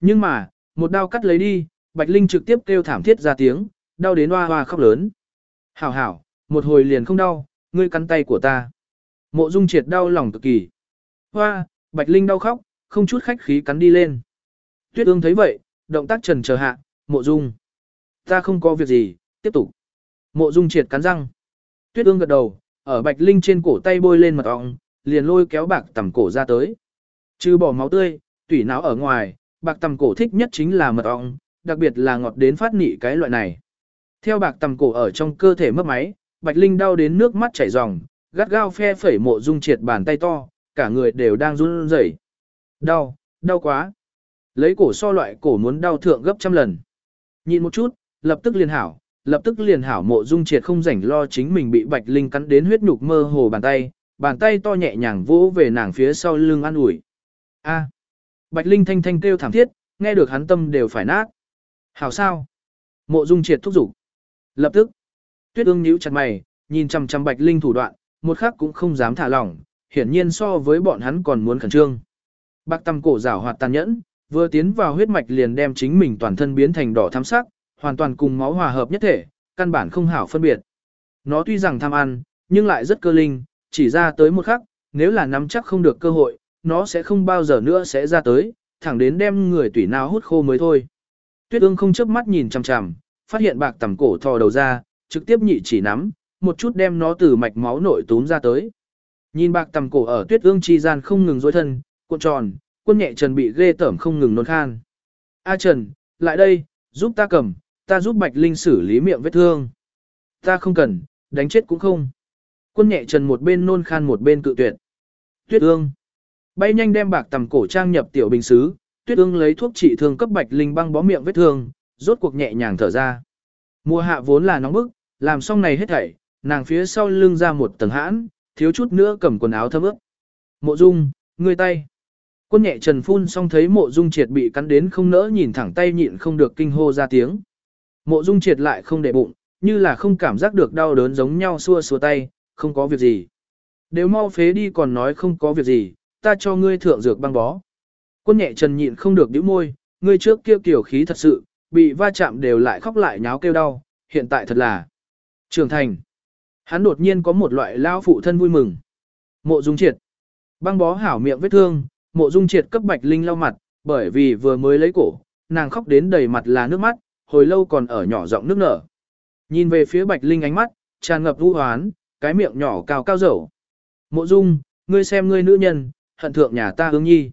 Nhưng mà, một đao cắt lấy đi, Bạch Linh trực tiếp kêu thảm thiết ra tiếng, đau đến hoa hoa khóc lớn. Hảo hảo, một hồi liền không đau, ngươi cắn tay của ta. Mộ Dung triệt đau lòng cực kỳ. Hoa, Bạch Linh đau khóc, không chút khách khí cắn đi lên. Tuyết ương thấy vậy, động tác trần chờ hạ, mộ Dung. Ta không có việc gì, tiếp tục. Mộ Dung triệt cắn răng. Tuyết ương gật đầu, ở Bạch Linh trên cổ tay bôi lên mật ong, liền lôi kéo bạc tầm cổ ra tới. Trừ bỏ máu tươi, tủy não ở ngoài, bạc tầm cổ thích nhất chính là mật ong, đặc biệt là ngọt đến phát nị cái loại này. Theo bạc tầm cổ ở trong cơ thể mất máy, Bạch Linh đau đến nước mắt chảy ròng, gắt gao phe phẩy mộ dung triệt bàn tay to, cả người đều đang run rẩy. Đau, đau quá. Lấy cổ so loại cổ muốn đau thượng gấp trăm lần. Nhìn một chút, lập tức liền hảo, lập tức liền hảo mộ dung triệt không rảnh lo chính mình bị Bạch Linh cắn đến huyết nhục mơ hồ bàn tay, bàn tay to nhẹ nhàng vỗ về nàng phía sau lưng an ủi. A. Bạch Linh thanh thanh kêu thảm thiết, nghe được hắn tâm đều phải nát. Hảo sao? Mộ Dung Triệt thúc giục. Lập tức, Tuyết Ương nhíu chặt mày, nhìn chằm chằm Bạch Linh thủ đoạn, một khắc cũng không dám thả lỏng, hiển nhiên so với bọn hắn còn muốn khẩn trương. Bạc tâm cổ giảo hoạt tàn nhẫn, vừa tiến vào huyết mạch liền đem chính mình toàn thân biến thành đỏ thắm sắc, hoàn toàn cùng máu hòa hợp nhất thể, căn bản không hảo phân biệt. Nó tuy rằng tham ăn, nhưng lại rất cơ linh, chỉ ra tới một khắc, nếu là nắm chắc không được cơ hội, nó sẽ không bao giờ nữa sẽ ra tới, thẳng đến đem người tủy nào hút khô mới thôi. Tuyết ương không chớp mắt nhìn chằm chằm, phát hiện bạc tầm cổ thò đầu ra, trực tiếp nhị chỉ nắm, một chút đem nó từ mạch máu nội túm ra tới. Nhìn bạc tầm cổ ở tuyết ương chi gian không ngừng dối thân, cuộn tròn, quân nhẹ trần bị ghê tởm không ngừng nôn khan. A Trần, lại đây, giúp ta cầm, ta giúp Bạch Linh xử lý miệng vết thương. Ta không cần, đánh chết cũng không. Quân nhẹ trần một bên nôn khan một bên cự tuyệt. Tuyết ương. Bay nhanh đem bạc tầm cổ trang nhập tiểu bình xứ, tuyết ương lấy thuốc trị thương cấp bạch linh băng bó miệng vết thương, rốt cuộc nhẹ nhàng thở ra. Mùa hạ vốn là nóng bức, làm xong này hết thảy, nàng phía sau lưng ra một tầng hãn, thiếu chút nữa cầm quần áo thấm ướt. Mộ Dung, người tay. Quân nhẹ trần phun xong thấy mộ Dung triệt bị cắn đến không nỡ nhìn thẳng tay nhịn không được kinh hô ra tiếng. Mộ Dung triệt lại không để bụng, như là không cảm giác được đau đớn giống nhau xua xua tay, không có việc gì. đều mau phế đi còn nói không có việc gì, ta cho ngươi thượng dược băng bó. Quân nhẹ trần nhịn không được đĩu môi, ngươi trước kia kiểu khí thật sự, bị va chạm đều lại khóc lại nháo kêu đau, hiện tại thật là trưởng thành. Hắn đột nhiên có một loại lao phụ thân vui mừng. Mộ dung triệt. Băng bó hảo miệng vết thương, mộ dung triệt cấp bạch linh lau mặt, bởi vì vừa mới lấy cổ, nàng khóc đến đầy mặt là nước mắt, hồi lâu còn ở nhỏ giọng nước nở. Nhìn về phía bạch linh ánh mắt, tràn ngập vũ hoán, cái miệng nhỏ cao cao dầu. Mộ dung, ngươi xem ngươi nữ nhân, hận thượng nhà ta ương nhi.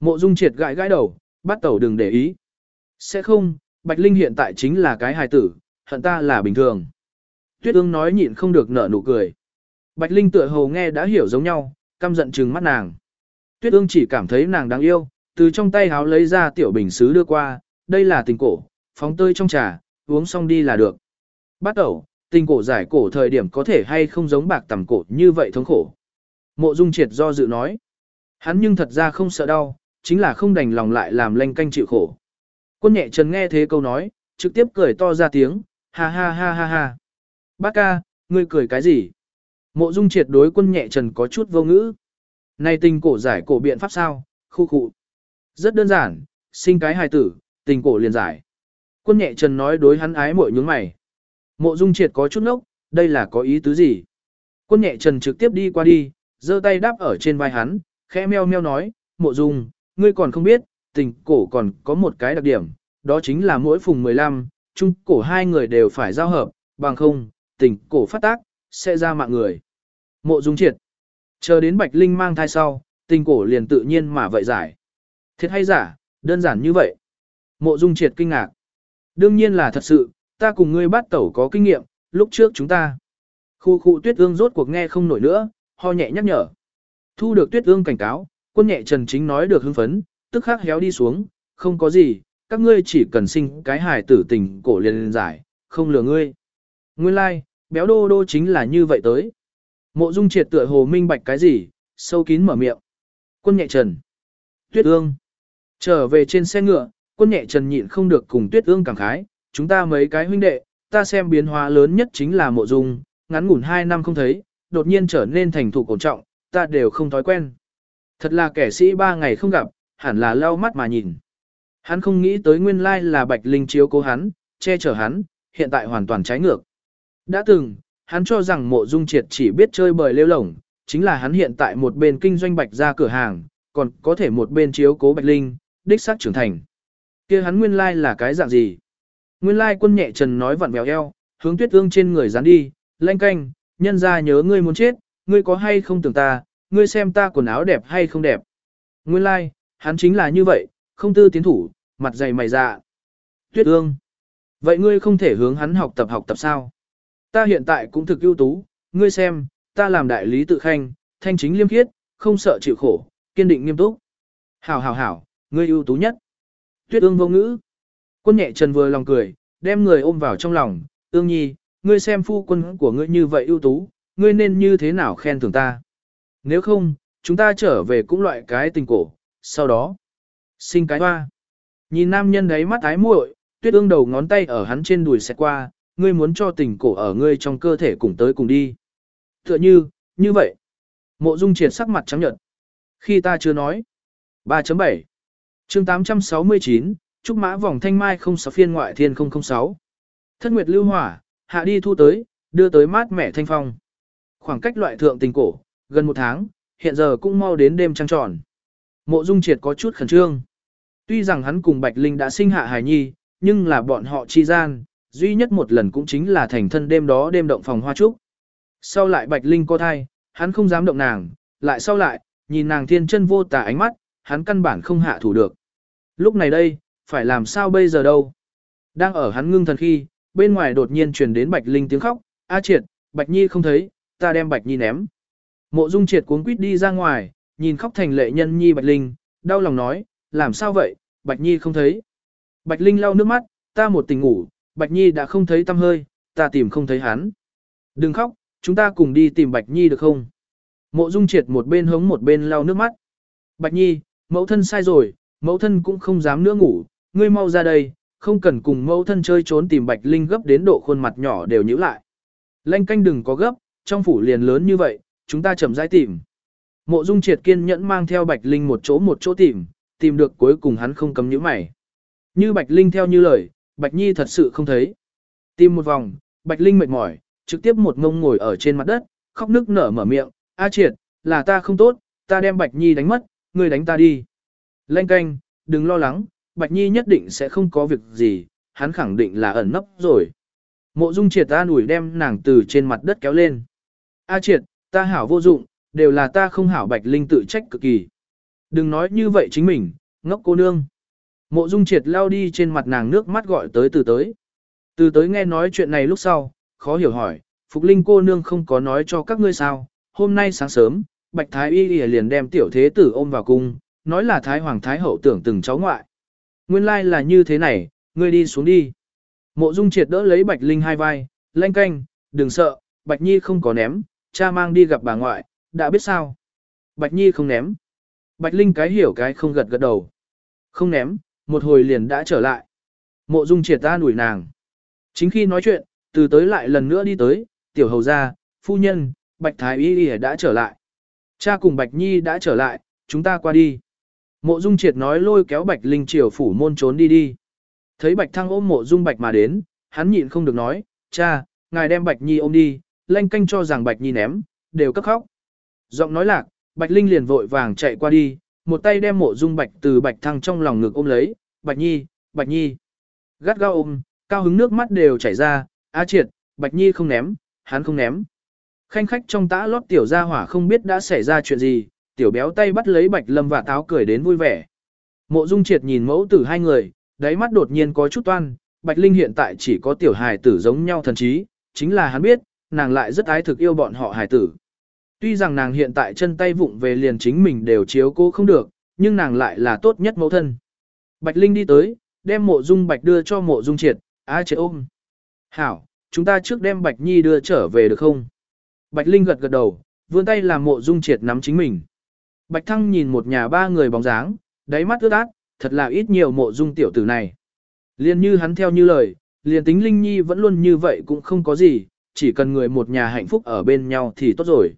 Mộ dung triệt gãi gãi đầu, bắt tẩu đừng để ý. Sẽ không, Bạch Linh hiện tại chính là cái hài tử, hận ta là bình thường. Tuyết ương nói nhịn không được nở nụ cười. Bạch Linh tựa hồ nghe đã hiểu giống nhau, căm giận trừng mắt nàng. Tuyết ương chỉ cảm thấy nàng đáng yêu, từ trong tay háo lấy ra tiểu bình xứ đưa qua, đây là tình cổ, phóng tơi trong trà, uống xong đi là được. Bắt đầu, tình cổ giải cổ thời điểm có thể hay không giống bạc tầm cổ như vậy thống khổ. Mộ Dung Triệt do dự nói. Hắn nhưng thật ra không sợ đau, chính là không đành lòng lại làm lanh canh chịu khổ. Quân nhẹ trần nghe thế câu nói, trực tiếp cười to ra tiếng, ha ha ha ha ha. Bác ca, ngươi cười cái gì? Mộ Dung Triệt đối quân nhẹ trần có chút vô ngữ. Này tình cổ giải cổ biện pháp sao? Khu khu. Rất đơn giản, sinh cái hài tử, tình cổ liền giải. Quân nhẹ trần nói đối hắn ái mội nhướng mày. Mộ Dung Triệt có chút nốc, đây là có ý tứ gì? Quân nhẹ trần trực tiếp đi qua đi, giơ tay đáp ở trên vai hắn, khẽ meo meo nói, mộ dung, ngươi còn không biết, tình cổ còn có một cái đặc điểm, đó chính là mỗi phùng 15, chung cổ hai người đều phải giao hợp, bằng không, tình cổ phát tác, sẽ ra mạng người. Mộ dung triệt, chờ đến Bạch Linh mang thai sau, tình cổ liền tự nhiên mà vậy giải. Thiệt hay giả, đơn giản như vậy. Mộ dung triệt kinh ngạc. Đương nhiên là thật sự, ta cùng ngươi bắt tẩu có kinh nghiệm, lúc trước chúng ta. Khu khu tuyết ương rốt cuộc nghe không nổi nữa, ho nhẹ nhắc nhở. Thu được tuyết ương cảnh cáo, quân nhẹ trần chính nói được hưng phấn, tức khắc héo đi xuống, không có gì, các ngươi chỉ cần sinh cái hài tử tình cổ liền giải, không lừa ngươi. Nguyên lai, like, béo đô đô chính là như vậy tới. Mộ dung triệt tựa hồ minh bạch cái gì, sâu kín mở miệng. Quân nhẹ trần. Tuyết ương. Trở về trên xe ngựa, quân nhẹ trần nhịn không được cùng tuyết ương cảm khái, chúng ta mấy cái huynh đệ, ta xem biến hóa lớn nhất chính là mộ dung, ngắn ngủn hai năm không thấy, đột nhiên trở nên thành thủ cổ trọng, ta đều không thói quen. Thật là kẻ sĩ ba ngày không gặp, hẳn là lau mắt mà nhìn. Hắn không nghĩ tới nguyên lai là Bạch Linh chiếu cố hắn, che chở hắn, hiện tại hoàn toàn trái ngược. Đã từng, hắn cho rằng mộ dung triệt chỉ biết chơi bời lêu lổng, chính là hắn hiện tại một bên kinh doanh Bạch ra cửa hàng, còn có thể một bên chiếu cố Bạch Linh, đích xác trưởng thành. kia hắn nguyên lai là cái dạng gì? Nguyên lai quân nhẹ trần nói vặn béo eo, hướng tuyết ương trên người dán đi, lanh canh, nhân ra nhớ ngươi muốn chết, ngươi có hay không tưởng ta, ngươi xem ta quần áo đẹp hay không đẹp. Nguyên lai, hắn chính là như vậy, không tư tiến thủ, mặt dày mày dạ. Tuyết ương. Vậy ngươi không thể hướng hắn học tập học tập sao? Ta hiện tại cũng thực ưu tú, ngươi xem, ta làm đại lý tự khanh, thanh chính liêm khiết, không sợ chịu khổ, kiên định nghiêm túc. Hảo hảo hảo, ngươi ưu tú nhất. Tuyết ương vô ngữ. Quân nhẹ trần vừa lòng cười, đem người ôm vào trong lòng, ương nhi, ngươi xem phu quân của ngươi như vậy ưu tú, ngươi nên như thế nào khen thưởng ta. Nếu không, chúng ta trở về cũng loại cái tình cổ, sau đó, sinh cái hoa. Nhìn nam nhân đấy mắt ái muội, tuyết ương đầu ngón tay ở hắn trên đùi xẹt qua, ngươi muốn cho tình cổ ở ngươi trong cơ thể cùng tới cùng đi. Tựa như, như vậy. Mộ dung triệt sắc mặt trắng nhợt. Khi ta chưa nói. 3.7 chương 869, Trúc Mã vòng thanh mai không sáu phiên ngoại thiên 006. Thất nguyệt lưu hỏa, hạ đi thu tới, đưa tới mát mẻ thanh phong. Khoảng cách loại thượng tình cổ, gần một tháng, hiện giờ cũng mau đến đêm trăng tròn. Mộ Dung Triệt có chút khẩn trương. Tuy rằng hắn cùng Bạch Linh đã sinh hạ hài nhi, nhưng là bọn họ chi gian, duy nhất một lần cũng chính là thành thân đêm đó đêm động phòng hoa trúc. Sau lại Bạch Linh có thai, hắn không dám động nàng, lại sau lại, nhìn nàng thiên chân vô tà ánh mắt, hắn căn bản không hạ thủ được. Lúc này đây, phải làm sao bây giờ đâu? Đang ở hắn ngưng thần khi, bên ngoài đột nhiên truyền đến Bạch Linh tiếng khóc, A triệt, Bạch Nhi không thấy, ta đem Bạch Nhi ném. Mộ Dung triệt cuống quýt đi ra ngoài, nhìn khóc thành lệ nhân Nhi Bạch Linh, đau lòng nói, làm sao vậy, Bạch Nhi không thấy. Bạch Linh lau nước mắt, ta một tình ngủ, Bạch Nhi đã không thấy tâm hơi, ta tìm không thấy hắn. Đừng khóc, chúng ta cùng đi tìm Bạch Nhi được không? Mộ Dung triệt một bên hống một bên lau nước mắt. Bạch Nhi, mẫu thân sai rồi, mẫu thân cũng không dám nữa ngủ, ngươi mau ra đây, không cần cùng mẫu thân chơi trốn tìm Bạch Linh gấp đến độ khuôn mặt nhỏ đều nhíu lại. Lanh canh đừng có gấp, trong phủ liền lớn như vậy, chúng ta chậm rãi tìm. Mộ Dung Triệt kiên nhẫn mang theo Bạch Linh một chỗ một chỗ tìm, tìm được cuối cùng hắn không cấm nhíu mày. Như Bạch Linh theo như lời, Bạch Nhi thật sự không thấy. Tìm một vòng, Bạch Linh mệt mỏi, trực tiếp một ngông ngồi ở trên mặt đất, khóc nức nở mở miệng, A Triệt, là ta không tốt, ta đem Bạch Nhi đánh mất, ngươi đánh ta đi. Lanh canh, đừng lo lắng, Bạch Nhi nhất định sẽ không có việc gì, hắn khẳng định là ẩn nấp rồi. Mộ Dung Triệt ta ủi đem nàng từ trên mặt đất kéo lên. A Triệt, ta hảo vô dụng, đều là ta không hảo Bạch Linh tự trách cực kỳ. Đừng nói như vậy chính mình, ngốc cô nương. Mộ Dung Triệt lao đi trên mặt nàng nước mắt gọi tới từ tới. Từ tới nghe nói chuyện này lúc sau, khó hiểu hỏi, Phục Linh cô nương không có nói cho các ngươi sao, hôm nay sáng sớm, Bạch Thái Y liền đem tiểu thế tử ôm vào cung, nói là Thái Hoàng Thái Hậu tưởng từng cháu ngoại. Nguyên lai là như thế này, ngươi đi xuống đi. Mộ Dung triệt đỡ lấy Bạch Linh hai vai, lanh canh, đừng sợ, Bạch Nhi không có ném, cha mang đi gặp bà ngoại, đã biết sao. Bạch Nhi không ném. Bạch Linh cái hiểu cái không gật gật đầu. Không ném, một hồi liền đã trở lại. Mộ Dung triệt ta đuổi nàng. Chính khi nói chuyện, từ tới lại lần nữa đi tới, tiểu hầu gia, phu nhân, Bạch Thái Y Y đã trở lại. Cha cùng Bạch Nhi đã trở lại, chúng ta qua đi. Mộ Dung Triệt nói lôi kéo Bạch Linh triều phủ môn trốn đi đi. Thấy Bạch Thăng ôm Mộ Dung Bạch mà đến, hắn nhịn không được nói, cha, ngài đem Bạch Nhi ôm đi, lanh canh cho rằng Bạch Nhi ném, đều cấp khóc. Giọng nói lạc, Bạch Linh liền vội vàng chạy qua đi, một tay đem Mộ Dung Bạch từ Bạch Thăng trong lòng ngực ôm lấy, Bạch Nhi, Bạch Nhi. Gắt gao ôm, cao hứng nước mắt đều chảy ra, á triệt, Bạch Nhi không ném, hắn không ném. Khanh khách trong tã lót tiểu gia hỏa không biết đã xảy ra chuyện gì, tiểu béo tay bắt lấy Bạch Lâm và táo cười đến vui vẻ. Mộ Dung Triệt nhìn mẫu tử hai người, đáy mắt đột nhiên có chút toan, Bạch Linh hiện tại chỉ có tiểu hài tử giống nhau thần trí, chính là hắn biết, nàng lại rất ái thực yêu bọn họ hài tử. Tuy rằng nàng hiện tại chân tay vụng về liền chính mình đều chiếu cô không được, nhưng nàng lại là tốt nhất mẫu thân. Bạch Linh đi tới, đem mộ dung Bạch đưa cho mộ dung triệt, á chế ôm. Hảo, chúng ta trước đem Bạch Nhi đưa trở về được không? Bạch Linh gật gật đầu, vươn tay làm mộ dung triệt nắm chính mình. Bạch Thăng nhìn một nhà ba người bóng dáng, đáy mắt ướt át, thật là ít nhiều mộ dung tiểu tử này. Liên như hắn theo như lời, liền tính Linh Nhi vẫn luôn như vậy cũng không có gì, chỉ cần người một nhà hạnh phúc ở bên nhau thì tốt rồi.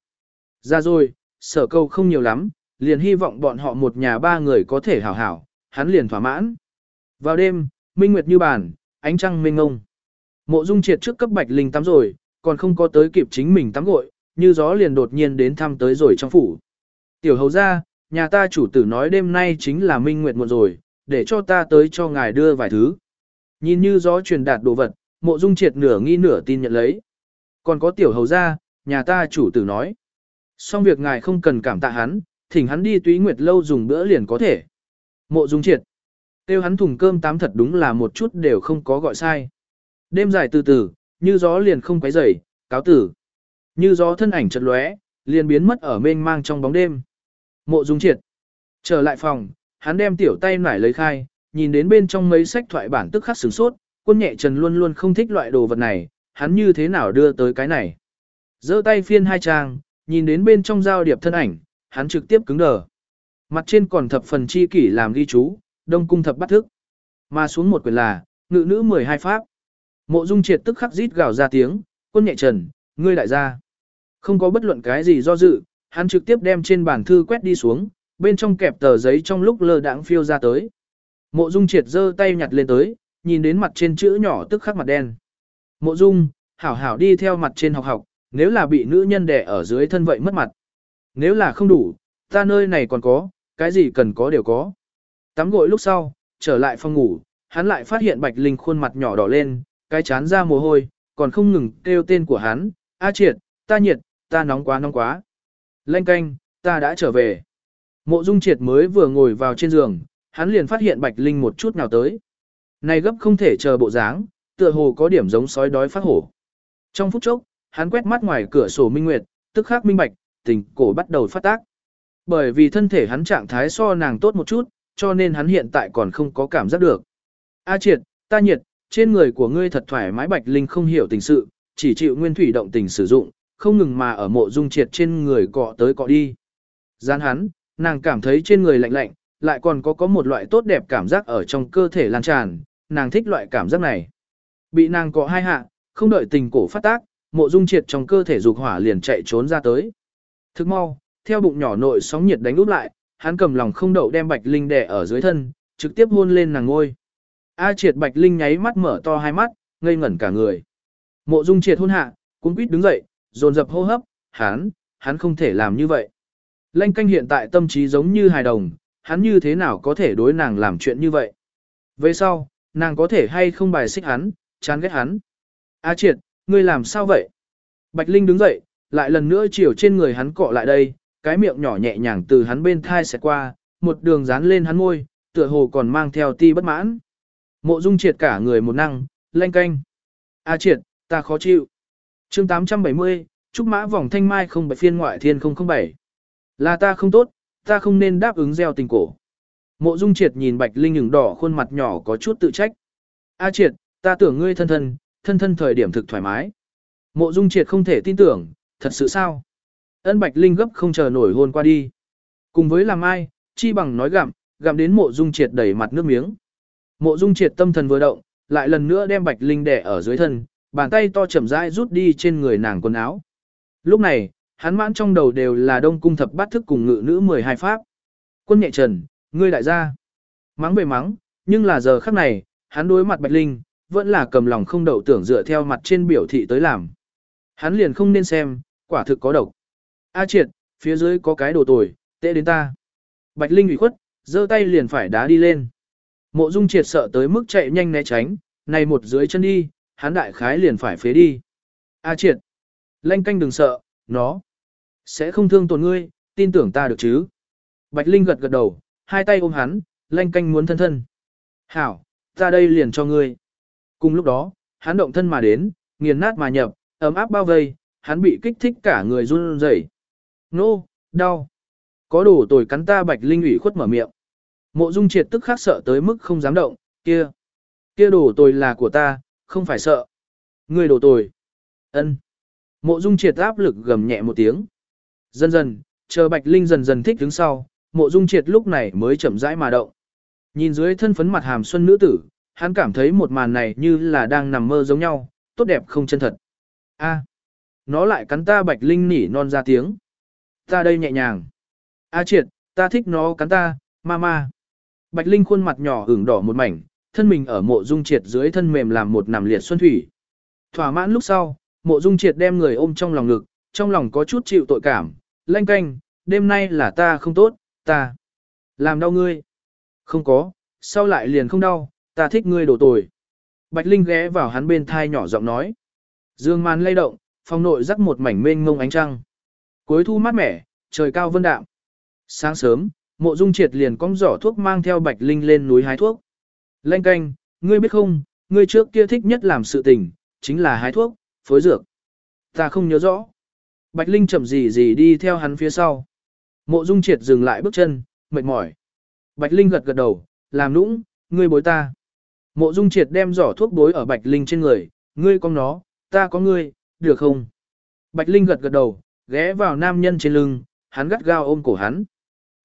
Ra rồi, sở câu không nhiều lắm, liền hy vọng bọn họ một nhà ba người có thể hảo hảo, hắn liền thỏa mãn. Vào đêm, minh nguyệt như bàn, ánh trăng mênh ngông. Mộ Dung Triệt trước cấp Bạch Linh tắm rồi, còn không có tới kịp chính mình tắm gội, như gió liền đột nhiên đến thăm tới rồi trong phủ. Tiểu hầu ra, nhà ta chủ tử nói đêm nay chính là minh nguyệt muộn rồi, để cho ta tới cho ngài đưa vài thứ. Nhìn như gió truyền đạt đồ vật, mộ dung triệt nửa nghi nửa tin nhận lấy. Còn có tiểu hầu ra, nhà ta chủ tử nói. Xong việc ngài không cần cảm tạ hắn, thỉnh hắn đi túy nguyệt lâu dùng bữa liền có thể. Mộ dung triệt. Tiêu hắn thùng cơm tám thật đúng là một chút đều không có gọi sai. Đêm dài từ từ, như gió liền không quấy rầy, cáo tử. Như gió thân ảnh chợt lóe, liền biến mất ở mênh mang trong bóng đêm. Mộ Dung Triệt trở lại phòng, hắn đem tiểu tay nải lấy khai, nhìn đến bên trong mấy sách thoại bản tức khắc sửng sốt, quân nhẹ trần luôn luôn không thích loại đồ vật này, hắn như thế nào đưa tới cái này. giơ tay phiên hai trang, nhìn đến bên trong giao điệp thân ảnh, hắn trực tiếp cứng đờ. Mặt trên còn thập phần chi kỷ làm ghi chú, đông cung thập bắt thức. Mà xuống một quyền là, ngự nữ 12 pháp. Mộ Dung Triệt tức khắc rít gào ra tiếng, quân nhẹ trần, ngươi đại gia. Không có bất luận cái gì do dự, hắn trực tiếp đem trên bản thư quét đi xuống, bên trong kẹp tờ giấy trong lúc lơ đãng phiêu ra tới. Mộ Dung triệt giơ tay nhặt lên tới, nhìn đến mặt trên chữ nhỏ tức khắc mặt đen. Mộ Dung, hảo hảo đi theo mặt trên học học, nếu là bị nữ nhân đẻ ở dưới thân vậy mất mặt. Nếu là không đủ, ta nơi này còn có, cái gì cần có đều có. Tắm gội lúc sau, trở lại phòng ngủ, hắn lại phát hiện Bạch Linh khuôn mặt nhỏ đỏ lên, cái chán ra mồ hôi, còn không ngừng kêu tên của hắn, A triệt, ta nhiệt, ta nóng quá nóng quá. Lanh canh, ta đã trở về. Mộ Dung Triệt mới vừa ngồi vào trên giường, hắn liền phát hiện Bạch Linh một chút nào tới. Này gấp không thể chờ bộ dáng, tựa hồ có điểm giống sói đói phát hổ. Trong phút chốc, hắn quét mắt ngoài cửa sổ minh nguyệt, tức khắc minh bạch, tình cổ bắt đầu phát tác. Bởi vì thân thể hắn trạng thái so nàng tốt một chút, cho nên hắn hiện tại còn không có cảm giác được. A triệt, ta nhiệt, trên người của ngươi thật thoải mái Bạch Linh không hiểu tình sự, chỉ chịu nguyên thủy động tình sử dụng, không ngừng mà ở mộ dung triệt trên người cọ tới cọ đi. Gian hắn, nàng cảm thấy trên người lạnh lạnh, lại còn có có một loại tốt đẹp cảm giác ở trong cơ thể lan tràn, nàng thích loại cảm giác này. Bị nàng cọ hai hạ, không đợi tình cổ phát tác, mộ dung triệt trong cơ thể dục hỏa liền chạy trốn ra tới. Thức mau, theo bụng nhỏ nội sóng nhiệt đánh úp lại, hắn cầm lòng không đậu đem bạch linh đè ở dưới thân, trực tiếp hôn lên nàng ngôi. A triệt bạch linh nháy mắt mở to hai mắt, ngây ngẩn cả người. Mộ dung triệt hôn hạ, cũng quýt đứng dậy, dồn dập hô hấp, hắn, hắn không thể làm như vậy. Lanh canh hiện tại tâm trí giống như hài đồng, hắn như thế nào có thể đối nàng làm chuyện như vậy. Về sau, nàng có thể hay không bài xích hắn, chán ghét hắn. A triệt, ngươi làm sao vậy? Bạch Linh đứng dậy, lại lần nữa chiều trên người hắn cọ lại đây, cái miệng nhỏ nhẹ nhàng từ hắn bên thai sẽ qua, một đường dán lên hắn môi, tựa hồ còn mang theo ti bất mãn. Mộ dung triệt cả người một năng, lanh canh. A triệt, ta khó chịu chương 870, Trúc Mã vòng thanh mai không bảy phiên ngoại thiên 007. Là ta không tốt, ta không nên đáp ứng gieo tình cổ. Mộ Dung Triệt nhìn Bạch Linh nhừng đỏ khuôn mặt nhỏ có chút tự trách. A Triệt, ta tưởng ngươi thân thân, thân thân thời điểm thực thoải mái. Mộ Dung Triệt không thể tin tưởng, thật sự sao? Ân Bạch Linh gấp không chờ nổi hôn qua đi. Cùng với làm ai, chi bằng nói gặm, gặm đến Mộ Dung Triệt đẩy mặt nước miếng. Mộ Dung Triệt tâm thần vừa động, lại lần nữa đem Bạch Linh đè ở dưới thân, bàn tay to chậm rãi rút đi trên người nàng quần áo. Lúc này, hắn mãn trong đầu đều là đông cung thập bát thức cùng ngự nữ 12 pháp. Quân nhẹ trần, ngươi đại gia. Mắng về mắng, nhưng là giờ khắc này, hắn đối mặt Bạch Linh, vẫn là cầm lòng không đậu tưởng dựa theo mặt trên biểu thị tới làm. Hắn liền không nên xem, quả thực có độc. A triệt, phía dưới có cái đồ tồi, tệ đến ta. Bạch Linh ủy khuất, giơ tay liền phải đá đi lên. Mộ Dung triệt sợ tới mức chạy nhanh né tránh, này một dưới chân đi, hắn đại khái liền phải phế đi. A triệt, lanh canh đừng sợ, nó sẽ không thương tổn ngươi, tin tưởng ta được chứ. Bạch Linh gật gật đầu, hai tay ôm hắn, lanh canh muốn thân thân. Hảo, ta đây liền cho ngươi. Cùng lúc đó, hắn động thân mà đến, nghiền nát mà nhập, ấm áp bao vây, hắn bị kích thích cả người run rẩy. Nô, đau. Có đủ tồi cắn ta Bạch Linh ủy khuất mở miệng. Mộ Dung Triệt tức khắc sợ tới mức không dám động, kia. Kia đồ tồi là của ta, không phải sợ. Ngươi đổ tồi. ân Mộ dung triệt áp lực gầm nhẹ một tiếng. Dần dần, chờ Bạch Linh dần dần thích đứng sau, mộ dung triệt lúc này mới chậm rãi mà động. Nhìn dưới thân phấn mặt hàm xuân nữ tử, hắn cảm thấy một màn này như là đang nằm mơ giống nhau, tốt đẹp không chân thật. A, nó lại cắn ta Bạch Linh nỉ non ra tiếng. Ta đây nhẹ nhàng. A triệt, ta thích nó cắn ta, ma ma. Bạch Linh khuôn mặt nhỏ ửng đỏ một mảnh, thân mình ở mộ dung triệt dưới thân mềm làm một nằm liệt xuân thủy. Thỏa mãn lúc sau, mộ dung triệt đem người ôm trong lòng ngực, trong lòng có chút chịu tội cảm, lanh canh, đêm nay là ta không tốt, ta làm đau ngươi. Không có, sau lại liền không đau, ta thích ngươi đồ tồi. Bạch Linh ghé vào hắn bên thai nhỏ giọng nói. Dương màn lay động, phòng nội rắc một mảnh mênh ngông ánh trăng. Cuối thu mát mẻ, trời cao vân đạm. Sáng sớm, mộ dung triệt liền cong giỏ thuốc mang theo Bạch Linh lên núi hái thuốc. Lanh canh, ngươi biết không, ngươi trước kia thích nhất làm sự tình, chính là hái thuốc, phối dược. Ta không nhớ rõ. Bạch Linh chậm gì gì đi theo hắn phía sau. Mộ Dung Triệt dừng lại bước chân, mệt mỏi. Bạch Linh gật gật đầu, làm nũng, ngươi bối ta. Mộ Dung Triệt đem giỏ thuốc bối ở Bạch Linh trên người, ngươi có nó, ta có ngươi, được không? Bạch Linh gật gật đầu, ghé vào nam nhân trên lưng, hắn gắt gao ôm cổ hắn.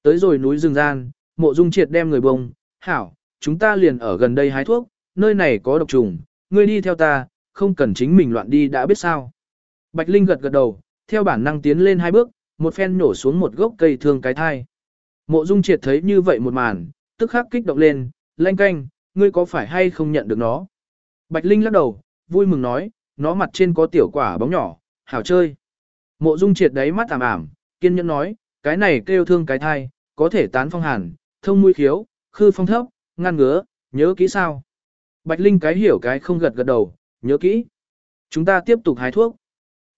Tới rồi núi rừng gian, Mộ Dung Triệt đem người bông, hảo, chúng ta liền ở gần đây hái thuốc, nơi này có độc trùng, ngươi đi theo ta, không cần chính mình loạn đi đã biết sao. Bạch Linh gật gật đầu, theo bản năng tiến lên hai bước, một phen nổ xuống một gốc cây thương cái thai. Mộ Dung Triệt thấy như vậy một màn, tức khắc kích động lên, lanh canh, ngươi có phải hay không nhận được nó? Bạch Linh lắc đầu, vui mừng nói, nó mặt trên có tiểu quả bóng nhỏ, hảo chơi. Mộ Dung Triệt đáy mắt ảm ảm, kiên nhẫn nói, cái này kêu thương cái thai, có thể tán phong hàn, thông mũi khiếu, khư phong thấp, ngăn ngứa, nhớ kỹ sao? Bạch Linh cái hiểu cái không gật gật đầu, nhớ kỹ. Chúng ta tiếp tục hái thuốc.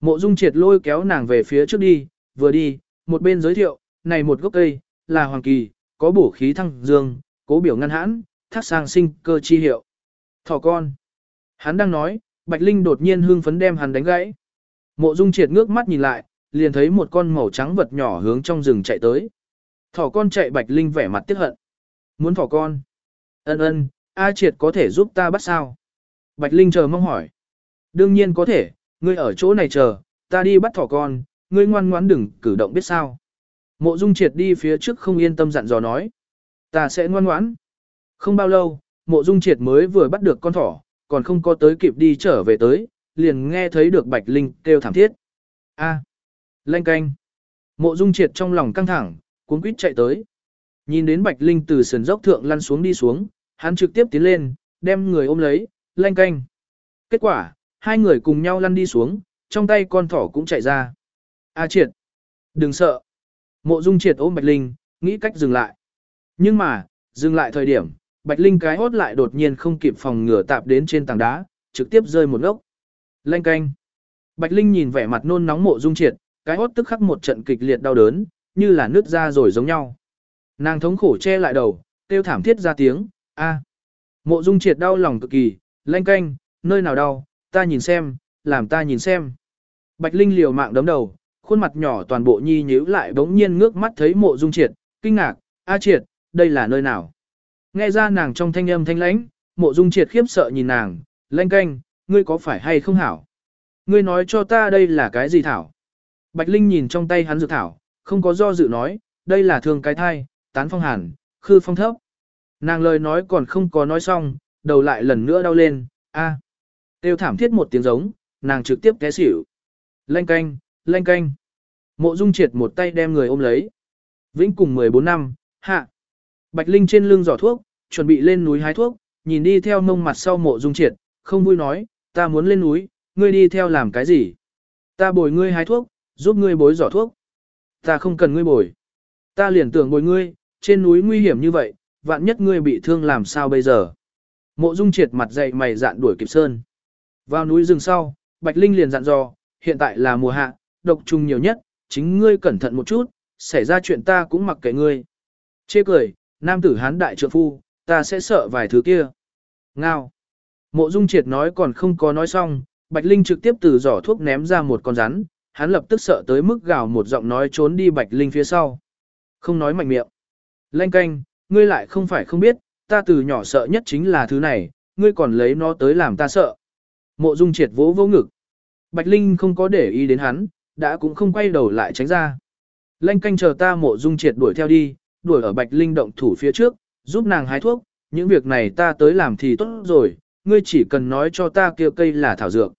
Mộ Dung Triệt lôi kéo nàng về phía trước đi, vừa đi, một bên giới thiệu, này một gốc cây, là hoàng kỳ, có bổ khí thăng dương, cố biểu ngăn hãn, thác sang sinh cơ chi hiệu. Thỏ con. Hắn đang nói, Bạch Linh đột nhiên hưng phấn đem hắn đánh gãy. Mộ Dung Triệt ngước mắt nhìn lại, liền thấy một con màu trắng vật nhỏ hướng trong rừng chạy tới. Thỏ con chạy Bạch Linh vẻ mặt tiếc hận. Muốn thỏ con. Ân ân, A Triệt có thể giúp ta bắt sao? Bạch Linh chờ mong hỏi. Đương nhiên có thể, ngươi ở chỗ này chờ, ta đi bắt thỏ con, ngươi ngoan ngoãn đừng cử động biết sao. Mộ Dung Triệt đi phía trước không yên tâm dặn dò nói. Ta sẽ ngoan ngoãn. Không bao lâu, Mộ Dung Triệt mới vừa bắt được con thỏ, còn không có tới kịp đi trở về tới, liền nghe thấy được Bạch Linh kêu thảm thiết. A, à, lanh canh. Mộ Dung Triệt trong lòng căng thẳng, cuống quýt chạy tới. Nhìn đến Bạch Linh từ sườn dốc thượng lăn xuống đi xuống, hắn trực tiếp tiến lên, đem người ôm lấy, lanh canh. Kết quả, hai người cùng nhau lăn đi xuống, trong tay con thỏ cũng chạy ra. A triệt, đừng sợ. Mộ dung triệt ôm Bạch Linh, nghĩ cách dừng lại. Nhưng mà, dừng lại thời điểm, Bạch Linh cái hốt lại đột nhiên không kịp phòng ngửa tạp đến trên tảng đá, trực tiếp rơi một gốc. Lanh canh. Bạch Linh nhìn vẻ mặt nôn nóng mộ dung triệt, cái hốt tức khắc một trận kịch liệt đau đớn, như là nứt ra rồi giống nhau. Nàng thống khổ che lại đầu, tiêu thảm thiết ra tiếng, a. Mộ dung triệt đau lòng cực kỳ, lanh canh, nơi nào đau, ta nhìn xem, làm ta nhìn xem. Bạch Linh liều mạng đấm đầu, khuôn mặt nhỏ toàn bộ nhi nhíu lại bỗng nhiên ngước mắt thấy mộ dung triệt, kinh ngạc, a triệt, đây là nơi nào? Nghe ra nàng trong thanh âm thanh lãnh, mộ dung triệt khiếp sợ nhìn nàng, lanh canh, ngươi có phải hay không hảo? Ngươi nói cho ta đây là cái gì thảo? Bạch Linh nhìn trong tay hắn dược thảo, không có do dự nói, đây là thương cái thai, tán phong hàn, khư phong thấp. Nàng lời nói còn không có nói xong, đầu lại lần nữa đau lên, a. Tiêu thảm thiết một tiếng giống, nàng trực tiếp té xỉu. Lanh canh, lanh canh. Mộ Dung Triệt một tay đem người ôm lấy. Vĩnh cùng 14 năm, hạ. Bạch Linh trên lưng giỏ thuốc, chuẩn bị lên núi hái thuốc, nhìn đi theo mông mặt sau mộ Dung Triệt, không vui nói, ta muốn lên núi, ngươi đi theo làm cái gì? Ta bồi ngươi hái thuốc, giúp ngươi bối giỏ thuốc. Ta không cần ngươi bồi. Ta liền tưởng bồi ngươi, trên núi nguy hiểm như vậy, vạn nhất ngươi bị thương làm sao bây giờ? Mộ Dung Triệt mặt dậy mày dạn đuổi kịp sơn. Vào núi rừng sau, Bạch Linh liền dặn dò, hiện tại là mùa hạ, độc trùng nhiều nhất, chính ngươi cẩn thận một chút, xảy ra chuyện ta cũng mặc kệ ngươi. Chê cười, nam tử hán đại trượng phu, ta sẽ sợ vài thứ kia. Ngao. Mộ Dung Triệt nói còn không có nói xong, Bạch Linh trực tiếp từ giỏ thuốc ném ra một con rắn, hắn lập tức sợ tới mức gào một giọng nói trốn đi Bạch Linh phía sau. Không nói mạnh miệng. Lanh canh, ngươi lại không phải không biết, ta từ nhỏ sợ nhất chính là thứ này, ngươi còn lấy nó tới làm ta sợ. Mộ Dung triệt vỗ vỗ ngực. Bạch Linh không có để ý đến hắn, đã cũng không quay đầu lại tránh ra. Lanh canh chờ ta mộ Dung triệt đuổi theo đi, đuổi ở Bạch Linh động thủ phía trước, giúp nàng hái thuốc, những việc này ta tới làm thì tốt rồi, ngươi chỉ cần nói cho ta kêu cây là thảo dược.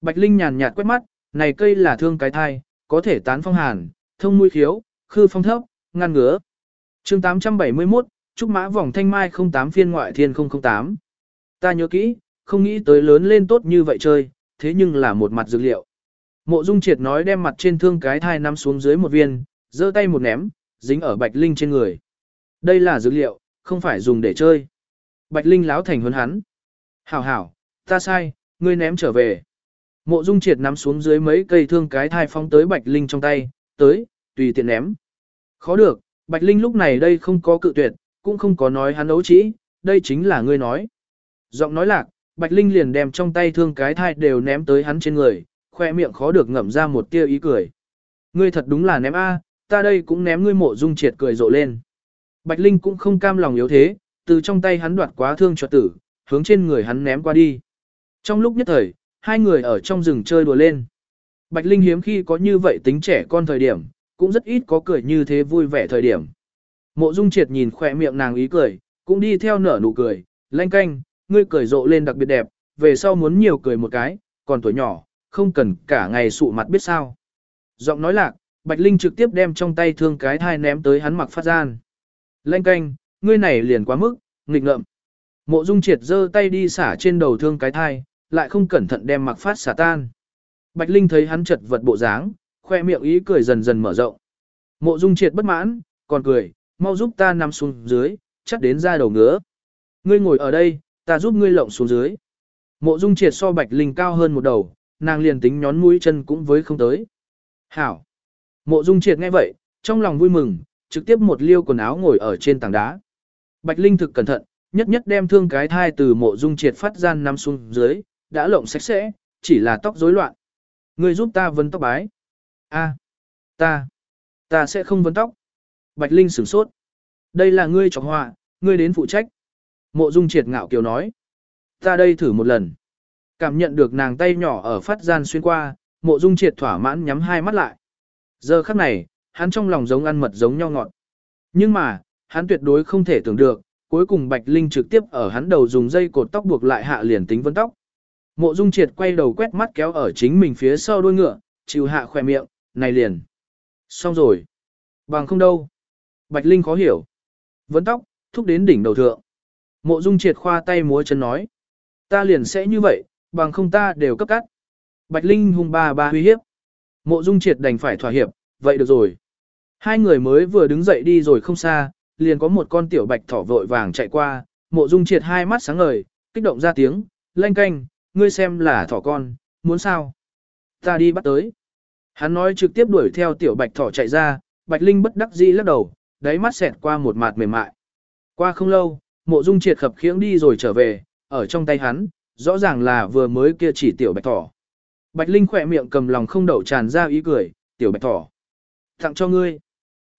Bạch Linh nhàn nhạt quét mắt, này cây là thương cái thai, có thể tán phong hàn, thông mũi khiếu, khư phong thấp, ngăn ngứa. chương 871, Trúc Mã Vòng Thanh Mai 08 phiên ngoại thiên 008. Ta nhớ kỹ, không nghĩ tới lớn lên tốt như vậy chơi, thế nhưng là một mặt dược liệu. Mộ Dung Triệt nói đem mặt trên thương cái thai nắm xuống dưới một viên, giơ tay một ném, dính ở Bạch Linh trên người. Đây là dữ liệu, không phải dùng để chơi. Bạch Linh láo thành huấn hắn. Hảo hảo, ta sai, ngươi ném trở về. Mộ Dung Triệt nắm xuống dưới mấy cây thương cái thai phóng tới Bạch Linh trong tay, tới, tùy tiện ném. Khó được, Bạch Linh lúc này đây không có cự tuyệt, cũng không có nói hắn ấu trĩ, đây chính là ngươi nói. Giọng nói lạc, Bạch Linh liền đem trong tay thương cái thai đều ném tới hắn trên người, khoe miệng khó được ngậm ra một tia ý cười. Ngươi thật đúng là ném A, ta đây cũng ném ngươi mộ dung triệt cười rộ lên. Bạch Linh cũng không cam lòng yếu thế, từ trong tay hắn đoạt quá thương cho tử, hướng trên người hắn ném qua đi. Trong lúc nhất thời, hai người ở trong rừng chơi đùa lên. Bạch Linh hiếm khi có như vậy tính trẻ con thời điểm, cũng rất ít có cười như thế vui vẻ thời điểm. Mộ Dung Triệt nhìn khỏe miệng nàng ý cười, cũng đi theo nở nụ cười, lanh canh, ngươi cười rộ lên đặc biệt đẹp, về sau muốn nhiều cười một cái, còn tuổi nhỏ, không cần cả ngày sụ mặt biết sao. Giọng nói lạc, Bạch Linh trực tiếp đem trong tay thương cái thai ném tới hắn mặc phát gian. Lanh canh, ngươi này liền quá mức, nghịch ngợm. Mộ Dung Triệt giơ tay đi xả trên đầu thương cái thai, lại không cẩn thận đem mặc phát xả tan. Bạch Linh thấy hắn chật vật bộ dáng, khoe miệng ý cười dần dần mở rộng. Mộ Dung Triệt bất mãn, còn cười, mau giúp ta nằm xuống dưới, chắc đến ra đầu ngứa. Ngươi ngồi ở đây, ta giúp ngươi lộng xuống dưới. Mộ Dung Triệt so Bạch Linh cao hơn một đầu, nàng liền tính nhón mũi chân cũng với không tới. Hảo. Mộ Dung Triệt nghe vậy, trong lòng vui mừng, trực tiếp một liêu quần áo ngồi ở trên tảng đá. Bạch Linh thực cẩn thận, nhất nhất đem thương cái thai từ Mộ Dung Triệt phát gian nằm xuống dưới, đã lộng sạch sẽ, chỉ là tóc rối loạn. Ngươi giúp ta vấn tóc bái. A, ta, ta sẽ không vấn tóc. Bạch Linh sửng sốt. Đây là ngươi trọng họa, ngươi đến phụ trách. Mộ Dung triệt ngạo kiều nói. Ta đây thử một lần. Cảm nhận được nàng tay nhỏ ở phát gian xuyên qua, mộ Dung triệt thỏa mãn nhắm hai mắt lại. Giờ khắc này, hắn trong lòng giống ăn mật giống nhau ngọt. Nhưng mà, hắn tuyệt đối không thể tưởng được, cuối cùng Bạch Linh trực tiếp ở hắn đầu dùng dây cột tóc buộc lại hạ liền tính vấn tóc. Mộ Dung Triệt quay đầu quét mắt kéo ở chính mình phía sau đuôi ngựa, chịu hạ khỏe miệng, này liền. Xong rồi. Bằng không đâu. Bạch Linh khó hiểu. Vấn tóc, thúc đến đỉnh đầu thượng. Mộ Dung triệt khoa tay múa chân nói. Ta liền sẽ như vậy, bằng không ta đều cấp cắt. Bạch Linh hung ba ba huy hiếp. Mộ Dung triệt đành phải thỏa hiệp, vậy được rồi. Hai người mới vừa đứng dậy đi rồi không xa, liền có một con tiểu bạch thỏ vội vàng chạy qua, mộ dung triệt hai mắt sáng ngời, kích động ra tiếng, lanh canh, ngươi xem là thỏ con, muốn sao? Ta đi bắt tới. Hắn nói trực tiếp đuổi theo tiểu bạch thỏ chạy ra, bạch linh bất đắc dĩ lắc đầu, đáy mắt xẹt qua một mặt mềm mại. Qua không lâu, mộ dung triệt khập khiễng đi rồi trở về, ở trong tay hắn, rõ ràng là vừa mới kia chỉ tiểu bạch thỏ. Bạch linh khỏe miệng cầm lòng không đậu tràn ra ý cười, tiểu bạch thỏ. Tặng cho ngươi.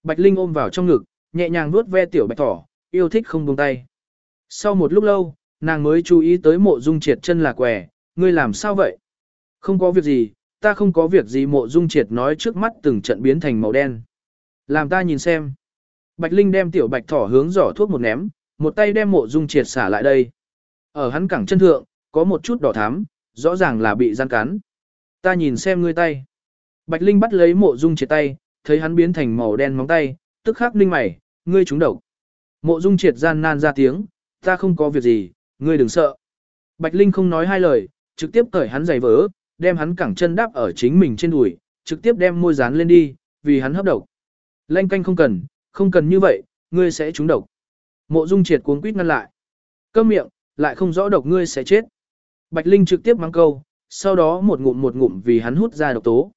Bạch linh ôm vào trong ngực, nhẹ nhàng vuốt ve tiểu bạch thỏ, yêu thích không buông tay. Sau một lúc lâu, nàng mới chú ý tới mộ dung triệt chân là quẻ, ngươi làm sao vậy? Không có việc gì, ta không có việc gì mộ dung triệt nói trước mắt từng trận biến thành màu đen. Làm ta nhìn xem. Bạch Linh đem tiểu bạch thỏ hướng giỏ thuốc một ném, một tay đem mộ dung triệt xả lại đây. Ở hắn cẳng chân thượng, có một chút đỏ thắm, rõ ràng là bị gian cắn. Ta nhìn xem ngươi tay. Bạch Linh bắt lấy mộ dung triệt tay, thấy hắn biến thành màu đen móng tay, tức khắc linh mày, ngươi trúng độc. Mộ dung triệt gian nan ra tiếng, ta không có việc gì, ngươi đừng sợ. Bạch Linh không nói hai lời, trực tiếp cởi hắn giày vỡ, đem hắn cẳng chân đáp ở chính mình trên đùi, trực tiếp đem môi dán lên đi, vì hắn hấp độc. Lanh canh không cần, không cần như vậy, ngươi sẽ trúng độc. Mộ Dung Triệt cuống quýt ngăn lại. Câm miệng, lại không rõ độc ngươi sẽ chết. Bạch Linh trực tiếp mang câu, sau đó một ngụm một ngụm vì hắn hút ra độc tố.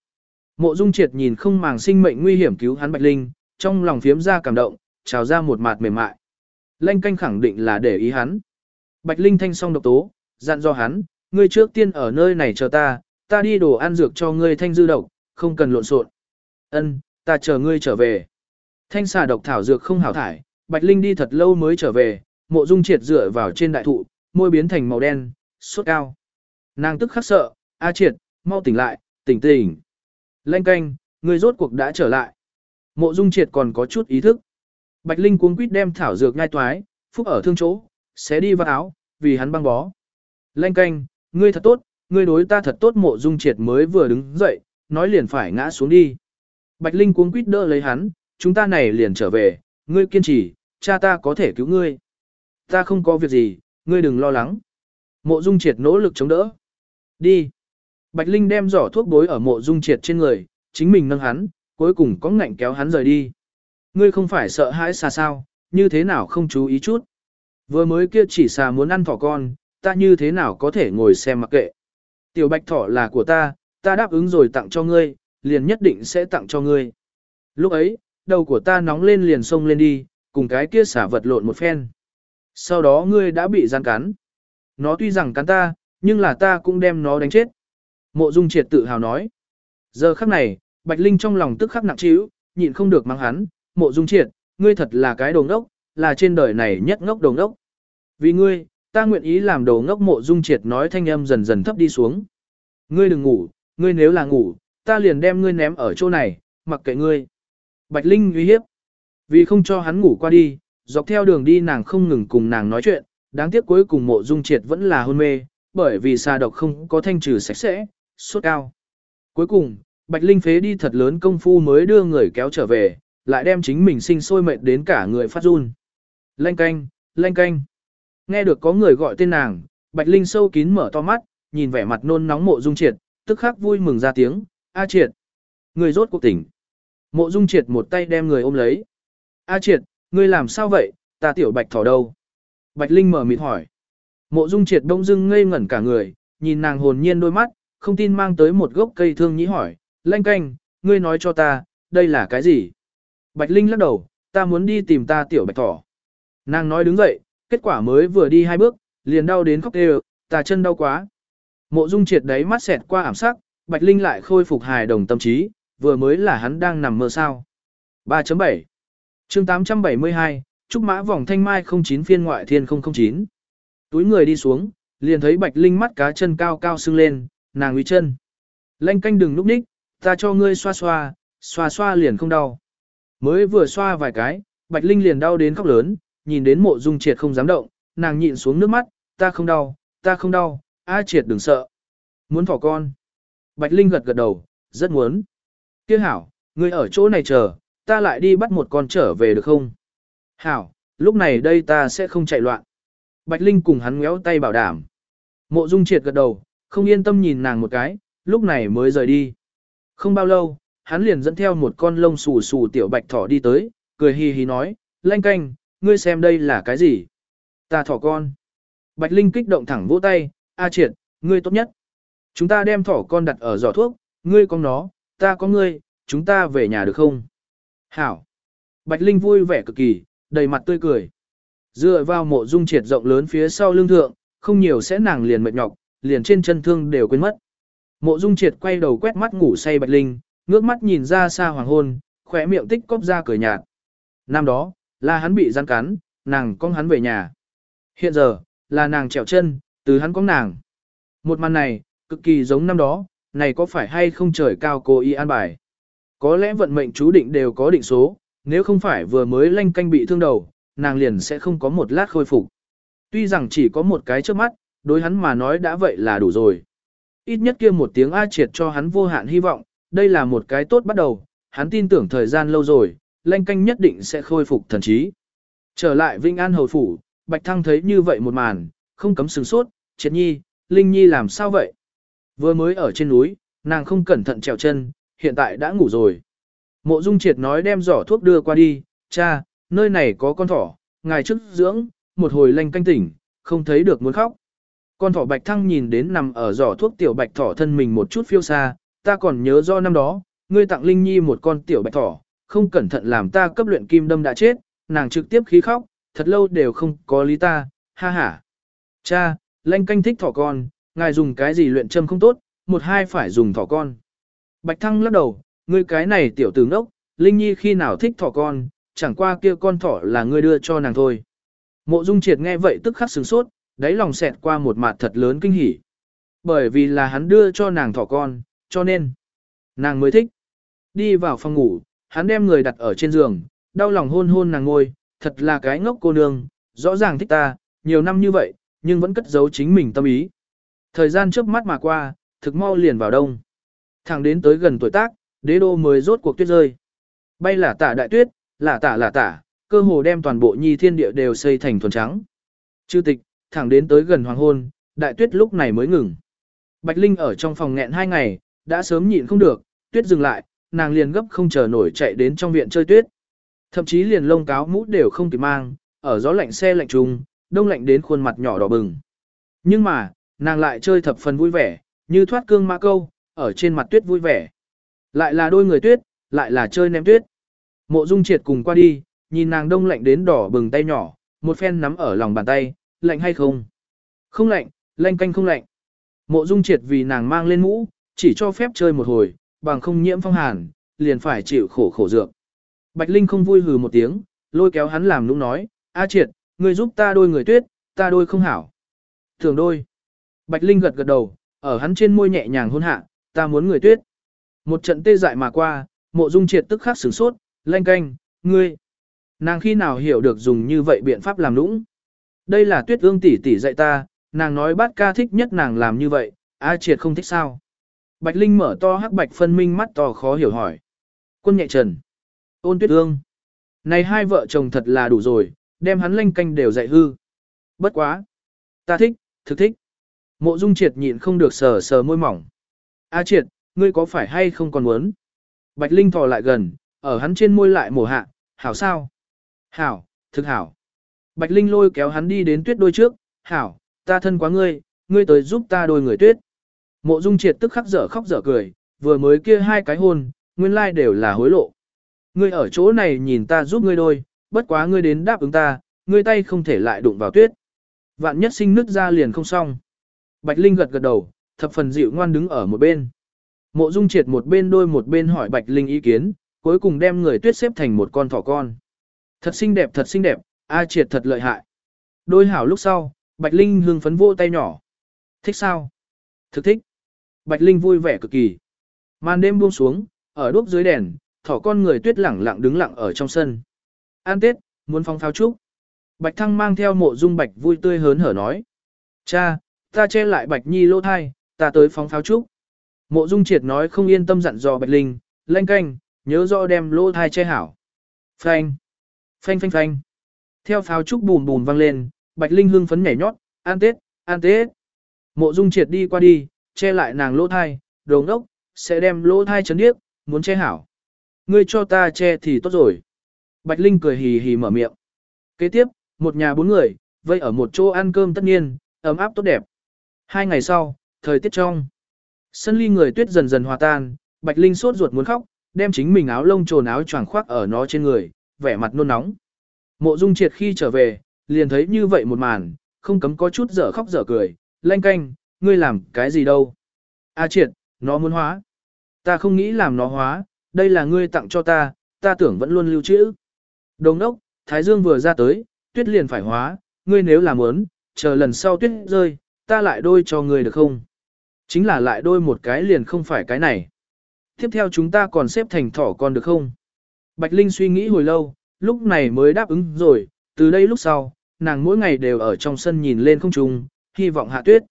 Mộ Dung Triệt nhìn không màng sinh mệnh nguy hiểm cứu hắn Bạch Linh, trong lòng phiếm ra cảm động, trào ra một mạt mềm mại. Lanh canh khẳng định là để ý hắn. Bạch Linh thanh xong độc tố, dặn do hắn, ngươi trước tiên ở nơi này chờ ta, ta đi đồ ăn dược cho ngươi thanh dư độc, không cần lộn xộn. Ân, ta chờ ngươi trở về. Thanh xà độc thảo dược không hảo thải, Bạch Linh đi thật lâu mới trở về, mộ dung triệt dựa vào trên đại thụ, môi biến thành màu đen, sốt cao. Nàng tức khắc sợ, A triệt, mau tỉnh lại, tỉnh tỉnh. Lanh canh, ngươi rốt cuộc đã trở lại. Mộ dung triệt còn có chút ý thức. Bạch Linh cuống quýt đem thảo dược ngay toái, phúc ở thương chỗ, sẽ đi vào áo, vì hắn băng bó. Lanh canh, ngươi thật tốt, ngươi đối ta thật tốt mộ dung triệt mới vừa đứng dậy, nói liền phải ngã xuống đi. Bạch Linh cuống quýt đỡ lấy hắn, chúng ta này liền trở về, ngươi kiên trì, cha ta có thể cứu ngươi. Ta không có việc gì, ngươi đừng lo lắng. Mộ Dung Triệt nỗ lực chống đỡ. Đi. Bạch Linh đem giỏ thuốc bối ở mộ Dung Triệt trên người, chính mình nâng hắn, cuối cùng có ngạnh kéo hắn rời đi. Ngươi không phải sợ hãi xa sao, như thế nào không chú ý chút. Vừa mới kia chỉ xà muốn ăn thỏ con, ta như thế nào có thể ngồi xem mặc kệ. Tiểu bạch thỏ là của ta, ta đáp ứng rồi tặng cho ngươi, liền nhất định sẽ tặng cho ngươi. Lúc ấy, đầu của ta nóng lên liền xông lên đi, cùng cái kia xả vật lộn một phen. Sau đó ngươi đã bị gian cắn. Nó tuy rằng cắn ta, nhưng là ta cũng đem nó đánh chết. Mộ Dung Triệt tự hào nói. Giờ khắc này, Bạch Linh trong lòng tức khắc nặng trĩu, nhịn không được mắng hắn, Mộ Dung Triệt, ngươi thật là cái đồ ngốc, là trên đời này nhất ngốc đồ ngốc. Vì ngươi, ta nguyện ý làm đồ ngốc Mộ Dung Triệt nói thanh âm dần dần thấp đi xuống. Ngươi đừng ngủ, ngươi nếu là ngủ, ta liền đem ngươi ném ở chỗ này, mặc kệ ngươi. Bạch Linh uy hiếp. Vì không cho hắn ngủ qua đi, dọc theo đường đi nàng không ngừng cùng nàng nói chuyện, đáng tiếc cuối cùng mộ dung triệt vẫn là hôn mê, bởi vì xà độc không có thanh trừ sạch sẽ, sốt cao. Cuối cùng, Bạch Linh phế đi thật lớn công phu mới đưa người kéo trở về, lại đem chính mình sinh sôi mệt đến cả người phát run. Lanh canh, lanh canh. Nghe được có người gọi tên nàng, Bạch Linh sâu kín mở to mắt, nhìn vẻ mặt nôn nóng mộ dung triệt, tức khắc vui mừng ra tiếng, A triệt. Người rốt cuộc tỉnh. Mộ dung triệt một tay đem người ôm lấy. A triệt, ngươi làm sao vậy, ta tiểu bạch thỏ đâu? Bạch Linh mở mịt hỏi. Mộ dung triệt đông dưng ngây ngẩn cả người, nhìn nàng hồn nhiên đôi mắt, không tin mang tới một gốc cây thương nhĩ hỏi, lanh canh, ngươi nói cho ta, đây là cái gì? Bạch Linh lắc đầu, ta muốn đi tìm ta tiểu bạch thỏ. Nàng nói đứng dậy, kết quả mới vừa đi hai bước, liền đau đến khóc đều, ta chân đau quá. Mộ dung triệt đấy mắt xẹt qua ảm sắc, Bạch Linh lại khôi phục hài đồng tâm trí, vừa mới là hắn đang nằm mơ sao. 3.7 chương 872, Trúc Mã vòng thanh mai 09 phiên ngoại thiên 009. Túi người đi xuống, liền thấy Bạch Linh mắt cá chân cao cao sưng lên, nàng uy chân. Lanh canh đừng núp ních, ta cho ngươi xoa xoa, xoa xoa liền không đau. Mới vừa xoa vài cái, Bạch Linh liền đau đến khóc lớn, nhìn đến mộ dung triệt không dám động, nàng nhịn xuống nước mắt, ta không đau, ta không đau, a triệt đừng sợ. Muốn thỏ con. Bạch Linh gật gật đầu, rất muốn. Kia hảo, ngươi ở chỗ này chờ, ta lại đi bắt một con trở về được không? Hảo, lúc này đây ta sẽ không chạy loạn. Bạch Linh cùng hắn ngéo tay bảo đảm. Mộ Dung triệt gật đầu, không yên tâm nhìn nàng một cái, lúc này mới rời đi. Không bao lâu, hắn liền dẫn theo một con lông xù xù tiểu bạch thỏ đi tới, cười hì hì nói, lanh canh, ngươi xem đây là cái gì? Ta thỏ con. Bạch Linh kích động thẳng vỗ tay, A triệt, ngươi tốt nhất. Chúng ta đem thỏ con đặt ở giỏ thuốc, ngươi có nó, ta có ngươi, chúng ta về nhà được không? Hảo. Bạch Linh vui vẻ cực kỳ, đầy mặt tươi cười. Dựa vào mộ dung triệt rộng lớn phía sau lưng thượng, không nhiều sẽ nàng liền mệt nhọc, liền trên chân thương đều quên mất. Mộ dung triệt quay đầu quét mắt ngủ say Bạch Linh, ngước mắt nhìn ra xa hoàng hôn, khỏe miệng tích cóp ra cười nhạt. Năm đó, là hắn bị gian cắn, nàng con hắn về nhà. Hiện giờ, là nàng trèo chân, từ hắn con nàng. Một màn này, cực kỳ giống năm đó, này có phải hay không trời cao cô y an bài. Có lẽ vận mệnh chú định đều có định số, nếu không phải vừa mới lanh canh bị thương đầu, nàng liền sẽ không có một lát khôi phục. Tuy rằng chỉ có một cái trước mắt, đối hắn mà nói đã vậy là đủ rồi. Ít nhất kia một tiếng A triệt cho hắn vô hạn hy vọng, đây là một cái tốt bắt đầu, hắn tin tưởng thời gian lâu rồi, lanh canh nhất định sẽ khôi phục thần trí. Trở lại Vinh An Hầu Phủ, Bạch Thăng thấy như vậy một màn, không cấm sừng sốt, triệt nhi, Linh Nhi làm sao vậy? Vừa mới ở trên núi, nàng không cẩn thận trèo chân, hiện tại đã ngủ rồi. Mộ Dung Triệt nói đem giỏ thuốc đưa qua đi, cha, nơi này có con thỏ, ngài trước dưỡng, một hồi lanh canh tỉnh, không thấy được muốn khóc. Con thỏ bạch thăng nhìn đến nằm ở giỏ thuốc tiểu bạch thỏ thân mình một chút phiêu xa, ta còn nhớ do năm đó, ngươi tặng Linh Nhi một con tiểu bạch thỏ, không cẩn thận làm ta cấp luyện kim đâm đã chết, nàng trực tiếp khí khóc, thật lâu đều không có lý ta, ha ha. Cha, lanh canh thích thỏ con, ngài dùng cái gì luyện châm không tốt, một hai phải dùng thỏ con. Bạch Thăng lắc đầu, ngươi cái này tiểu tử ngốc, Linh Nhi khi nào thích thỏ con, chẳng qua kia con thỏ là ngươi đưa cho nàng thôi. Mộ Dung Triệt nghe vậy tức khắc sửng sốt, đáy lòng xẹt qua một mặt thật lớn kinh hỉ. Bởi vì là hắn đưa cho nàng thỏ con, cho nên nàng mới thích. Đi vào phòng ngủ, hắn đem người đặt ở trên giường, đau lòng hôn hôn nàng ngôi, thật là cái ngốc cô nương, rõ ràng thích ta, nhiều năm như vậy, nhưng vẫn cất giấu chính mình tâm ý. Thời gian trước mắt mà qua, thực mau liền vào đông. Thẳng đến tới gần tuổi tác, đế đô mới rốt cuộc tuyết rơi. Bay là tả đại tuyết, là tả là tả, cơ hồ đem toàn bộ nhi thiên địa đều xây thành thuần trắng. Chư tịch, thẳng đến tới gần hoàng hôn, đại tuyết lúc này mới ngừng. Bạch Linh ở trong phòng nghẹn hai ngày, đã sớm nhịn không được, tuyết dừng lại, nàng liền gấp không chờ nổi chạy đến trong viện chơi tuyết. Thậm chí liền lông cáo mũ đều không kịp mang, ở gió lạnh xe lạnh trùng, đông lạnh đến khuôn mặt nhỏ đỏ bừng. Nhưng mà, nàng lại chơi thập phần vui vẻ, như thoát cương mã câu, ở trên mặt tuyết vui vẻ. Lại là đôi người tuyết, lại là chơi ném tuyết. Mộ Dung Triệt cùng qua đi, nhìn nàng đông lạnh đến đỏ bừng tay nhỏ, một phen nắm ở lòng bàn tay, lạnh hay không? Không lạnh, lanh canh không lạnh. Mộ Dung Triệt vì nàng mang lên mũ, chỉ cho phép chơi một hồi, bằng không nhiễm phong hàn, liền phải chịu khổ khổ dược. Bạch Linh không vui hừ một tiếng, lôi kéo hắn làm nũng nói, A Triệt, ngươi giúp ta đôi người tuyết, ta đôi không hảo. Thường đôi. Bạch Linh gật gật đầu, ở hắn trên môi nhẹ nhàng hôn hạ, ta muốn người tuyết. Một trận tê dại mà qua, mộ dung triệt tức khắc sửng sốt, lanh canh, ngươi. Nàng khi nào hiểu được dùng như vậy biện pháp làm nũng. Đây là tuyết ương tỷ tỷ dạy ta, nàng nói bát ca thích nhất nàng làm như vậy, A triệt không thích sao. Bạch Linh mở to hắc bạch phân minh mắt to khó hiểu hỏi. Quân nhẹ trần. Ôn tuyết ương. Này hai vợ chồng thật là đủ rồi, đem hắn lanh canh đều dạy hư. Bất quá. Ta thích, thực thích. Mộ dung triệt nhịn không được sờ sờ môi mỏng. A triệt, ngươi có phải hay không còn muốn? Bạch Linh thò lại gần, ở hắn trên môi lại mổ hạ, hảo sao? Hảo, thực hảo. Bạch Linh lôi kéo hắn đi đến tuyết đôi trước, hảo, ta thân quá ngươi, ngươi tới giúp ta đôi người tuyết. Mộ dung triệt tức khắc dở khóc dở cười, vừa mới kia hai cái hôn, nguyên lai đều là hối lộ. Ngươi ở chỗ này nhìn ta giúp ngươi đôi, bất quá ngươi đến đáp ứng ta, ngươi tay không thể lại đụng vào tuyết. Vạn nhất sinh nứt ra liền không xong. Bạch Linh gật gật đầu, thập phần dịu ngoan đứng ở một bên. Mộ Dung Triệt một bên đôi một bên hỏi Bạch Linh ý kiến, cuối cùng đem người tuyết xếp thành một con thỏ con. Thật xinh đẹp thật xinh đẹp, A Triệt thật lợi hại. Đôi hảo lúc sau, Bạch Linh hưng phấn vô tay nhỏ. Thích sao? Thực thích. Bạch Linh vui vẻ cực kỳ. Màn đêm buông xuống, ở đuốc dưới đèn, thỏ con người tuyết lẳng lặng đứng lặng ở trong sân. An Tết, muốn phong pháo trúc. Bạch Thăng mang theo mộ dung Bạch vui tươi hớn hở nói. Cha, ta che lại Bạch Nhi lô thai, ta tới phóng pháo trúc. Mộ Dung Triệt nói không yên tâm dặn dò Bạch Linh, lanh canh, nhớ rõ đem lỗ thai che hảo. Phanh, phanh phanh phanh. Theo pháo trúc bùm bùm vang lên, Bạch Linh hưng phấn nhảy nhót, an tết, an tết. Mộ Dung Triệt đi qua đi, che lại nàng lỗ thai, đồ ngốc, sẽ đem lỗ thai chấn điếc, muốn che hảo. Ngươi cho ta che thì tốt rồi. Bạch Linh cười hì hì mở miệng. Kế tiếp, một nhà bốn người, vây ở một chỗ ăn cơm tất nhiên, ấm áp tốt đẹp. Hai ngày sau, thời tiết trong. Sân ly người tuyết dần dần hòa tan, Bạch Linh sốt ruột muốn khóc, đem chính mình áo lông trồn áo choàng khoác ở nó trên người, vẻ mặt nôn nóng. Mộ Dung Triệt khi trở về, liền thấy như vậy một màn, không cấm có chút dở khóc dở cười, lanh canh, ngươi làm cái gì đâu. A Triệt, nó muốn hóa. Ta không nghĩ làm nó hóa, đây là ngươi tặng cho ta, ta tưởng vẫn luôn lưu trữ. Đồng đốc, Thái Dương vừa ra tới, tuyết liền phải hóa, ngươi nếu làm muốn, chờ lần sau tuyết rơi, ta lại đôi cho ngươi được không? Chính là lại đôi một cái liền không phải cái này. Tiếp theo chúng ta còn xếp thành thỏ con được không? Bạch Linh suy nghĩ hồi lâu, lúc này mới đáp ứng rồi, từ đây lúc sau, nàng mỗi ngày đều ở trong sân nhìn lên không trung, hy vọng hạ tuyết.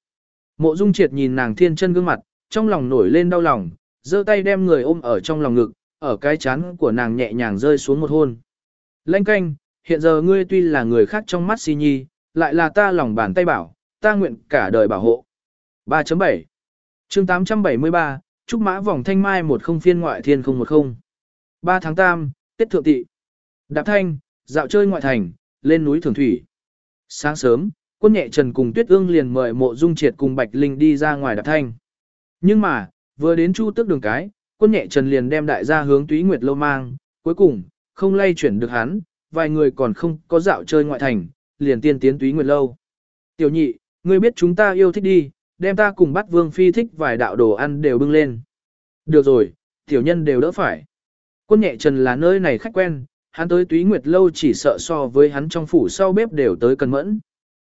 Mộ Dung Triệt nhìn nàng thiên chân gương mặt, trong lòng nổi lên đau lòng, giơ tay đem người ôm ở trong lòng ngực, ở cái chán của nàng nhẹ nhàng rơi xuống một hôn. Lanh canh, hiện giờ ngươi tuy là người khác trong mắt si nhi, lại là ta lòng bàn tay bảo, ta nguyện cả đời bảo hộ. 3.7 chương 873, Trúc Mã vòng thanh mai một không phiên ngoại thiên không một không. 3 tháng 8, Tết Thượng Tị. Đạp thanh, dạo chơi ngoại thành, lên núi Thường Thủy. Sáng sớm, quân nhẹ trần cùng Tuyết ương liền mời mộ dung triệt cùng Bạch Linh đi ra ngoài đạp thanh. Nhưng mà, vừa đến chu tước đường cái, quân nhẹ trần liền đem đại gia hướng túy nguyệt lâu mang, cuối cùng, không lay chuyển được hắn, vài người còn không có dạo chơi ngoại thành, liền tiên tiến túy nguyệt lâu. Tiểu nhị, ngươi biết chúng ta yêu thích đi, đem ta cùng bắt vương phi thích vài đạo đồ ăn đều bưng lên. Được rồi, tiểu nhân đều đỡ phải. Quân nhẹ trần là nơi này khách quen, hắn tới túy nguyệt lâu chỉ sợ so với hắn trong phủ sau bếp đều tới cần mẫn.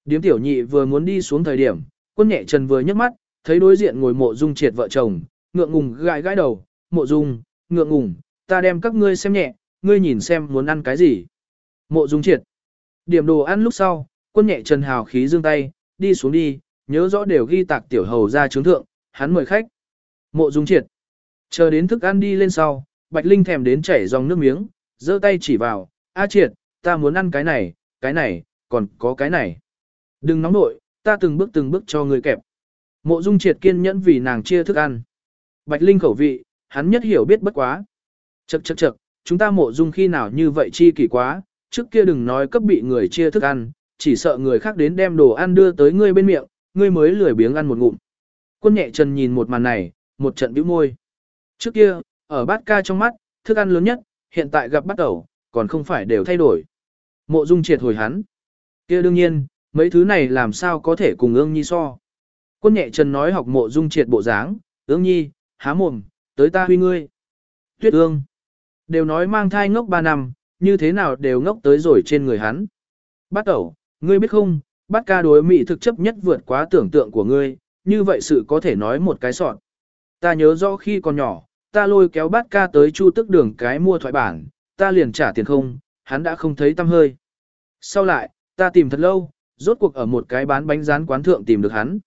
Điếm tiểu nhị vừa muốn đi xuống thời điểm, quân nhẹ trần vừa nhấc mắt, thấy đối diện ngồi mộ dung triệt vợ chồng, ngượng ngùng gãi gãi đầu, mộ dung, ngượng ngùng, ta đem các ngươi xem nhẹ, ngươi nhìn xem muốn ăn cái gì. Mộ dung triệt. Điểm đồ ăn lúc sau, quân nhẹ trần hào khí dương tay, đi xuống đi, nhớ rõ đều ghi tạc tiểu hầu ra trướng thượng, hắn mời khách. Mộ dung triệt. Chờ đến thức ăn đi lên sau, Bạch Linh thèm đến chảy dòng nước miếng, giơ tay chỉ vào, A triệt, ta muốn ăn cái này, cái này, còn có cái này. Đừng nóng nội, ta từng bước từng bước cho ngươi kẹp. Mộ Dung Triệt kiên nhẫn vì nàng chia thức ăn. Bạch Linh khẩu vị, hắn nhất hiểu biết bất quá. Chậc chậc chậc, chúng ta Mộ Dung khi nào như vậy chi kỳ quá, trước kia đừng nói cấp bị người chia thức ăn, chỉ sợ người khác đến đem đồ ăn đưa tới ngươi bên miệng, ngươi mới lười biếng ăn một ngụm. Quân nhẹ trần nhìn một màn này, một trận bĩu môi. Trước kia, ở bát ca trong mắt, thức ăn lớn nhất, hiện tại gặp bắt đầu, còn không phải đều thay đổi. Mộ Dung triệt hồi hắn. kia đương nhiên, mấy thứ này làm sao có thể cùng ương nhi so. Quân nhẹ trần nói học mộ Dung triệt bộ dáng, ương nhi, há mồm, tới ta huy ngươi. Tuyết ương. Đều nói mang thai ngốc 3 năm, như thế nào đều ngốc tới rồi trên người hắn. bắt đầu, ngươi biết không, bát ca đối mỹ thực chấp nhất vượt quá tưởng tượng của ngươi, như vậy sự có thể nói một cái sọt. Ta nhớ rõ khi còn nhỏ, ta lôi kéo bát ca tới chu tức đường cái mua thoại bản, ta liền trả tiền không, hắn đã không thấy tâm hơi. Sau lại, ta tìm thật lâu, rốt cuộc ở một cái bán bánh rán quán thượng tìm được hắn.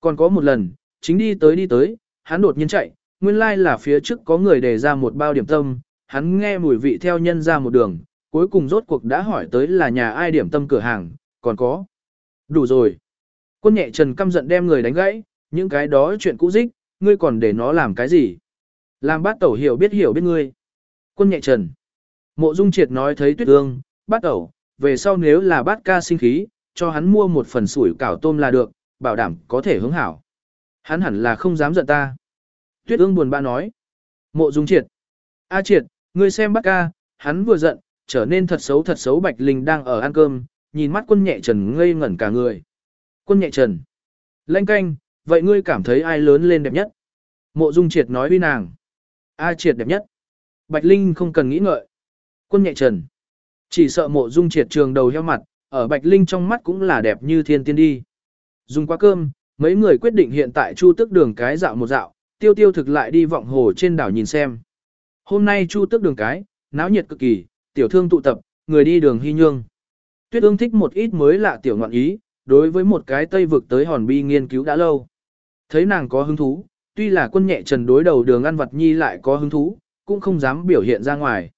Còn có một lần, chính đi tới đi tới, hắn đột nhiên chạy, nguyên lai like là phía trước có người đề ra một bao điểm tâm, hắn nghe mùi vị theo nhân ra một đường, cuối cùng rốt cuộc đã hỏi tới là nhà ai điểm tâm cửa hàng, còn có. Đủ rồi. Quân nhẹ trần căm giận đem người đánh gãy, những cái đó chuyện cũ dích, ngươi còn để nó làm cái gì? Làm bát tẩu hiểu biết hiểu biết ngươi. Quân nhẹ trần. Mộ dung triệt nói thấy tuyết ương, bát tẩu, về sau nếu là bát ca sinh khí, cho hắn mua một phần sủi cảo tôm là được, bảo đảm có thể hướng hảo. Hắn hẳn là không dám giận ta. Tuyết ương buồn bã nói. Mộ dung triệt. A triệt, ngươi xem bát ca, hắn vừa giận, trở nên thật xấu thật xấu Bạch Linh đang ở ăn cơm, nhìn mắt quân nhẹ trần ngây ngẩn cả người. Quân nhẹ trần. Lanh canh, vậy ngươi cảm thấy ai lớn lên đẹp nhất? Mộ dung triệt nói với nàng. A triệt đẹp nhất. Bạch Linh không cần nghĩ ngợi. Quân nhẹ trần. Chỉ sợ mộ dung triệt trường đầu heo mặt, ở Bạch Linh trong mắt cũng là đẹp như thiên tiên đi. Dùng quá cơm, mấy người quyết định hiện tại chu tức đường cái dạo một dạo, tiêu tiêu thực lại đi vọng hồ trên đảo nhìn xem. Hôm nay chu tức đường cái, náo nhiệt cực kỳ, tiểu thương tụ tập, người đi đường hy nhương. Tuyết ương thích một ít mới lạ tiểu ngoạn ý, đối với một cái tây vực tới hòn bi nghiên cứu đã lâu. Thấy nàng có hứng thú, tuy là quân nhẹ trần đối đầu đường ăn vật nhi lại có hứng thú, cũng không dám biểu hiện ra ngoài.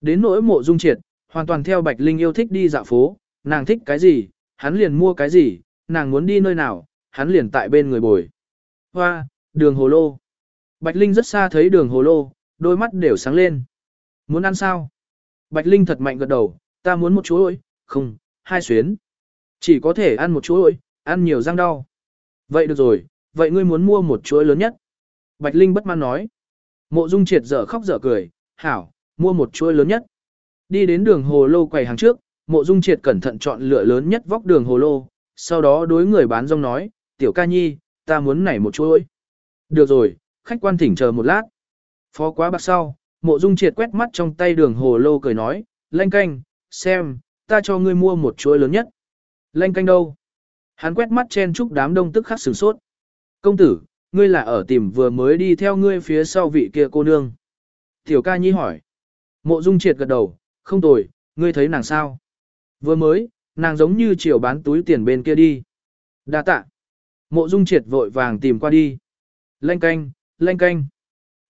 Đến nỗi mộ dung triệt, hoàn toàn theo Bạch Linh yêu thích đi dạo phố, nàng thích cái gì, hắn liền mua cái gì, nàng muốn đi nơi nào, hắn liền tại bên người bồi. Hoa, đường hồ lô. Bạch Linh rất xa thấy đường hồ lô, đôi mắt đều sáng lên. Muốn ăn sao? Bạch Linh thật mạnh gật đầu, ta muốn một chuỗi, không, hai xuyến. Chỉ có thể ăn một chuỗi, ăn nhiều răng đau. Vậy được rồi, vậy ngươi muốn mua một chuỗi lớn nhất. Bạch Linh bất mãn nói. Mộ Dung triệt dở khóc dở cười, hảo, mua một chuỗi lớn nhất. Đi đến đường hồ lô quầy hàng trước, mộ Dung triệt cẩn thận chọn lựa lớn nhất vóc đường hồ lô, sau đó đối người bán rong nói, tiểu ca nhi, ta muốn nảy một chuỗi. Được rồi, khách quan thỉnh chờ một lát. Phó quá bạc sau, mộ dung triệt quét mắt trong tay đường hồ lô cười nói, lanh canh, xem, ta cho ngươi mua một chuỗi lớn nhất. Lanh canh đâu? Hắn quét mắt chen chúc đám đông tức khắc sửng sốt. Công tử, ngươi là ở tìm vừa mới đi theo ngươi phía sau vị kia cô nương. Tiểu ca nhi hỏi. Mộ dung triệt gật đầu, không tồi, ngươi thấy nàng sao? Vừa mới, nàng giống như chiều bán túi tiền bên kia đi. Đa tạ. Mộ dung triệt vội vàng tìm qua đi. Lanh canh, lanh canh.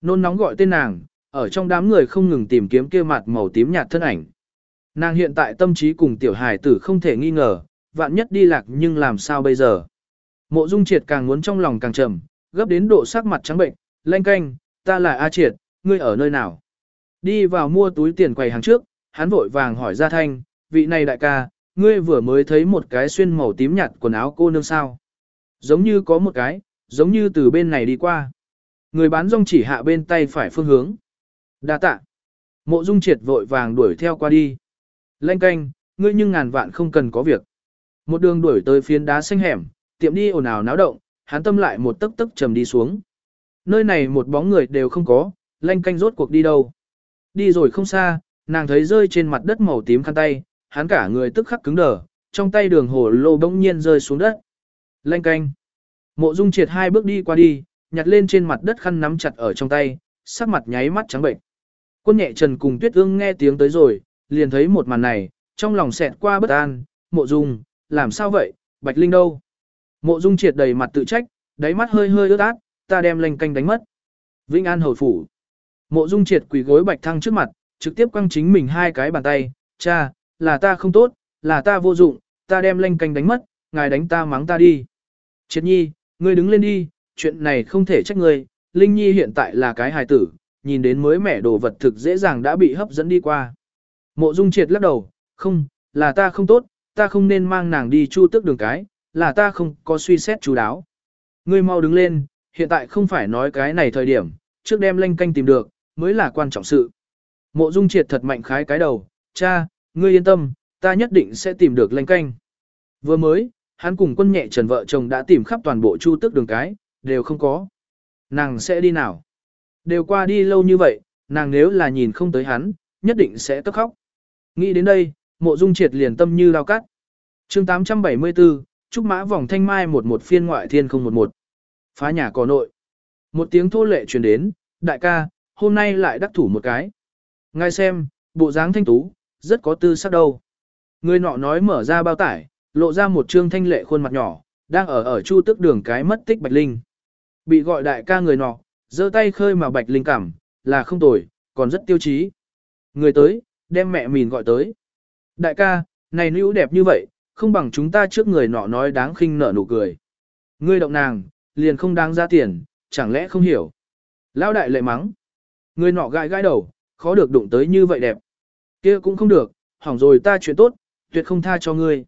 Nôn nóng gọi tên nàng, ở trong đám người không ngừng tìm kiếm kia mặt màu tím nhạt thân ảnh. Nàng hiện tại tâm trí cùng tiểu hài tử không thể nghi ngờ, vạn nhất đi lạc nhưng làm sao bây giờ. Mộ dung triệt càng muốn trong lòng càng trầm, gấp đến độ sắc mặt trắng bệnh, lanh canh, ta là A triệt, ngươi ở nơi nào? Đi vào mua túi tiền quầy hàng trước, hắn vội vàng hỏi ra thanh, vị này đại ca, ngươi vừa mới thấy một cái xuyên màu tím nhạt quần áo cô nương sao? Giống như có một cái, giống như từ bên này đi qua. Người bán rong chỉ hạ bên tay phải phương hướng. Đa tạ. Mộ Dung Triệt vội vàng đuổi theo qua đi. Lanh canh, ngươi nhưng ngàn vạn không cần có việc. Một đường đuổi tới phiến đá xanh hẻm, tiệm đi ồn ào náo động, hắn tâm lại một tấc tấc trầm đi xuống. Nơi này một bóng người đều không có, lanh canh rốt cuộc đi đâu. Đi rồi không xa, nàng thấy rơi trên mặt đất màu tím khăn tay, hắn cả người tức khắc cứng đờ, trong tay đường hồ lô bỗng nhiên rơi xuống đất. Lanh canh. Mộ Dung Triệt hai bước đi qua đi, nhặt lên trên mặt đất khăn nắm chặt ở trong tay, sắc mặt nháy mắt trắng bệnh. Quân nhẹ trần cùng tuyết ương nghe tiếng tới rồi, liền thấy một màn này, trong lòng xẹt qua bất an, mộ dung, làm sao vậy, bạch linh đâu? Mộ dung triệt đầy mặt tự trách, đáy mắt hơi hơi ướt át, ta đem lanh canh đánh mất. Vĩnh An hồi phủ. Mộ dung triệt quỳ gối bạch thăng trước mặt, trực tiếp quăng chính mình hai cái bàn tay, cha, là ta không tốt, là ta vô dụng, ta đem lanh canh đánh mất, ngài đánh ta mắng ta đi. Triệt nhi, ngươi đứng lên đi, chuyện này không thể trách ngươi, Linh Nhi hiện tại là cái hài tử, nhìn đến mới mẻ đồ vật thực dễ dàng đã bị hấp dẫn đi qua. Mộ Dung Triệt lắc đầu, không, là ta không tốt, ta không nên mang nàng đi chu tước đường cái, là ta không có suy xét chú đáo. Ngươi mau đứng lên, hiện tại không phải nói cái này thời điểm, trước đem lanh canh tìm được, mới là quan trọng sự. Mộ Dung Triệt thật mạnh khái cái đầu, cha, ngươi yên tâm, ta nhất định sẽ tìm được lanh canh. Vừa mới, hắn cùng quân nhẹ trần vợ chồng đã tìm khắp toàn bộ chu tước đường cái, đều không có. Nàng sẽ đi nào? Đều qua đi lâu như vậy, nàng nếu là nhìn không tới hắn, nhất định sẽ tức khóc. Nghĩ đến đây, mộ dung triệt liền tâm như lao cắt. chương 874, Trúc Mã vòng thanh mai một một phiên ngoại thiên không một một. Phá nhà cỏ nội. Một tiếng thô lệ truyền đến, đại ca, hôm nay lại đắc thủ một cái. Ngay xem, bộ dáng thanh tú, rất có tư sắc đâu. Người nọ nói mở ra bao tải, lộ ra một trương thanh lệ khuôn mặt nhỏ, đang ở ở chu tức đường cái mất tích Bạch Linh. Bị gọi đại ca người nọ, giơ tay khơi mà Bạch Linh cảm, là không tồi, còn rất tiêu chí. Người tới, đem mẹ mình gọi tới. Đại ca, này nữ đẹp như vậy, không bằng chúng ta trước người nọ nói đáng khinh nở nụ cười. Ngươi động nàng, liền không đáng ra tiền, chẳng lẽ không hiểu. Lão đại lệ mắng. ngươi nọ gãi gãi đầu, khó được đụng tới như vậy đẹp. kia cũng không được, hỏng rồi ta chuyện tốt, tuyệt không tha cho ngươi.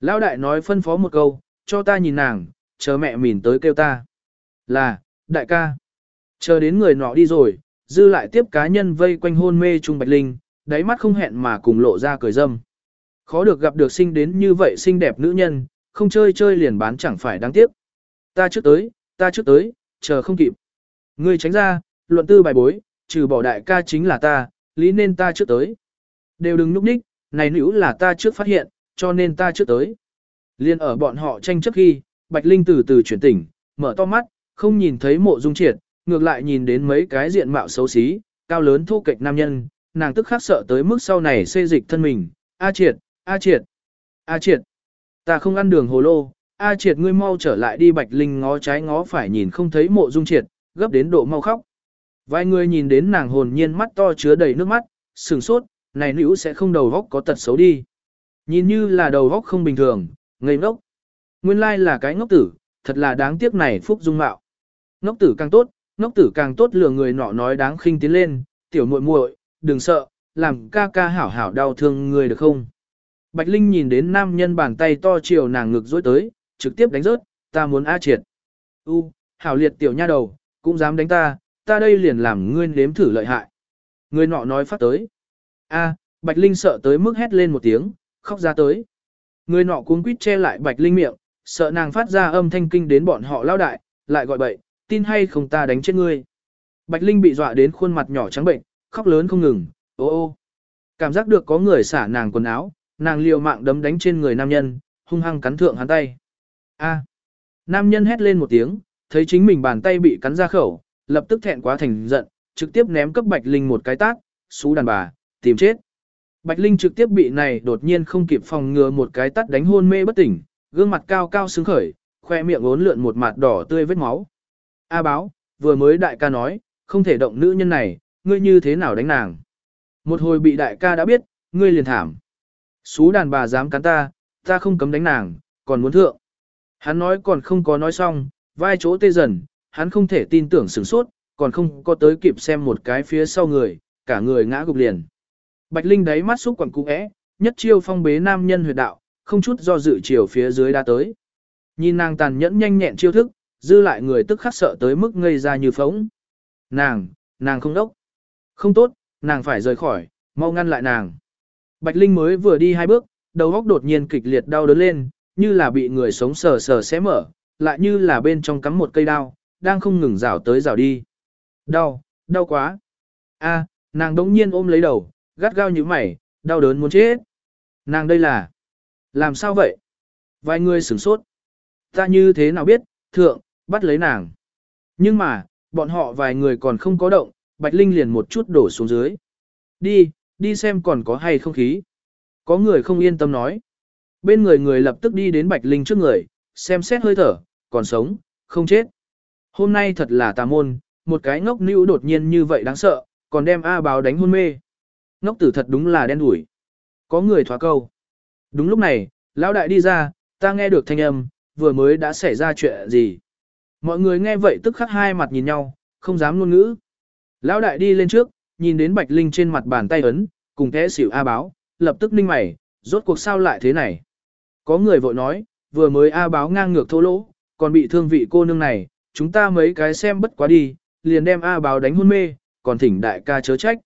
Lão đại nói phân phó một câu, cho ta nhìn nàng, chờ mẹ mình tới kêu ta. Là, đại ca. Chờ đến người nọ đi rồi, dư lại tiếp cá nhân vây quanh hôn mê Trung Bạch Linh, đáy mắt không hẹn mà cùng lộ ra cười dâm. Khó được gặp được sinh đến như vậy xinh đẹp nữ nhân, không chơi chơi liền bán chẳng phải đáng tiếc. Ta trước tới, ta trước tới, chờ không kịp. Ngươi tránh ra, luận tư bài bối, trừ bỏ đại ca chính là ta, lý nên ta trước tới. Đều đừng núp ních, này nữ là ta trước phát hiện, cho nên ta trước tới. Liên ở bọn họ tranh chấp khi, Bạch Linh từ từ chuyển tỉnh, mở to mắt, không nhìn thấy mộ dung triệt, ngược lại nhìn đến mấy cái diện mạo xấu xí, cao lớn thu kịch nam nhân, nàng tức khắc sợ tới mức sau này xê dịch thân mình. A triệt, A triệt, A triệt, ta không ăn đường hồ lô, A triệt ngươi mau trở lại đi Bạch Linh ngó trái ngó phải nhìn không thấy mộ dung triệt, gấp đến độ mau khóc. Vài người nhìn đến nàng hồn nhiên mắt to chứa đầy nước mắt, sừng sốt, này nữ sẽ không đầu góc có tật xấu đi. Nhìn như là đầu góc không bình thường, ngây ngốc. Nguyên lai là cái ngốc tử, thật là đáng tiếc này phúc dung mạo. Ngốc tử càng tốt, ngốc tử càng tốt lừa người nọ nói đáng khinh tiến lên, tiểu muội muội, đừng sợ, làm ca ca hảo hảo đau thương người được không? Bạch Linh nhìn đến nam nhân bàn tay to chiều nàng ngực dối tới, trực tiếp đánh rớt, ta muốn A triệt. U, hảo liệt tiểu nha đầu, cũng dám đánh ta, ta đây liền làm ngươi nếm thử lợi hại. Người nọ nói phát tới. A, Bạch Linh sợ tới mức hét lên một tiếng, khóc ra tới. Người nọ cuống quýt che lại Bạch Linh miệng, sợ nàng phát ra âm thanh kinh đến bọn họ lao đại, lại gọi bậy, tin hay không ta đánh chết ngươi. Bạch Linh bị dọa đến khuôn mặt nhỏ trắng bệnh, khóc lớn không ngừng, ô ô. Cảm giác được có người xả nàng quần áo, nàng liều mạng đấm đánh trên người nam nhân, hung hăng cắn thượng hắn tay. A. Nam nhân hét lên một tiếng, thấy chính mình bàn tay bị cắn ra khẩu, lập tức thẹn quá thành giận, trực tiếp ném cấp Bạch Linh một cái tát, xú đàn bà, tìm chết. Bạch Linh trực tiếp bị này đột nhiên không kịp phòng ngừa một cái tát đánh hôn mê bất tỉnh, gương mặt cao cao sướng khởi, khoe miệng ốn lượn một mặt đỏ tươi vết máu. A báo, vừa mới đại ca nói, không thể động nữ nhân này, ngươi như thế nào đánh nàng. Một hồi bị đại ca đã biết, ngươi liền thảm. Xú đàn bà dám cắn ta, ta không cấm đánh nàng, còn muốn thượng. Hắn nói còn không có nói xong, vai chỗ tê dần, hắn không thể tin tưởng sửng sốt, còn không có tới kịp xem một cái phía sau người, cả người ngã gục liền. Bạch Linh đáy mắt xúc quẳng cú é, nhất chiêu phong bế nam nhân huyệt đạo, không chút do dự chiều phía dưới đã tới. Nhìn nàng tàn nhẫn nhanh nhẹn chiêu thức, dư lại người tức khắc sợ tới mức ngây ra như phóng. Nàng, nàng không đốc. Không tốt, nàng phải rời khỏi, mau ngăn lại nàng. Bạch Linh mới vừa đi hai bước, đầu óc đột nhiên kịch liệt đau đớn lên, như là bị người sống sờ sờ xé mở, lại như là bên trong cắm một cây đao, đang không ngừng rảo tới rảo đi. Đau, đau quá. A, nàng đống nhiên ôm lấy đầu, gắt gao như mày, đau đớn muốn chết. Nàng đây là... Làm sao vậy? Vài người sửng sốt. Ta như thế nào biết, thượng, bắt lấy nàng. Nhưng mà, bọn họ vài người còn không có động, Bạch Linh liền một chút đổ xuống dưới. Đi, đi xem còn có hay không khí. Có người không yên tâm nói. Bên người người lập tức đi đến Bạch Linh trước người, xem xét hơi thở, còn sống, không chết. Hôm nay thật là tà môn, một cái ngốc nữ đột nhiên như vậy đáng sợ, còn đem A báo đánh hôn mê. Ngốc tử thật đúng là đen đủi. Có người thoá câu. Đúng lúc này, lão đại đi ra, Ta nghe được thanh âm, vừa mới đã xảy ra chuyện gì. Mọi người nghe vậy tức khắc hai mặt nhìn nhau, không dám ngôn ngữ. Lão đại đi lên trước, nhìn đến Bạch Linh trên mặt bàn tay ấn, cùng té xỉu A báo, lập tức ninh mày, rốt cuộc sao lại thế này. Có người vội nói, vừa mới A báo ngang ngược thô lỗ, còn bị thương vị cô nương này, chúng ta mấy cái xem bất quá đi, liền đem A báo đánh hôn mê, còn thỉnh đại ca chớ trách.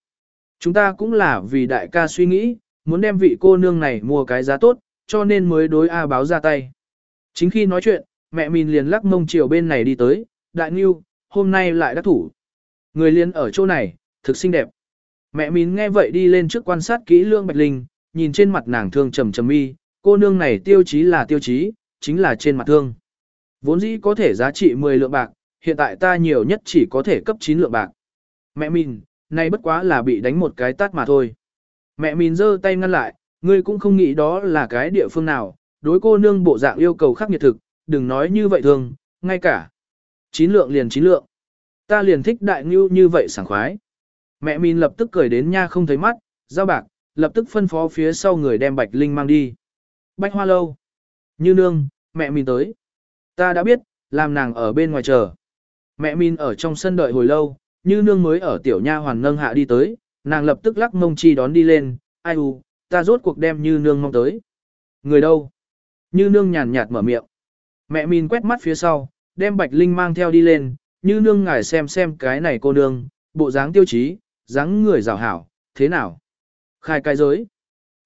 Chúng ta cũng là vì đại ca suy nghĩ, muốn đem vị cô nương này mua cái giá tốt, cho nên mới đối A báo ra tay. Chính khi nói chuyện, mẹ mình liền lắc mông chiều bên này đi tới, đại nghiêu, hôm nay lại đắc thủ. Người liên ở chỗ này, thực xinh đẹp. Mẹ Mín nghe vậy đi lên trước quan sát kỹ lương bạch linh, nhìn trên mặt nàng thương trầm trầm mi, cô nương này tiêu chí là tiêu chí, chính là trên mặt thương. Vốn dĩ có thể giá trị 10 lượng bạc, hiện tại ta nhiều nhất chỉ có thể cấp 9 lượng bạc. Mẹ mình, nay bất quá là bị đánh một cái tát mà thôi. Mẹ mình giơ tay ngăn lại, ngươi cũng không nghĩ đó là cái địa phương nào, đối cô nương bộ dạng yêu cầu khắc nghiệt thực, đừng nói như vậy thường, ngay cả. Chín lượng liền chín lượng. Ta liền thích đại ngưu như vậy sảng khoái. Mẹ mình lập tức cười đến nha không thấy mắt, giao bạc, lập tức phân phó phía sau người đem Bạch Linh mang đi. Bạch hoa lâu. Như nương, mẹ mình tới. Ta đã biết, làm nàng ở bên ngoài chờ. Mẹ mình ở trong sân đợi hồi lâu, như nương mới ở tiểu nha hoàn nâng hạ đi tới, nàng lập tức lắc mông chi đón đi lên, ai u, ta rốt cuộc đem như nương mong tới. Người đâu? Như nương nhàn nhạt mở miệng. Mẹ mình quét mắt phía sau, đem Bạch Linh mang theo đi lên, như nương ngài xem xem cái này cô nương, bộ dáng tiêu chí, dáng người rào hảo, thế nào? Khai cái giới.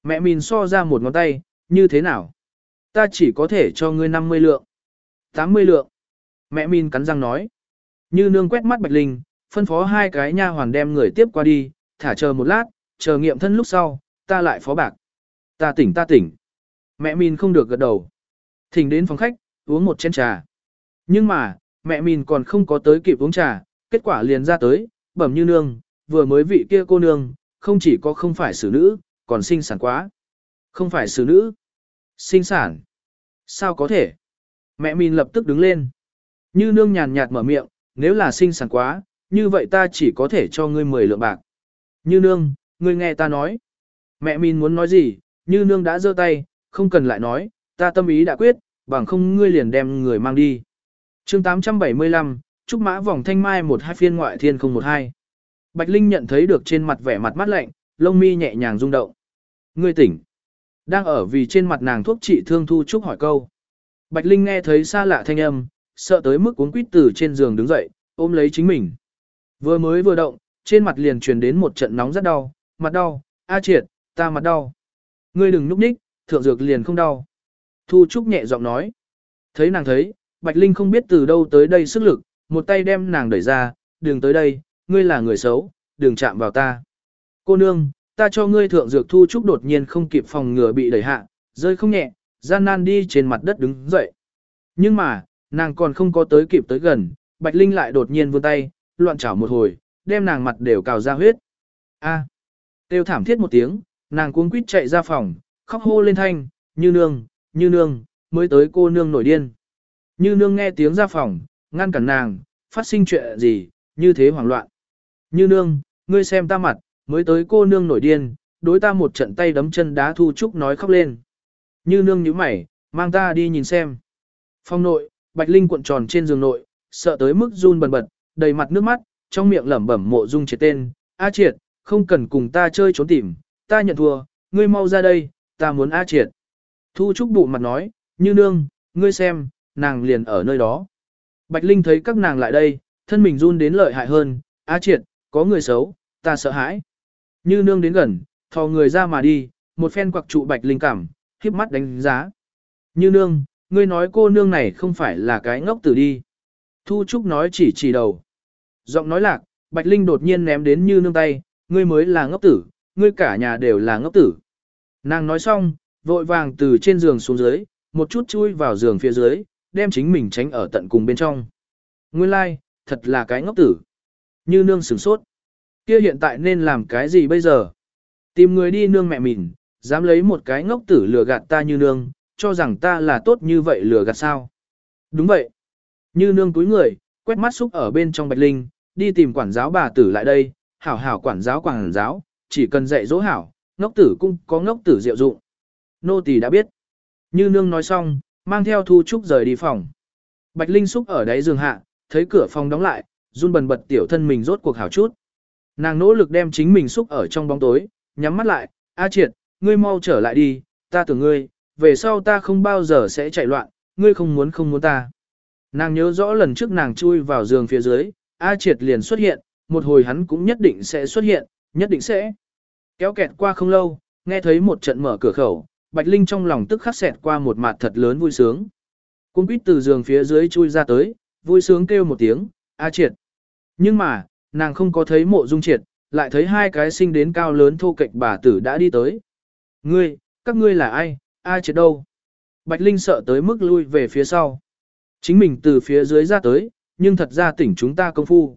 Mẹ mình so ra một ngón tay, như thế nào? Ta chỉ có thể cho ngươi 50 lượng. 80 lượng. Mẹ mình cắn răng nói. Như nương quét mắt Bạch Linh, phân phó hai cái nha hoàn đem người tiếp qua đi, thả chờ một lát, chờ nghiệm thân lúc sau, ta lại phó bạc. Ta tỉnh ta tỉnh. Mẹ mình không được gật đầu. Thỉnh đến phòng khách, uống một chén trà. Nhưng mà, mẹ mình còn không có tới kịp uống trà, kết quả liền ra tới, bẩm như nương, vừa mới vị kia cô nương, không chỉ có không phải xử nữ, còn sinh sản quá. Không phải xử nữ. Sinh sản. Sao có thể? Mẹ mình lập tức đứng lên. Như nương nhàn nhạt mở miệng, nếu là sinh sản quá, như vậy ta chỉ có thể cho ngươi 10 lượng bạc. Như nương, ngươi nghe ta nói. Mẹ mình muốn nói gì, như nương đã giơ tay, không cần lại nói, ta tâm ý đã quyết, bằng không ngươi liền đem người mang đi chương 875, Trúc Mã vòng thanh mai một hai phiên ngoại thiên không một hai. Bạch Linh nhận thấy được trên mặt vẻ mặt mát lạnh, lông mi nhẹ nhàng rung động. Ngươi tỉnh. Đang ở vì trên mặt nàng thuốc trị thương thu Trúc hỏi câu. Bạch Linh nghe thấy xa lạ thanh âm, sợ tới mức cuốn quýt từ trên giường đứng dậy, ôm lấy chính mình. Vừa mới vừa động, trên mặt liền truyền đến một trận nóng rất đau, mặt đau, a triệt, ta mặt đau. Ngươi đừng núp ních, thượng dược liền không đau. Thu Trúc nhẹ giọng nói. Thấy nàng thấy, Bạch Linh không biết từ đâu tới đây sức lực, một tay đem nàng đẩy ra, đừng tới đây, ngươi là người xấu, đừng chạm vào ta. Cô nương, ta cho ngươi thượng dược Thu Trúc đột nhiên không kịp phòng ngừa bị đẩy hạ, rơi không nhẹ, gian nan đi trên mặt đất đứng dậy. Nhưng mà, nàng còn không có tới kịp tới gần, Bạch Linh lại đột nhiên vươn tay, loạn chảo một hồi, đem nàng mặt đều cào ra huyết. A. Tiêu thảm thiết một tiếng, nàng cuống quýt chạy ra phòng, khóc hô lên thanh, như nương, như nương, mới tới cô nương nổi điên. Như nương nghe tiếng ra phòng, ngăn cản nàng, phát sinh chuyện gì, như thế hoảng loạn. Như nương, ngươi xem ta mặt, mới tới cô nương nổi điên, đối ta một trận tay đấm chân đá thu trúc nói khóc lên. Như nương nhíu mày, mang ta đi nhìn xem. Phong nội, Bạch Linh cuộn tròn trên giường nội, sợ tới mức run bần bật, đầy mặt nước mắt, trong miệng lẩm bẩm mộ dung triệt tên, A triệt, không cần cùng ta chơi trốn tìm, ta nhận thua, ngươi mau ra đây, ta muốn A triệt. Thu Trúc bụ mặt nói, như nương, ngươi xem, nàng liền ở nơi đó. Bạch Linh thấy các nàng lại đây, thân mình run đến lợi hại hơn, A triệt, có người xấu, ta sợ hãi. Như nương đến gần, thò người ra mà đi, một phen quặc trụ Bạch Linh cảm, khiếp mắt đánh giá. Như nương, ngươi nói cô nương này không phải là cái ngốc tử đi. Thu Trúc nói chỉ chỉ đầu. Giọng nói lạc, Bạch Linh đột nhiên ném đến như nương tay, ngươi mới là ngốc tử, ngươi cả nhà đều là ngốc tử. Nàng nói xong, vội vàng từ trên giường xuống dưới, một chút chui vào giường phía dưới, đem chính mình tránh ở tận cùng bên trong. Nguyên lai, like, thật là cái ngốc tử. Như nương sửng sốt. Kia hiện tại nên làm cái gì bây giờ? Tìm người đi nương mẹ mình, dám lấy một cái ngốc tử lừa gạt ta như nương, cho rằng ta là tốt như vậy lừa gạt sao? Đúng vậy. Như nương túi người, quét mắt xúc ở bên trong bạch linh, đi tìm quản giáo bà tử lại đây, hảo hảo quản giáo quản giáo, chỉ cần dạy dỗ hảo, ngốc tử cũng có ngốc tử diệu dụng. Nô tỳ đã biết. Như nương nói xong, mang theo Thu Trúc rời đi phòng. Bạch Linh xúc ở đáy giường hạ, thấy cửa phòng đóng lại, run bần bật tiểu thân mình rốt cuộc hảo chút. Nàng nỗ lực đem chính mình xúc ở trong bóng tối, nhắm mắt lại, A triệt, ngươi mau trở lại đi, ta tưởng ngươi, về sau ta không bao giờ sẽ chạy loạn, ngươi không muốn không muốn ta. Nàng nhớ rõ lần trước nàng chui vào giường phía dưới, A triệt liền xuất hiện, một hồi hắn cũng nhất định sẽ xuất hiện, nhất định sẽ. Kéo kẹt qua không lâu, nghe thấy một trận mở cửa khẩu, Bạch Linh trong lòng tức khắc xẹt qua một mặt thật lớn vui sướng. Cung quýt từ giường phía dưới chui ra tới, vui sướng kêu một tiếng, A triệt. Nhưng mà, nàng không có thấy mộ dung triệt, lại thấy hai cái sinh đến cao lớn thô kệch bà tử đã đi tới. Ngươi, các ngươi là ai, A triệt đâu? Bạch Linh sợ tới mức lui về phía sau. Chính mình từ phía dưới ra tới, nhưng thật ra tỉnh chúng ta công phu.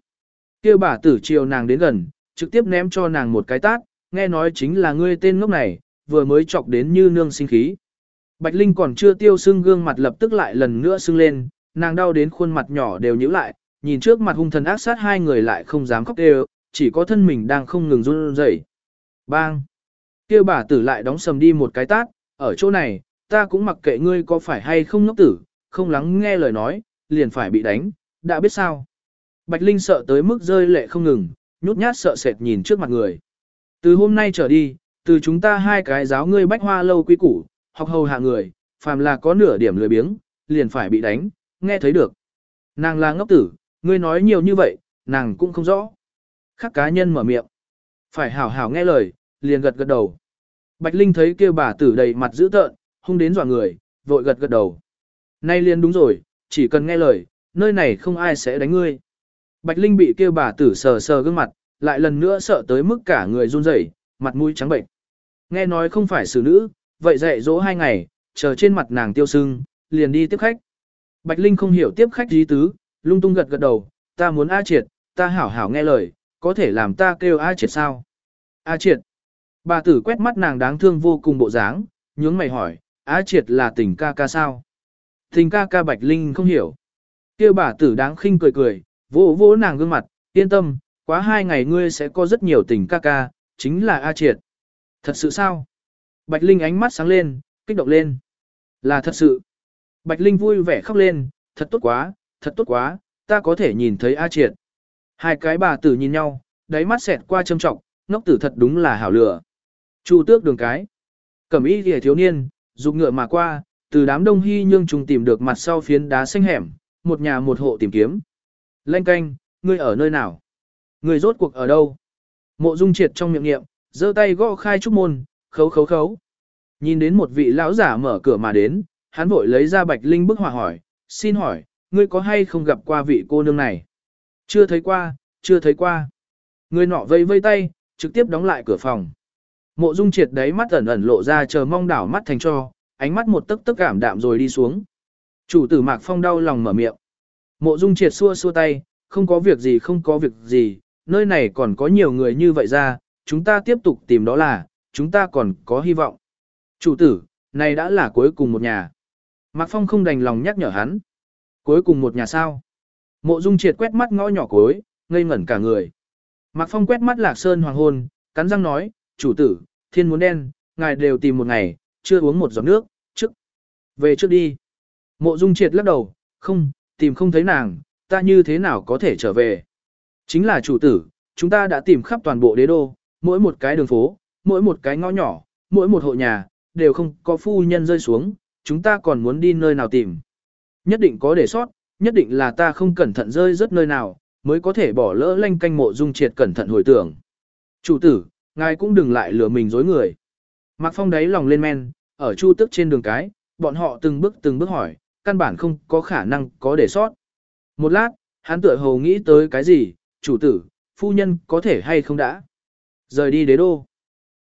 Kêu bà tử chiều nàng đến gần, trực tiếp ném cho nàng một cái tát, nghe nói chính là ngươi tên ngốc này, vừa mới chọc đến như nương sinh khí. Bạch Linh còn chưa tiêu sưng gương mặt lập tức lại lần nữa sưng lên, nàng đau đến khuôn mặt nhỏ đều nhíu lại, nhìn trước mặt hung thần ác sát hai người lại không dám khóc đều, chỉ có thân mình đang không ngừng run rẩy. Bang! Kêu bà tử lại đóng sầm đi một cái tát, ở chỗ này, ta cũng mặc kệ ngươi có phải hay không ngốc tử, không lắng nghe lời nói, liền phải bị đánh, đã biết sao. Bạch Linh sợ tới mức rơi lệ không ngừng, nhút nhát sợ sệt nhìn trước mặt người. Từ hôm nay trở đi, từ chúng ta hai cái giáo ngươi bách hoa lâu quy củ, học hầu hạ người, phàm là có nửa điểm lười biếng, liền phải bị đánh, nghe thấy được. Nàng là ngốc tử, ngươi nói nhiều như vậy, nàng cũng không rõ. Khác cá nhân mở miệng. Phải hảo hảo nghe lời, liền gật gật đầu. Bạch Linh thấy kêu bà tử đầy mặt dữ tợn, hung đến dọa người, vội gật gật đầu. Nay liền đúng rồi, chỉ cần nghe lời, nơi này không ai sẽ đánh ngươi. Bạch Linh bị kêu bà tử sờ sờ gương mặt, lại lần nữa sợ tới mức cả người run rẩy, mặt mũi trắng bệnh. Nghe nói không phải xử nữ, vậy dạy dỗ hai ngày, chờ trên mặt nàng tiêu sưng, liền đi tiếp khách. Bạch Linh không hiểu tiếp khách gì tứ, lung tung gật gật đầu, ta muốn A triệt, ta hảo hảo nghe lời, có thể làm ta kêu A triệt sao? A triệt. Bà tử quét mắt nàng đáng thương vô cùng bộ dáng, nhướng mày hỏi, A triệt là tình ca ca sao? Tình ca ca Bạch Linh không hiểu. Kêu bà tử đáng khinh cười cười, vỗ vỗ nàng gương mặt, yên tâm, quá hai ngày ngươi sẽ có rất nhiều tình ca ca, chính là A triệt. Thật sự sao? Bạch Linh ánh mắt sáng lên, kích động lên. Là thật sự. Bạch Linh vui vẻ khóc lên, thật tốt quá, thật tốt quá, ta có thể nhìn thấy A triệt. Hai cái bà tử nhìn nhau, đáy mắt xẹt qua châm trọng, ngốc tử thật đúng là hảo lửa. Chu tước đường cái. Cẩm y ghề thiếu niên, dục ngựa mà qua, từ đám đông hy nhương trùng tìm được mặt sau phiến đá xanh hẻm, một nhà một hộ tìm kiếm. Lanh canh, ngươi ở nơi nào? Ngươi rốt cuộc ở đâu? Mộ dung triệt trong miệng nghiệm, giơ tay gõ khai trúc môn, khấu khấu khấu. Nhìn đến một vị lão giả mở cửa mà đến, hắn vội lấy ra bạch linh bức hòa hỏi, xin hỏi, ngươi có hay không gặp qua vị cô nương này? Chưa thấy qua, chưa thấy qua. Người nọ vây vây tay, trực tiếp đóng lại cửa phòng. Mộ dung triệt đấy mắt ẩn ẩn lộ ra chờ mong đảo mắt thành cho, ánh mắt một tức tức cảm đạm rồi đi xuống. Chủ tử Mạc Phong đau lòng mở miệng. Mộ Dung Triệt xua xua tay, không có việc gì không có việc gì, nơi này còn có nhiều người như vậy ra, chúng ta tiếp tục tìm đó là, chúng ta còn có hy vọng. Chủ tử, này đã là cuối cùng một nhà. Mạc Phong không đành lòng nhắc nhở hắn. Cuối cùng một nhà sao? Mộ Dung Triệt quét mắt ngõ nhỏ cối, ngây ngẩn cả người. Mạc Phong quét mắt Lạc Sơn hoàng hôn, cắn răng nói, chủ tử, thiên muốn đen, ngài đều tìm một ngày, chưa uống một giọt nước, trước. Về trước đi. Mộ Dung Triệt lắc đầu, không, tìm không thấy nàng, ta như thế nào có thể trở về. Chính là chủ tử, chúng ta đã tìm khắp toàn bộ đế đô, mỗi một cái đường phố, mỗi một cái ngõ nhỏ, mỗi một hộ nhà, đều không có phu nhân rơi xuống, chúng ta còn muốn đi nơi nào tìm. Nhất định có để sót, nhất định là ta không cẩn thận rơi rớt nơi nào, mới có thể bỏ lỡ lanh canh mộ dung triệt cẩn thận hồi tưởng. Chủ tử, ngài cũng đừng lại lừa mình dối người. Mạc Phong đáy lòng lên men, ở chu tức trên đường cái, bọn họ từng bước từng bước hỏi, căn bản không có khả năng có để sót. Một lát, hắn tựa hồ nghĩ tới cái gì, chủ tử, phu nhân có thể hay không đã. Rời đi đế đô.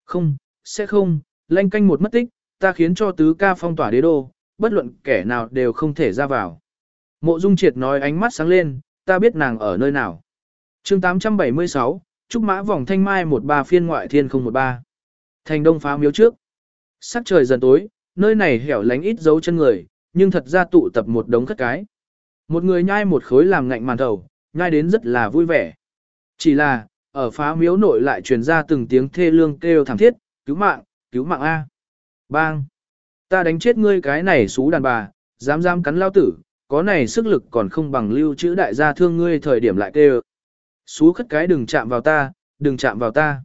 Không, sẽ không, lanh canh một mất tích, ta khiến cho tứ ca phong tỏa đế đô, bất luận kẻ nào đều không thể ra vào. Mộ Dung Triệt nói ánh mắt sáng lên, ta biết nàng ở nơi nào. chương 876, Trúc Mã vòng thanh mai một ba phiên ngoại thiên không một ba. Thành đông phá miếu trước. Sắc trời dần tối, nơi này hẻo lánh ít dấu chân người, nhưng thật ra tụ tập một đống khất cái. Một người nhai một khối làm ngạnh màn thầu, nhai đến rất là vui vẻ. Chỉ là, ở phá miếu nội lại truyền ra từng tiếng thê lương kêu thảm thiết, cứu mạng, cứu mạng A. Bang! Ta đánh chết ngươi cái này xú đàn bà, Dám dám cắn lao tử, có này sức lực còn không bằng lưu chữ đại gia thương ngươi thời điểm lại kêu. Xú khất cái đừng chạm vào ta, đừng chạm vào ta.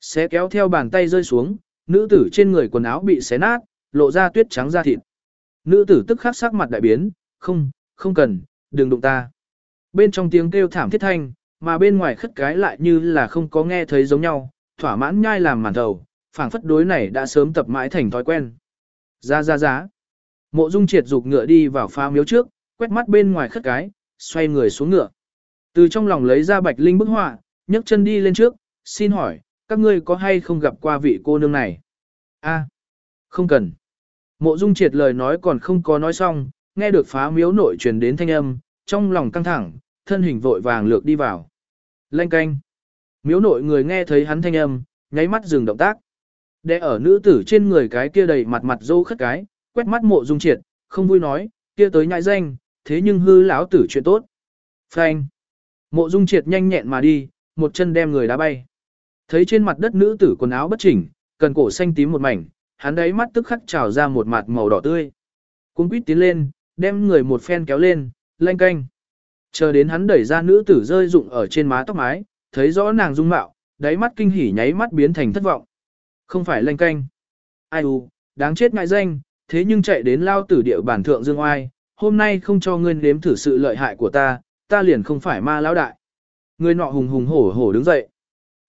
Xé kéo theo bàn tay rơi xuống, nữ tử trên người quần áo bị xé nát, lộ ra tuyết trắng da thịt. Nữ tử tức khắc sắc mặt đại biến, không, không cần, đừng đụng ta. Bên trong tiếng kêu thảm thiết thanh, mà bên ngoài khất cái lại như là không có nghe thấy giống nhau, thỏa mãn nhai làm màn đầu, phảng phất đối này đã sớm tập mãi thành thói quen. Ra ra ra. Mộ Dung triệt dục ngựa đi vào pha miếu trước, quét mắt bên ngoài khất cái, xoay người xuống ngựa. Từ trong lòng lấy ra bạch linh bức họa, nhấc chân đi lên trước, xin hỏi, các ngươi có hay không gặp qua vị cô nương này? A, không cần. Mộ Dung triệt lời nói còn không có nói xong, nghe được phá miếu nội truyền đến thanh âm, trong lòng căng thẳng, thân hình vội vàng lược đi vào. Lanh canh. Miếu nội người nghe thấy hắn thanh âm, nháy mắt dừng động tác. Để ở nữ tử trên người cái kia đầy mặt mặt dâu khất cái, quét mắt mộ dung triệt, không vui nói, kia tới nhại danh, thế nhưng hư lão tử chuyện tốt. Phanh. Mộ dung triệt nhanh nhẹn mà đi, một chân đem người đá bay. Thấy trên mặt đất nữ tử quần áo bất chỉnh, cần cổ xanh tím một mảnh, hắn đấy mắt tức khắc trào ra một mặt màu đỏ tươi. Cung quýt tiến lên, đem người một phen kéo lên, lanh canh. Chờ đến hắn đẩy ra nữ tử rơi rụng ở trên má tóc mái, thấy rõ nàng dung mạo, đáy mắt kinh hỉ nháy mắt biến thành thất vọng. Không phải lanh canh. Ai u, đáng chết ngại danh, thế nhưng chạy đến lao tử địa bản thượng dương oai, hôm nay không cho ngươi nếm thử sự lợi hại của ta, ta liền không phải ma lão đại. Người nọ hùng hùng hổ hổ đứng dậy.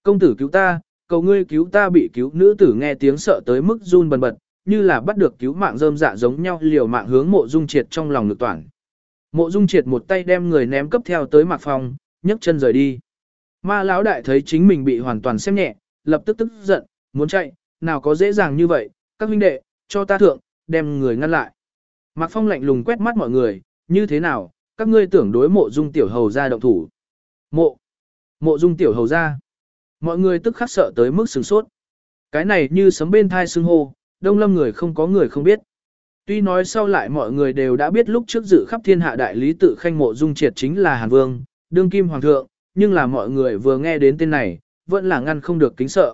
Công tử cứu ta, cầu ngươi cứu ta bị cứu nữ tử nghe tiếng sợ tới mức run bần bật, như là bắt được cứu mạng rơm dạ giống nhau liều mạng hướng mộ dung triệt trong lòng ngực toàn. Mộ dung triệt một tay đem người ném cấp theo tới mạc phòng, nhấc chân rời đi. Ma lão đại thấy chính mình bị hoàn toàn xem nhẹ, lập tức tức giận, muốn chạy, nào có dễ dàng như vậy, các huynh đệ, cho ta thượng, đem người ngăn lại. Mạc Phong lạnh lùng quét mắt mọi người, như thế nào, các ngươi tưởng đối mộ dung tiểu hầu ra động thủ. Mộ, mộ dung tiểu hầu ra. Mọi người tức khắc sợ tới mức sừng sốt. Cái này như sấm bên thai xưng hô, đông lâm người không có người không biết. Tuy nói sau lại mọi người đều đã biết lúc trước dự khắp thiên hạ đại lý tự khanh mộ dung triệt chính là Hàn Vương, đương kim hoàng thượng, nhưng là mọi người vừa nghe đến tên này, vẫn là ngăn không được kính sợ.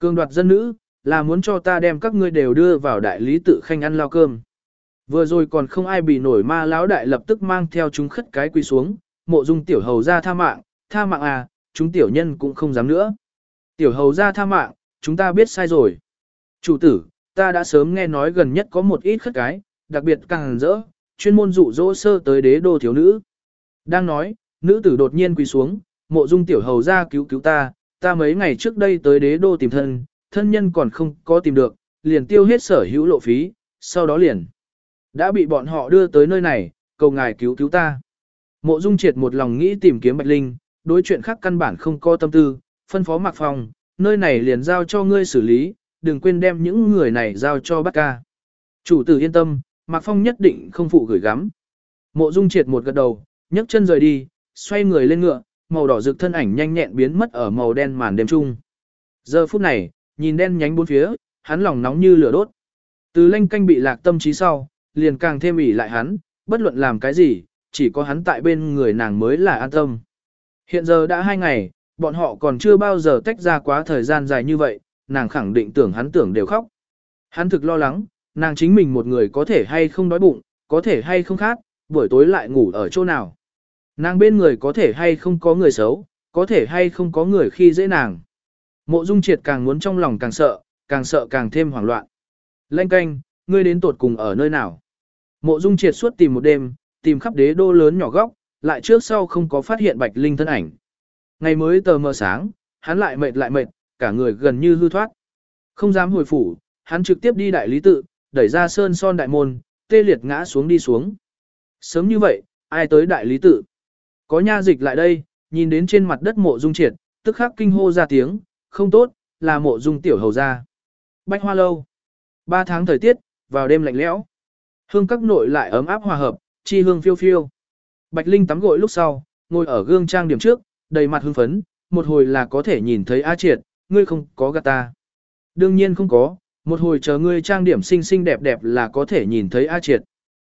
Cương đoạt dân nữ, là muốn cho ta đem các ngươi đều đưa vào đại lý tự khanh ăn lao cơm. Vừa rồi còn không ai bị nổi ma lão đại lập tức mang theo chúng khất cái quỳ xuống, mộ dung tiểu hầu ra tha mạng, tha mạng à, chúng tiểu nhân cũng không dám nữa. Tiểu hầu ra tha mạng, chúng ta biết sai rồi. Chủ tử, ta đã sớm nghe nói gần nhất có một ít khất cái, đặc biệt càng rỡ, chuyên môn dụ dỗ sơ tới đế đô thiếu nữ. Đang nói, nữ tử đột nhiên quỳ xuống, mộ dung tiểu hầu ra cứu cứu ta, ta mấy ngày trước đây tới đế đô tìm thân, thân nhân còn không có tìm được, liền tiêu hết sở hữu lộ phí, sau đó liền đã bị bọn họ đưa tới nơi này, cầu ngài cứu cứu ta. Mộ Dung Triệt một lòng nghĩ tìm kiếm Bạch Linh, đối chuyện khác căn bản không có tâm tư, phân phó Mạc Phong, nơi này liền giao cho ngươi xử lý, đừng quên đem những người này giao cho bác ca. Chủ tử yên tâm, Mạc Phong nhất định không phụ gửi gắm. Mộ Dung Triệt một gật đầu, nhấc chân rời đi, xoay người lên ngựa, màu đỏ rực thân ảnh nhanh nhẹn biến mất ở màu đen màn đêm trung. Giờ phút này, nhìn đen nhánh bốn phía, hắn lòng nóng như lửa đốt. Từ lanh canh bị lạc tâm trí sau, liền càng thêm ỉ lại hắn, bất luận làm cái gì, chỉ có hắn tại bên người nàng mới là an tâm. Hiện giờ đã hai ngày, bọn họ còn chưa bao giờ tách ra quá thời gian dài như vậy, nàng khẳng định tưởng hắn tưởng đều khóc. Hắn thực lo lắng, nàng chính mình một người có thể hay không đói bụng, có thể hay không khát, buổi tối lại ngủ ở chỗ nào. Nàng bên người có thể hay không có người xấu, có thể hay không có người khi dễ nàng. Mộ Dung Triệt càng muốn trong lòng càng sợ, càng sợ càng thêm hoảng loạn. Lanh canh, ngươi đến tột cùng ở nơi nào? Mộ Dung Triệt suốt tìm một đêm, tìm khắp đế đô lớn nhỏ góc, lại trước sau không có phát hiện Bạch Linh thân ảnh. Ngày mới tờ mờ sáng, hắn lại mệt lại mệt, cả người gần như hư thoát. Không dám hồi phủ, hắn trực tiếp đi đại lý tự, đẩy ra sơn son đại môn, tê liệt ngã xuống đi xuống. Sớm như vậy, ai tới đại lý tự? Có nha dịch lại đây, nhìn đến trên mặt đất mộ dung triệt, tức khắc kinh hô ra tiếng, không tốt, là mộ dung tiểu hầu ra. Bách hoa lâu. Ba tháng thời tiết, vào đêm lạnh lẽo. Hương các nội lại ấm áp hòa hợp, chi hương phiêu phiêu. Bạch Linh tắm gội lúc sau, ngồi ở gương trang điểm trước, đầy mặt hưng phấn, một hồi là có thể nhìn thấy A Triệt, ngươi không có gạt ta. Đương nhiên không có, một hồi chờ ngươi trang điểm xinh xinh đẹp đẹp là có thể nhìn thấy A Triệt.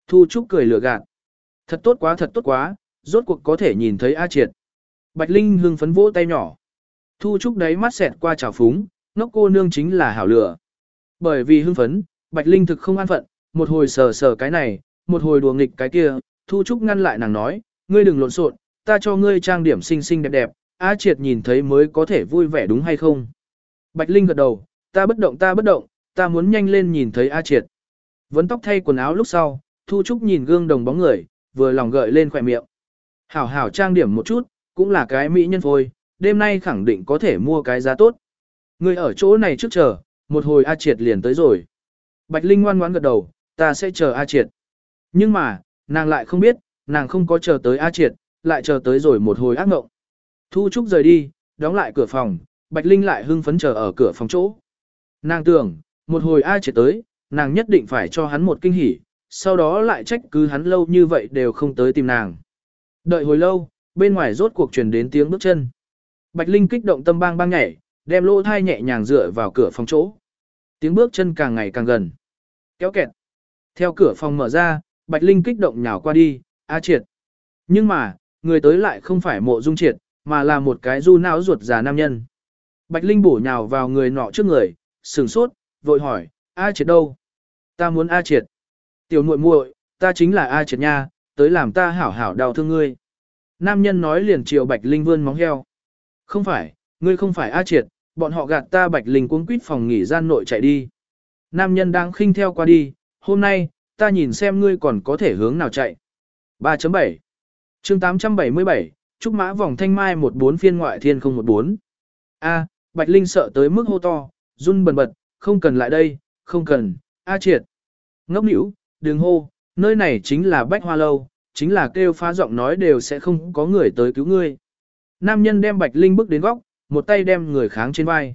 Thu Trúc cười lừa gạt. Thật tốt quá thật tốt quá, rốt cuộc có thể nhìn thấy A Triệt. Bạch Linh hưng phấn vỗ tay nhỏ. Thu Trúc đấy mắt xẹt qua trào phúng, nóc cô nương chính là hảo lửa. Bởi vì hưng phấn, Bạch Linh thực không an phận, một hồi sờ sờ cái này, một hồi đùa nghịch cái kia, Thu Trúc ngăn lại nàng nói, ngươi đừng lộn xộn, ta cho ngươi trang điểm xinh xinh đẹp đẹp, A Triệt nhìn thấy mới có thể vui vẻ đúng hay không? Bạch Linh gật đầu, ta bất động ta bất động, ta muốn nhanh lên nhìn thấy A Triệt. Vấn tóc thay quần áo lúc sau, Thu Trúc nhìn gương đồng bóng người, vừa lòng gợi lên khỏe miệng. Hảo hảo trang điểm một chút, cũng là cái mỹ nhân phôi, đêm nay khẳng định có thể mua cái giá tốt. Người ở chỗ này trước chờ, một hồi A Triệt liền tới rồi. Bạch Linh ngoan ngoãn gật đầu, ta sẽ chờ A Triệt. Nhưng mà, nàng lại không biết, nàng không có chờ tới A Triệt, lại chờ tới rồi một hồi ác mộng. Thu Trúc rời đi, đóng lại cửa phòng, Bạch Linh lại hưng phấn chờ ở cửa phòng chỗ. Nàng tưởng, một hồi A Triệt tới, nàng nhất định phải cho hắn một kinh hỉ, sau đó lại trách cứ hắn lâu như vậy đều không tới tìm nàng. Đợi hồi lâu, bên ngoài rốt cuộc truyền đến tiếng bước chân. Bạch Linh kích động tâm bang bang nhảy, đem lỗ thai nhẹ nhàng dựa vào cửa phòng chỗ. Tiếng bước chân càng ngày càng gần. Kéo kẹt. Theo cửa phòng mở ra, Bạch Linh kích động nhào qua đi, A triệt. Nhưng mà, người tới lại không phải mộ dung triệt, mà là một cái du não ruột già nam nhân. Bạch Linh bổ nhào vào người nọ trước người, sừng sốt, vội hỏi, A triệt đâu? Ta muốn A triệt. Tiểu muội muội, ta chính là A triệt nha, tới làm ta hảo hảo đau thương ngươi. Nam nhân nói liền chiều Bạch Linh vươn móng heo. Không phải, ngươi không phải A triệt, bọn họ gạt ta Bạch Linh cuống quýt phòng nghỉ gian nội chạy đi. Nam nhân đang khinh theo qua đi, hôm nay, ta nhìn xem ngươi còn có thể hướng nào chạy. 3.7 chương 877, Trúc Mã vòng thanh mai 14 phiên ngoại thiên 014. A, Bạch Linh sợ tới mức hô to, run bần bật, không cần lại đây, không cần, A triệt. Ngốc nỉu, đường hô, nơi này chính là Bách Hoa Lâu, chính là kêu phá giọng nói đều sẽ không có người tới cứu ngươi. Nam nhân đem Bạch Linh bước đến góc, một tay đem người kháng trên vai.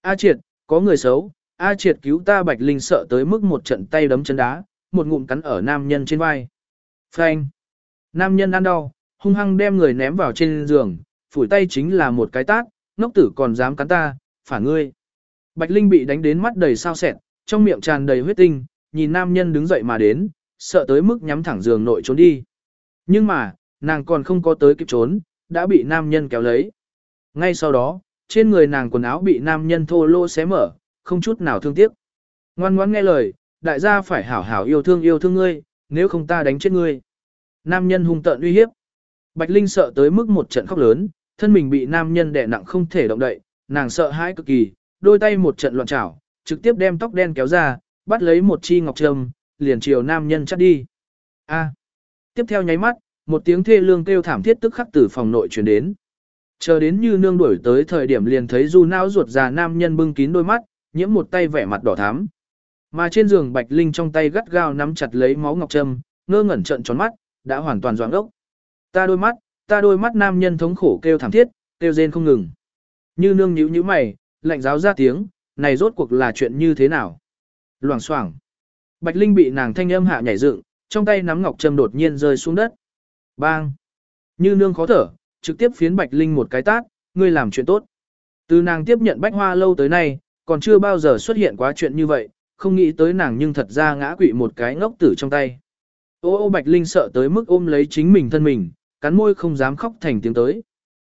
A triệt, có người xấu, A triệt cứu ta Bạch Linh sợ tới mức một trận tay đấm chân đá, một ngụm cắn ở nam nhân trên vai. Phanh. Nam nhân ăn đau, hung hăng đem người ném vào trên giường, phủi tay chính là một cái tát, ngốc tử còn dám cắn ta, phản ngươi. Bạch Linh bị đánh đến mắt đầy sao sẹn, trong miệng tràn đầy huyết tinh, nhìn nam nhân đứng dậy mà đến, sợ tới mức nhắm thẳng giường nội trốn đi. Nhưng mà, nàng còn không có tới kịp trốn, đã bị nam nhân kéo lấy. Ngay sau đó, trên người nàng quần áo bị nam nhân thô lô xé mở, không chút nào thương tiếc. Ngoan ngoãn nghe lời, đại gia phải hảo hảo yêu thương yêu thương ngươi, nếu không ta đánh chết ngươi. Nam nhân hung tợn uy hiếp. Bạch Linh sợ tới mức một trận khóc lớn, thân mình bị nam nhân đè nặng không thể động đậy, nàng sợ hãi cực kỳ, đôi tay một trận loạn trảo, trực tiếp đem tóc đen kéo ra, bắt lấy một chi ngọc trâm, liền chiều nam nhân chắt đi. A. Tiếp theo nháy mắt, một tiếng thê lương kêu thảm thiết tức khắc từ phòng nội truyền đến. Chờ đến như nương đuổi tới thời điểm liền thấy du não ruột già nam nhân bưng kín đôi mắt, nhiễm một tay vẻ mặt đỏ thắm. Mà trên giường Bạch Linh trong tay gắt gao nắm chặt lấy máu ngọc trâm, ngơ ngẩn trợn tròn mắt, đã hoàn toàn doãn ốc. Ta đôi mắt, ta đôi mắt nam nhân thống khổ kêu thảm thiết, kêu rên không ngừng. Như nương nhíu nhíu mày, lạnh giáo ra tiếng, này rốt cuộc là chuyện như thế nào? Loảng xoảng. Bạch Linh bị nàng thanh âm hạ nhảy dựng, trong tay nắm ngọc trâm đột nhiên rơi xuống đất. Bang! Như nương khó thở, trực tiếp phiến Bạch Linh một cái tát, ngươi làm chuyện tốt. Từ nàng tiếp nhận bách hoa lâu tới nay, còn chưa bao giờ xuất hiện quá chuyện như vậy, không nghĩ tới nàng nhưng thật ra ngã quỵ một cái ngốc tử trong tay. Ô ô Bạch Linh sợ tới mức ôm lấy chính mình thân mình, cắn môi không dám khóc thành tiếng tới.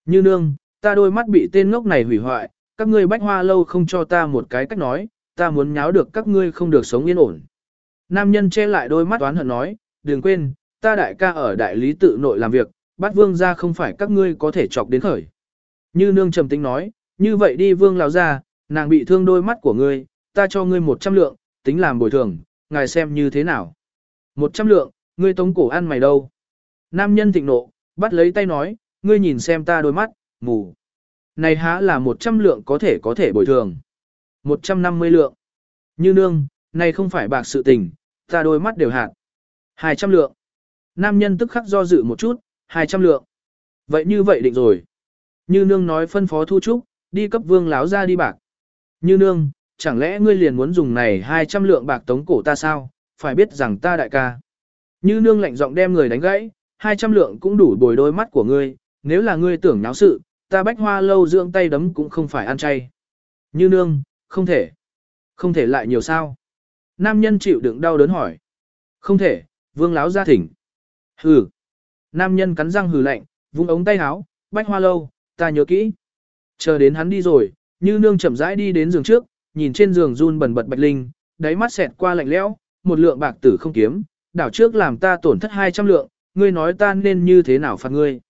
Như nương, ta đôi mắt bị tên ngốc này hủy hoại, các ngươi bách hoa lâu không cho ta một cái cách nói, ta muốn nháo được các ngươi không được sống yên ổn. Nam nhân che lại đôi mắt toán hận nói, đừng quên, ta đại ca ở đại lý tự nội làm việc, bắt vương ra không phải các ngươi có thể chọc đến khởi. Như nương trầm tính nói, như vậy đi vương lão ra, nàng bị thương đôi mắt của ngươi, ta cho ngươi một trăm lượng, tính làm bồi thường, ngài xem như thế nào. Một trăm lượng, ngươi tống cổ ăn mày đâu. Nam nhân thịnh nộ, bắt lấy tay nói, ngươi nhìn xem ta đôi mắt, mù. Này há là một trăm lượng có thể có thể bồi thường. Một trăm năm mươi lượng. Như nương, này không phải bạc sự tình, ta đôi mắt đều hạt. Hai trăm lượng. Nam nhân tức khắc do dự một chút, hai trăm lượng. Vậy như vậy định rồi. Như nương nói phân phó thu trúc, đi cấp vương láo ra đi bạc. Như nương, chẳng lẽ ngươi liền muốn dùng này 200 lượng bạc tống cổ ta sao, phải biết rằng ta đại ca. Như nương lạnh giọng đem người đánh gãy, 200 lượng cũng đủ bồi đôi mắt của ngươi, nếu là ngươi tưởng náo sự, ta bách hoa lâu dưỡng tay đấm cũng không phải ăn chay. Như nương, không thể. Không thể lại nhiều sao. Nam nhân chịu đựng đau đớn hỏi. Không thể, vương láo ra thỉnh. Hừ. Nam nhân cắn răng hừ lạnh, vung ống tay áo, bách hoa lâu, ta nhớ kỹ. Chờ đến hắn đi rồi, như nương chậm rãi đi đến giường trước, nhìn trên giường run bần bật bạch linh, đáy mắt xẹt qua lạnh lẽo, một lượng bạc tử không kiếm, đảo trước làm ta tổn thất 200 lượng, ngươi nói ta nên như thế nào phạt ngươi.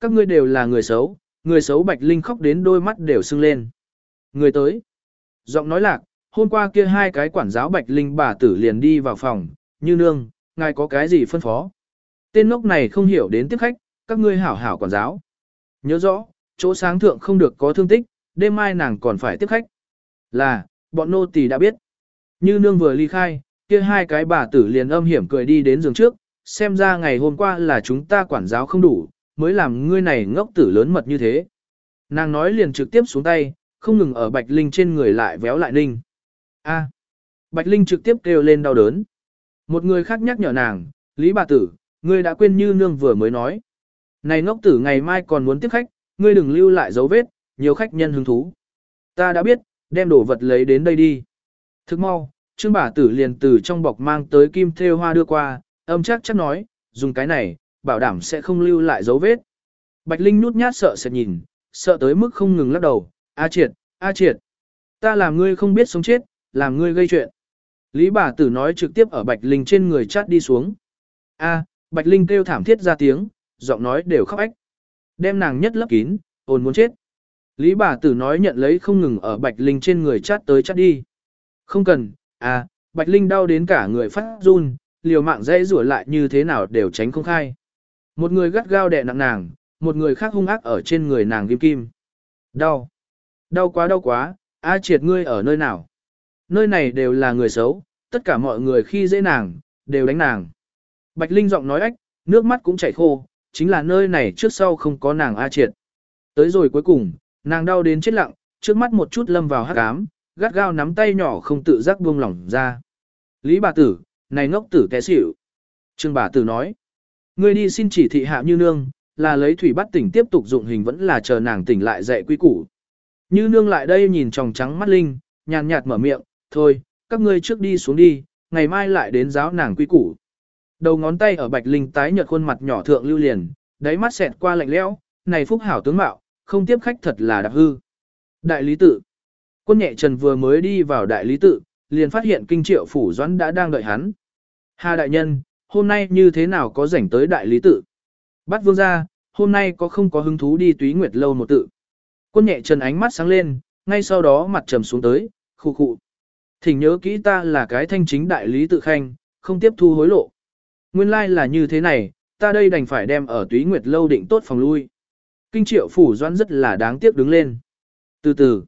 Các ngươi đều là người xấu, người xấu Bạch Linh khóc đến đôi mắt đều sưng lên. Người tới. Giọng nói lạc, hôm qua kia hai cái quản giáo Bạch Linh bà tử liền đi vào phòng, như nương, ngài có cái gì phân phó. Tên ngốc này không hiểu đến tiếp khách, các ngươi hảo hảo quản giáo. Nhớ rõ, chỗ sáng thượng không được có thương tích, đêm mai nàng còn phải tiếp khách. Là, bọn nô tỳ đã biết. Như nương vừa ly khai, kia hai cái bà tử liền âm hiểm cười đi đến giường trước, xem ra ngày hôm qua là chúng ta quản giáo không đủ, mới làm ngươi này ngốc tử lớn mật như thế. Nàng nói liền trực tiếp xuống tay, không ngừng ở Bạch Linh trên người lại véo lại ninh. A. Bạch Linh trực tiếp kêu lên đau đớn. Một người khác nhắc nhở nàng, Lý bà tử, ngươi đã quên như nương vừa mới nói. Này ngốc tử ngày mai còn muốn tiếp khách, ngươi đừng lưu lại dấu vết, nhiều khách nhân hứng thú. Ta đã biết, đem đồ vật lấy đến đây đi. Thức mau, Trương bà tử liền từ trong bọc mang tới kim thêu hoa đưa qua, âm chắc chắc nói, dùng cái này, bảo đảm sẽ không lưu lại dấu vết. Bạch Linh nút nhát sợ sẽ nhìn, sợ tới mức không ngừng lắc đầu, A triệt, A triệt. Ta làm ngươi không biết sống chết, làm ngươi gây chuyện. Lý bà tử nói trực tiếp ở Bạch Linh trên người chát đi xuống. A, Bạch Linh kêu thảm thiết ra tiếng, giọng nói đều khóc ách. Đem nàng nhất lấp kín, ồn muốn chết. Lý bà tử nói nhận lấy không ngừng ở Bạch Linh trên người chát tới chát đi. Không cần, à, Bạch Linh đau đến cả người phát run, liều mạng dễ rủa lại như thế nào đều tránh không khai. Một người gắt gao đè nặng nàng, một người khác hung ác ở trên người nàng kim kim. Đau. Đau quá đau quá, A triệt ngươi ở nơi nào? Nơi này đều là người xấu, tất cả mọi người khi dễ nàng, đều đánh nàng. Bạch Linh giọng nói ách, nước mắt cũng chảy khô, chính là nơi này trước sau không có nàng A triệt. Tới rồi cuối cùng, nàng đau đến chết lặng, trước mắt một chút lâm vào hắc ám, gắt gao nắm tay nhỏ không tự giác buông lỏng ra. Lý bà tử, này ngốc tử té xỉu. Trương bà tử nói, ngươi đi xin chỉ thị hạ như nương, là lấy thủy bắt tỉnh tiếp tục dụng hình vẫn là chờ nàng tỉnh lại dạy quy củ. Như nương lại đây nhìn tròng trắng mắt linh, nhàn nhạt mở miệng, thôi, các ngươi trước đi xuống đi, ngày mai lại đến giáo nàng quy củ. Đầu ngón tay ở bạch linh tái nhợt khuôn mặt nhỏ thượng lưu liền, đáy mắt xẹt qua lạnh lẽo, này phúc hảo tướng mạo, không tiếp khách thật là đặc hư. Đại lý tự. Quân nhẹ trần vừa mới đi vào đại lý tự, liền phát hiện kinh triệu phủ doãn đã đang đợi hắn. Hà đại nhân, hôm nay như thế nào có rảnh tới đại lý tự? Bắt vương ra, hôm nay có không có hứng thú đi túy nguyệt lâu một tự. Quân nhẹ trần ánh mắt sáng lên, ngay sau đó mặt trầm xuống tới, khu khu. Thỉnh nhớ kỹ ta là cái thanh chính đại lý tự khanh, không tiếp thu hối lộ. Nguyên lai like là như thế này, ta đây đành phải đem ở túy nguyệt lâu định tốt phòng lui. Kinh triệu phủ doãn rất là đáng tiếc đứng lên. Từ từ,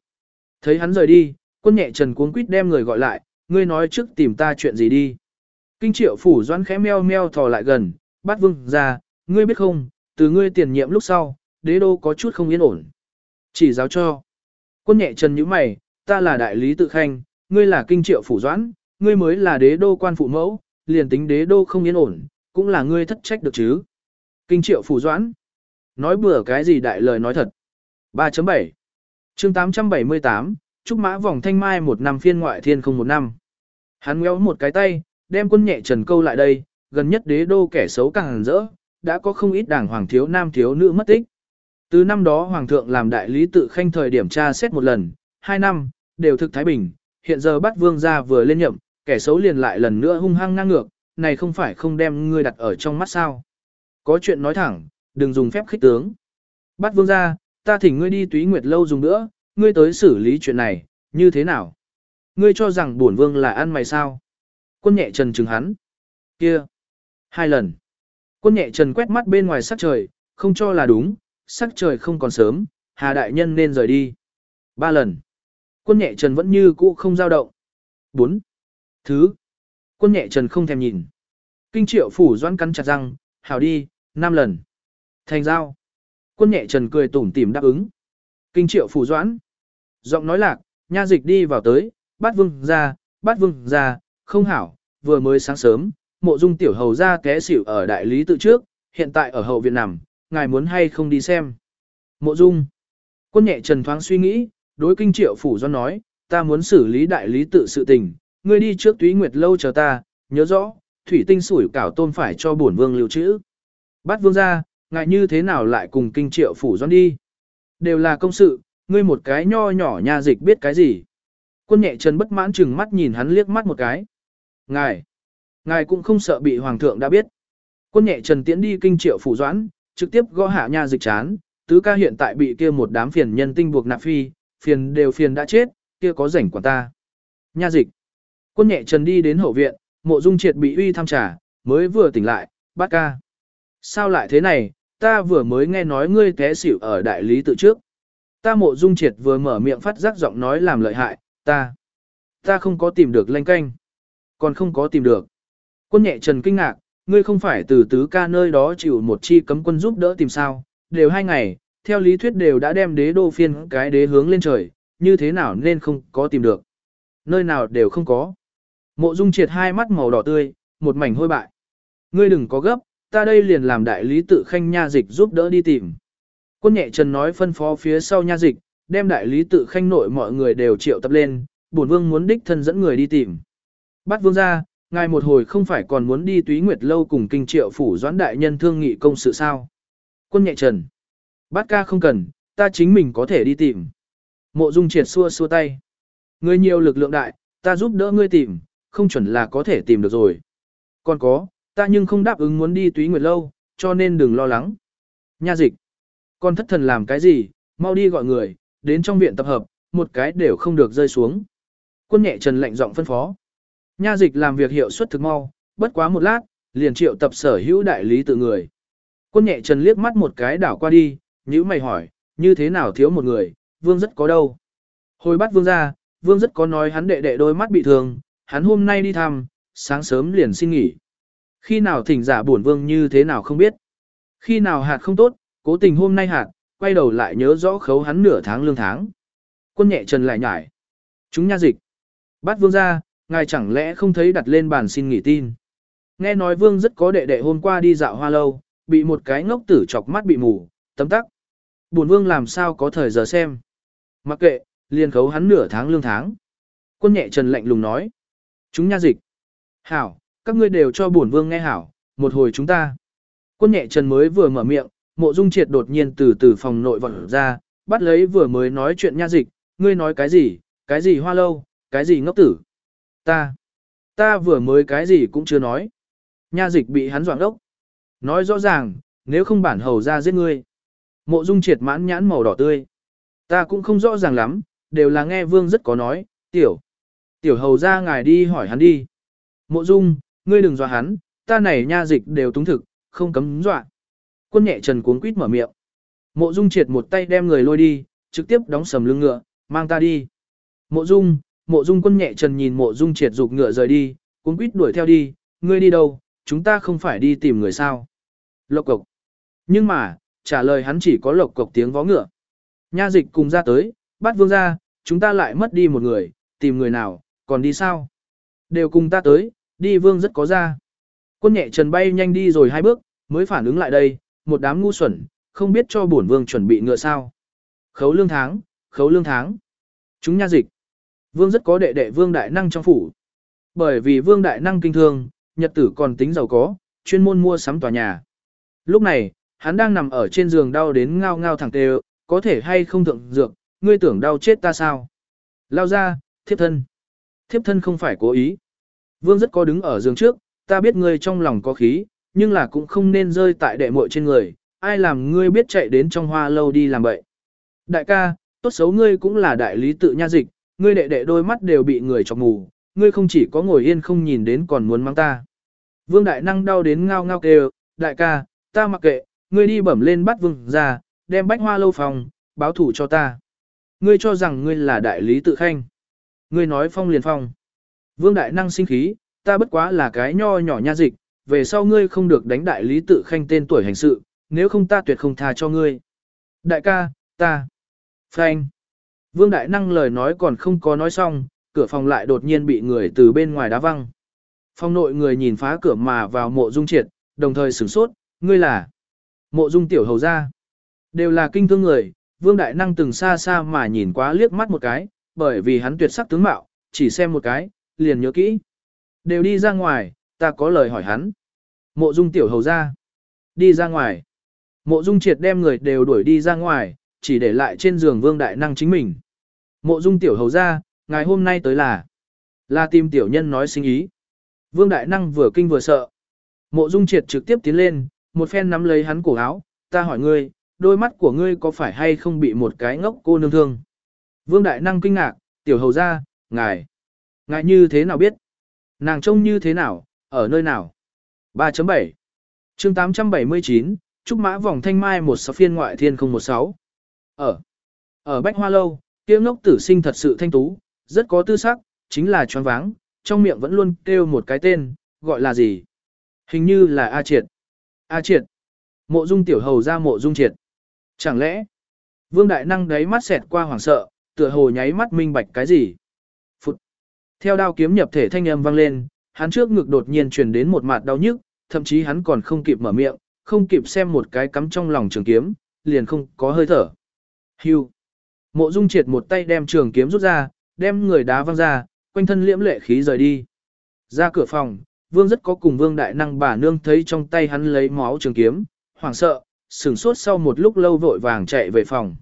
thấy hắn rời đi, quân nhẹ trần cuống quýt đem người gọi lại, ngươi nói trước tìm ta chuyện gì đi. Kinh triệu phủ doãn khẽ meo meo thò lại gần, bắt vương ra, ngươi biết không, từ ngươi tiền nhiệm lúc sau, đế đô có chút không yên ổn. Chỉ giáo cho. Quân nhẹ trần như mày, ta là đại lý tự khanh, ngươi là kinh triệu phủ doãn, ngươi mới là đế đô quan phụ mẫu, liền tính đế đô không yên ổn, cũng là ngươi thất trách được chứ. Kinh triệu phủ doãn. Nói bừa cái gì đại lời nói thật. 3.7 chương 878, Trúc Mã vòng thanh mai một năm phiên ngoại thiên không một năm. Hắn ngéo một cái tay, đem quân nhẹ trần câu lại đây, gần nhất đế đô kẻ xấu càng rỡ, đã có không ít đảng hoàng thiếu nam thiếu nữ mất tích. Từ năm đó hoàng thượng làm đại lý tự khanh thời điểm tra xét một lần, hai năm, đều thực thái bình, hiện giờ bắt vương gia vừa lên nhậm, kẻ xấu liền lại lần nữa hung hăng ngang ngược, này không phải không đem ngươi đặt ở trong mắt sao. Có chuyện nói thẳng, đừng dùng phép khích tướng. Bắt vương gia, ta thỉnh ngươi đi túy nguyệt lâu dùng nữa, ngươi tới xử lý chuyện này, như thế nào? Ngươi cho rằng bổn vương là ăn mày sao? Quân nhẹ trần chừng hắn. Kia. Hai lần. Quân nhẹ trần quét mắt bên ngoài sắc trời, không cho là đúng, sắc trời không còn sớm, Hà Đại Nhân nên rời đi. Ba lần. Quân nhẹ trần vẫn như cũ không dao động. Bốn. Thứ. Quân nhẹ trần không thèm nhìn. Kinh triệu phủ doan cắn chặt răng, hảo đi, năm lần. Thành giao. Quân nhẹ trần cười tủm tỉm đáp ứng. Kinh triệu phủ doãn. Giọng nói lạc, nha dịch đi vào tới, bát vương ra, bát vương ra, không hảo, vừa mới sáng sớm, mộ dung tiểu hầu ra té xỉu ở đại lý tự trước, hiện tại ở hậu viện nằm, ngài muốn hay không đi xem. Mộ dung. Quân nhẹ trần thoáng suy nghĩ, đối kinh triệu phủ Doãn nói, ta muốn xử lý đại lý tự sự tình, ngươi đi trước túy nguyệt lâu chờ ta, nhớ rõ, thủy tinh sủi cảo tôm phải cho bổn vương lưu trữ. Bát vương ra, ngài như thế nào lại cùng kinh triệu phủ Doãn đi? Đều là công sự, ngươi một cái nho nhỏ nha dịch biết cái gì? Quân nhẹ chân bất mãn chừng mắt nhìn hắn liếc mắt một cái. Ngài, Ngài cũng không sợ bị hoàng thượng đã biết. Quân nhẹ Trần Tiễn đi kinh triệu phủ doãn, trực tiếp gõ hạ nha dịch chán, tứ ca hiện tại bị kia một đám phiền nhân tinh buộc nạp phi, phiền đều phiền đã chết, kia có rảnh quản ta. Nha dịch. Quân nhẹ Trần đi đến hậu viện, mộ dung triệt bị uy tham trà, mới vừa tỉnh lại, bát ca. Sao lại thế này, ta vừa mới nghe nói ngươi té xỉu ở đại lý tự trước. Ta mộ dung triệt vừa mở miệng phát giác giọng nói làm lợi hại, ta. Ta không có tìm được lanh canh. Còn không có tìm được. Quân nhẹ trần kinh ngạc, ngươi không phải từ tứ ca nơi đó chịu một chi cấm quân giúp đỡ tìm sao, đều hai ngày, theo lý thuyết đều đã đem đế đô phiên cái đế hướng lên trời, như thế nào nên không có tìm được. Nơi nào đều không có. Mộ dung triệt hai mắt màu đỏ tươi, một mảnh hôi bại. Ngươi đừng có gấp, ta đây liền làm đại lý tự khanh nha dịch giúp đỡ đi tìm. Quân nhẹ trần nói phân phó phía sau nha dịch, đem đại lý tự khanh nội mọi người đều triệu tập lên, bổn vương muốn đích thân dẫn người đi tìm. Bắt vương ra, ngài một hồi không phải còn muốn đi túy nguyệt lâu cùng kinh triệu phủ doãn đại nhân thương nghị công sự sao. Quân nhẹ trần. Bát ca không cần, ta chính mình có thể đi tìm. Mộ dung triệt xua xua tay. Người nhiều lực lượng đại, ta giúp đỡ ngươi tìm, không chuẩn là có thể tìm được rồi. Còn có, ta nhưng không đáp ứng muốn đi túy nguyệt lâu, cho nên đừng lo lắng. Nha dịch. Con thất thần làm cái gì, mau đi gọi người, đến trong viện tập hợp, một cái đều không được rơi xuống. Quân nhẹ trần lệnh giọng phân phó. Nha dịch làm việc hiệu suất thực mau, bất quá một lát, liền triệu tập sở hữu đại lý tự người. Quân nhẹ trần liếc mắt một cái đảo qua đi, nhữ mày hỏi, như thế nào thiếu một người, vương rất có đâu. Hồi bắt vương ra, vương rất có nói hắn đệ đệ đôi mắt bị thương, hắn hôm nay đi thăm, sáng sớm liền xin nghỉ. Khi nào thỉnh giả buồn vương như thế nào không biết. Khi nào hạt không tốt, cố tình hôm nay hạt, quay đầu lại nhớ rõ khấu hắn nửa tháng lương tháng. Quân nhẹ trần lại nhải. Chúng nha dịch. Bắt vương ra, ngài chẳng lẽ không thấy đặt lên bàn xin nghỉ tin. Nghe nói vương rất có đệ đệ hôm qua đi dạo hoa lâu, bị một cái ngốc tử chọc mắt bị mù, tấm tắc. Bổn vương làm sao có thời giờ xem. Mặc kệ, liền khấu hắn nửa tháng lương tháng. Quân nhẹ trần lạnh lùng nói. Chúng nha dịch. Hảo, các ngươi đều cho bổn vương nghe hảo, một hồi chúng ta. Quân nhẹ trần mới vừa mở miệng, mộ dung triệt đột nhiên từ từ phòng nội vọt ra, bắt lấy vừa mới nói chuyện nha dịch, ngươi nói cái gì, cái gì hoa lâu, cái gì ngốc tử. Ta, ta vừa mới cái gì cũng chưa nói. Nha dịch bị hắn doảng đốc. Nói rõ ràng, nếu không bản hầu ra giết ngươi. Mộ dung triệt mãn nhãn màu đỏ tươi. Ta cũng không rõ ràng lắm, đều là nghe vương rất có nói, tiểu. Tiểu hầu ra ngài đi hỏi hắn đi. Mộ dung, ngươi đừng dọa hắn, ta này nha dịch đều túng thực, không cấm dọa. Quân nhẹ trần cuốn quýt mở miệng. Mộ dung triệt một tay đem người lôi đi, trực tiếp đóng sầm lưng ngựa, mang ta đi. Mộ dung, mộ dung quân nhẹ trần nhìn mộ dung triệt dục ngựa rời đi, cuốn quýt đuổi theo đi, ngươi đi đâu, chúng ta không phải đi tìm người sao. Lộc cộc. Nhưng mà, trả lời hắn chỉ có lộc cộc tiếng vó ngựa. Nha dịch cùng ra tới, bắt vương ra, chúng ta lại mất đi một người, tìm người nào, còn đi sao? Đều cùng ta tới, đi vương rất có ra. Quân nhẹ trần bay nhanh đi rồi hai bước, mới phản ứng lại đây, một đám ngu xuẩn, không biết cho bổn vương chuẩn bị ngựa sao. Khấu lương tháng, khấu lương tháng. Chúng nha dịch. Vương rất có đệ đệ vương đại năng trong phủ. Bởi vì vương đại năng kinh thương, nhật tử còn tính giàu có, chuyên môn mua sắm tòa nhà. Lúc này, hắn đang nằm ở trên giường đau đến ngao ngao thẳng tê có thể hay không thượng dược, ngươi tưởng đau chết ta sao? Lao ra, thiếp thân. Thiếp thân không phải cố ý. Vương rất có đứng ở giường trước, ta biết ngươi trong lòng có khí, nhưng là cũng không nên rơi tại đệ muội trên người, ai làm ngươi biết chạy đến trong hoa lâu đi làm vậy. Đại ca, tốt xấu ngươi cũng là đại lý tự nha dịch, ngươi đệ đệ đôi mắt đều bị người chọc mù, ngươi không chỉ có ngồi yên không nhìn đến còn muốn mang ta. Vương đại năng đau đến ngao ngao kêu, đại ca, ta mặc kệ, ngươi đi bẩm lên bắt vương ra, đem bách hoa lâu phòng, báo thủ cho ta. Ngươi cho rằng ngươi là đại lý tự khanh. Ngươi nói phong liền phong. Vương đại năng sinh khí, ta bất quá là cái nho nhỏ nha dịch, về sau ngươi không được đánh đại lý tự khanh tên tuổi hành sự, nếu không ta tuyệt không tha cho ngươi. Đại ca, ta. Phanh. Vương đại năng lời nói còn không có nói xong, cửa phòng lại đột nhiên bị người từ bên ngoài đá văng. Phong nội người nhìn phá cửa mà vào mộ dung triệt, đồng thời sửng sốt, ngươi là mộ dung tiểu hầu gia. Đều là kinh thương người, vương đại năng từng xa xa mà nhìn quá liếc mắt một cái, bởi vì hắn tuyệt sắc tướng mạo, chỉ xem một cái, liền nhớ kỹ. Đều đi ra ngoài, ta có lời hỏi hắn. Mộ dung tiểu hầu gia. Đi ra ngoài. Mộ dung triệt đem người đều đuổi đi ra ngoài, chỉ để lại trên giường vương đại năng chính mình. Mộ dung tiểu hầu gia, ngày hôm nay tới là, là tìm tiểu nhân nói sinh ý. Vương Đại Năng vừa kinh vừa sợ. Mộ Dung Triệt trực tiếp tiến lên, một phen nắm lấy hắn cổ áo, ta hỏi ngươi, đôi mắt của ngươi có phải hay không bị một cái ngốc cô nương thương? Vương Đại Năng kinh ngạc, tiểu hầu ra, ngài, ngài như thế nào biết? Nàng trông như thế nào, ở nơi nào? 3.7 chương 879, Trúc Mã Vòng Thanh Mai một sáu phiên ngoại thiên 016. Ở, ở Bách Hoa Lâu, tiêu ngốc tử sinh thật sự thanh tú, rất có tư sắc, chính là choáng váng, trong miệng vẫn luôn kêu một cái tên, gọi là gì? Hình như là A Triệt. A Triệt. Mộ Dung tiểu hầu ra Mộ Dung Triệt. Chẳng lẽ, Vương Đại Năng đấy mắt xẹt qua hoảng sợ, tựa hồ nháy mắt minh bạch cái gì? Theo đao kiếm nhập thể thanh âm vang lên, hắn trước ngực đột nhiên truyền đến một mạt đau nhức, thậm chí hắn còn không kịp mở miệng, không kịp xem một cái cắm trong lòng trường kiếm, liền không có hơi thở. Hưu. Mộ Dung Triệt một tay đem trường kiếm rút ra, đem người đá văng ra, quanh thân liễm lệ khí rời đi. Ra cửa phòng, Vương rất có cùng Vương đại năng bà nương thấy trong tay hắn lấy máu trường kiếm, hoảng sợ, sửng sốt sau một lúc lâu vội vàng chạy về phòng.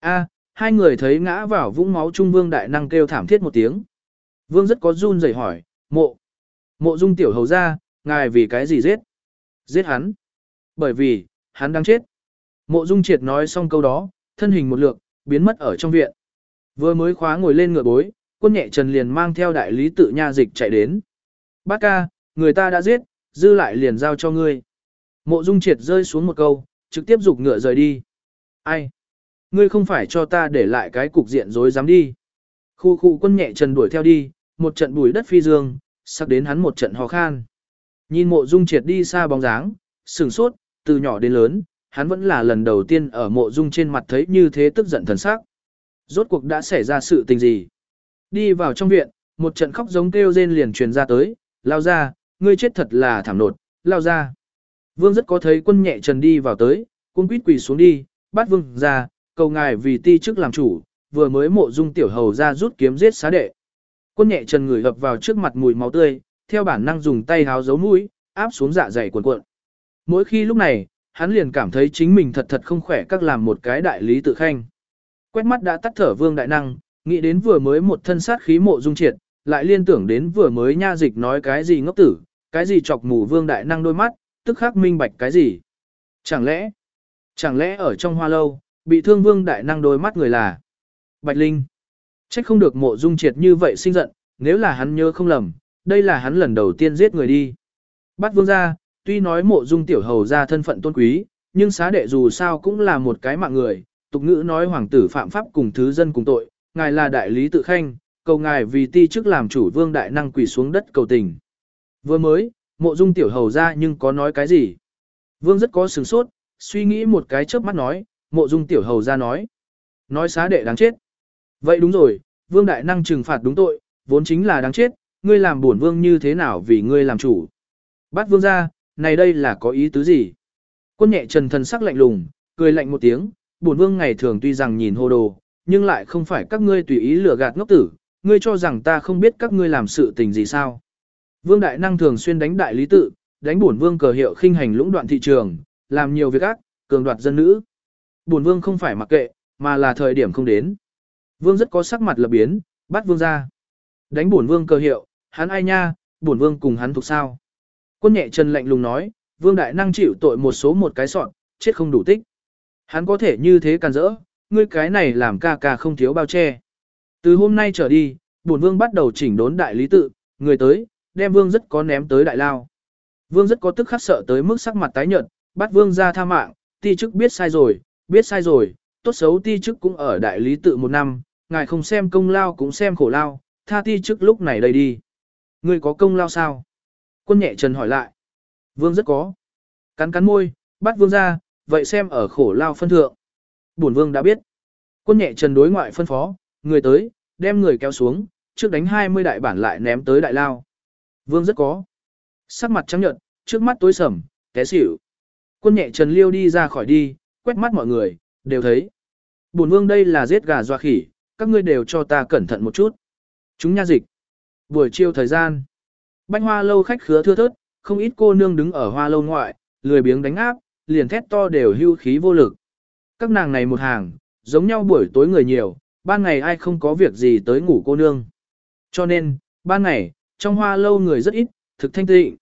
A, hai người thấy ngã vào vũng máu trung Vương đại năng kêu thảm thiết một tiếng. Vương rất có run rẩy hỏi, mộ, mộ dung tiểu hầu ra, ngài vì cái gì giết? Giết hắn. Bởi vì, hắn đang chết. Mộ dung triệt nói xong câu đó, thân hình một lượt, biến mất ở trong viện. Vừa mới khóa ngồi lên ngựa bối, quân nhẹ trần liền mang theo đại lý tự nha dịch chạy đến. Bác ca, người ta đã giết, dư lại liền giao cho ngươi. Mộ dung triệt rơi xuống một câu, trực tiếp dục ngựa rời đi. Ai? Ngươi không phải cho ta để lại cái cục diện rối dám đi. Khu khu quân nhẹ trần đuổi theo đi, một trận bùi đất phi dương, sắc đến hắn một trận ho khan. Nhìn mộ dung triệt đi xa bóng dáng, sừng sốt, từ nhỏ đến lớn, hắn vẫn là lần đầu tiên ở mộ dung trên mặt thấy như thế tức giận thần sắc. Rốt cuộc đã xảy ra sự tình gì? Đi vào trong viện, một trận khóc giống kêu rên liền truyền ra tới, lao ra, ngươi chết thật là thảm nột, lao ra. Vương rất có thấy quân nhẹ trần đi vào tới, quân quýt quỳ xuống đi, bắt vương ra, cầu ngài vì ti chức làm chủ, vừa mới mộ dung tiểu hầu ra rút kiếm giết xá đệ. Quân nhẹ trần người hợp vào trước mặt mùi máu tươi, theo bản năng dùng tay háo giấu mũi, áp xuống dạ dày cuộn cuộn. Mỗi khi lúc này, hắn liền cảm thấy chính mình thật thật không khỏe các làm một cái đại lý tự khanh. Quét mắt đã tắt thở vương đại năng, nghĩ đến vừa mới một thân sát khí mộ dung triệt, lại liên tưởng đến vừa mới nha dịch nói cái gì ngốc tử, cái gì chọc mù vương đại năng đôi mắt, tức khắc minh bạch cái gì. Chẳng lẽ, chẳng lẽ ở trong hoa lâu, bị thương vương đại năng đôi mắt người là Bạch Linh. Trách không được mộ dung triệt như vậy sinh giận, nếu là hắn nhớ không lầm, đây là hắn lần đầu tiên giết người đi. Bắt vương ra, tuy nói mộ dung tiểu hầu ra thân phận tôn quý, nhưng xá đệ dù sao cũng là một cái mạng người, tục ngữ nói hoàng tử phạm pháp cùng thứ dân cùng tội, ngài là đại lý tự khanh, cầu ngài vì ti chức làm chủ vương đại năng quỳ xuống đất cầu tình. Vừa mới, mộ dung tiểu hầu ra nhưng có nói cái gì? Vương rất có sừng sốt, suy nghĩ một cái chớp mắt nói, mộ dung tiểu hầu ra nói. Nói xá đệ đáng chết. Vậy đúng rồi, vương đại năng trừng phạt đúng tội, vốn chính là đáng chết, ngươi làm bổn vương như thế nào vì ngươi làm chủ. Bắt vương ra, này đây là có ý tứ gì? Quân nhẹ trần thần sắc lạnh lùng, cười lạnh một tiếng, bổn vương ngày thường tuy rằng nhìn hồ đồ, nhưng lại không phải các ngươi tùy ý lừa gạt ngốc tử, ngươi cho rằng ta không biết các ngươi làm sự tình gì sao. Vương đại năng thường xuyên đánh đại lý tự, đánh bổn vương cờ hiệu khinh hành lũng đoạn thị trường, làm nhiều việc ác, cường đoạt dân nữ. Bổn vương không phải mặc kệ, mà là thời điểm không đến. Vương rất có sắc mặt lập biến, bắt vương ra. Đánh bổn vương cơ hiệu, hắn ai nha, bổn vương cùng hắn thuộc sao. Quân nhẹ chân lạnh lùng nói, vương đại năng chịu tội một số một cái sọn, chết không đủ tích. Hắn có thể như thế càn rỡ, ngươi cái này làm ca ca không thiếu bao che. Từ hôm nay trở đi, bổn vương bắt đầu chỉnh đốn đại lý tự, người tới, đem vương rất có ném tới đại lao. Vương rất có tức khắc sợ tới mức sắc mặt tái nhợt, bắt vương ra tha mạng, ti chức biết sai rồi, biết sai rồi, tốt xấu ti chức cũng ở đại lý tự một năm, ngài không xem công lao cũng xem khổ lao, tha ti trước lúc này đây đi. Ngươi có công lao sao? Quân nhẹ trần hỏi lại. Vương rất có. Cắn cắn môi, bắt vương ra, vậy xem ở khổ lao phân thượng. Bổn vương đã biết. Quân nhẹ trần đối ngoại phân phó, người tới, đem người kéo xuống, trước đánh 20 đại bản lại ném tới đại lao. Vương rất có. Sắc mặt trắng nhợt, trước mắt tối sầm, té xỉu. Quân nhẹ trần liêu đi ra khỏi đi, quét mắt mọi người, đều thấy. Bổn vương đây là giết gà doa khỉ, các ngươi đều cho ta cẩn thận một chút. Chúng nha dịch. Buổi chiều thời gian. Bánh hoa lâu khách khứa thưa thớt, không ít cô nương đứng ở hoa lâu ngoại, lười biếng đánh áp, liền thét to đều hưu khí vô lực. Các nàng này một hàng, giống nhau buổi tối người nhiều, ban ngày ai không có việc gì tới ngủ cô nương. Cho nên, ban ngày, trong hoa lâu người rất ít, thực thanh tịnh.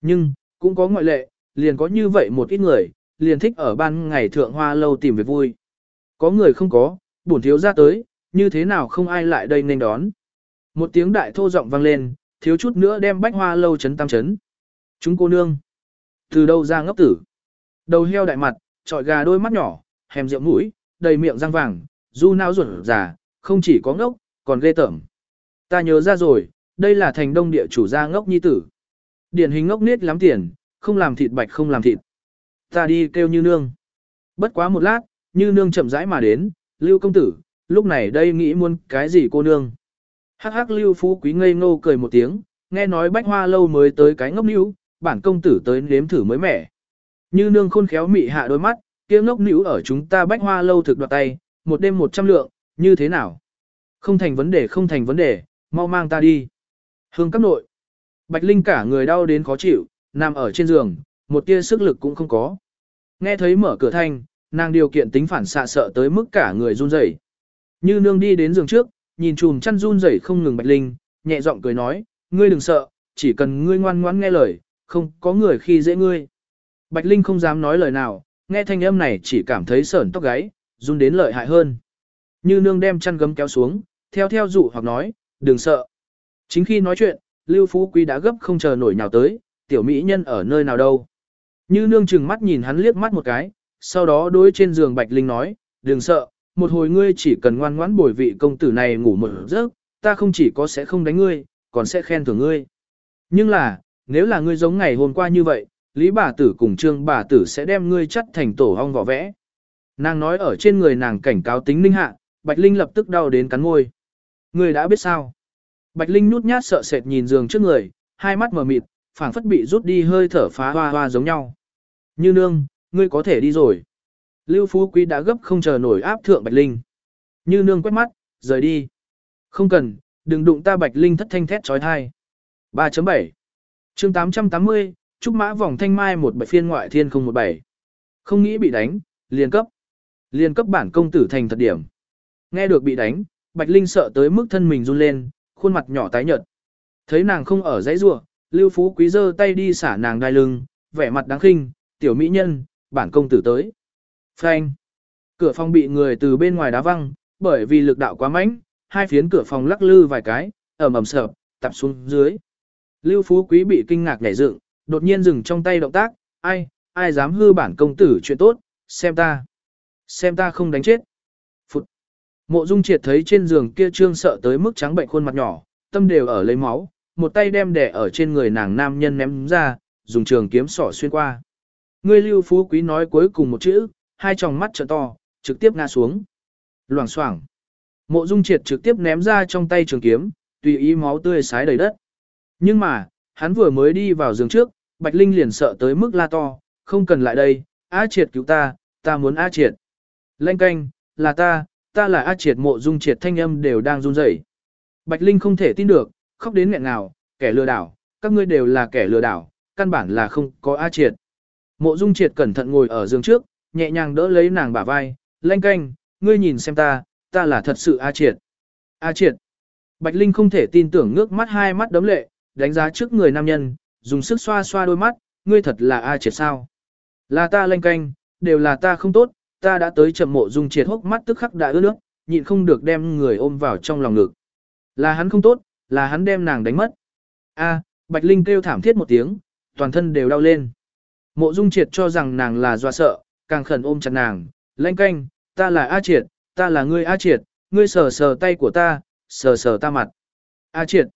Nhưng, cũng có ngoại lệ, liền có như vậy một ít người, liền thích ở ban ngày thượng hoa lâu tìm việc vui. Có người không có, bổn thiếu ra tới, như thế nào không ai lại đây nên đón. Một tiếng đại thô giọng vang lên, thiếu chút nữa đem bách hoa lâu chấn tam chấn. Chúng cô nương. Từ đâu ra ngốc tử. Đầu heo đại mặt, trọi gà đôi mắt nhỏ, hèm rượu mũi, đầy miệng răng vàng, du nao ruột già, không chỉ có ngốc, còn ghê tởm. Ta nhớ ra rồi, đây là thành đông địa chủ gia ngốc nhi tử. Điển hình ngốc nết lắm tiền, không làm thịt bạch không làm thịt. Ta đi kêu như nương. Bất quá một lát, như nương chậm rãi mà đến, lưu công tử, lúc này đây nghĩ muốn cái gì cô nương. Hắc hắc lưu phú quý ngây ngô cười một tiếng, nghe nói bách hoa lâu mới tới cái ngốc níu, bản công tử tới nếm thử mới mẻ. Như nương khôn khéo mị hạ đôi mắt, kia ngốc níu ở chúng ta bách hoa lâu thực đoạt tay, một đêm một trăm lượng, như thế nào? Không thành vấn đề không thành vấn đề, mau mang ta đi. Hương các nội. Bạch Linh cả người đau đến khó chịu, nằm ở trên giường, một tia sức lực cũng không có. Nghe thấy mở cửa thanh, nàng điều kiện tính phản xạ sợ tới mức cả người run rẩy. Như nương đi đến giường trước, nhìn chùm chăn run rẩy không ngừng Bạch Linh, nhẹ giọng cười nói, ngươi đừng sợ, chỉ cần ngươi ngoan ngoãn nghe lời, không có người khi dễ ngươi. Bạch Linh không dám nói lời nào, nghe thanh âm này chỉ cảm thấy sởn tóc gáy, run đến lợi hại hơn. Như nương đem chăn gấm kéo xuống, theo theo dụ hoặc nói, đừng sợ. Chính khi nói chuyện, Lưu Phú Quý đã gấp không chờ nổi nhào tới, tiểu mỹ nhân ở nơi nào đâu. Như nương chừng mắt nhìn hắn liếc mắt một cái, sau đó đối trên giường Bạch Linh nói, đừng sợ, một hồi ngươi chỉ cần ngoan ngoãn bồi vị công tử này ngủ một giấc, ta không chỉ có sẽ không đánh ngươi, còn sẽ khen thưởng ngươi. Nhưng là, nếu là ngươi giống ngày hôm qua như vậy, Lý bà tử cùng Trương bà tử sẽ đem ngươi chắt thành tổ hong vỏ vẽ. Nàng nói ở trên người nàng cảnh cáo tính linh hạ, Bạch Linh lập tức đau đến cắn môi. Ngươi đã biết sao? Bạch Linh nhút nhát sợ sệt nhìn giường trước người, hai mắt mở mịt, phảng phất bị rút đi hơi thở phá hoa hoa giống nhau. Như nương, ngươi có thể đi rồi. Lưu Phú Quý đã gấp không chờ nổi áp thượng Bạch Linh. Như nương quét mắt, rời đi. Không cần, đừng đụng ta Bạch Linh thất thanh thét trói thai. 3.7 chương 880, Trúc Mã vòng thanh mai một bạch phiên ngoại thiên 017. Không nghĩ bị đánh, liền cấp. Liền cấp bản công tử thành thật điểm. Nghe được bị đánh, Bạch Linh sợ tới mức thân mình run lên, khuôn mặt nhỏ tái nhợt. Thấy nàng không ở dãy rua, Lưu Phú Quý giơ tay đi xả nàng đai lưng, vẻ mặt đáng khinh, tiểu mỹ nhân, bản công tử tới. Phanh. Cửa phòng bị người từ bên ngoài đá văng, bởi vì lực đạo quá mạnh, hai phiến cửa phòng lắc lư vài cái, ầm ầm sập, tập xuống dưới. Lưu Phú Quý bị kinh ngạc nhảy dựng, đột nhiên dừng trong tay động tác, ai, ai dám hư bản công tử chuyện tốt, xem ta. Xem ta không đánh chết. Phụt. Mộ Dung Triệt thấy trên giường kia trương sợ tới mức trắng bệnh khuôn mặt nhỏ, tâm đều ở lấy máu, một tay đem đẻ ở trên người nàng nam nhân ném ra, dùng trường kiếm sỏ xuyên qua. Ngươi Lưu Phú Quý nói cuối cùng một chữ, hai tròng mắt trợ to, trực tiếp ngã xuống. Loảng xoảng. Mộ Dung Triệt trực tiếp ném ra trong tay trường kiếm, tùy ý máu tươi sái đầy đất. Nhưng mà, hắn vừa mới đi vào giường trước, Bạch Linh liền sợ tới mức la to, không cần lại đây, A Triệt cứu ta, ta muốn A Triệt. Lanh canh, là ta, ta là A Triệt mộ dung triệt thanh âm đều đang run rẩy. Bạch Linh không thể tin được, khóc đến nghẹn ngào, kẻ lừa đảo, các ngươi đều là kẻ lừa đảo, căn bản là không có A Triệt. Mộ dung triệt cẩn thận ngồi ở giường trước, nhẹ nhàng đỡ lấy nàng bả vai, lanh canh, ngươi nhìn xem ta, ta là thật sự A Triệt. A Triệt. Bạch Linh không thể tin tưởng ngước mắt hai mắt đấm lệ, đánh giá trước người nam nhân, dùng sức xoa xoa đôi mắt, ngươi thật là A Triệt sao? Là ta lanh canh, đều là ta không tốt, ta đã tới chậm mộ dung triệt hốc mắt tức khắc đã ướt nước, nhịn không được đem người ôm vào trong lòng ngực. Là hắn không tốt, là hắn đem nàng đánh mất. A, Bạch Linh kêu thảm thiết một tiếng, toàn thân đều đau lên. Mộ dung triệt cho rằng nàng là doa sợ, càng khẩn ôm chặt nàng, lanh canh, ta là A triệt, ta là ngươi A triệt, ngươi sờ sờ tay của ta, sờ sờ ta mặt. A triệt.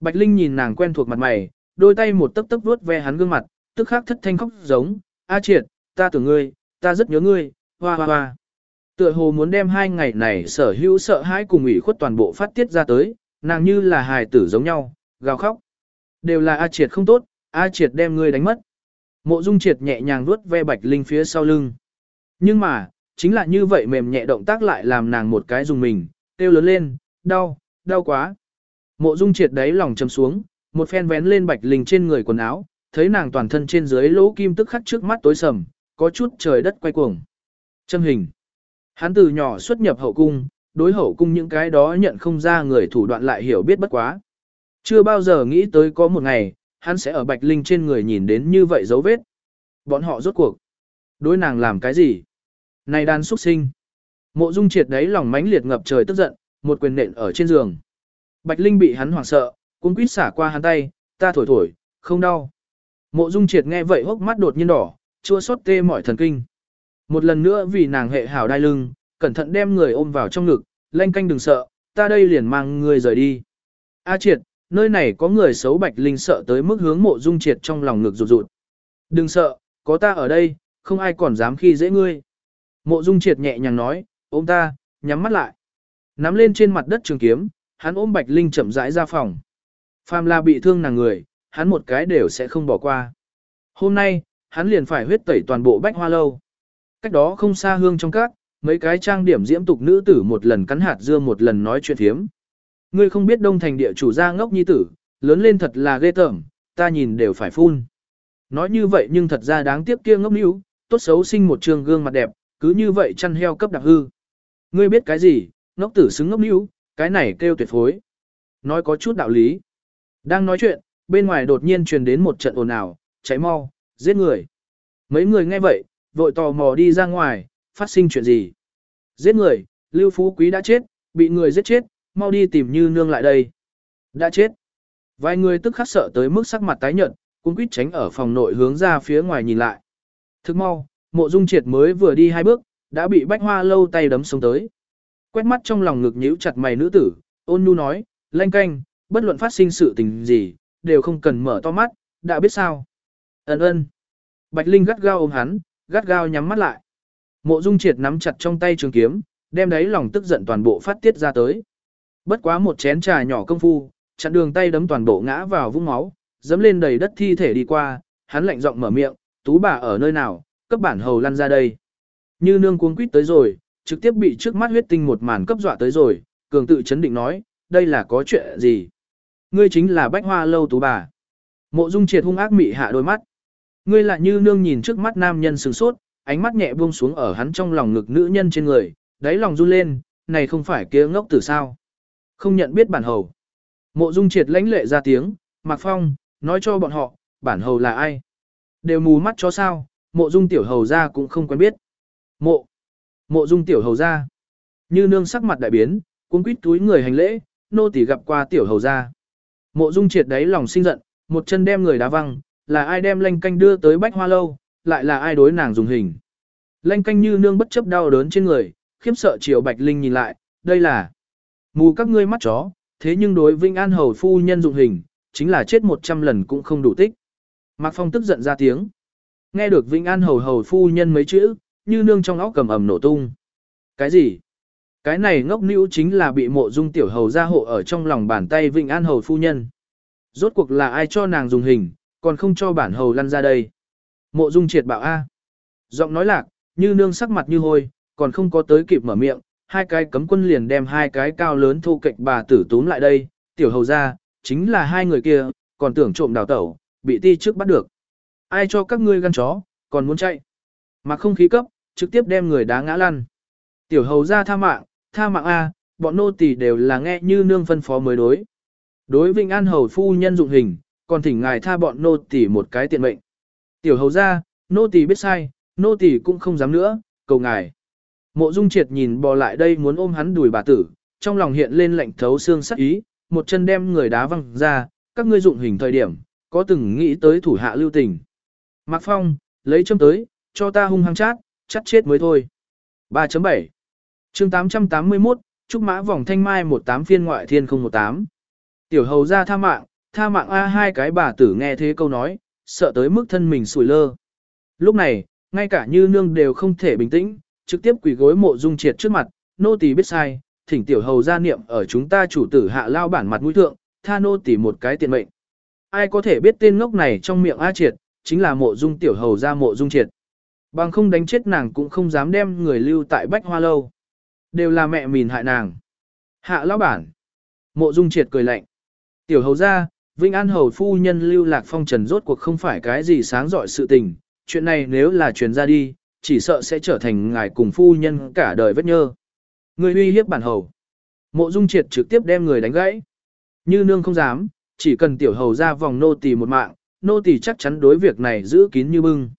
Bạch Linh nhìn nàng quen thuộc mặt mày, đôi tay một tấc tấc vuốt ve hắn gương mặt, tức khắc thất thanh khóc giống, A triệt, ta tưởng ngươi, ta rất nhớ ngươi, hoa hoa hoa. Tựa hồ muốn đem hai ngày này sở hữu sợ hãi cùng ủy khuất toàn bộ phát tiết ra tới, nàng như là hài tử giống nhau, gào khóc. Đều là A triệt không tốt, A triệt đem ngươi đánh mất. Mộ dung triệt nhẹ nhàng vuốt ve bạch linh phía sau lưng. Nhưng mà, chính là như vậy mềm nhẹ động tác lại làm nàng một cái dùng mình, kêu lớn lên, đau, đau quá. Mộ dung triệt đấy lòng chầm xuống, một phen vén lên bạch linh trên người quần áo, thấy nàng toàn thân trên dưới lỗ kim tức khắc trước mắt tối sầm, có chút trời đất quay cuồng. Châm hình. Hắn từ nhỏ xuất nhập hậu cung, đối hậu cung những cái đó nhận không ra người thủ đoạn lại hiểu biết bất quá. Chưa bao giờ nghĩ tới có một ngày, hắn sẽ ở Bạch Linh trên người nhìn đến như vậy dấu vết. Bọn họ rốt cuộc. Đối nàng làm cái gì? Này đàn xuất sinh. Mộ Dung triệt đấy lòng mãnh liệt ngập trời tức giận, một quyền nện ở trên giường. Bạch Linh bị hắn hoảng sợ, cuống quýt xả qua hắn tay, ta thổi thổi, không đau. Mộ Dung triệt nghe vậy hốc mắt đột nhiên đỏ, chua xót tê mỏi thần kinh. Một lần nữa vì nàng hệ hảo đai lưng, cẩn thận đem người ôm vào trong ngực, lanh canh đừng sợ, ta đây liền mang người rời đi. A triệt, nơi này có người xấu Bạch Linh sợ tới mức hướng mộ Dung triệt trong lòng ngực rụt rụt. Đừng sợ, có ta ở đây, không ai còn dám khi dễ ngươi. Mộ Dung triệt nhẹ nhàng nói, ôm ta, nhắm mắt lại. Nắm lên trên mặt đất trường kiếm, hắn ôm Bạch Linh chậm rãi ra phòng. Phàm là bị thương nàng người, hắn một cái đều sẽ không bỏ qua. Hôm nay, hắn liền phải huyết tẩy toàn bộ bách hoa lâu. Cách đó không xa hương trong các, mấy cái trang điểm diễm tục nữ tử một lần cắn hạt dưa một lần nói chuyện thiếm. Ngươi không biết đông thành địa chủ gia ngốc nhi tử, lớn lên thật là ghê tởm, ta nhìn đều phải phun. Nói như vậy nhưng thật ra đáng tiếc kia ngốc níu, tốt xấu sinh một trường gương mặt đẹp, cứ như vậy chăn heo cấp đặc hư. Ngươi biết cái gì, ngốc tử xứng ngốc níu, cái này kêu tuyệt phối. Nói có chút đạo lý. Đang nói chuyện, bên ngoài đột nhiên truyền đến một trận ồn ào, cháy mau, giết người. Mấy người nghe vậy, vội tò mò đi ra ngoài, phát sinh chuyện gì. Giết người, Lưu Phú Quý đã chết, bị người giết chết, mau đi tìm Như Nương lại đây. Đã chết. Vài người tức khắc sợ tới mức sắc mặt tái nhợt, cũng quýt tránh ở phòng nội hướng ra phía ngoài nhìn lại. Thức mau, mộ dung triệt mới vừa đi hai bước, đã bị bách hoa lâu tay đấm xuống tới. Quét mắt trong lòng ngực nhíu chặt mày nữ tử, ôn nhu nói, lanh canh, bất luận phát sinh sự tình gì, đều không cần mở to mắt, đã biết sao. Ấn ơn. Bạch Linh gắt gao ôm hắn, gắt gao nhắm mắt lại. Mộ Dung Triệt nắm chặt trong tay trường kiếm, đem đấy lòng tức giận toàn bộ phát tiết ra tới. Bất quá một chén trà nhỏ công phu, chặn đường tay đấm toàn bộ ngã vào vũng máu, dẫm lên đầy đất thi thể đi qua, hắn lạnh giọng mở miệng, "Tú bà ở nơi nào, cấp bản hầu lăn ra đây." Như nương cuống quýt tới rồi, trực tiếp bị trước mắt huyết tinh một màn cấp dọa tới rồi, cường tự chấn định nói, "Đây là có chuyện gì?" Ngươi chính là Bách Hoa lâu tú bà. Mộ Dung Triệt hung ác mị hạ đôi mắt. Ngươi lại như nương nhìn trước mắt nam nhân sừng sốt, ánh mắt nhẹ buông xuống ở hắn trong lòng ngực nữ nhân trên người, đáy lòng run lên, này không phải kia ngốc tử sao. Không nhận biết bản hầu. Mộ Dung Triệt lãnh lệ ra tiếng, Mạc Phong, nói cho bọn họ, bản hầu là ai. Đều mù mắt cho sao, mộ Dung tiểu hầu ra cũng không quen biết. Mộ, mộ Dung tiểu hầu ra. Như nương sắc mặt đại biến, cuống quýt túi người hành lễ, nô tỳ gặp qua tiểu hầu ra. Mộ Dung Triệt đáy lòng sinh giận, một chân đem người đá văng, là ai đem lanh canh đưa tới bách hoa lâu, lại là ai đối nàng dùng hình. Lanh canh như nương bất chấp đau đớn trên người, khiếp sợ chiều Bạch Linh nhìn lại, đây là mù các ngươi mắt chó, thế nhưng đối Vinh An Hầu phu nhân dụng hình, chính là chết 100 lần cũng không đủ tích. Mạc Phong tức giận ra tiếng. Nghe được Vinh An Hầu Hầu phu nhân mấy chữ, như nương trong óc cầm ầm nổ tung. Cái gì? Cái này ngốc nữ chính là bị mộ dung tiểu hầu gia hộ ở trong lòng bàn tay Vinh An Hầu phu nhân. Rốt cuộc là ai cho nàng dùng hình, còn không cho bản hầu lăn ra đây. Mộ dung triệt bảo A. Giọng nói lạc, như nương sắc mặt như hôi, còn không có tới kịp mở miệng, hai cái cấm quân liền đem hai cái cao lớn thu kịch bà tử túm lại đây, tiểu hầu ra, chính là hai người kia, còn tưởng trộm đào tẩu, bị ti trước bắt được. Ai cho các ngươi gan chó, còn muốn chạy. Mà không khí cấp, trực tiếp đem người đá ngã lăn. Tiểu hầu ra tha mạng, tha mạng A, bọn nô tỳ đều là nghe như nương phân phó mới đối. Đối Vinh An hầu phu nhân dụng hình, còn thỉnh ngài tha bọn nô tỳ một cái tiện mệnh. Tiểu hầu ra, nô tỳ biết sai, nô tỳ cũng không dám nữa, cầu ngài. Mộ Dung Triệt nhìn bò lại đây muốn ôm hắn đùi bà tử, trong lòng hiện lên lạnh thấu xương sắc ý, một chân đem người đá văng ra, các ngươi dụng hình thời điểm, có từng nghĩ tới thủ hạ lưu tình. Mạc Phong, lấy châm tới, cho ta hung hăng chát, chắt chết mới thôi. 3.7 chương 881, Trúc Mã Vòng Thanh Mai 18 phiên ngoại thiên 018. Tiểu hầu ra tha mạng, tha mạng A hai cái bà tử nghe thế câu nói, sợ tới mức thân mình sủi lơ. Lúc này, ngay cả như nương đều không thể bình tĩnh, trực tiếp quỳ gối mộ dung triệt trước mặt, nô tỳ biết sai, thỉnh tiểu hầu gia niệm ở chúng ta chủ tử hạ lao bản mặt mũi thượng, tha nô tỳ một cái tiền mệnh. Ai có thể biết tên ngốc này trong miệng A triệt, chính là mộ dung tiểu hầu gia mộ dung triệt. Bằng không đánh chết nàng cũng không dám đem người lưu tại bách hoa lâu. Đều là mẹ mìn hại nàng. Hạ lão bản. Mộ dung triệt cười lạnh. Tiểu hầu gia, Vinh An hầu phu nhân lưu lạc phong trần rốt cuộc không phải cái gì sáng giỏi sự tình. Chuyện này nếu là truyền ra đi, chỉ sợ sẽ trở thành ngài cùng phu nhân cả đời vết nhơ. Người uy hiếp bản hầu. Mộ Dung Triệt trực tiếp đem người đánh gãy. Như nương không dám, chỉ cần tiểu hầu ra vòng nô tỳ một mạng, nô tỳ chắc chắn đối việc này giữ kín như bưng.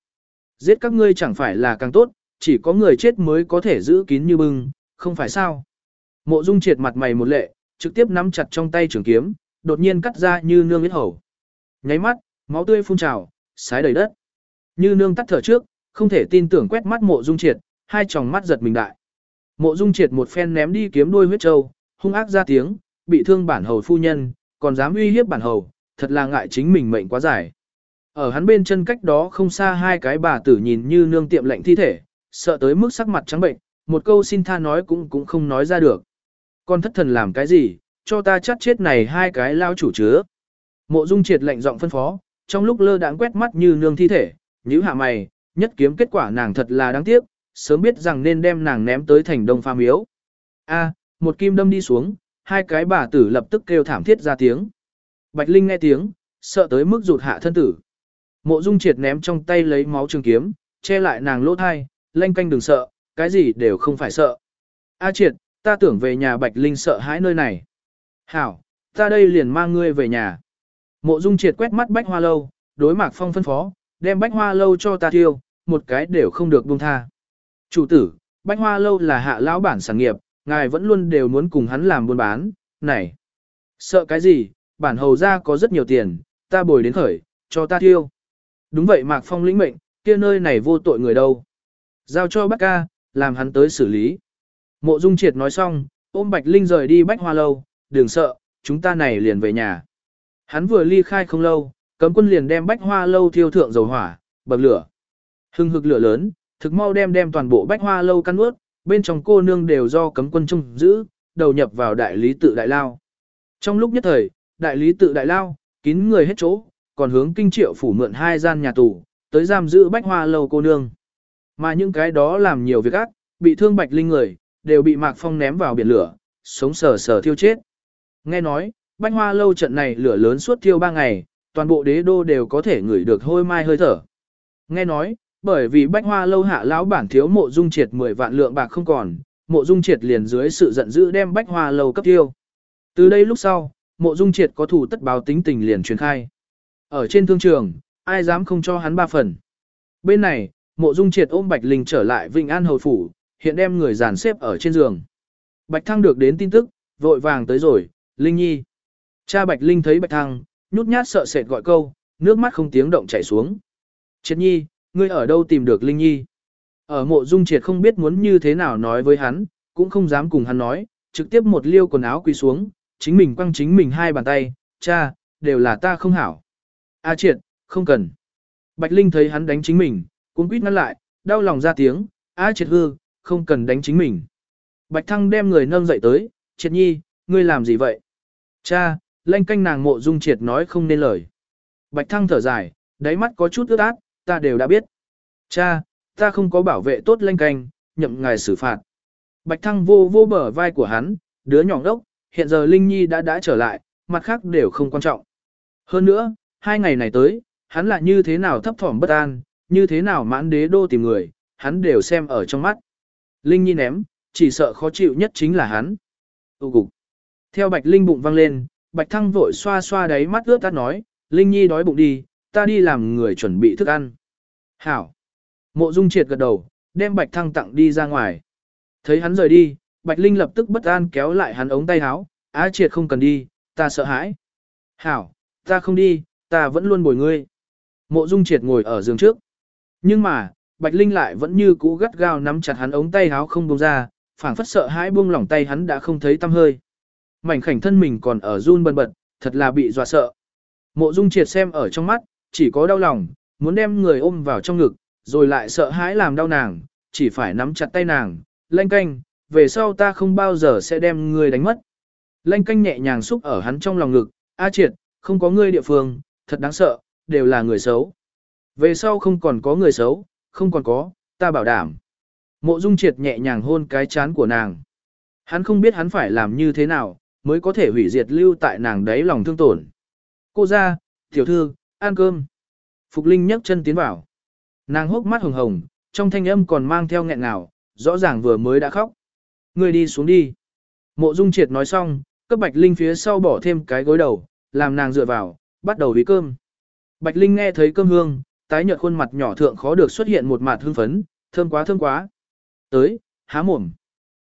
Giết các ngươi chẳng phải là càng tốt, chỉ có người chết mới có thể giữ kín như bưng, không phải sao. Mộ dung triệt mặt mày một lệ, trực tiếp nắm chặt trong tay trường kiếm, đột nhiên cắt ra như nương huyết hầu. Nháy mắt, máu tươi phun trào, sái đầy đất. Như nương tắt thở trước, không thể tin tưởng quét mắt mộ dung triệt, hai tròng mắt giật mình đại. Mộ dung triệt một phen ném đi kiếm đuôi huyết châu, hung ác ra tiếng, bị thương bản hầu phu nhân, còn dám uy hiếp bản hầu, thật là ngại chính mình mệnh quá dài. Ở hắn bên chân cách đó không xa hai cái bà tử nhìn như nương tiệm lệnh thi thể, sợ tới mức sắc mặt trắng bệnh, một câu xin tha nói cũng cũng không nói ra được. Con thất thần làm cái gì, cho ta chắt chết này hai cái lao chủ chứa. Mộ dung triệt lệnh giọng phân phó, trong lúc lơ đãng quét mắt như nương thi thể, nhíu hạ mày, nhất kiếm kết quả nàng thật là đáng tiếc, sớm biết rằng nên đem nàng ném tới thành đông pha miếu. A, một kim đâm đi xuống, hai cái bà tử lập tức kêu thảm thiết ra tiếng. Bạch Linh nghe tiếng, sợ tới mức rụt hạ thân tử. Mộ Dung Triệt ném trong tay lấy máu trường kiếm, che lại nàng lỗ thai, lanh canh đừng sợ, cái gì đều không phải sợ. A Triệt, ta tưởng về nhà Bạch Linh sợ hãi nơi này. Hảo, ta đây liền mang ngươi về nhà. Mộ Dung Triệt quét mắt Bách Hoa Lâu, đối Mạc Phong phân phó, đem Bách Hoa Lâu cho ta thiêu, một cái đều không được buông tha. Chủ tử, Bách Hoa Lâu là hạ lão bản sản nghiệp, ngài vẫn luôn đều muốn cùng hắn làm buôn bán, này. Sợ cái gì, bản hầu ra có rất nhiều tiền, ta bồi đến khởi, cho ta thiêu. Đúng vậy Mạc Phong lĩnh mệnh, kia nơi này vô tội người đâu. Giao cho bác ca, làm hắn tới xử lý. Mộ Dung Triệt nói xong, ôm Bạch Linh rời đi Bách Hoa Lâu, đừng sợ, chúng ta này liền về nhà. Hắn vừa ly khai không lâu, cấm quân liền đem Bách Hoa Lâu thiêu thượng dầu hỏa, bậc lửa. Hưng hực lửa lớn, thực mau đem đem toàn bộ Bách Hoa Lâu căn ướt, bên trong cô nương đều do cấm quân trông giữ, đầu nhập vào đại lý tự đại lao. Trong lúc nhất thời, đại lý tự đại lao, kín người hết chỗ, còn hướng kinh triệu phủ mượn hai gian nhà tù, tới giam giữ bách hoa lâu cô nương. Mà những cái đó làm nhiều việc ác, bị thương bạch linh người, đều bị Mạc Phong ném vào biển lửa, sống sờ sờ thiêu chết. Nghe nói, bách hoa lâu trận này lửa lớn suốt thiêu ba ngày, toàn bộ đế đô đều có thể ngửi được hôi mai hơi thở. Nghe nói, bởi vì bách hoa lâu hạ lão bản thiếu mộ dung triệt 10 vạn lượng bạc không còn, mộ dung triệt liền dưới sự giận dữ đem bách hoa lâu cấp tiêu. Từ đây lúc sau, mộ dung triệt có thủ tất báo tính tình liền truyền khai. Ở trên thương trường, ai dám không cho hắn ba phần. Bên này, mộ dung triệt ôm Bạch Linh trở lại vịnh An Hầu Phủ, hiện đem người dàn xếp ở trên giường. Bạch Thăng được đến tin tức, vội vàng tới rồi, Linh Nhi. Cha Bạch Linh thấy Bạch Thăng, nhút nhát sợ sệt gọi câu, nước mắt không tiếng động chảy xuống. Triệt Nhi, ngươi ở đâu tìm được Linh Nhi? Ở mộ dung triệt không biết muốn như thế nào nói với hắn, cũng không dám cùng hắn nói, trực tiếp một liêu quần áo quỳ xuống, chính mình quăng chính mình hai bàn tay, cha, đều là ta không hảo. A à, triệt, không cần. Bạch Linh thấy hắn đánh chính mình, cuốn quýt ngăn lại, đau lòng ra tiếng, A à, triệt hư, không cần đánh chính mình. Bạch Thăng đem người nâng dậy tới, triệt nhi, ngươi làm gì vậy? Cha, lanh canh nàng mộ dung triệt nói không nên lời. Bạch Thăng thở dài, đáy mắt có chút ướt át, ta đều đã biết. Cha, ta không có bảo vệ tốt lanh canh, nhậm ngài xử phạt. Bạch Thăng vô vô bờ vai của hắn, đứa nhỏ đốc, hiện giờ Linh Nhi đã đã trở lại, mặt khác đều không quan trọng. Hơn nữa, hai ngày này tới, hắn là như thế nào thấp thỏm bất an, như thế nào mãn đế đô tìm người, hắn đều xem ở trong mắt. Linh Nhi ném, chỉ sợ khó chịu nhất chính là hắn. Tu cục. Theo Bạch Linh bụng văng lên, Bạch Thăng vội xoa xoa đáy mắt ướt át nói, Linh Nhi đói bụng đi, ta đi làm người chuẩn bị thức ăn. Hảo. Mộ Dung triệt gật đầu, đem Bạch Thăng tặng đi ra ngoài. Thấy hắn rời đi, Bạch Linh lập tức bất an kéo lại hắn ống tay áo, á triệt không cần đi, ta sợ hãi. Hảo, ta không đi, ta vẫn luôn bồi ngươi. Mộ Dung triệt ngồi ở giường trước. Nhưng mà, Bạch Linh lại vẫn như cũ gắt gao nắm chặt hắn ống tay áo không buông ra, phảng phất sợ hãi buông lỏng tay hắn đã không thấy tâm hơi. Mảnh khảnh thân mình còn ở run bần bật, thật là bị dọa sợ. Mộ Dung triệt xem ở trong mắt, chỉ có đau lòng, muốn đem người ôm vào trong ngực, rồi lại sợ hãi làm đau nàng, chỉ phải nắm chặt tay nàng, lanh canh, về sau ta không bao giờ sẽ đem ngươi đánh mất. Lanh canh nhẹ nhàng xúc ở hắn trong lòng ngực, A triệt, không có ngươi địa phương, thật đáng sợ, đều là người xấu. Về sau không còn có người xấu, không còn có, ta bảo đảm. Mộ dung triệt nhẹ nhàng hôn cái chán của nàng. Hắn không biết hắn phải làm như thế nào, mới có thể hủy diệt lưu tại nàng đấy lòng thương tổn. Cô ra, tiểu thư, ăn cơm. Phục Linh nhấc chân tiến vào. Nàng hốc mắt hồng hồng, trong thanh âm còn mang theo nghẹn ngào, rõ ràng vừa mới đã khóc. Người đi xuống đi. Mộ Dung Triệt nói xong, cấp Bạch Linh phía sau bỏ thêm cái gối đầu, làm nàng dựa vào, bắt đầu vì cơm. Bạch Linh nghe thấy cơm hương, tái nhợt khuôn mặt nhỏ thượng khó được xuất hiện một mạt hương phấn, thơm quá thơm quá. Tới, há mồm.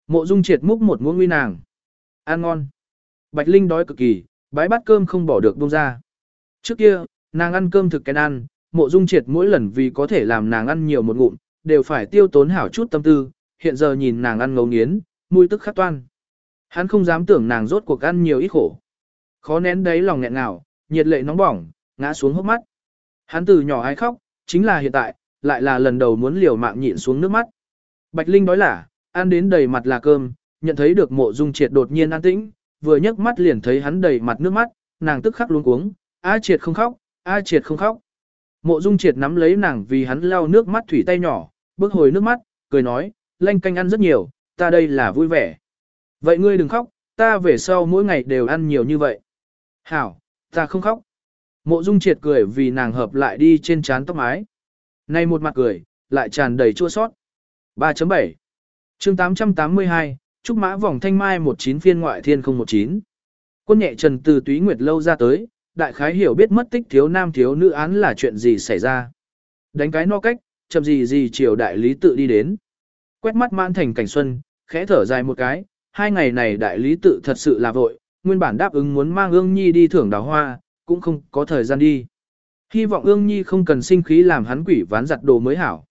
Mộ Dung triệt múc một muỗng uy nàng. Ăn ngon. Bạch Linh đói cực kỳ, bái bát cơm không bỏ được buông ra. Trước kia, nàng ăn cơm thực kén ăn, mộ dung triệt mỗi lần vì có thể làm nàng ăn nhiều một ngụm, đều phải tiêu tốn hảo chút tâm tư, hiện giờ nhìn nàng ăn ngấu nghiến, mùi tức khắc toan. Hắn không dám tưởng nàng rốt cuộc ăn nhiều ít khổ. Khó nén đấy lòng nghẹn ngào, nhiệt lệ nóng bỏng, ngã xuống hốc mắt. Hắn từ nhỏ ai khóc, chính là hiện tại, lại là lần đầu muốn liều mạng nhịn xuống nước mắt. Bạch Linh đói lả, ăn đến đầy mặt là cơm, nhận thấy được mộ dung triệt đột nhiên an tĩnh, vừa nhấc mắt liền thấy hắn đầy mặt nước mắt, nàng tức khắc luống cuống, A triệt không khóc, A triệt không khóc. Mộ dung triệt nắm lấy nàng vì hắn lau nước mắt thủy tay nhỏ, bước hồi nước mắt, cười nói, lanh canh ăn rất nhiều, ta đây là vui vẻ. Vậy ngươi đừng khóc, ta về sau mỗi ngày đều ăn nhiều như vậy. Hảo, ta không khóc. Mộ dung triệt cười vì nàng hợp lại đi trên trán tóc mái. Nay một mặt cười, lại tràn đầy chua sót. 3.7 chương 882, Trúc Mã vòng thanh mai 19 phiên ngoại thiên 019. Quân nhẹ trần từ túy nguyệt lâu ra tới, đại khái hiểu biết mất tích thiếu nam thiếu nữ án là chuyện gì xảy ra. Đánh cái no cách, chậm gì gì chiều đại lý tự đi đến. Quét mắt mãn thành cảnh xuân, khẽ thở dài một cái, hai ngày này đại lý tự thật sự là vội, nguyên bản đáp ứng muốn mang ương nhi đi thưởng đào hoa, cũng không có thời gian đi. Hy vọng ương nhi không cần sinh khí làm hắn quỷ ván giặt đồ mới hảo.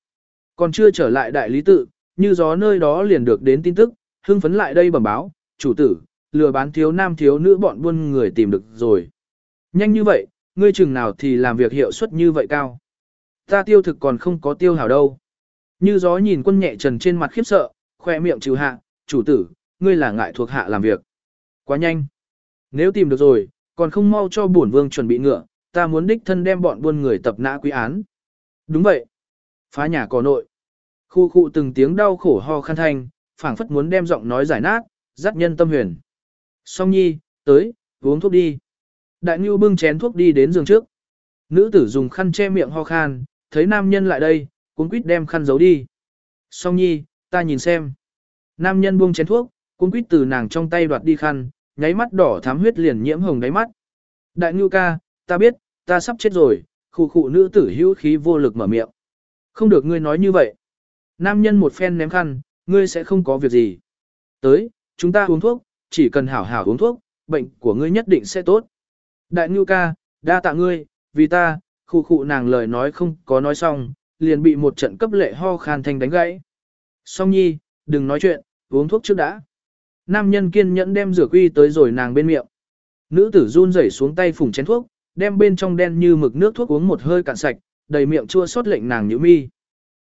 Còn chưa trở lại đại lý tự, như gió nơi đó liền được đến tin tức, hưng phấn lại đây bẩm báo, chủ tử, lừa bán thiếu nam thiếu nữ bọn buôn người tìm được rồi. Nhanh như vậy, ngươi chừng nào thì làm việc hiệu suất như vậy cao. Ta tiêu thực còn không có tiêu hảo đâu. Như gió nhìn quân nhẹ trần trên mặt khiếp sợ, khoe miệng trừ hạ, chủ tử, ngươi là ngại thuộc hạ làm việc. Quá nhanh. Nếu tìm được rồi, còn không mau cho bổn vương chuẩn bị ngựa, ta muốn đích thân đem bọn buôn người tập nã quý án. Đúng vậy. Phá nhà có nội. Khu khu từng tiếng đau khổ ho khăn thanh, phảng phất muốn đem giọng nói giải nát, dắt nhân tâm huyền. Song nhi, tới, uống thuốc đi. Đại Nhu bưng chén thuốc đi đến giường trước. Nữ tử dùng khăn che miệng ho khan, thấy nam nhân lại đây, cuốn quýt đem khăn giấu đi. Song nhi, ta nhìn xem. Nam nhân buông chén thuốc, cuốn quýt từ nàng trong tay đoạt đi khăn, nháy mắt đỏ thắm huyết liền nhiễm hồng đáy mắt. Đại Nhu ca, ta biết, ta sắp chết rồi, khu khụ nữ tử hữu khí vô lực mở miệng. Không được ngươi nói như vậy. Nam nhân một phen ném khăn, ngươi sẽ không có việc gì. Tới, chúng ta uống thuốc, chỉ cần hảo hảo uống thuốc, bệnh của ngươi nhất định sẽ tốt. Đại Ngưu ca, đa tạ ngươi, vì ta, khu khu nàng lời nói không có nói xong, liền bị một trận cấp lệ ho khan thanh đánh gãy. Song nhi, đừng nói chuyện, uống thuốc trước đã. Nam nhân kiên nhẫn đem rửa quy tới rồi nàng bên miệng. Nữ tử run rẩy xuống tay phùng chén thuốc, đem bên trong đen như mực nước thuốc uống một hơi cạn sạch, đầy miệng chua xót lệnh nàng nhíu mi.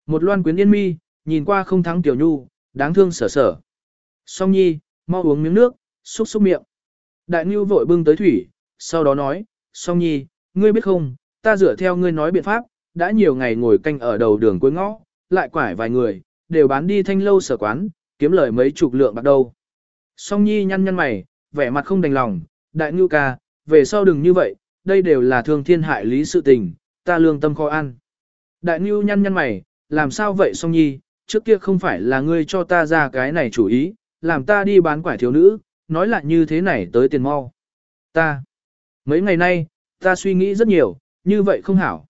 Một loan quyến yên mi, nhìn qua không thắng tiểu nhu, đáng thương sở sở. Song nhi, mau uống miếng nước, xúc xúc miệng. Đại Nhu vội bưng tới thủy, sau đó nói, song nhi, ngươi biết không, ta dựa theo ngươi nói biện pháp, đã nhiều ngày ngồi canh ở đầu đường cuối ngõ, lại quải vài người, đều bán đi thanh lâu sở quán, kiếm lời mấy chục lượng bạc đâu. Song nhi nhăn nhăn mày, vẻ mặt không đành lòng, đại Nhu ca, về sau đừng như vậy, đây đều là thương thiên hại lý sự tình, ta lương tâm khó ăn. Đại Nhu nhăn nhăn mày, làm sao vậy song nhi, trước kia không phải là ngươi cho ta ra cái này chủ ý, làm ta đi bán quải thiếu nữ, nói lại như thế này tới tiền mau. Ta, mấy ngày nay, ta suy nghĩ rất nhiều, như vậy không hảo.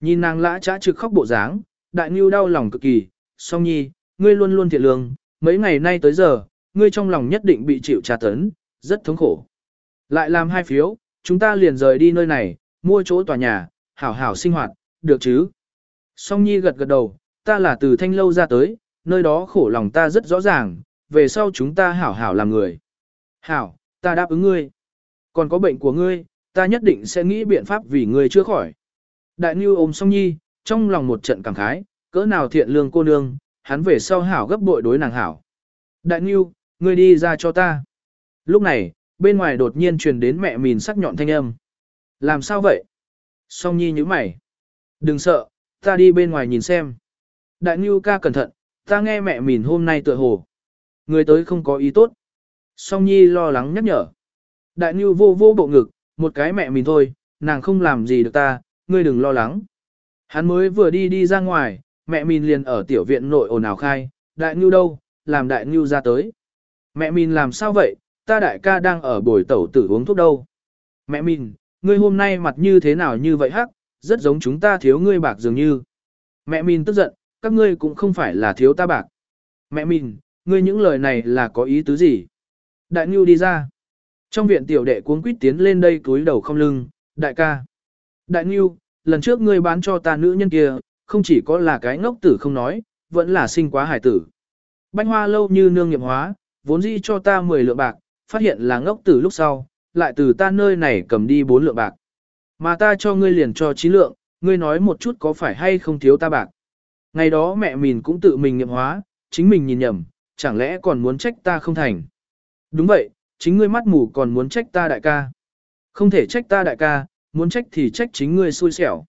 Nhìn nàng lã trá trực khóc bộ dáng, đại ngưu đau lòng cực kỳ, song nhi, ngươi luôn luôn thiện lương, mấy ngày nay tới giờ, ngươi trong lòng nhất định bị chịu tra tấn, rất thống khổ. Lại làm hai phiếu, chúng ta liền rời đi nơi này, mua chỗ tòa nhà, hảo hảo sinh hoạt, được chứ? Song nhi gật gật đầu, ta là từ thanh lâu ra tới, nơi đó khổ lòng ta rất rõ ràng, về sau chúng ta hảo hảo làm người. Hảo, ta đáp ứng ngươi. Còn có bệnh của ngươi, ta nhất định sẽ nghĩ biện pháp vì ngươi chữa khỏi. Đại Nhu ôm song nhi, trong lòng một trận cảm khái, cỡ nào thiện lương cô nương, hắn về sau hảo gấp bội đối nàng hảo. Đại Nhu, ngươi đi ra cho ta. Lúc này, bên ngoài đột nhiên truyền đến mẹ mìn sắc nhọn thanh âm. Làm sao vậy? Song nhi như mày. Đừng sợ, ta đi bên ngoài nhìn xem. Đại Ngưu ca cẩn thận, ta nghe mẹ mìn hôm nay tựa hồ. Người tới không có ý tốt. Song Nhi lo lắng nhắc nhở. Đại Ngưu vô vô bộ ngực, một cái mẹ mìn thôi, nàng không làm gì được ta, ngươi đừng lo lắng. Hắn mới vừa đi đi ra ngoài, mẹ mìn liền ở tiểu viện nội ồn ào khai, đại ngưu đâu, làm đại ngưu ra tới. Mẹ mìn làm sao vậy, ta đại ca đang ở bồi tẩu tử uống thuốc đâu. Mẹ mình, ngươi hôm nay mặt như thế nào như vậy hắc, rất giống chúng ta thiếu ngươi bạc dường như. Mẹ mình tức giận, các ngươi cũng không phải là thiếu ta bạc. Mẹ mình, ngươi những lời này là có ý tứ gì? Đại Ngưu đi ra. Trong viện tiểu đệ cuống quýt tiến lên đây túi đầu không lưng, đại ca. Đại Ngưu, lần trước ngươi bán cho ta nữ nhân kia, không chỉ có là cái ngốc tử không nói, vẫn là sinh quá hải tử. Bánh hoa lâu như nương nghiệp hóa, vốn dĩ cho ta 10 lượng bạc, phát hiện là ngốc tử lúc sau, lại từ ta nơi này cầm đi 4 lượng bạc. Mà ta cho ngươi liền cho 9 lượng, ngươi nói một chút có phải hay không thiếu ta bạc. Ngày đó mẹ mình cũng tự mình nghiệm hóa, chính mình nhìn nhầm, chẳng lẽ còn muốn trách ta không thành. Đúng vậy, chính ngươi mắt mù còn muốn trách ta đại ca. Không thể trách ta đại ca, muốn trách thì trách chính ngươi xui xẻo.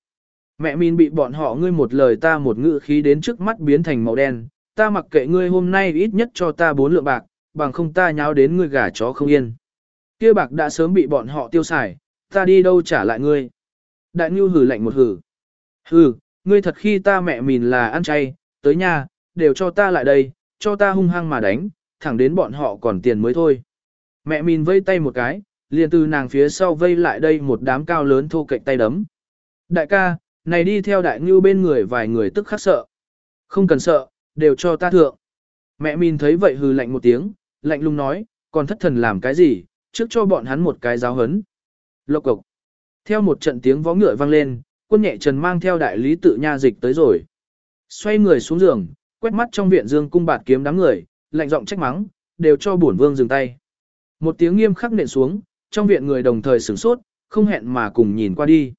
Mẹ mình bị bọn họ ngươi một lời ta một ngữ khí đến trước mắt biến thành màu đen, ta mặc kệ ngươi hôm nay ít nhất cho ta bốn lượng bạc, bằng không ta nháo đến ngươi gà chó không yên. Kia bạc đã sớm bị bọn họ tiêu xài, ta đi đâu trả lại ngươi. Đại Ngưu hử lạnh một hử. hử ngươi thật khi ta mẹ mình là ăn chay, tới nhà, đều cho ta lại đây, cho ta hung hăng mà đánh, thẳng đến bọn họ còn tiền mới thôi. Mẹ mình vây tay một cái, liền từ nàng phía sau vây lại đây một đám cao lớn thô cạnh tay đấm. Đại ca, này đi theo đại ngưu bên người vài người tức khắc sợ. Không cần sợ, đều cho ta thượng. Mẹ mình thấy vậy hừ lạnh một tiếng, lạnh lùng nói, còn thất thần làm cái gì, trước cho bọn hắn một cái giáo hấn. Lộc cục, Theo một trận tiếng vó ngựa vang lên, quân nhẹ trần mang theo đại lý tự nha dịch tới rồi. Xoay người xuống giường, quét mắt trong viện dương cung bạt kiếm đám người, lạnh giọng trách mắng, đều cho bổn vương dừng tay. Một tiếng nghiêm khắc nện xuống, trong viện người đồng thời sửng sốt, không hẹn mà cùng nhìn qua đi.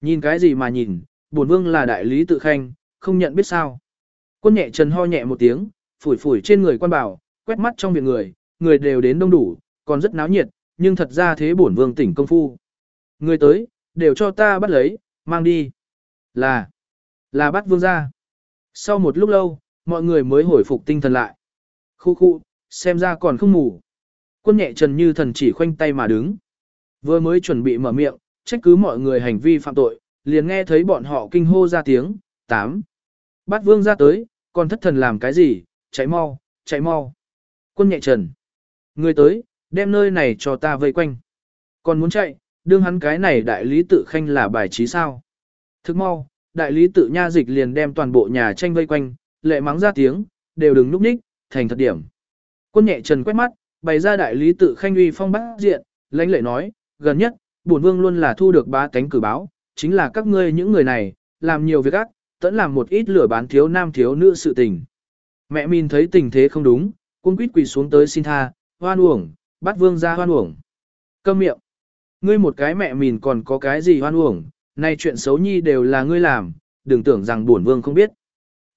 Nhìn cái gì mà nhìn, bổn vương là đại lý tự khanh, không nhận biết sao. Quân nhẹ trần ho nhẹ một tiếng, phủi phủi trên người quan bảo, quét mắt trong viện người, người đều đến đông đủ, còn rất náo nhiệt, nhưng thật ra thế bổn vương tỉnh công phu. Người tới, đều cho ta bắt lấy, mang đi. Là, là bắt vương ra. Sau một lúc lâu, mọi người mới hồi phục tinh thần lại. Khu khu, xem ra còn không ngủ. Quân nhẹ trần như thần chỉ khoanh tay mà đứng. Vừa mới chuẩn bị mở miệng, trách cứ mọi người hành vi phạm tội, liền nghe thấy bọn họ kinh hô ra tiếng, tám. Bát vương ra tới, còn thất thần làm cái gì, chạy mau, chạy mau. Quân nhẹ trần. Người tới, đem nơi này cho ta vây quanh. Còn muốn chạy, đương hắn cái này đại lý tự khanh là bài trí sao. Thức mau, đại lý tự nha dịch liền đem toàn bộ nhà tranh vây quanh, lệ mắng ra tiếng, đều đừng núp ních, thành thật điểm. Quân nhẹ trần quét mắt, bày ra đại lý tự khanh uy phong bác diện, lãnh lệ nói, gần nhất, bổn vương luôn là thu được ba cánh cử báo, chính là các ngươi những người này, làm nhiều việc ác, tẫn làm một ít lửa bán thiếu nam thiếu nữ sự tình. Mẹ mình thấy tình thế không đúng, cung quýt quỳ xuống tới xin tha, hoan uổng, bắt vương ra hoan uổng. Câm miệng. Ngươi một cái mẹ mình còn có cái gì hoan uổng, nay chuyện xấu nhi đều là ngươi làm, đừng tưởng rằng bổn vương không biết.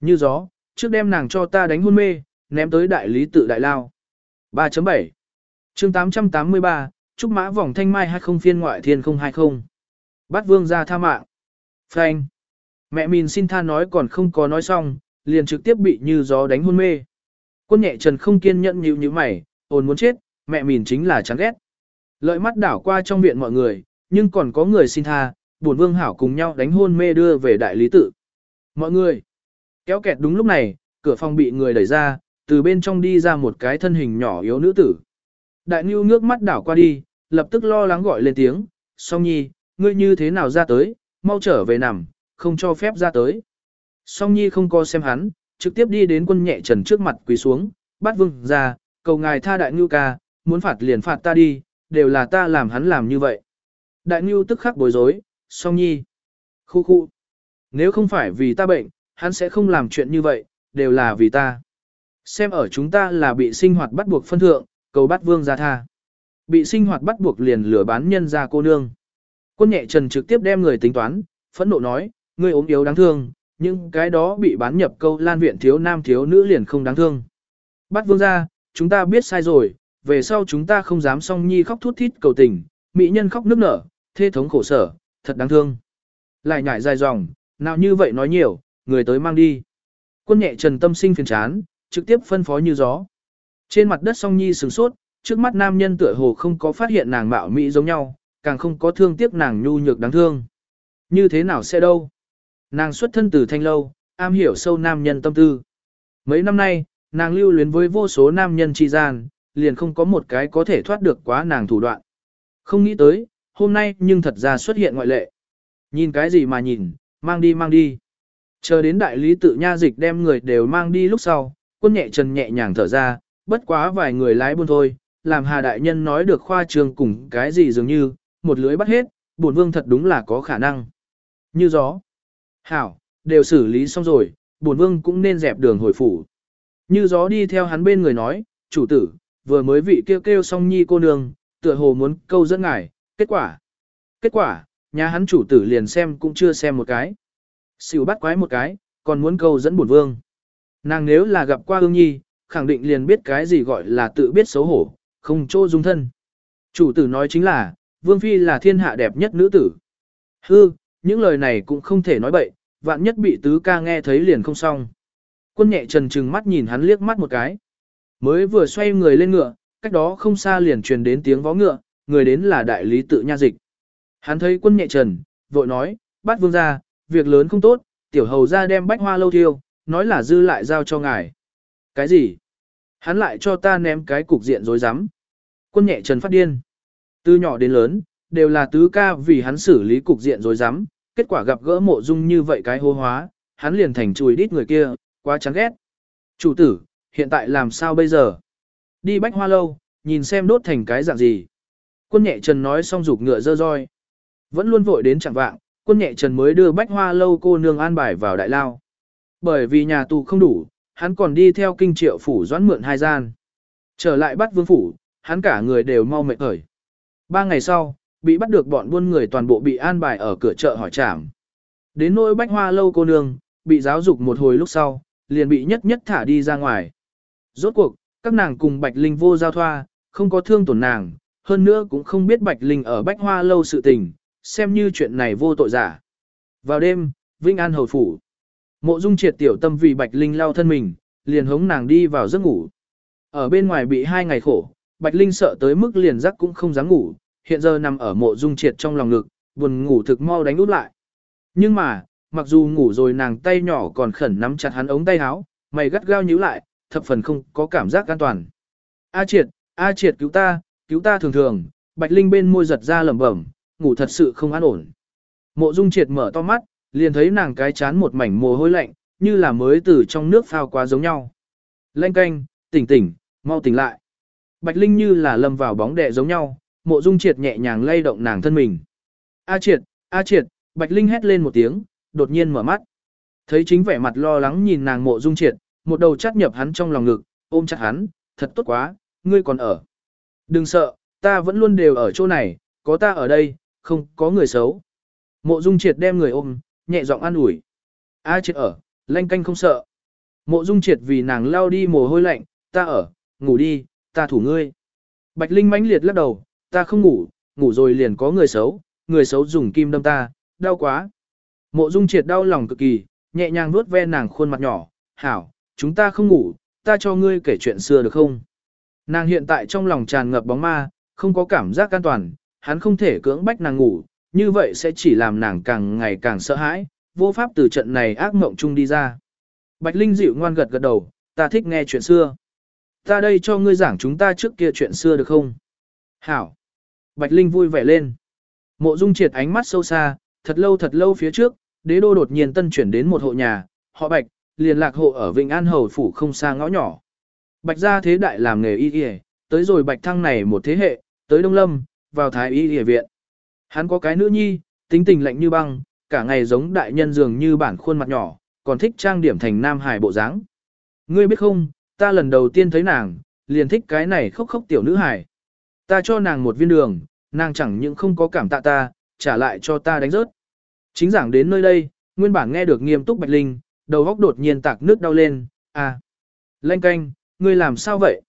Như gió, trước đem nàng cho ta đánh hôn mê, ném tới đại lý tự đại lao. 3.7 chương 883, Trúc Mã Vòng Thanh Mai 20 phiên ngoại thiên 020. Bắt vương ra tha mạng. Frank. Mẹ mình xin tha nói còn không có nói xong, liền trực tiếp bị như gió đánh hôn mê. Quân nhẹ trần không kiên nhẫn như như mày, ồn muốn chết, mẹ mình chính là chán ghét. Lợi mắt đảo qua trong viện mọi người, nhưng còn có người xin tha, buồn vương hảo cùng nhau đánh hôn mê đưa về đại lý tự. Mọi người, kéo kẹt đúng lúc này, cửa phòng bị người đẩy ra, từ bên trong đi ra một cái thân hình nhỏ yếu nữ tử. Đại Nhu ngước mắt đảo qua đi, lập tức lo lắng gọi lên tiếng, song nhi, ngươi như thế nào ra tới, mau trở về nằm, không cho phép ra tới. Song nhi không có xem hắn, trực tiếp đi đến quân nhẹ trần trước mặt quỳ xuống, bắt vương ra, cầu ngài tha đại Nhu ca, muốn phạt liền phạt ta đi, đều là ta làm hắn làm như vậy. Đại Ngưu tức khắc bối rối, song nhi. Khu khu. Nếu không phải vì ta bệnh, hắn sẽ không làm chuyện như vậy, đều là vì ta. Xem ở chúng ta là bị sinh hoạt bắt buộc phân thượng, cầu bắt vương ra tha. Bị sinh hoạt bắt buộc liền lửa bán nhân ra cô nương. Quân nhẹ trần trực tiếp đem người tính toán, phẫn nộ nói, ngươi ốm yếu đáng thương, nhưng cái đó bị bán nhập câu lan viện thiếu nam thiếu nữ liền không đáng thương. Bắt vương ra, chúng ta biết sai rồi, về sau chúng ta không dám song nhi khóc thút thít cầu tình, mỹ nhân khóc nức nở, thê thống khổ sở, thật đáng thương. Lại nhải dài dòng, nào như vậy nói nhiều, người tới mang đi. Quân nhẹ trần tâm sinh phiền chán, trực tiếp phân phó như gió. Trên mặt đất song nhi sừng sốt, trước mắt nam nhân tựa hồ không có phát hiện nàng mạo mỹ giống nhau, càng không có thương tiếc nàng nhu nhược đáng thương. Như thế nào sẽ đâu? Nàng xuất thân từ thanh lâu, am hiểu sâu nam nhân tâm tư. Mấy năm nay, nàng lưu luyến với vô số nam nhân tri gian, liền không có một cái có thể thoát được quá nàng thủ đoạn. Không nghĩ tới, hôm nay nhưng thật ra xuất hiện ngoại lệ. Nhìn cái gì mà nhìn, mang đi mang đi. Chờ đến đại lý tự nha dịch đem người đều mang đi lúc sau, quân nhẹ chân nhẹ nhàng thở ra, bất quá vài người lái buôn thôi, làm hà đại nhân nói được khoa trường cùng cái gì dường như, một lưới bắt hết, bổn vương thật đúng là có khả năng. Như gió. Hảo, đều xử lý xong rồi, bổn vương cũng nên dẹp đường hồi phủ. Như gió đi theo hắn bên người nói, chủ tử, vừa mới vị kêu kêu song nhi cô nương, tựa hồ muốn câu dẫn ngài, kết quả. Kết quả, nhà hắn chủ tử liền xem cũng chưa xem một cái. Xỉu bắt quái một cái, còn muốn câu dẫn bổn vương. Nàng nếu là gặp qua ương nhi, khẳng định liền biết cái gì gọi là tự biết xấu hổ, không chỗ dung thân. Chủ tử nói chính là, vương phi là thiên hạ đẹp nhất nữ tử. Hư, những lời này cũng không thể nói bậy, vạn nhất bị tứ ca nghe thấy liền không xong. Quân nhẹ trần trừng mắt nhìn hắn liếc mắt một cái. Mới vừa xoay người lên ngựa, cách đó không xa liền truyền đến tiếng vó ngựa, người đến là đại lý tự nha dịch. Hắn thấy quân nhẹ trần, vội nói, bắt vương ra, việc lớn không tốt, tiểu hầu ra đem bách hoa lâu thiêu, nói là dư lại giao cho ngài. Cái gì? Hắn lại cho ta ném cái cục diện rối rắm. Quân nhẹ trần phát điên. Từ nhỏ đến lớn, đều là tứ ca vì hắn xử lý cục diện rối rắm, kết quả gặp gỡ mộ dung như vậy cái hô hóa, hắn liền thành chùi đít người kia, quá chán ghét. Chủ tử, hiện tại làm sao bây giờ? Đi bách hoa lâu, nhìn xem đốt thành cái dạng gì. Quân nhẹ trần nói xong rụt ngựa dơ roi. Vẫn luôn vội đến chẳng vạng, quân nhẹ trần mới đưa bách hoa lâu cô nương an bài vào đại lao. Bởi vì nhà tù không đủ, hắn còn đi theo kinh triệu phủ doãn mượn hai gian. Trở lại bắt vương phủ, hắn cả người đều mau mệt khởi. Ba ngày sau, bị bắt được bọn buôn người toàn bộ bị an bài ở cửa chợ hỏi trảm. Đến nỗi bách hoa lâu cô nương, bị giáo dục một hồi lúc sau, liền bị nhất nhất thả đi ra ngoài. Rốt cuộc, các nàng cùng Bạch Linh vô giao thoa, không có thương tổn nàng, hơn nữa cũng không biết Bạch Linh ở bách hoa lâu sự tình, xem như chuyện này vô tội giả. Vào đêm, Vinh An hầu phủ. Mộ Dung triệt tiểu tâm vì Bạch Linh lao thân mình, liền hống nàng đi vào giấc ngủ. Ở bên ngoài bị hai ngày khổ, Bạch Linh sợ tới mức liền giấc cũng không dám ngủ, hiện giờ nằm ở mộ Dung triệt trong lòng ngực, buồn ngủ thực mau đánh út lại. Nhưng mà, mặc dù ngủ rồi nàng tay nhỏ còn khẩn nắm chặt hắn ống tay áo, mày gắt gao nhíu lại, thập phần không có cảm giác an toàn. A triệt, A triệt cứu ta, cứu ta thường thường, Bạch Linh bên môi giật ra lẩm bẩm, ngủ thật sự không an ổn. Mộ Dung triệt mở to mắt, liền thấy nàng cái chán một mảnh mồ hôi lạnh, như là mới từ trong nước phao quá giống nhau. Lanh canh, tỉnh tỉnh, mau tỉnh lại. Bạch Linh như là lâm vào bóng đè giống nhau, mộ dung triệt nhẹ nhàng lay động nàng thân mình. A triệt, A triệt, Bạch Linh hét lên một tiếng, đột nhiên mở mắt. Thấy chính vẻ mặt lo lắng nhìn nàng mộ dung triệt, một đầu chắt nhập hắn trong lòng ngực, ôm chặt hắn, thật tốt quá, ngươi còn ở. Đừng sợ, ta vẫn luôn đều ở chỗ này, có ta ở đây, không có người xấu. Mộ dung triệt đem người ôm, nhẹ giọng an ủi. A triệt ở, lanh canh không sợ. Mộ dung triệt vì nàng lao đi mồ hôi lạnh, ta ở, ngủ đi, ta thủ ngươi. Bạch Linh mãnh liệt lắc đầu, ta không ngủ, ngủ rồi liền có người xấu, người xấu dùng kim đâm ta, đau quá. Mộ dung triệt đau lòng cực kỳ, nhẹ nhàng vuốt ve nàng khuôn mặt nhỏ, hảo, chúng ta không ngủ, ta cho ngươi kể chuyện xưa được không? Nàng hiện tại trong lòng tràn ngập bóng ma, không có cảm giác an toàn, hắn không thể cưỡng bách nàng ngủ, như vậy sẽ chỉ làm nàng càng ngày càng sợ hãi, vô pháp từ trận này ác mộng chung đi ra. Bạch Linh dịu ngoan gật gật đầu, ta thích nghe chuyện xưa. Ta đây cho ngươi giảng chúng ta trước kia chuyện xưa được không? Hảo. Bạch Linh vui vẻ lên. Mộ Dung triệt ánh mắt sâu xa, thật lâu thật lâu phía trước, đế đô đột nhiên tân chuyển đến một hộ nhà, họ Bạch, liền lạc hộ ở Vịnh An Hầu Phủ không xa ngõ nhỏ. Bạch gia thế đại làm nghề y y, tới rồi Bạch thăng này một thế hệ, tới Đông Lâm, vào Thái y y viện. Hắn có cái nữ nhi, tính tình lạnh như băng, cả ngày giống đại nhân dường như bản khuôn mặt nhỏ, còn thích trang điểm thành nam hải bộ dáng. Ngươi biết không, ta lần đầu tiên thấy nàng, liền thích cái này khóc khóc tiểu nữ hải Ta cho nàng một viên đường, nàng chẳng những không có cảm tạ ta, trả lại cho ta đánh rớt. Chính giảng đến nơi đây, nguyên bản nghe được nghiêm túc Bạch Linh, đầu góc đột nhiên tạc nước đau lên, à. Lanh canh, ngươi làm sao vậy?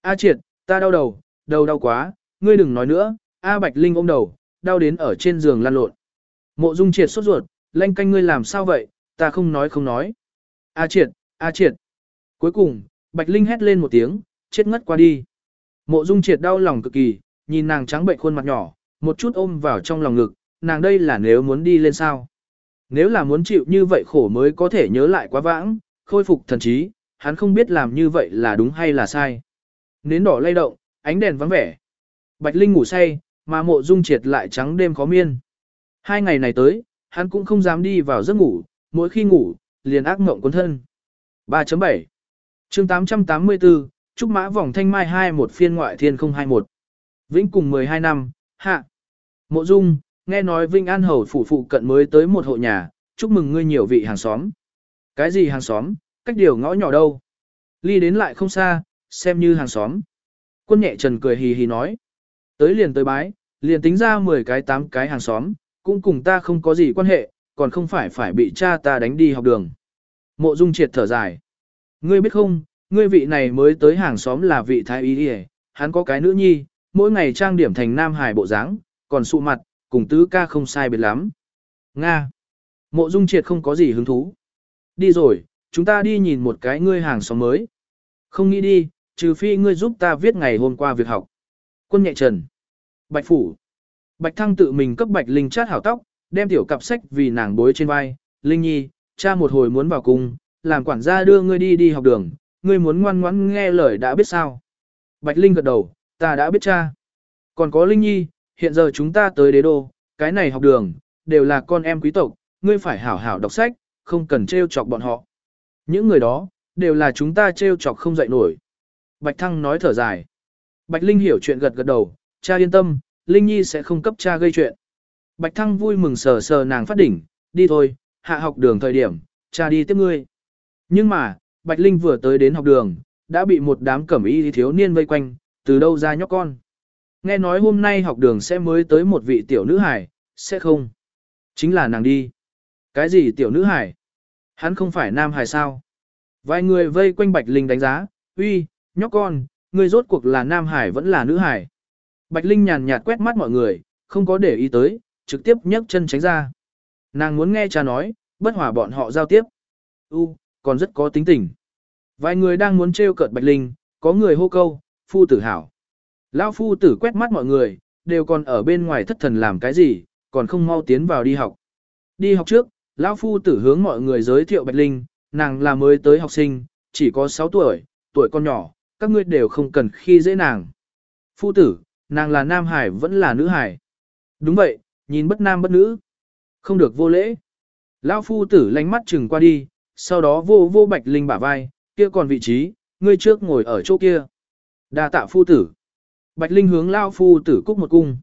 A triệt, ta đau đầu, đầu đau quá, ngươi đừng nói nữa, A Bạch Linh ôm đầu, đau đến ở trên giường lăn lộn. Mộ Dung Triệt sốt ruột, lanh canh ngươi làm sao vậy, ta không nói không nói. A Triệt, A Triệt. Cuối cùng, Bạch Linh hét lên một tiếng, chết ngất qua đi. Mộ Dung Triệt đau lòng cực kỳ, nhìn nàng trắng bệnh khuôn mặt nhỏ, một chút ôm vào trong lòng ngực, nàng đây là nếu muốn đi lên sao. Nếu là muốn chịu như vậy khổ mới có thể nhớ lại quá vãng, khôi phục thần trí, hắn không biết làm như vậy là đúng hay là sai. Nến đỏ lay động, ánh đèn vắng vẻ. Bạch Linh ngủ say, mà mộ dung triệt lại trắng đêm khó miên. Hai ngày này tới, hắn cũng không dám đi vào giấc ngủ, mỗi khi ngủ, liền ác mộng cuốn thân. 3.7 chương 884, Trúc Mã Vòng Thanh Mai 2 một phiên ngoại thiên 021. Vĩnh cùng 12 năm, hạ. Mộ Dung, nghe nói Vinh An Hầu phủ phụ cận mới tới một hộ nhà, chúc mừng ngươi nhiều vị hàng xóm. Cái gì hàng xóm, cách điều ngõ nhỏ đâu. Ly đến lại không xa, xem như hàng xóm. Quân nhẹ trần cười hì hì nói. Tới liền tới bái, liền tính ra 10 cái 8 cái hàng xóm, cũng cùng ta không có gì quan hệ, còn không phải phải bị cha ta đánh đi học đường. Mộ Dung triệt thở dài. Ngươi biết không, ngươi vị này mới tới hàng xóm là vị thái y đi hắn có cái nữ nhi, mỗi ngày trang điểm thành nam hài bộ dáng, còn sụ mặt, cùng tứ ca không sai biệt lắm. Nga. Mộ Dung triệt không có gì hứng thú. Đi rồi, chúng ta đi nhìn một cái ngươi hàng xóm mới. Không nghĩ đi, trừ phi ngươi giúp ta viết ngày hôm qua việc học. Quân nhẹ trần. Bạch phủ. Bạch thăng tự mình cấp bạch linh chát hảo tóc, đem tiểu cặp sách vì nàng bối trên vai. Linh nhi, cha một hồi muốn vào cùng làm quản gia đưa ngươi đi đi học đường, ngươi muốn ngoan ngoãn nghe lời đã biết sao. Bạch Linh gật đầu, ta đã biết cha. Còn có Linh Nhi, hiện giờ chúng ta tới đế đô, cái này học đường, đều là con em quý tộc, ngươi phải hảo hảo đọc sách, không cần trêu chọc bọn họ. Những người đó, đều là chúng ta trêu chọc không dậy nổi. Bạch Thăng nói thở dài. Bạch Linh hiểu chuyện gật gật đầu, cha yên tâm, Linh Nhi sẽ không cấp cha gây chuyện. Bạch Thăng vui mừng sờ sờ nàng phát đỉnh, đi thôi, hạ học đường thời điểm, cha đi tiếp ngươi. Nhưng mà, Bạch Linh vừa tới đến học đường, đã bị một đám cẩm y thiếu niên vây quanh, từ đâu ra nhóc con. Nghe nói hôm nay học đường sẽ mới tới một vị tiểu nữ hải, sẽ không. Chính là nàng đi. Cái gì tiểu nữ hải? Hắn không phải nam hải sao? Vài người vây quanh Bạch Linh đánh giá, uy, nhóc con, ngươi rốt cuộc là nam hải vẫn là nữ hải. Bạch Linh nhàn nhạt quét mắt mọi người, không có để ý tới, trực tiếp nhấc chân tránh ra. Nàng muốn nghe cha nói, bất hòa bọn họ giao tiếp. U, còn rất có tính tình. Vài người đang muốn trêu cợt Bạch Linh, có người hô câu, phu tử hảo. Lão phu tử quét mắt mọi người, đều còn ở bên ngoài thất thần làm cái gì, còn không mau tiến vào đi học. Đi học trước, lão phu tử hướng mọi người giới thiệu Bạch Linh, nàng là mới tới học sinh, chỉ có 6 tuổi, tuổi con nhỏ, các ngươi đều không cần khi dễ nàng. Phu tử, nàng là nam hải vẫn là nữ hải. Đúng vậy, nhìn bất nam bất nữ. Không được vô lễ. Lão phu tử lánh mắt chừng qua đi, sau đó vô vô Bạch Linh bả vai, kia còn vị trí, ngươi trước ngồi ở chỗ kia. Đa tạ phu tử. Bạch Linh hướng lao phu tử cúc một cung.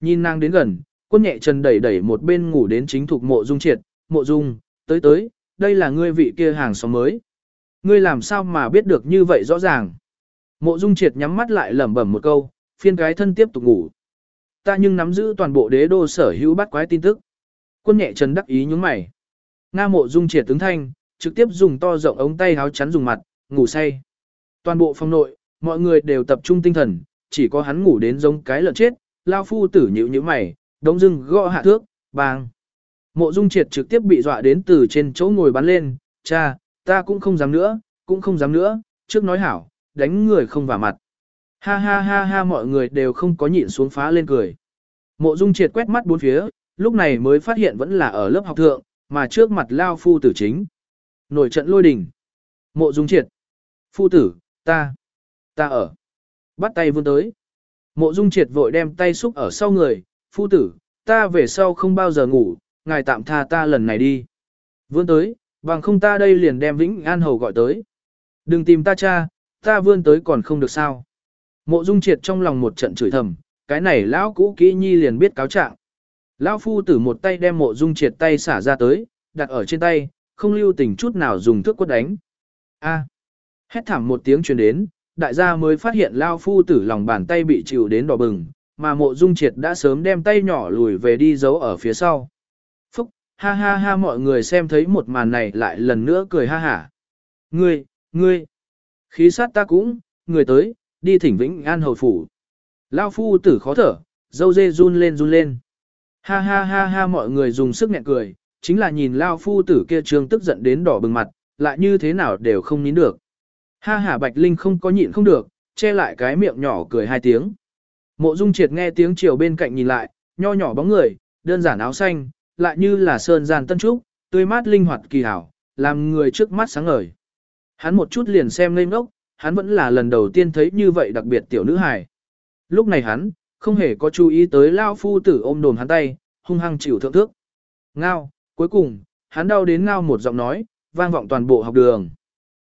Nhìn nàng đến gần, quân nhẹ chân đẩy đẩy một bên ngủ đến chính thuộc mộ dung triệt, mộ dung, tới tới, đây là ngươi vị kia hàng xóm mới. Ngươi làm sao mà biết được như vậy rõ ràng. Mộ dung triệt nhắm mắt lại lẩm bẩm một câu, phiên cái thân tiếp tục ngủ. Ta nhưng nắm giữ toàn bộ đế đô sở hữu bắt quái tin tức. Quân nhẹ chân đắc ý nhúng mày. Nga mộ dung triệt tướng thanh, trực tiếp dùng to rộng ống tay háo chắn dùng mặt, ngủ say. Toàn bộ phòng nội, mọi người đều tập trung tinh thần, chỉ có hắn ngủ đến giống cái lợn chết, lao phu tử nhữ như mày, đống dưng gõ hạ thước, bang. Mộ dung triệt trực tiếp bị dọa đến từ trên chỗ ngồi bắn lên, cha, ta cũng không dám nữa, cũng không dám nữa, trước nói hảo, đánh người không vào mặt. Ha ha ha ha mọi người đều không có nhịn xuống phá lên cười. Mộ dung triệt quét mắt bốn phía, lúc này mới phát hiện vẫn là ở lớp học thượng, mà trước mặt lao phu tử chính. Nổi trận lôi đình. Mộ dung triệt. Phu tử, ta. Ta ở. Bắt tay vươn tới. Mộ dung triệt vội đem tay xúc ở sau người. Phu tử, ta về sau không bao giờ ngủ, ngài tạm tha ta lần này đi. Vươn tới, bằng không ta đây liền đem Vĩnh An Hầu gọi tới. Đừng tìm ta cha, ta vươn tới còn không được sao. Mộ dung triệt trong lòng một trận chửi thầm, cái này lão cũ kỹ nhi liền biết cáo trạng. Lão phu tử một tay đem mộ dung triệt tay xả ra tới, đặt ở trên tay, không lưu tình chút nào dùng thước quất đánh. A. Hét thảm một tiếng truyền đến, đại gia mới phát hiện lao phu tử lòng bàn tay bị chịu đến đỏ bừng, mà mộ dung triệt đã sớm đem tay nhỏ lùi về đi giấu ở phía sau. Phúc, ha ha ha mọi người xem thấy một màn này lại lần nữa cười ha hả. Ngươi, ngươi, khí sát ta cũng, người tới, đi thỉnh vĩnh an hầu phủ. Lao phu tử khó thở, dâu dê run lên run lên. Ha ha ha ha mọi người dùng sức nhẹ cười, chính là nhìn lao phu tử kia trương tức giận đến đỏ bừng mặt, lại như thế nào đều không nín được. Ha ha Bạch Linh không có nhịn không được, che lại cái miệng nhỏ cười hai tiếng. Mộ Dung Triệt nghe tiếng chiều bên cạnh nhìn lại, nho nhỏ bóng người, đơn giản áo xanh, lại như là sơn gian tân trúc, tươi mát linh hoạt kỳ hảo, làm người trước mắt sáng ngời. Hắn một chút liền xem lên ngốc, hắn vẫn là lần đầu tiên thấy như vậy đặc biệt tiểu nữ hài. Lúc này hắn, Không hề có chú ý tới lao phu tử ôm đồn hắn tay, hung hăng chịu thượng thước. Ngao, cuối cùng, hắn đau đến ngao một giọng nói, vang vọng toàn bộ học đường.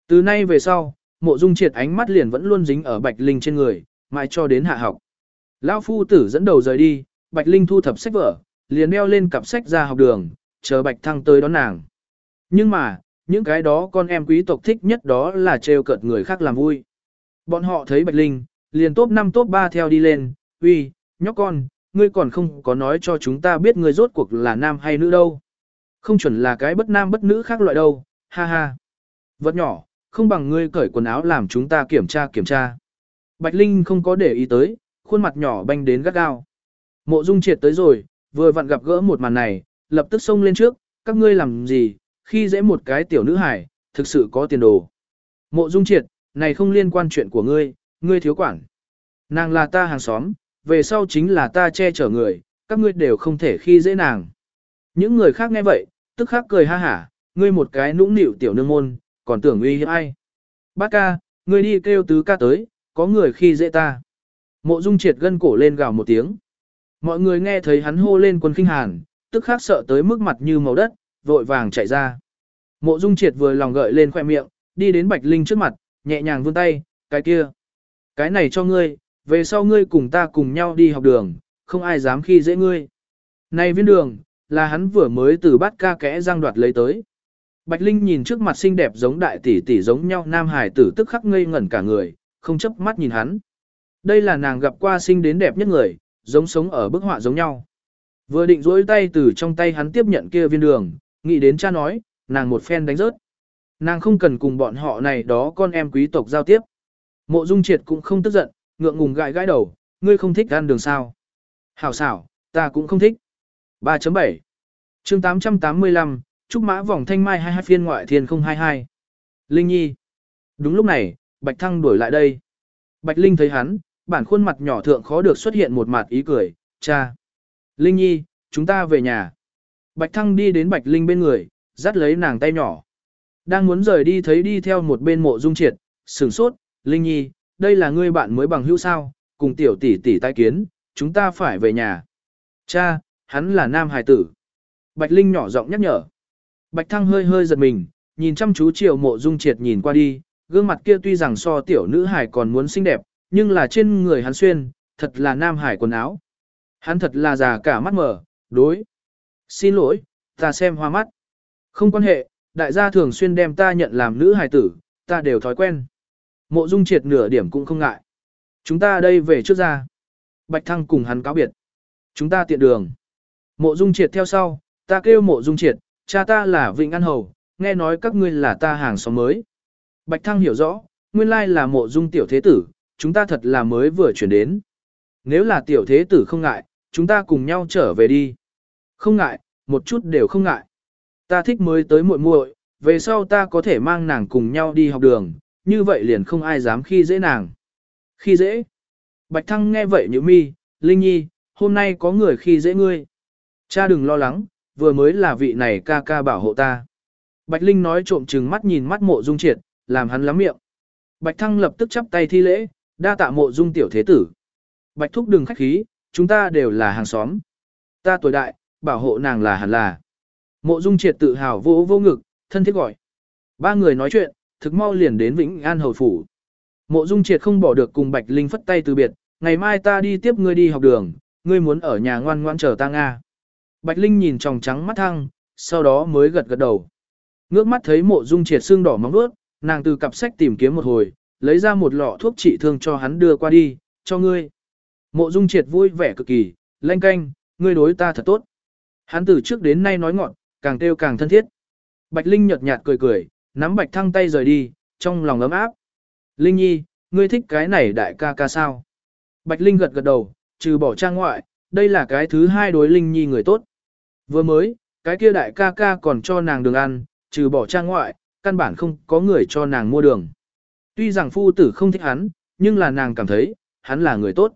Từ nay về sau, mộ dung triệt ánh mắt liền vẫn luôn dính ở Bạch Linh trên người, mãi cho đến hạ học. Lão phu tử dẫn đầu rời đi, Bạch Linh thu thập sách vở, liền đeo lên cặp sách ra học đường, chờ Bạch Thăng tới đón nàng. Nhưng mà, những cái đó con em quý tộc thích nhất đó là trêu cợt người khác làm vui. Bọn họ thấy Bạch Linh, liền top 5 top 3 theo đi lên, uy, nhóc con, ngươi còn không có nói cho chúng ta biết ngươi rốt cuộc là nam hay nữ đâu. Không chuẩn là cái bất nam bất nữ khác loại đâu, ha ha. Vật nhỏ, không bằng ngươi cởi quần áo làm chúng ta kiểm tra kiểm tra. Bạch Linh không có để ý tới, khuôn mặt nhỏ banh đến gắt gao. Mộ Dung triệt tới rồi, vừa vặn gặp gỡ một màn này, lập tức xông lên trước, các ngươi làm gì, khi dễ một cái tiểu nữ hải, thực sự có tiền đồ. Mộ Dung triệt, này không liên quan chuyện của ngươi, ngươi thiếu quản. Nàng là ta hàng xóm, về sau chính là ta che chở người, các ngươi đều không thể khi dễ nàng. Những người khác nghe vậy, tức khắc cười ha hả, ngươi một cái nũng nịu tiểu nương môn, còn tưởng uy hiếp ai. Bác ca, ngươi đi kêu tứ ca tới, có người khi dễ ta. Mộ Dung triệt gân cổ lên gào một tiếng. Mọi người nghe thấy hắn hô lên quân kinh hàn, tức khắc sợ tới mức mặt như màu đất, vội vàng chạy ra. Mộ Dung triệt vừa lòng gợi lên khoe miệng, đi đến Bạch Linh trước mặt, nhẹ nhàng vươn tay, cái kia. Cái này cho ngươi, về sau ngươi cùng ta cùng nhau đi học đường, không ai dám khi dễ ngươi. Này viên đường, là hắn vừa mới từ bát ca kẽ răng đoạt lấy tới. Bạch Linh nhìn trước mặt xinh đẹp giống đại tỷ tỷ giống nhau nam hải tử tức khắc ngây ngẩn cả người, không chấp mắt nhìn hắn. Đây là nàng gặp qua sinh đến đẹp nhất người, giống sống ở bức họa giống nhau. Vừa định duỗi tay từ trong tay hắn tiếp nhận kia viên đường, nghĩ đến cha nói, nàng một phen đánh rớt. Nàng không cần cùng bọn họ này đó con em quý tộc giao tiếp. Mộ Dung Triệt cũng không tức giận, ngượng ngùng gãi gãi đầu, ngươi không thích ăn đường sao. Hảo xảo, ta cũng không thích. 3.7 chương 885, Trúc Mã vòng thanh mai 22 phiên ngoại thiên 022. Linh Nhi. Đúng lúc này, Bạch Thăng đuổi lại đây. Bạch Linh thấy hắn, bản khuôn mặt nhỏ thượng khó được xuất hiện một mặt ý cười, cha. Linh Nhi, chúng ta về nhà. Bạch Thăng đi đến Bạch Linh bên người, dắt lấy nàng tay nhỏ. Đang muốn rời đi thấy đi theo một bên mộ dung triệt, sửng sốt, Linh Nhi, đây là ngươi bạn mới bằng hữu sao, cùng tiểu tỷ tỷ tai kiến, chúng ta phải về nhà. Cha, hắn là nam hài tử. Bạch Linh nhỏ giọng nhắc nhở. Bạch Thăng hơi hơi giật mình, nhìn chăm chú Triệu mộ dung triệt nhìn qua đi, gương mặt kia tuy rằng so tiểu nữ Hải còn muốn xinh đẹp, nhưng là trên người hắn xuyên, thật là nam hải quần áo. Hắn thật là già cả mắt mở, đối. Xin lỗi, ta xem hoa mắt. Không quan hệ, đại gia thường xuyên đem ta nhận làm nữ hài tử, ta đều thói quen. Mộ dung triệt nửa điểm cũng không ngại. Chúng ta đây về trước ra. Bạch Thăng cùng hắn cáo biệt. Chúng ta tiện đường. Mộ dung triệt theo sau, ta kêu mộ dung triệt, cha ta là Vịnh An Hầu, nghe nói các ngươi là ta hàng xóm mới. Bạch Thăng hiểu rõ, nguyên lai là mộ dung tiểu thế tử, chúng ta thật là mới vừa chuyển đến. Nếu là tiểu thế tử không ngại, chúng ta cùng nhau trở về đi. Không ngại, một chút đều không ngại. Ta thích mới tới muội muội, về sau ta có thể mang nàng cùng nhau đi học đường, như vậy liền không ai dám khi dễ nàng. Khi dễ? Bạch Thăng nghe vậy như mi, Linh Nhi, hôm nay có người khi dễ ngươi. Cha đừng lo lắng, vừa mới là vị này ca ca bảo hộ ta. Bạch Linh nói trộm trừng mắt nhìn mắt mộ dung triệt, làm hắn lắm miệng. Bạch Thăng lập tức chắp tay thi lễ, đa tạ mộ dung tiểu thế tử. Bạch Thúc đừng khách khí, chúng ta đều là hàng xóm. Ta tuổi đại, bảo hộ nàng là hẳn là. Mộ dung triệt tự hào vô vô ngực, thân thiết gọi. Ba người nói chuyện, thực mau liền đến Vĩnh An Hầu Phủ. Mộ dung triệt không bỏ được cùng Bạch Linh phất tay từ biệt, ngày mai ta đi tiếp ngươi đi học đường, ngươi muốn ở nhà ngoan ngoan chờ ta Nga. Bạch Linh nhìn tròng trắng mắt thăng, sau đó mới gật gật đầu. Ngước mắt thấy mộ dung triệt xương đỏ móng vuốt, nàng từ cặp sách tìm kiếm một hồi, lấy ra một lọ thuốc trị thương cho hắn đưa qua đi, cho ngươi. Mộ dung triệt vui vẻ cực kỳ, lanh canh, ngươi đối ta thật tốt. Hắn từ trước đến nay nói ngọn, càng kêu càng thân thiết. Bạch Linh nhợt nhạt cười cười, nắm bạch thăng tay rời đi, trong lòng ấm áp. Linh nhi, ngươi thích cái này đại ca ca sao? Bạch Linh gật gật đầu, trừ bỏ trang ngoại, đây là cái thứ hai đối Linh nhi người tốt. Vừa mới, cái kia đại ca ca còn cho nàng đường ăn, trừ bỏ trang ngoại, căn bản không có người cho nàng mua đường. Tuy rằng phu tử không thích hắn, nhưng là nàng cảm thấy, hắn là người tốt.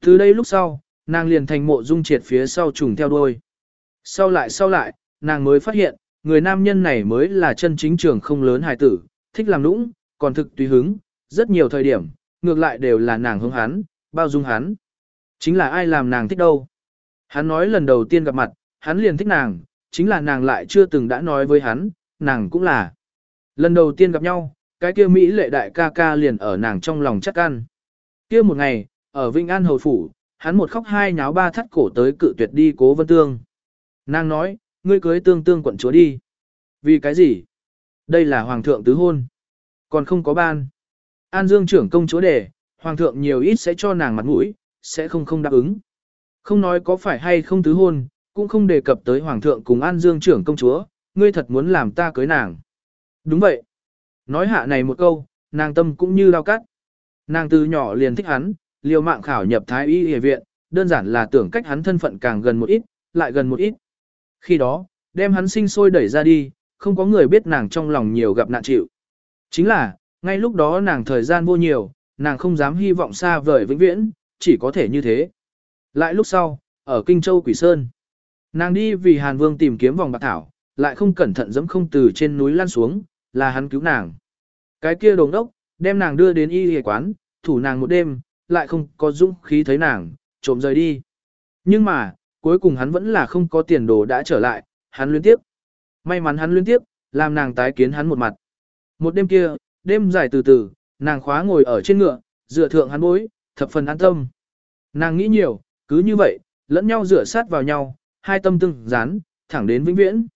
Từ đây lúc sau, nàng liền thành mộ dung triệt phía sau trùng theo đuôi. Sau lại sau lại, nàng mới phát hiện, người nam nhân này mới là chân chính trường không lớn hài tử, thích làm nũng, còn thực tùy hứng, rất nhiều thời điểm, ngược lại đều là nàng hướng hắn, bao dung hắn. Chính là ai làm nàng thích đâu. Hắn nói lần đầu tiên gặp mặt, hắn liền thích nàng, chính là nàng lại chưa từng đã nói với hắn, nàng cũng là. Lần đầu tiên gặp nhau, cái kia Mỹ lệ đại ca ca liền ở nàng trong lòng chắc ăn. Kia một ngày, ở Vinh An Hầu Phủ, hắn một khóc hai nháo ba thắt cổ tới cự tuyệt đi cố vân tương. Nàng nói, ngươi cưới tương tương quận chúa đi. Vì cái gì? Đây là hoàng thượng tứ hôn. Còn không có ban. An Dương trưởng công chúa đề, hoàng thượng nhiều ít sẽ cho nàng mặt mũi, sẽ không không đáp ứng. Không nói có phải hay không tứ hôn, cũng không đề cập tới hoàng thượng cùng An Dương trưởng công chúa, ngươi thật muốn làm ta cưới nàng. Đúng vậy. Nói hạ này một câu, nàng tâm cũng như lao cắt. Nàng từ nhỏ liền thích hắn, liều mạng khảo nhập thái y y viện, đơn giản là tưởng cách hắn thân phận càng gần một ít, lại gần một ít. Khi đó, đem hắn sinh sôi đẩy ra đi, không có người biết nàng trong lòng nhiều gặp nạn chịu. Chính là, ngay lúc đó nàng thời gian vô nhiều, nàng không dám hy vọng xa vời vĩnh viễn, chỉ có thể như thế. Lại lúc sau, ở Kinh Châu Quỷ Sơn, nàng đi vì Hàn Vương tìm kiếm vòng bạc thảo, lại không cẩn thận dẫm không từ trên núi lăn xuống, là hắn cứu nàng. Cái kia đồng đốc, đem nàng đưa đến y y quán, thủ nàng một đêm, lại không có dũng khí thấy nàng, trộm rời đi. Nhưng mà, cuối cùng hắn vẫn là không có tiền đồ đã trở lại, hắn liên tiếp. May mắn hắn liên tiếp, làm nàng tái kiến hắn một mặt. Một đêm kia, đêm dài từ từ, nàng khóa ngồi ở trên ngựa, dựa thượng hắn bối, thập phần an tâm. Nàng nghĩ nhiều, cứ như vậy, lẫn nhau dựa sát vào nhau, hai tâm tương dán, thẳng đến vĩnh viễn.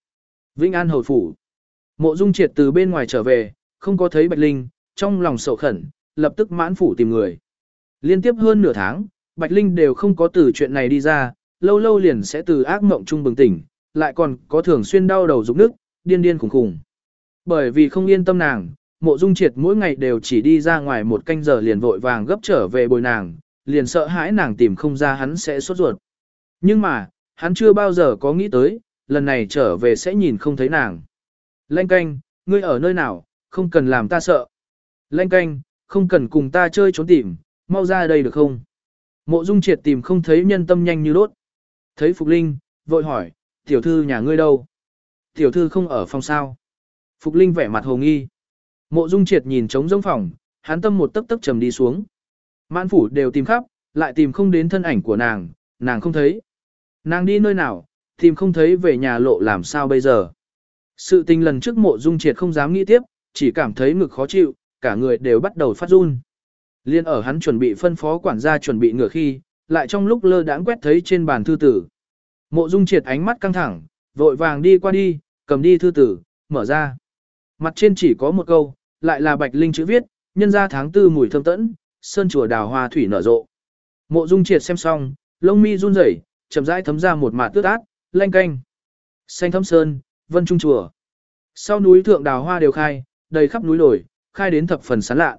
Vĩnh An hồi phủ. Mộ Dung Triệt từ bên ngoài trở về, không có thấy Bạch Linh, trong lòng sầu khẩn, lập tức mãn phủ tìm người. Liên tiếp hơn nửa tháng, Bạch Linh đều không có từ chuyện này đi ra, lâu lâu liền sẽ từ ác mộng trung bừng tỉnh, lại còn có thường xuyên đau đầu rụng nước, điên điên khủng khủng. Bởi vì không yên tâm nàng, mộ dung triệt mỗi ngày đều chỉ đi ra ngoài một canh giờ liền vội vàng gấp trở về bồi nàng, liền sợ hãi nàng tìm không ra hắn sẽ sốt ruột. Nhưng mà, hắn chưa bao giờ có nghĩ tới, lần này trở về sẽ nhìn không thấy nàng. Lanh canh, ngươi ở nơi nào, không cần làm ta sợ. Lanh canh, không cần cùng ta chơi trốn tìm, mau ra đây được không? Mộ dung triệt tìm không thấy nhân tâm nhanh như đốt. Thấy Phục Linh, vội hỏi, tiểu thư nhà ngươi đâu? Tiểu thư không ở phòng sao? Phục Linh vẻ mặt hồ nghi. Mộ dung triệt nhìn trống rỗng phòng, hắn tâm một tấc tấc trầm đi xuống. Mãn phủ đều tìm khắp, lại tìm không đến thân ảnh của nàng, nàng không thấy. Nàng đi nơi nào, tìm không thấy về nhà lộ làm sao bây giờ. Sự tình lần trước mộ dung triệt không dám nghĩ tiếp, chỉ cảm thấy ngực khó chịu, cả người đều bắt đầu phát run. Liên ở hắn chuẩn bị phân phó quản gia chuẩn bị ngửa khi, lại trong lúc lơ đãng quét thấy trên bàn thư tử. Mộ Dung Triệt ánh mắt căng thẳng, vội vàng đi qua đi, cầm đi thư tử, mở ra. Mặt trên chỉ có một câu, lại là bạch linh chữ viết, nhân ra tháng tư mùi thơm tẫn, sơn chùa đào hoa thủy nở rộ. Mộ Dung Triệt xem xong, lông mi run rẩy, chậm rãi thấm ra một mạt tước ác, lanh canh. Xanh thấm sơn, vân trung chùa. Sau núi thượng đào hoa đều khai, đầy khắp núi đồi, khai đến thập phần sán lạ.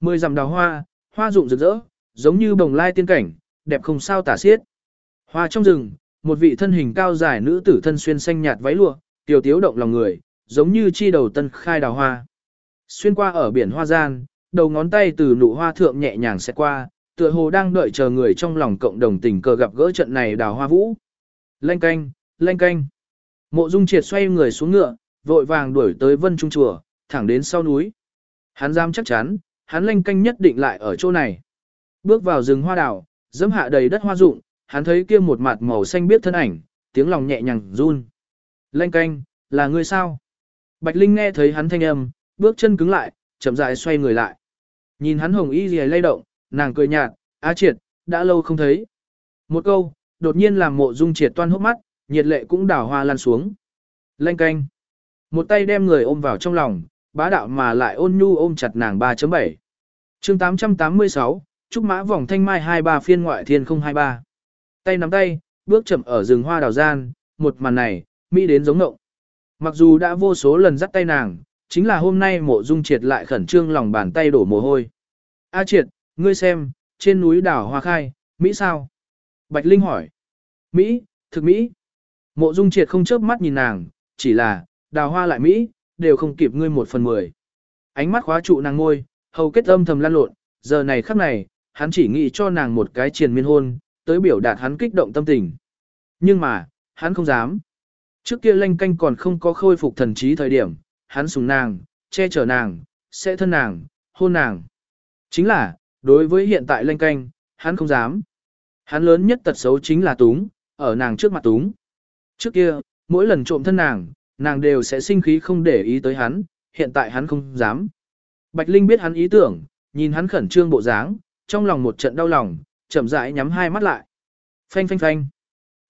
Mười dặm đào hoa, hoa rụng rực rỡ, giống như bồng lai tiên cảnh, đẹp không sao tả xiết. Hoa trong rừng, một vị thân hình cao dài nữ tử thân xuyên xanh nhạt váy lụa, tiểu tiếu động lòng người, giống như chi đầu tân khai đào hoa. Xuyên qua ở biển hoa gian, đầu ngón tay từ nụ hoa thượng nhẹ nhàng sẽ qua, tựa hồ đang đợi chờ người trong lòng cộng đồng tình cờ gặp gỡ trận này đào hoa vũ. Lanh canh, lanh canh. Mộ Dung Triệt xoay người xuống ngựa, vội vàng đuổi tới Vân Trung chùa, thẳng đến sau núi. Hắn dám chắc chắn, hắn lanh canh nhất định lại ở chỗ này. Bước vào rừng hoa đào, dẫm hạ đầy đất hoa rụng, hắn thấy kia một mặt màu xanh biết thân ảnh, tiếng lòng nhẹ nhàng run. Lanh canh, là ngươi sao? Bạch Linh nghe thấy hắn thanh âm, bước chân cứng lại, chậm rãi xoay người lại. Nhìn hắn hồng y lìa lay động, nàng cười nhạt, á triệt, đã lâu không thấy. Một câu, đột nhiên làm mộ dung triệt toan hốc mắt, nhiệt lệ cũng đảo hoa lan xuống. Lanh canh. Một tay đem người ôm vào trong lòng, bá đạo mà lại ôn nhu ôm chặt nàng 3.7. chương 886, Trúc Mã vòng thanh mai 23 phiên ngoại thiên 023. Tay nắm tay, bước chậm ở rừng hoa đào gian, một màn này, Mỹ đến giống ngộng. Mặc dù đã vô số lần dắt tay nàng, chính là hôm nay mộ dung triệt lại khẩn trương lòng bàn tay đổ mồ hôi. A triệt, ngươi xem, trên núi đảo hoa khai, Mỹ sao? Bạch Linh hỏi. Mỹ, thực Mỹ. Mộ dung triệt không chớp mắt nhìn nàng, chỉ là, đào hoa lại Mỹ, đều không kịp ngươi một phần mười. Ánh mắt khóa trụ nàng ngôi, hầu kết âm thầm lan lộn, giờ này khắc này, hắn chỉ nghĩ cho nàng một cái triền miên hôn, tới biểu đạt hắn kích động tâm tình. Nhưng mà, hắn không dám. Trước kia lanh canh còn không có khôi phục thần trí thời điểm, hắn sùng nàng, che chở nàng, sẽ thân nàng, hôn nàng. Chính là, đối với hiện tại lanh canh, hắn không dám. Hắn lớn nhất tật xấu chính là túng, ở nàng trước mặt túng. Trước kia, mỗi lần trộm thân nàng, nàng đều sẽ sinh khí không để ý tới hắn, hiện tại hắn không dám. Bạch Linh biết hắn ý tưởng, nhìn hắn khẩn trương bộ dáng, trong lòng một trận đau lòng, chậm rãi nhắm hai mắt lại. Phanh phanh phanh.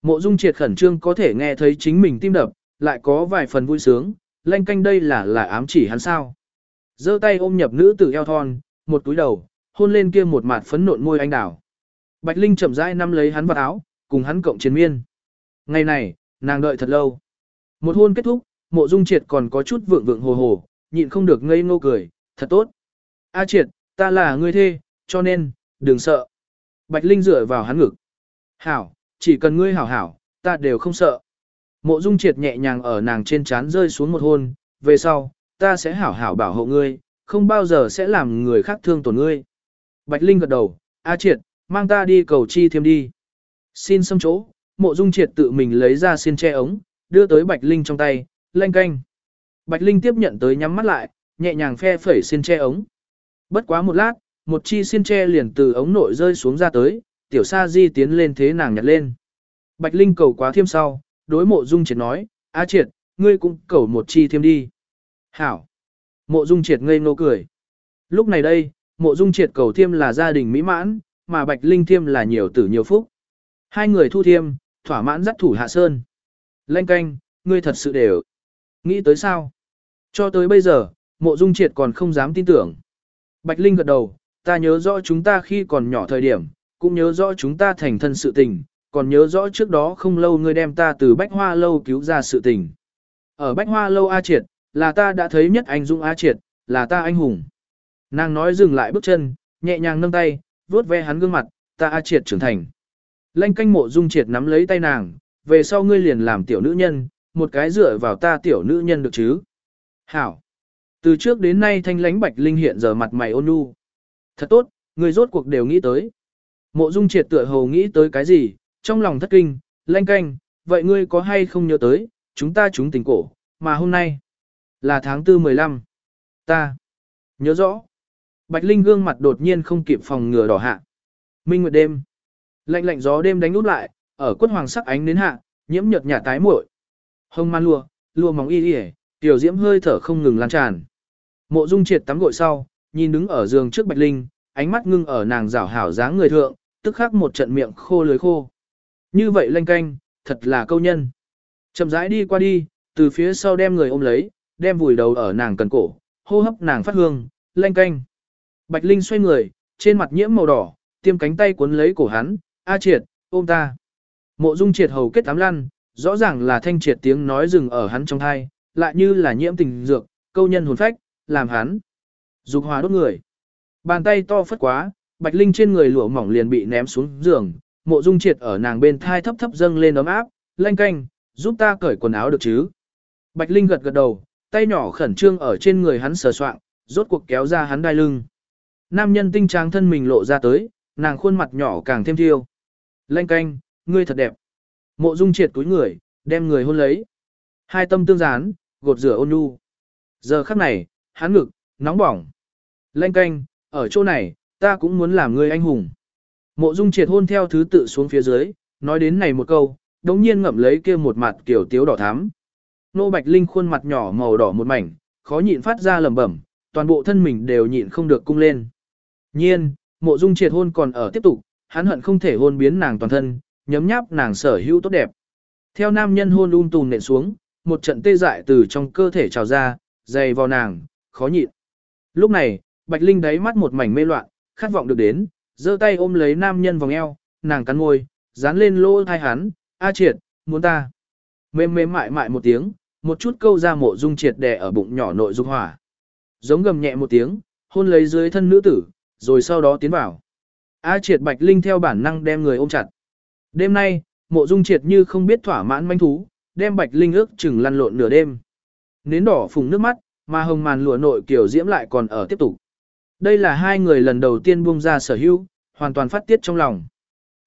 Mộ Dung Triệt khẩn trương có thể nghe thấy chính mình tim đập, lại có vài phần vui sướng, lanh canh đây là là ám chỉ hắn sao. giơ tay ôm nhập nữ tử eo thon, một túi đầu, hôn lên kia một mặt phấn nộn môi anh đào. Bạch Linh chậm rãi nắm lấy hắn vào áo, cùng hắn cộng chiến miên. Ngày này, nàng đợi thật lâu. Một hôn kết thúc, mộ dung triệt còn có chút vượng vượng hồ hồ, nhịn không được ngây ngô cười, thật tốt. A triệt, ta là người thê, cho nên, đừng sợ. Bạch Linh dựa vào hắn ngực. Hảo, chỉ cần ngươi hảo hảo, ta đều không sợ. Mộ dung triệt nhẹ nhàng ở nàng trên trán rơi xuống một hôn, về sau, ta sẽ hảo hảo bảo hộ ngươi, không bao giờ sẽ làm người khác thương tổn ngươi. Bạch Linh gật đầu, A triệt, mang ta đi cầu chi thêm đi. Xin xâm chỗ, mộ dung triệt tự mình lấy ra xiên che ống, đưa tới Bạch Linh trong tay, lanh canh. Bạch Linh tiếp nhận tới nhắm mắt lại, nhẹ nhàng phe phẩy xiên che ống. Bất quá một lát, một chi xiên che liền từ ống nội rơi xuống ra tới, tiểu sa di tiến lên thế nàng nhặt lên. Bạch Linh cầu quá thiêm sau, đối mộ dung triệt nói, A triệt, ngươi cũng cầu một chi thêm đi. Hảo. Mộ dung triệt ngây ngô cười. Lúc này đây, mộ dung triệt cầu thiêm là gia đình mỹ mãn, mà Bạch Linh thiêm là nhiều tử nhiều phúc. Hai người thu thiêm, thỏa mãn dắt thủ hạ sơn. Lanh canh, ngươi thật sự đều. Nghĩ tới sao? Cho tới bây giờ, mộ dung triệt còn không dám tin tưởng. Bạch Linh gật đầu, ta nhớ rõ chúng ta khi còn nhỏ thời điểm, cũng nhớ rõ chúng ta thành thân sự tình, còn nhớ rõ trước đó không lâu ngươi đem ta từ Bách Hoa Lâu cứu ra sự tình. Ở Bách Hoa Lâu A Triệt, là ta đã thấy nhất anh Dung A Triệt, là ta anh hùng. Nàng nói dừng lại bước chân, nhẹ nhàng nâng tay, vuốt ve hắn gương mặt, ta A Triệt trưởng thành. Lanh canh mộ Dung Triệt nắm lấy tay nàng, về sau ngươi liền làm tiểu nữ nhân, một cái dựa vào ta tiểu nữ nhân được chứ. Hảo. Từ trước đến nay thanh lánh bạch linh hiện giờ mặt mày ôn nhu. Thật tốt, người rốt cuộc đều nghĩ tới. Mộ dung triệt tựa hồ nghĩ tới cái gì, trong lòng thất kinh, lanh canh, vậy ngươi có hay không nhớ tới, chúng ta chúng tình cổ, mà hôm nay, là tháng tư 15. Ta, nhớ rõ. Bạch Linh gương mặt đột nhiên không kịp phòng ngừa đỏ hạ. Minh nguyệt đêm. Lạnh lạnh gió đêm đánh nút lại, ở quất hoàng sắc ánh đến hạ, nhiễm nhợt nhạt tái muội. Hồng man lùa, lùa mỏng y y, tiểu diễm hơi thở không ngừng lan tràn. Mộ Dung Triệt tắm gội sau, nhìn đứng ở giường trước Bạch Linh, ánh mắt ngưng ở nàng rảo hảo dáng người thượng, tức khắc một trận miệng khô lưới khô. Như vậy lanh canh, thật là câu nhân. Chậm rãi đi qua đi, từ phía sau đem người ôm lấy, đem vùi đầu ở nàng cần cổ, hô hấp nàng phát hương, lanh canh. Bạch Linh xoay người, trên mặt nhiễm màu đỏ, tiêm cánh tay cuốn lấy cổ hắn, A triệt, ôm ta. Mộ dung triệt hầu kết tám lăn, rõ ràng là thanh triệt tiếng nói dừng ở hắn trong thai, lại như là nhiễm tình dược, câu nhân hồn phách, làm hắn. Dục hòa đốt người. Bàn tay to phất quá, Bạch Linh trên người lụa mỏng liền bị ném xuống giường, mộ dung triệt ở nàng bên thai thấp thấp dâng lên ấm áp, lanh canh, giúp ta cởi quần áo được chứ. Bạch Linh gật gật đầu, tay nhỏ khẩn trương ở trên người hắn sờ soạng, rốt cuộc kéo ra hắn đai lưng. Nam nhân tinh tráng thân mình lộ ra tới, nàng khuôn mặt nhỏ càng thêm thiêu. Lanh canh, ngươi thật đẹp. Mộ dung triệt cúi người, đem người hôn lấy. Hai tâm tương gián, gột rửa ôn nhu. Giờ khắc này, hắn ngực, nóng bỏng. Lanh canh, ở chỗ này, ta cũng muốn làm ngươi anh hùng. Mộ dung triệt hôn theo thứ tự xuống phía dưới, nói đến này một câu, đống nhiên ngậm lấy kia một mặt kiểu tiếu đỏ thắm. Nô Bạch Linh khuôn mặt nhỏ màu đỏ một mảnh, khó nhịn phát ra lẩm bẩm, toàn bộ thân mình đều nhịn không được cung lên. Nhiên, mộ dung triệt hôn còn ở tiếp tục, hắn hận không thể hôn biến nàng toàn thân, nhấm nháp nàng sở hữu tốt đẹp. Theo nam nhân hôn um tùm nện xuống, một trận tê dại từ trong cơ thể trào ra, dày vào nàng, khó nhịn. Lúc này, Bạch Linh đáy mắt một mảnh mê loạn, khát vọng được đến, giơ tay ôm lấy nam nhân vòng eo, nàng cắn môi, dán lên lỗ thai hắn, A triệt, muốn ta. Mềm mềm mại mại một tiếng, một chút câu ra mộ dung triệt đè ở bụng nhỏ nội dung hỏa. Giống gầm nhẹ một tiếng, hôn lấy dưới thân nữ tử, rồi sau đó tiến vào. A triệt bạch linh theo bản năng đem người ôm chặt. Đêm nay, mộ dung triệt như không biết thỏa mãn manh thú, đem bạch linh ước chừng lăn lộn nửa đêm. Nến đỏ phùng nước mắt, mà hồng màn lụa nội kiểu diễm lại còn ở tiếp tục. Đây là hai người lần đầu tiên buông ra sở hữu, hoàn toàn phát tiết trong lòng.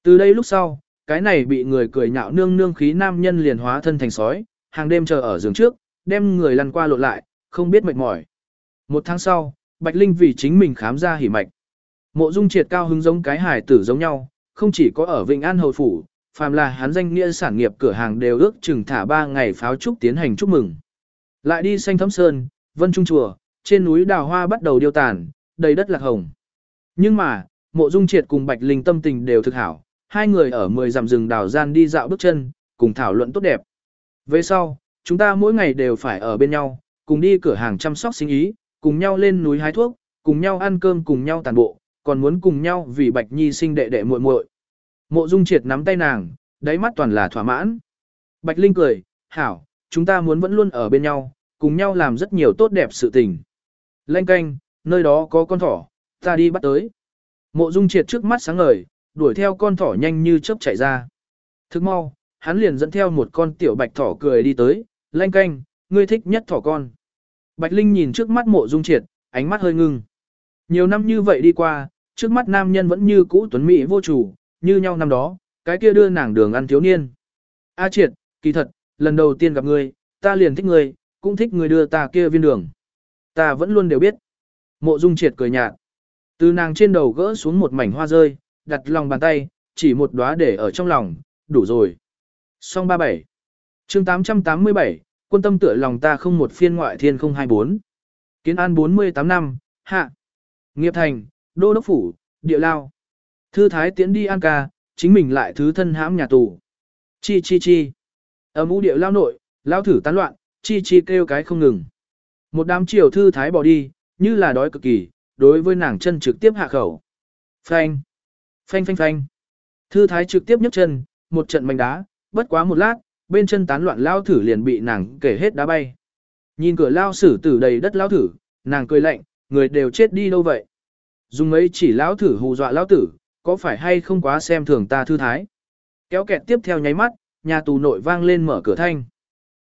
Từ đây lúc sau, cái này bị người cười nhạo nương nương khí nam nhân liền hóa thân thành sói, hàng đêm chờ ở giường trước, đem người lăn qua lộn lại, không biết mệt mỏi. Một tháng sau, Bạch Linh vì chính mình khám ra hỉ mạch. Mộ Dung Triệt cao hứng giống cái hải tử giống nhau, không chỉ có ở Vịnh An Hầu Phủ, phàm là hắn danh nghĩa sản nghiệp cửa hàng đều ước chừng thả 3 ngày pháo trúc tiến hành chúc mừng. Lại đi xanh thấm sơn, vân trung chùa, trên núi đào hoa bắt đầu điêu tàn, đầy đất lạc hồng. Nhưng mà, mộ dung triệt cùng Bạch Linh tâm tình đều thực hảo, hai người ở 10 dặm rừng đào gian đi dạo bước chân, cùng thảo luận tốt đẹp. Về sau, chúng ta mỗi ngày đều phải ở bên nhau, cùng đi cửa hàng chăm sóc sinh ý, cùng nhau lên núi hái thuốc, cùng nhau ăn cơm cùng nhau tàn bộ, còn muốn cùng nhau vì Bạch Nhi sinh đệ đệ muội muội. Mộ Dung Triệt nắm tay nàng, đáy mắt toàn là thỏa mãn. Bạch Linh cười, hảo, chúng ta muốn vẫn luôn ở bên nhau, cùng nhau làm rất nhiều tốt đẹp sự tình. Lanh canh, nơi đó có con thỏ, ta đi bắt tới. Mộ Dung Triệt trước mắt sáng ngời, đuổi theo con thỏ nhanh như chớp chạy ra. Thức mau, hắn liền dẫn theo một con tiểu bạch thỏ cười đi tới, lanh canh, ngươi thích nhất thỏ con. Bạch Linh nhìn trước mắt mộ Dung Triệt, ánh mắt hơi ngưng. Nhiều năm như vậy đi qua, trước mắt nam nhân vẫn như cũ tuấn mỹ vô chủ, như nhau năm đó, cái kia đưa nàng đường ăn thiếu niên. A triệt, kỳ thật, lần đầu tiên gặp ngươi, ta liền thích ngươi, cũng thích ngươi đưa ta kia viên đường. Ta vẫn luôn đều biết. Mộ dung triệt cười nhạt. Từ nàng trên đầu gỡ xuống một mảnh hoa rơi, đặt lòng bàn tay, chỉ một đóa để ở trong lòng, đủ rồi. Song 37 chương 887, quân tâm tựa lòng ta không một phiên ngoại thiên 024. Kiến an 48 năm, hạ. Nghiệp thành, đô đốc phủ, địa lao. Thư thái tiến đi an ca, chính mình lại thứ thân hãm nhà tù. Chi chi chi. Ở mũ địa lao nội, lao thử tán loạn, chi chi kêu cái không ngừng. Một đám triều thư thái bỏ đi, như là đói cực kỳ, đối với nàng chân trực tiếp hạ khẩu. Phanh. Phanh phanh phanh. Thư thái trực tiếp nhấc chân, một trận mạnh đá, bất quá một lát, bên chân tán loạn lao thử liền bị nàng kể hết đá bay. Nhìn cửa lao sử tử đầy đất lao thử, nàng cười lạnh, người đều chết đi đâu vậy. Dùng mấy chỉ lão thử hù dọa lão tử, có phải hay không quá xem thường ta thư thái. Kéo kẹt tiếp theo nháy mắt, nhà tù nội vang lên mở cửa thanh.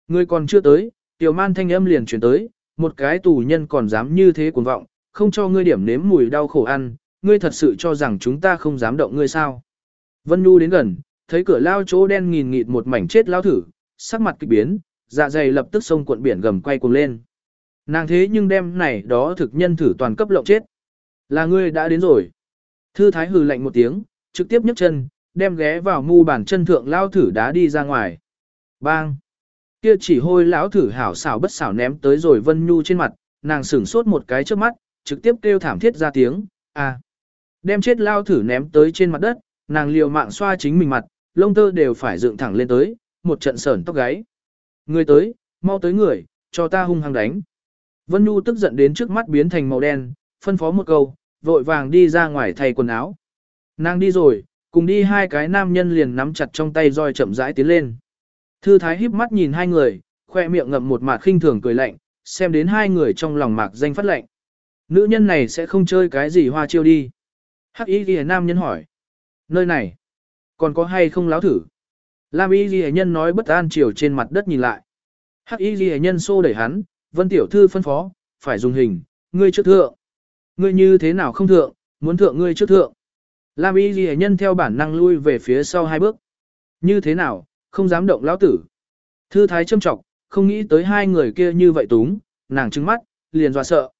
Người còn chưa tới, tiểu man thanh âm liền chuyển tới, một cái tù nhân còn dám như thế cuồng vọng, không cho ngươi điểm nếm mùi đau khổ ăn, ngươi thật sự cho rằng chúng ta không dám động ngươi sao. Vân Nhu đến gần, thấy cửa lao chỗ đen nghìn nghịt một mảnh chết lao thử, sắc mặt kịch biến, dạ dày lập tức sông cuộn biển gầm quay cuồng lên. Nàng thế nhưng đem này đó thực nhân thử toàn cấp lộng chết. Là ngươi đã đến rồi. Thư thái hừ lạnh một tiếng, trực tiếp nhấc chân, đem ghé vào mu bàn chân thượng lao thử đá đi ra ngoài. Bang! Kia chỉ hôi lão thử hảo xảo bất xảo ném tới rồi Vân Nhu trên mặt, nàng sửng sốt một cái trước mắt, trực tiếp kêu thảm thiết ra tiếng, à. Đem chết lao thử ném tới trên mặt đất, nàng liều mạng xoa chính mình mặt, lông tơ đều phải dựng thẳng lên tới, một trận sờn tóc gáy. Người tới, mau tới người, cho ta hung hăng đánh. Vân Nhu tức giận đến trước mắt biến thành màu đen, phân phó một câu, vội vàng đi ra ngoài thay quần áo. Nàng đi rồi, cùng đi hai cái nam nhân liền nắm chặt trong tay roi chậm rãi tiến lên. Thư thái híp mắt nhìn hai người, khoe miệng ngậm một mạt khinh thường cười lạnh, xem đến hai người trong lòng mạc danh phát lạnh. Nữ nhân này sẽ không chơi cái gì hoa chiêu đi. Hắc y ghi nam nhân hỏi. Nơi này, còn có hay không láo thử? Lam y ghi nhân nói bất an chiều trên mặt đất nhìn lại. Hắc y ghi nhân xô đẩy hắn, vân tiểu thư phân phó, phải dùng hình, ngươi trước thượng. Ngươi như thế nào không thượng, muốn thượng ngươi trước thượng. Lam y ghi nhân theo bản năng lui về phía sau hai bước. Như thế nào, không dám động lão tử. Thư thái châm trọng, không nghĩ tới hai người kia như vậy túng, nàng trứng mắt, liền dọa sợ.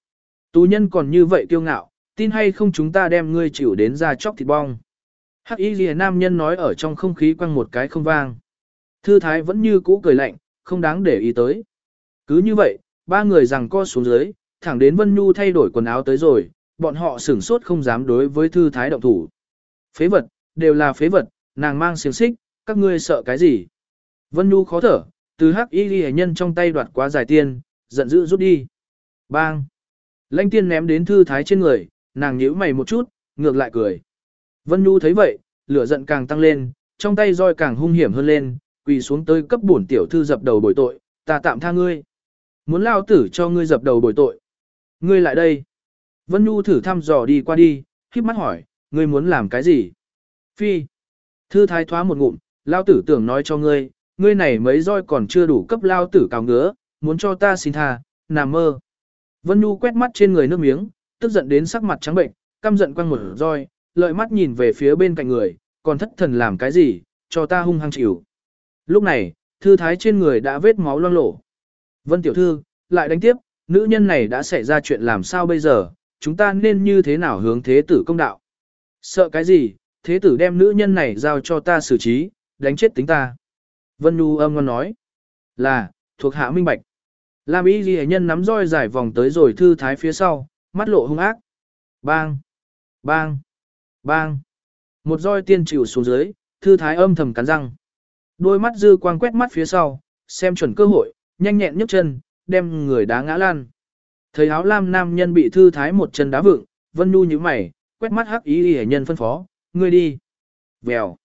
Tú nhân còn như vậy kiêu ngạo, tin hay không chúng ta đem ngươi chịu đến ra chóc thịt bong. Hắc y ghi nam nhân nói ở trong không khí quăng một cái không vang. Thư thái vẫn như cũ cười lạnh, không đáng để ý tới. Cứ như vậy, ba người rằng co xuống dưới, thẳng đến Vân Nhu thay đổi quần áo tới rồi, bọn họ sửng sốt không dám đối với thư thái động thủ. Phế vật, đều là phế vật, nàng mang xiềng xích, các ngươi sợ cái gì? Vân Nhu khó thở, từ hắc y ghi nhân trong tay đoạt quá dài tiên, giận dữ rút đi. Bang! Lanh tiên ném đến thư thái trên người, nàng nhíu mày một chút, ngược lại cười. Vân Nhu thấy vậy, lửa giận càng tăng lên, trong tay roi càng hung hiểm hơn lên, quỳ xuống tới cấp bổn tiểu thư dập đầu bồi tội, ta tạm tha ngươi. Muốn lao tử cho ngươi dập đầu bồi tội. Ngươi lại đây. Vân Nhu thử thăm dò đi qua đi, khiếp mắt hỏi, ngươi muốn làm cái gì? Phi. Thư thái thoá một ngụm, lao tử tưởng nói cho ngươi, ngươi này mấy roi còn chưa đủ cấp lao tử cào ngứa, muốn cho ta xin tha, nằm mơ. Vân Nhu quét mắt trên người nước miếng, tức giận đến sắc mặt trắng bệnh, căm giận quăng một roi, lợi mắt nhìn về phía bên cạnh người, còn thất thần làm cái gì, cho ta hung hăng chịu. Lúc này, thư thái trên người đã vết máu loang lổ. Vân tiểu thư, lại đánh tiếp, nữ nhân này đã xảy ra chuyện làm sao bây giờ, chúng ta nên như thế nào hướng thế tử công đạo. Sợ cái gì, thế tử đem nữ nhân này giao cho ta xử trí, đánh chết tính ta. Vân Nhu âm ngon nói, là, thuộc hạ minh bạch. Lam y ghi nhân nắm roi giải vòng tới rồi thư thái phía sau, mắt lộ hung ác. Bang! Bang! Bang! Một roi tiên chịu xuống dưới, thư thái âm thầm cắn răng. Đôi mắt dư quang quét mắt phía sau, xem chuẩn cơ hội, nhanh nhẹn nhấc chân, đem người đá ngã lan. Thấy áo lam nam nhân bị thư thái một chân đá vựng, vân nu như mày, quét mắt hắc ý y nhân phân phó, ngươi đi. Vèo.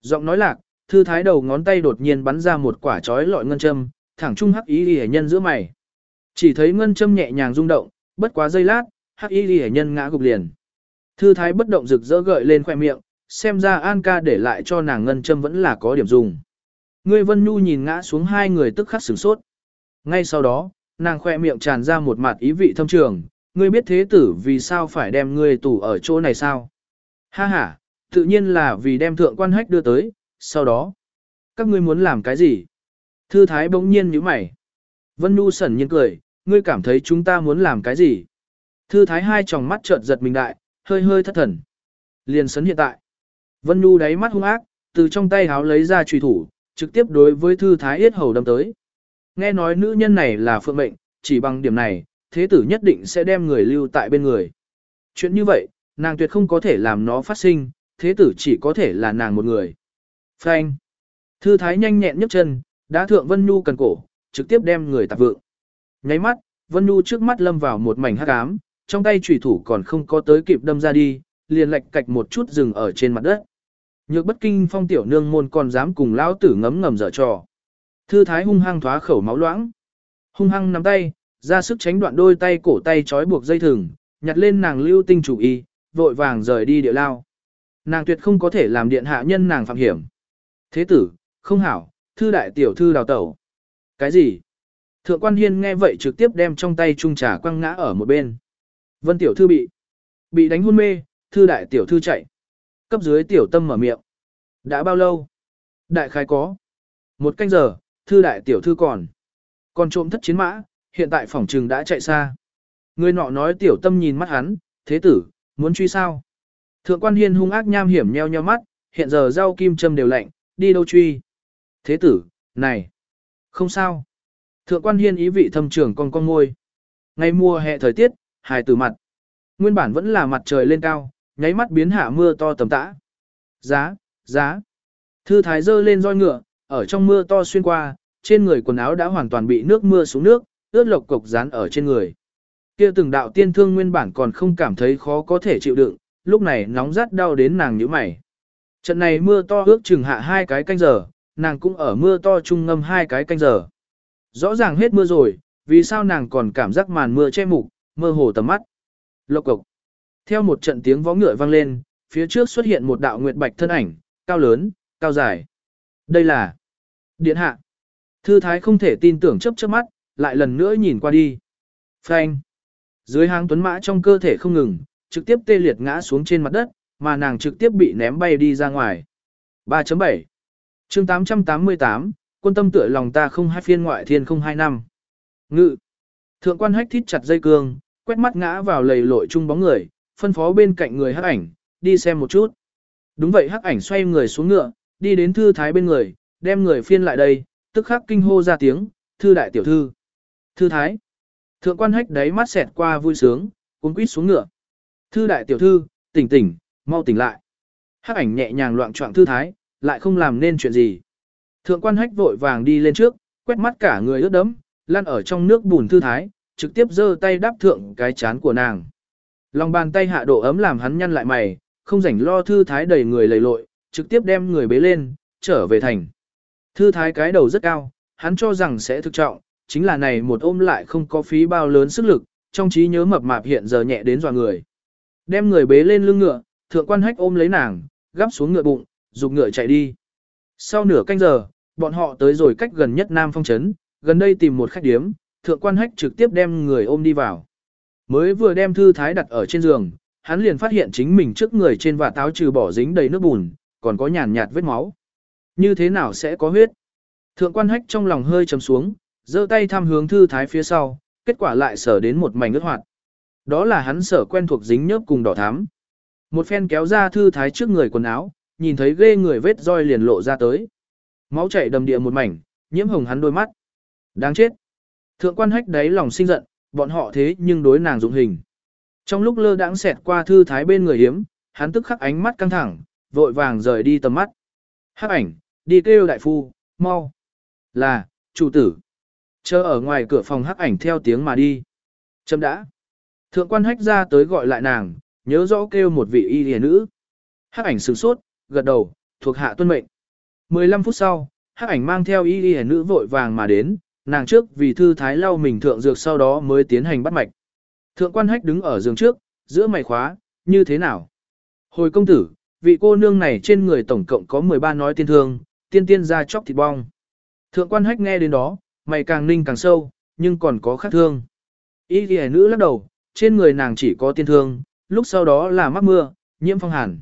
Giọng nói lạc, thư thái đầu ngón tay đột nhiên bắn ra một quả chói lọi ngân châm, thẳng trung hắc ý y nhân giữa mày. Chỉ thấy ngân châm nhẹ nhàng rung động, bất quá giây lát, hắc y y nhân ngã gục liền. Thư thái bất động rực rỡ gợi lên khoe miệng, xem ra An ca để lại cho nàng ngân châm vẫn là có điểm dùng. Ngươi Vân Nhu nhìn ngã xuống hai người tức khắc sửng sốt. Ngay sau đó, nàng khoe miệng tràn ra một mặt ý vị thâm trường, ngươi biết thế tử vì sao phải đem ngươi tủ ở chỗ này sao? Ha ha, tự nhiên là vì đem thượng quan hách đưa tới, sau đó, các ngươi muốn làm cái gì? Thư thái bỗng nhiên nhíu mày. Vân Nhu sẩn nhiên cười, ngươi cảm thấy chúng ta muốn làm cái gì? Thư thái hai tròng mắt trợn giật mình đại, hơi hơi thất thần. Liền sấn hiện tại. Vân Nhu đáy mắt hung ác, từ trong tay háo lấy ra trùy thủ, trực tiếp đối với thư thái yết hầu đâm tới. Nghe nói nữ nhân này là phượng mệnh, chỉ bằng điểm này, thế tử nhất định sẽ đem người lưu tại bên người. Chuyện như vậy, nàng tuyệt không có thể làm nó phát sinh, thế tử chỉ có thể là nàng một người. Phanh. Thư thái nhanh nhẹn nhấc chân, đã thượng Vân Nhu cần cổ, trực tiếp đem người tạp vượng. Nháy mắt, Vân Nhu trước mắt lâm vào một mảnh hắc ám, trong tay chủy thủ còn không có tới kịp đâm ra đi, liền lệch cạch một chút dừng ở trên mặt đất. Nhược bất kinh phong tiểu nương môn còn dám cùng lão tử ngấm ngầm dở trò. Thư thái hung hăng thoá khẩu máu loãng. Hung hăng nắm tay, ra sức tránh đoạn đôi tay cổ tay trói buộc dây thừng, nhặt lên nàng lưu tinh chủ y, vội vàng rời đi địa lao. Nàng tuyệt không có thể làm điện hạ nhân nàng phạm hiểm. Thế tử, không hảo, thư đại tiểu thư đào tẩu. Cái gì? Thượng quan hiên nghe vậy trực tiếp đem trong tay trung trà quăng ngã ở một bên. Vân tiểu thư bị, bị đánh hôn mê, thư đại tiểu thư chạy. Cấp dưới tiểu tâm mở miệng. Đã bao lâu? Đại khái có. Một canh giờ, thư đại tiểu thư còn. Còn trộm thất chiến mã, hiện tại phòng trừng đã chạy xa. Người nọ nói tiểu tâm nhìn mắt hắn, thế tử, muốn truy sao? Thượng quan hiên hung ác nham hiểm nheo nheo mắt, hiện giờ rau kim châm đều lạnh, đi đâu truy? Thế tử, này, không sao. Thượng quan hiên ý vị thâm trường con con ngôi. Ngày mùa hè thời tiết, hài tử mặt. Nguyên bản vẫn là mặt trời lên cao, nháy mắt biến hạ mưa to tầm tã. Giá, giá. Thư thái dơ lên roi ngựa, ở trong mưa to xuyên qua, trên người quần áo đã hoàn toàn bị nước mưa xuống nước, ướt lộc cục dán ở trên người. Kia từng đạo tiên thương nguyên bản còn không cảm thấy khó có thể chịu đựng, lúc này nóng rát đau đến nàng nhíu mày. Trận này mưa to ước chừng hạ hai cái canh giờ, nàng cũng ở mưa to chung ngâm hai cái canh giờ. Rõ ràng hết mưa rồi, vì sao nàng còn cảm giác màn mưa che mục, mơ hồ tầm mắt. Lộc cục. Theo một trận tiếng vó ngựa vang lên, phía trước xuất hiện một đạo nguyệt bạch thân ảnh, cao lớn, cao dài. Đây là Điện hạ. Thư thái không thể tin tưởng chấp chớp mắt, lại lần nữa nhìn qua đi. Phanh. Dưới hang tuấn mã trong cơ thể không ngừng, trực tiếp tê liệt ngã xuống trên mặt đất, mà nàng trực tiếp bị ném bay đi ra ngoài. 3.7 chương 888, quân tâm tựa lòng ta không hai phiên ngoại thiên không hai năm. Ngự. Thượng quan hách thít chặt dây cương, quét mắt ngã vào lầy lội chung bóng người, phân phó bên cạnh người hắc ảnh, đi xem một chút. Đúng vậy hắc ảnh xoay người xuống ngựa, đi đến thư thái bên người, đem người phiên lại đây, tức khắc kinh hô ra tiếng, thư đại tiểu thư. Thư thái. Thượng quan hách đáy mắt xẹt qua vui sướng, cuốn quýt xuống ngựa. Thư đại tiểu thư, tỉnh tỉnh, mau tỉnh lại. Hắc ảnh nhẹ nhàng loạn trọng thư thái, lại không làm nên chuyện gì. Thượng quan hách vội vàng đi lên trước, quét mắt cả người ướt đẫm, lăn ở trong nước bùn thư thái, trực tiếp giơ tay đáp thượng cái chán của nàng. Lòng bàn tay hạ độ ấm làm hắn nhăn lại mày, không rảnh lo thư thái đầy người lầy lội, trực tiếp đem người bế lên, trở về thành. Thư thái cái đầu rất cao, hắn cho rằng sẽ thực trọng, chính là này một ôm lại không có phí bao lớn sức lực, trong trí nhớ mập mạp hiện giờ nhẹ đến dò người. Đem người bế lên lưng ngựa, thượng quan hách ôm lấy nàng, gắp xuống ngựa bụng, dục ngựa chạy đi. Sau nửa canh giờ, bọn họ tới rồi cách gần nhất Nam Phong Trấn, gần đây tìm một khách điếm, thượng quan hách trực tiếp đem người ôm đi vào. Mới vừa đem thư thái đặt ở trên giường, hắn liền phát hiện chính mình trước người trên và táo trừ bỏ dính đầy nước bùn, còn có nhàn nhạt vết máu. Như thế nào sẽ có huyết? Thượng quan hách trong lòng hơi trầm xuống, giơ tay thăm hướng thư thái phía sau, kết quả lại sở đến một mảnh ướt hoạt. Đó là hắn sở quen thuộc dính nhớp cùng đỏ thắm. Một phen kéo ra thư thái trước người quần áo, nhìn thấy ghê người vết roi liền lộ ra tới. Máu chảy đầm địa một mảnh, nhiễm hồng hắn đôi mắt. Đáng chết. Thượng quan hách đáy lòng sinh giận, bọn họ thế nhưng đối nàng dụng hình. Trong lúc lơ đãng xẹt qua thư thái bên người hiếm, hắn tức khắc ánh mắt căng thẳng, vội vàng rời đi tầm mắt. Hắc ảnh, đi kêu đại phu, mau. Là, chủ tử. Chờ ở ngoài cửa phòng hắc ảnh theo tiếng mà đi. Chấm đã. Thượng quan hách ra tới gọi lại nàng, nhớ rõ kêu một vị y hề nữ. Hắc ảnh sửng sốt, gật đầu, thuộc hạ tuân mệnh. 15 phút sau, hắc ảnh mang theo y hề nữ vội vàng mà đến, nàng trước vì thư thái lau mình thượng dược sau đó mới tiến hành bắt mạch. Thượng quan hách đứng ở giường trước, giữa mày khóa, như thế nào? Hồi công tử, vị cô nương này trên người tổng cộng có 13 nói tiên thương, tiên tiên ra chóc thịt bong. Thượng quan hách nghe đến đó, mày càng ninh càng sâu, nhưng còn có khác thương. Y ghi nữ lắc đầu, trên người nàng chỉ có tiên thương, lúc sau đó là mắc mưa, nhiễm phong hàn.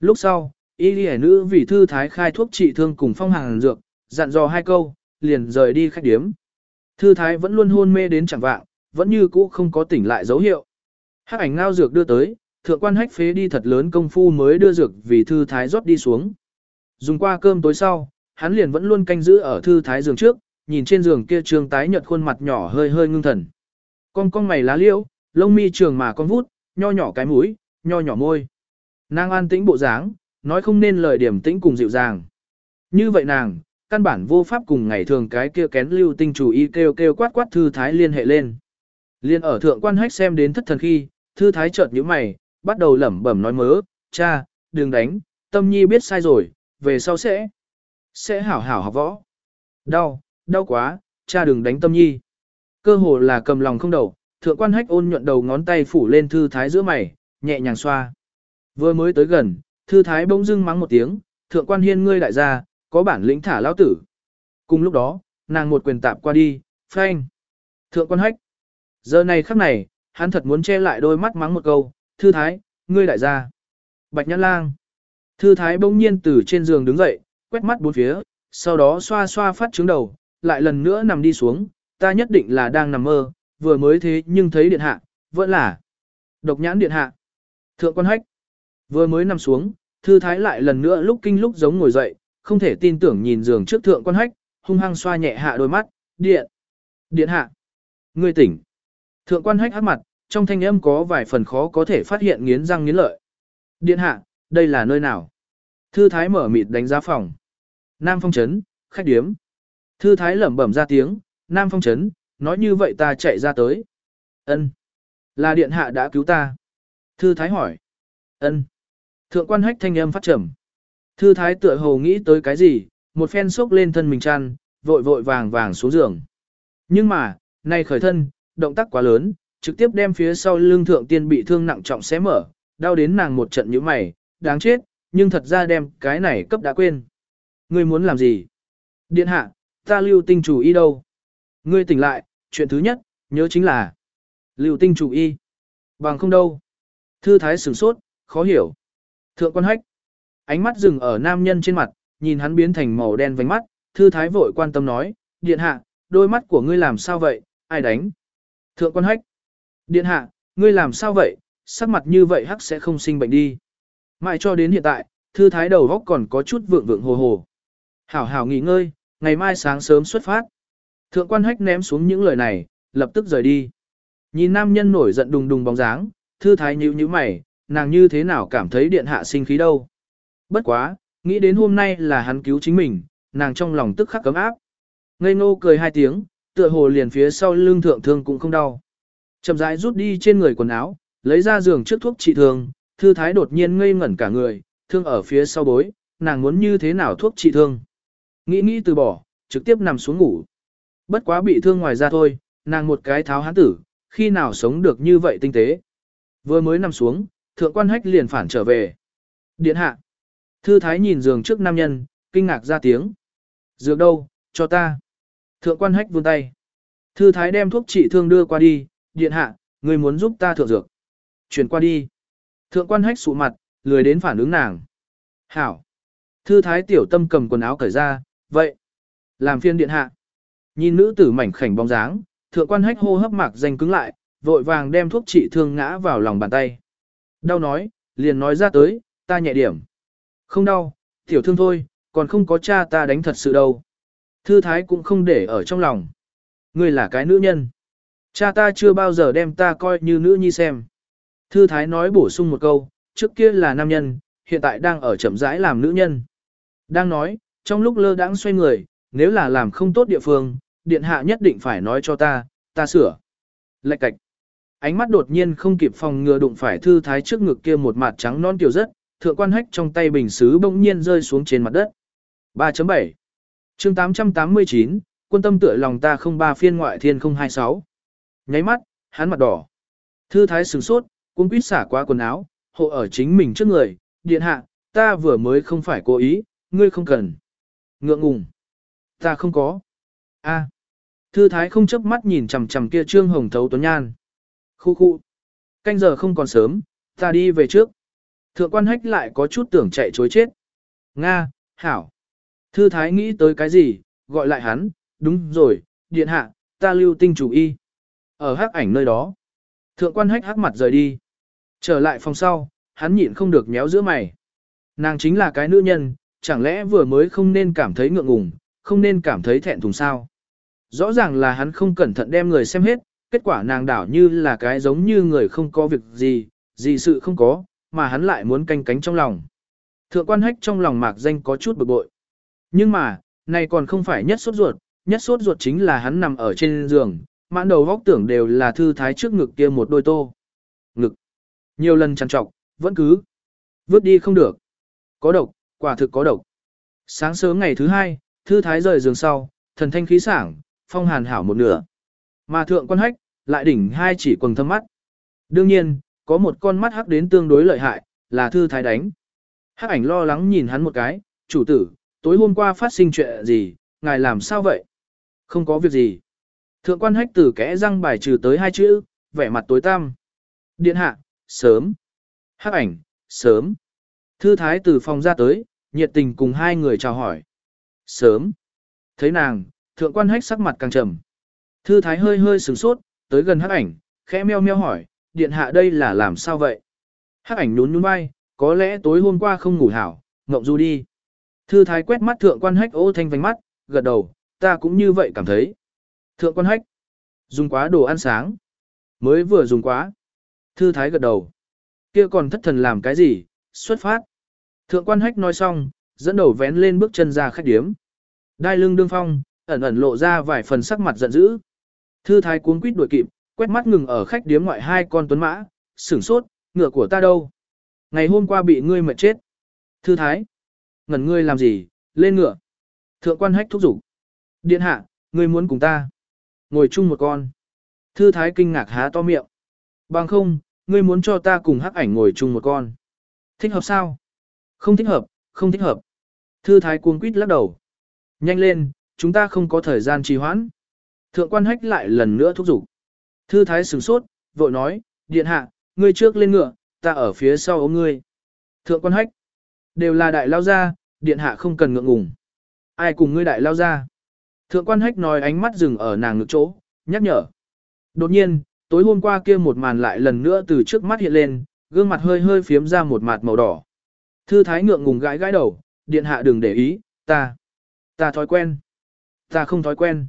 Lúc sau, y ghi nữ vì thư thái khai thuốc trị thương cùng phong hàn dược, dặn dò hai câu, liền rời đi khách điếm. Thư thái vẫn luôn hôn mê đến chẳng vạng, vẫn như cũ không có tỉnh lại dấu hiệu. Hắc ảnh ngao dược đưa tới, thượng quan hách phế đi thật lớn công phu mới đưa dược vì thư thái rót đi xuống. Dùng qua cơm tối sau, hắn liền vẫn luôn canh giữ ở thư thái giường trước, nhìn trên giường kia trường tái nhợt khuôn mặt nhỏ hơi hơi ngưng thần. Con con mày lá liễu, lông mi trường mà con vút, nho nhỏ cái mũi, nho nhỏ môi. Nàng an tĩnh bộ dáng, nói không nên lời điểm tĩnh cùng dịu dàng. Như vậy nàng, căn bản vô pháp cùng ngày thường cái kia kén lưu tinh chủ y kêu kêu quát quát thư thái liên hệ lên. Liên ở thượng quan hách xem đến thất thần khi, thư thái chợt nhíu mày, bắt đầu lẩm bẩm nói mớ, cha, đừng đánh, tâm nhi biết sai rồi, về sau sẽ, sẽ hảo hảo học võ. Đau, đau quá, cha đừng đánh tâm nhi. Cơ hồ là cầm lòng không đầu, thượng quan hách ôn nhuận đầu ngón tay phủ lên thư thái giữa mày, nhẹ nhàng xoa. Vừa mới tới gần, thư thái bỗng dưng mắng một tiếng, thượng quan hiên ngươi đại gia, có bản lĩnh thả lão tử. Cùng lúc đó, nàng một quyền tạp qua đi, phanh. Thượng quan hách. Giờ này khắc này, hắn thật muốn che lại đôi mắt mắng một câu, thư thái, ngươi đại gia. Bạch nhãn lang. Thư thái bỗng nhiên từ trên giường đứng dậy, quét mắt bốn phía, sau đó xoa xoa phát trứng đầu, lại lần nữa nằm đi xuống, ta nhất định là đang nằm mơ, vừa mới thế nhưng thấy điện hạ, vẫn là độc nhãn điện hạ. Thượng quan hách. Vừa mới nằm xuống, thư thái lại lần nữa lúc kinh lúc giống ngồi dậy, không thể tin tưởng nhìn giường trước thượng quan hách, hung hăng xoa nhẹ hạ đôi mắt, điện. Điện hạ. Ngươi tỉnh. Thượng quan hách hát mặt, trong thanh âm có vài phần khó có thể phát hiện nghiến răng nghiến lợi. Điện hạ, đây là nơi nào? Thư thái mở mịt đánh giá phòng. Nam phong trấn, khách điếm. Thư thái lẩm bẩm ra tiếng, Nam phong trấn, nói như vậy ta chạy ra tới. Ân, Là điện hạ đã cứu ta. Thư thái hỏi. Ân. Thượng quan hách thanh âm phát trầm. Thư thái tựa hồ nghĩ tới cái gì, một phen sốc lên thân mình chăn, vội vội vàng vàng xuống giường. Nhưng mà, nay khởi thân, động tác quá lớn, trực tiếp đem phía sau lưng thượng tiên bị thương nặng trọng xé mở, đau đến nàng một trận như mày, đáng chết, nhưng thật ra đem cái này cấp đã quên. Ngươi muốn làm gì? Điện hạ, ta lưu tinh chủ y đâu? Ngươi tỉnh lại, chuyện thứ nhất, nhớ chính là lưu tinh chủ y. Bằng không đâu. Thư thái sửng sốt, khó hiểu. Thượng quan hách. Ánh mắt dừng ở nam nhân trên mặt, nhìn hắn biến thành màu đen vành mắt, thư thái vội quan tâm nói, điện hạ, đôi mắt của ngươi làm sao vậy, ai đánh? Thượng quan hách. Điện hạ, ngươi làm sao vậy, sắc mặt như vậy hắc sẽ không sinh bệnh đi. Mãi cho đến hiện tại, thư thái đầu góc còn có chút vượng vượng hồ hồ. Hảo hảo nghỉ ngơi, ngày mai sáng sớm xuất phát. Thượng quan hách ném xuống những lời này, lập tức rời đi. Nhìn nam nhân nổi giận đùng đùng bóng dáng, thư thái nhíu nhíu mày, nàng như thế nào cảm thấy điện hạ sinh khí đâu. Bất quá, nghĩ đến hôm nay là hắn cứu chính mình, nàng trong lòng tức khắc cấm áp. Ngây ngô cười hai tiếng, tựa hồ liền phía sau lưng thượng thương cũng không đau. Chậm rãi rút đi trên người quần áo, lấy ra giường trước thuốc trị thương, thư thái đột nhiên ngây ngẩn cả người, thương ở phía sau bối, nàng muốn như thế nào thuốc trị thương. Nghĩ nghĩ từ bỏ, trực tiếp nằm xuống ngủ. Bất quá bị thương ngoài ra thôi, nàng một cái tháo hán tử, khi nào sống được như vậy tinh tế. Vừa mới nằm xuống, thượng quan hách liền phản trở về. Điện hạ. Thư thái nhìn giường trước nam nhân, kinh ngạc ra tiếng. Dược đâu, cho ta. Thượng quan hách vươn tay. Thư thái đem thuốc trị thương đưa qua đi, điện hạ, người muốn giúp ta thượng dược. Chuyển qua đi. Thượng quan hách sụ mặt, lười đến phản ứng nàng. Hảo. Thư thái tiểu tâm cầm quần áo cởi ra, vậy. Làm phiên điện hạ. Nhìn nữ tử mảnh khảnh bóng dáng, thượng quan hách hô hấp mạc danh cứng lại, vội vàng đem thuốc trị thương ngã vào lòng bàn tay. Đau nói, liền nói ra tới, ta nhẹ điểm. Không đau, tiểu thương thôi, còn không có cha ta đánh thật sự đâu. Thư thái cũng không để ở trong lòng. Ngươi là cái nữ nhân. Cha ta chưa bao giờ đem ta coi như nữ nhi xem. Thư thái nói bổ sung một câu, trước kia là nam nhân, hiện tại đang ở chậm rãi làm nữ nhân. Đang nói, trong lúc lơ đãng xoay người, nếu là làm không tốt địa phương, điện hạ nhất định phải nói cho ta, ta sửa. Lạch cạch. Ánh mắt đột nhiên không kịp phòng ngừa đụng phải thư thái trước ngực kia một mặt trắng non tiểu rất, thượng quan hách trong tay bình xứ bỗng nhiên rơi xuống trên mặt đất. 3.7 chương 889, quân tâm tựa lòng ta không ba phiên ngoại thiên 026. Nháy mắt, hắn mặt đỏ. Thư thái sửng sốt, cuống quýt xả qua quần áo, hộ ở chính mình trước người, điện hạ, ta vừa mới không phải cố ý, ngươi không cần. Ngượng ngùng. Ta không có. a Thư thái không chớp mắt nhìn chằm chằm kia trương hồng thấu tuấn nhan. Khu khu. Canh giờ không còn sớm, ta đi về trước. Thượng quan hách lại có chút tưởng chạy chối chết. Nga, hảo. Thư thái nghĩ tới cái gì, gọi lại hắn, đúng rồi, điện hạ, ta lưu tinh chủ y. Ở hắc ảnh nơi đó. Thượng quan hách hắc mặt rời đi. Trở lại phòng sau, hắn nhịn không được méo giữa mày. Nàng chính là cái nữ nhân, chẳng lẽ vừa mới không nên cảm thấy ngượng ngùng, không nên cảm thấy thẹn thùng sao. Rõ ràng là hắn không cẩn thận đem người xem hết, kết quả nàng đảo như là cái giống như người không có việc gì, gì sự không có, mà hắn lại muốn canh cánh trong lòng. Thượng quan hách trong lòng mạc danh có chút bực bội. Nhưng mà, này còn không phải nhất sốt ruột, nhất sốt ruột chính là hắn nằm ở trên giường, mãn đầu góc tưởng đều là thư thái trước ngực kia một đôi tô. Ngực. Nhiều lần chăn trọc, vẫn cứ. Vứt đi không được. Có độc, quả thực có độc. Sáng sớm ngày thứ hai, thư thái rời giường sau, thần thanh khí sảng, phong hàn hảo một nửa. Mà thượng quan hách, lại đỉnh hai chỉ quần thâm mắt. Đương nhiên, có một con mắt hắc đến tương đối lợi hại, là thư thái đánh. Hắc ảnh lo lắng nhìn hắn một cái, chủ tử, tối hôm qua phát sinh chuyện gì, ngài làm sao vậy? Không có việc gì. Thượng quan hách từ kẽ răng bài trừ tới hai chữ, vẻ mặt tối tăm. Điện hạ, sớm. Hắc ảnh, sớm. Thư thái từ phòng ra tới, nhiệt tình cùng hai người chào hỏi. Sớm. Thấy nàng, thượng quan hách sắc mặt càng trầm. Thư thái hơi hơi sửng sốt, tới gần hắc ảnh, khẽ meo meo hỏi, điện hạ đây là làm sao vậy? Hắc ảnh nhún nhún vai, có lẽ tối hôm qua không ngủ hảo, ngộng du đi. Thư thái quét mắt thượng quan hách ô thanh vành mắt, gật đầu, ta cũng như vậy cảm thấy. Thượng quan hách, dùng quá đồ ăn sáng. Mới vừa dùng quá. Thư thái gật đầu. kia còn thất thần làm cái gì, xuất phát. Thượng quan hách nói xong, dẫn đầu vén lên bước chân ra khách điếm. Đai lưng đương phong, ẩn ẩn lộ ra vài phần sắc mặt giận dữ. Thư thái cuốn quýt đuổi kịp, quét mắt ngừng ở khách điếm ngoại hai con tuấn mã, sửng sốt, ngựa của ta đâu? Ngày hôm qua bị ngươi mệt chết. Thư thái, ngẩn ngươi làm gì, lên ngựa. Thượng quan hách thúc giục. Điện hạ, ngươi muốn cùng ta. Ngồi chung một con. Thư thái kinh ngạc há to miệng. Bằng không, ngươi muốn cho ta cùng hắc ảnh ngồi chung một con. Thích hợp sao? Không thích hợp, không thích hợp. Thư thái cuống quýt lắc đầu. Nhanh lên, chúng ta không có thời gian trì hoãn. Thượng quan hách lại lần nữa thúc giục. Thư thái sửng sốt, vội nói, điện hạ, ngươi trước lên ngựa, ta ở phía sau ôm ngươi. Thượng quan hách, đều là đại lao gia, điện hạ không cần ngượng ngùng. Ai cùng ngươi đại lao gia? Thượng quan hách nói ánh mắt dừng ở nàng ngực chỗ, nhắc nhở. Đột nhiên, tối hôm qua kia một màn lại lần nữa từ trước mắt hiện lên, gương mặt hơi hơi phiếm ra một mặt màu đỏ. Thư thái ngượng ngùng gãi gãi đầu, điện hạ đừng để ý, ta, ta thói quen, ta không thói quen.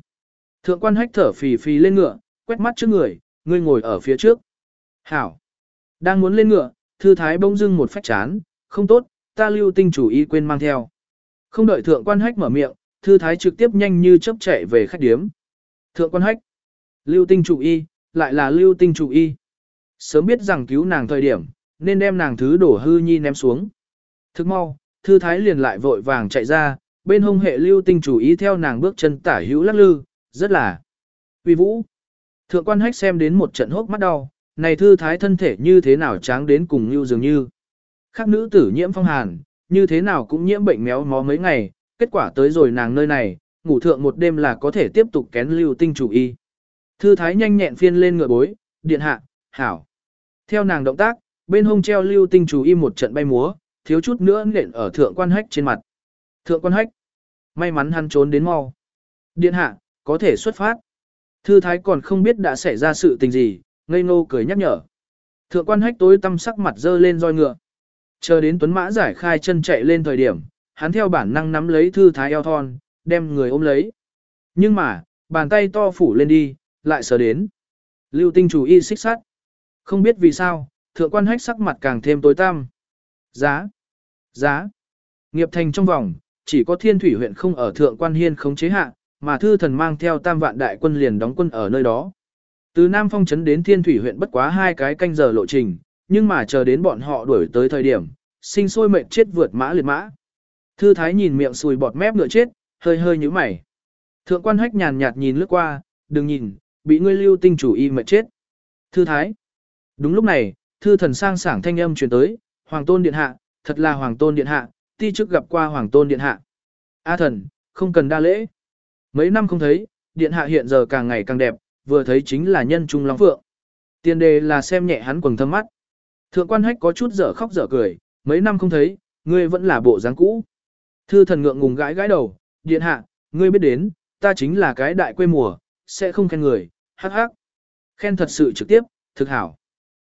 Thượng quan hách thở phì phì lên ngựa, quét mắt trước người, ngươi ngồi ở phía trước. Hảo, đang muốn lên ngựa, thư thái bỗng dưng một phách chán, không tốt, ta lưu tinh chủ ý quên mang theo. Không đợi thượng quan hách mở miệng, thư thái trực tiếp nhanh như chớp chạy về khách điếm. Thượng quan hách, lưu tinh chủ y, lại là lưu tinh chủ y. Sớm biết rằng cứu nàng thời điểm, nên đem nàng thứ đổ hư nhi ném xuống. Thức mau, thư thái liền lại vội vàng chạy ra, bên hông hệ lưu tinh chủ ý theo nàng bước chân tả hữu lắc lư, rất là uy vũ. Thượng quan hách xem đến một trận hốc mắt đau, này thư thái thân thể như thế nào tráng đến cùng như dường như. Khác nữ tử nhiễm phong hàn, như thế nào cũng nhiễm bệnh méo mó mấy ngày, kết quả tới rồi nàng nơi này, ngủ thượng một đêm là có thể tiếp tục kén lưu tinh chủ y. Thư thái nhanh nhẹn phiên lên ngựa bối, điện hạ, hảo. Theo nàng động tác, bên hông treo lưu tinh chủ y một trận bay múa, thiếu chút nữa nện ở thượng quan hách trên mặt. Thượng quan hách, may mắn hắn trốn đến mau. Điện hạ, có thể xuất phát. Thư thái còn không biết đã xảy ra sự tình gì, ngây ngô cười nhắc nhở. Thượng quan hách tối tâm sắc mặt dơ lên roi ngựa. Chờ đến tuấn mã giải khai chân chạy lên thời điểm, hắn theo bản năng nắm lấy thư thái eo thon, đem người ôm lấy. Nhưng mà, bàn tay to phủ lên đi, lại sờ đến. Lưu tinh chủ y xích sắt. Không biết vì sao, thượng quan hách sắc mặt càng thêm tối tăm. Giá. Giá. Nghiệp thành trong vòng, chỉ có thiên thủy huyện không ở thượng quan hiên không chế hạ, mà thư thần mang theo tam vạn đại quân liền đóng quân ở nơi đó. Từ Nam Phong trấn đến thiên thủy huyện bất quá hai cái canh giờ lộ trình, nhưng mà chờ đến bọn họ đuổi tới thời điểm, sinh sôi mệnh chết vượt mã liệt mã. Thư thái nhìn miệng sùi bọt mép ngựa chết, hơi hơi nhíu mày. Thượng quan hách nhàn nhạt nhìn lướt qua, đừng nhìn, bị ngươi lưu tinh chủ y mệt chết. Thư thái. Đúng lúc này, thư thần sang sảng thanh âm truyền tới, hoàng tôn điện hạ, thật là hoàng tôn điện hạ, ti chức gặp qua hoàng tôn điện hạ. A thần, không cần đa lễ. Mấy năm không thấy, điện hạ hiện giờ càng ngày càng đẹp, vừa thấy chính là nhân trung long phượng. Tiền đề là xem nhẹ hắn quần thâm mắt. Thượng quan hách có chút dở khóc dở cười, mấy năm không thấy, ngươi vẫn là bộ dáng cũ. Thư thần ngượng ngùng gãi gãi đầu, điện hạ, ngươi biết đến, ta chính là cái đại quê mùa, sẽ không khen người, hắc hắc. Khen thật sự trực tiếp, thực hảo.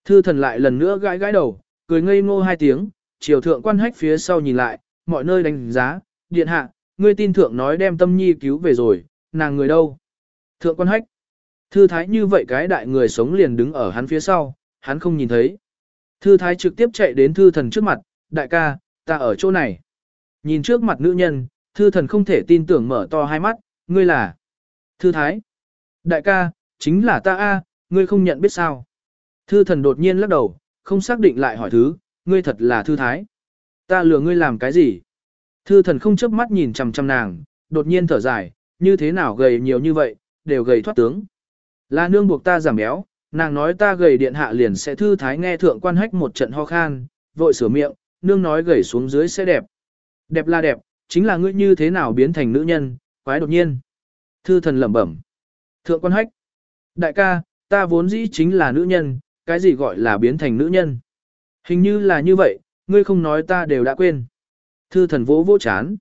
Thư thần lại lần nữa gãi gãi đầu, cười ngây ngô hai tiếng, chiều thượng quan hách phía sau nhìn lại, mọi nơi đánh giá, điện hạ, ngươi tin thượng nói đem tâm nhi cứu về rồi, nàng người đâu? Thượng quan hách. Thư thái như vậy cái đại người sống liền đứng ở hắn phía sau, hắn không nhìn thấy. Thư thái trực tiếp chạy đến thư thần trước mặt, đại ca, ta ở chỗ này. Nhìn trước mặt nữ nhân, thư thần không thể tin tưởng mở to hai mắt, ngươi là. Thư thái. Đại ca, chính là ta a, ngươi không nhận biết sao. Thư thần đột nhiên lắc đầu, không xác định lại hỏi thứ, ngươi thật là thư thái. Ta lừa ngươi làm cái gì? Thư thần không chớp mắt nhìn chằm chằm nàng, đột nhiên thở dài, như thế nào gầy nhiều như vậy, đều gầy thoát tướng. Là nương buộc ta giảm béo, nàng nói ta gầy điện hạ liền sẽ thư thái nghe thượng quan hách một trận ho khan, vội sửa miệng, nương nói gầy xuống dưới sẽ đẹp. Đẹp là đẹp, chính là ngươi như thế nào biến thành nữ nhân, quái đột nhiên. Thư thần lẩm bẩm. Thượng quan hách. Đại ca, ta vốn dĩ chính là nữ nhân, cái gì gọi là biến thành nữ nhân. Hình như là như vậy, ngươi không nói ta đều đã quên. Thư thần vỗ vỗ chán.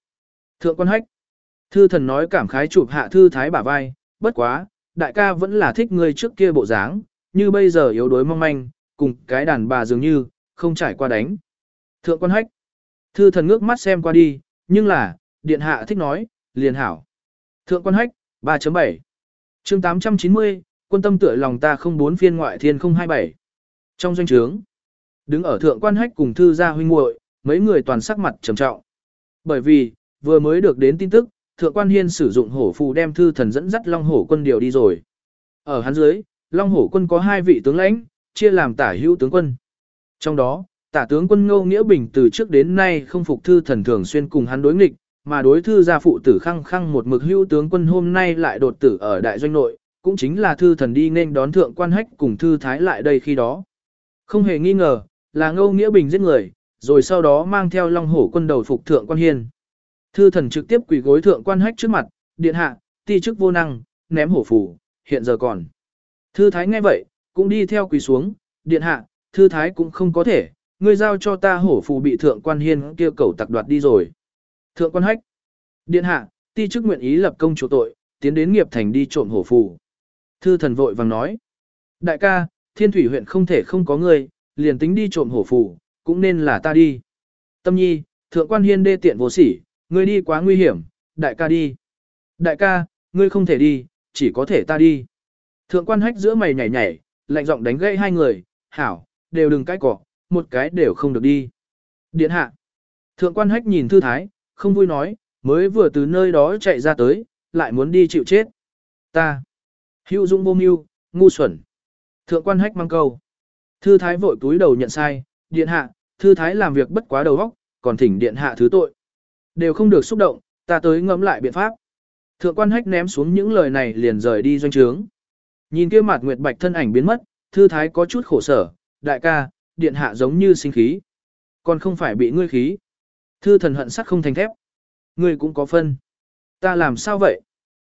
Thượng quan hách. Thư thần nói cảm khái chụp hạ thư thái bả vai, bất quá, đại ca vẫn là thích ngươi trước kia bộ dáng, như bây giờ yếu đuối mong manh, cùng cái đàn bà dường như, không trải qua đánh. Thượng quan hách. Thư thần ngước mắt xem qua đi, nhưng là, điện hạ thích nói, liền hảo. Thượng quan hách, 3.7. chương 890, quân tâm tựa lòng ta không bốn phiên ngoại thiên 027. Trong doanh trướng, đứng ở thượng quan hách cùng thư gia huynh muội mấy người toàn sắc mặt trầm trọng. Bởi vì, vừa mới được đến tin tức, thượng quan hiên sử dụng hổ phù đem thư thần dẫn dắt long hổ quân điều đi rồi. Ở hắn dưới, long hổ quân có hai vị tướng lãnh, chia làm tả hữu tướng quân. Trong đó, tả tướng quân Ngô Nghĩa Bình từ trước đến nay không phục thư thần thường xuyên cùng hắn đối nghịch, mà đối thư gia phụ tử khăng khăng một mực hữu tướng quân hôm nay lại đột tử ở đại doanh nội, cũng chính là thư thần đi nên đón thượng quan hách cùng thư thái lại đây khi đó. Không hề nghi ngờ, là Ngô Nghĩa Bình giết người, rồi sau đó mang theo long hổ quân đầu phục thượng quan hiên. Thư thần trực tiếp quỳ gối thượng quan hách trước mặt, điện hạ, ti chức vô năng, ném hổ phủ, hiện giờ còn. Thư thái nghe vậy, cũng đi theo quỳ xuống, điện hạ, thư thái cũng không có thể, ngươi giao cho ta hổ phù bị thượng quan hiên kia cầu tặc đoạt đi rồi. Thượng quan hách, điện hạ, ti chức nguyện ý lập công chủ tội, tiến đến nghiệp thành đi trộm hổ phù. Thư thần vội vàng nói, đại ca, thiên thủy huyện không thể không có ngươi, liền tính đi trộm hổ phù, cũng nên là ta đi. Tâm nhi, thượng quan hiên đê tiện vô sỉ, ngươi đi quá nguy hiểm, đại ca đi. Đại ca, ngươi không thể đi, chỉ có thể ta đi. Thượng quan hách giữa mày nhảy nhảy, lạnh giọng đánh gãy hai người, hảo, đều đừng cãi cỏ, một cái đều không được đi. Điện hạ. Thượng quan hách nhìn thư thái, không vui nói, mới vừa từ nơi đó chạy ra tới, lại muốn đi chịu chết. Ta. Hữu dung vô mưu, ngu xuẩn. Thượng quan hách mang câu. Thư thái vội túi đầu nhận sai, điện hạ, thư thái làm việc bất quá đầu óc, còn thỉnh điện hạ thứ tội. Đều không được xúc động, ta tới ngẫm lại biện pháp. Thượng quan hách ném xuống những lời này liền rời đi doanh trướng. Nhìn kia mặt nguyệt bạch thân ảnh biến mất, thư thái có chút khổ sở, đại ca, điện hạ giống như sinh khí. Còn không phải bị ngươi khí. Thư thần hận sắt không thành thép. Ngươi cũng có phân. Ta làm sao vậy?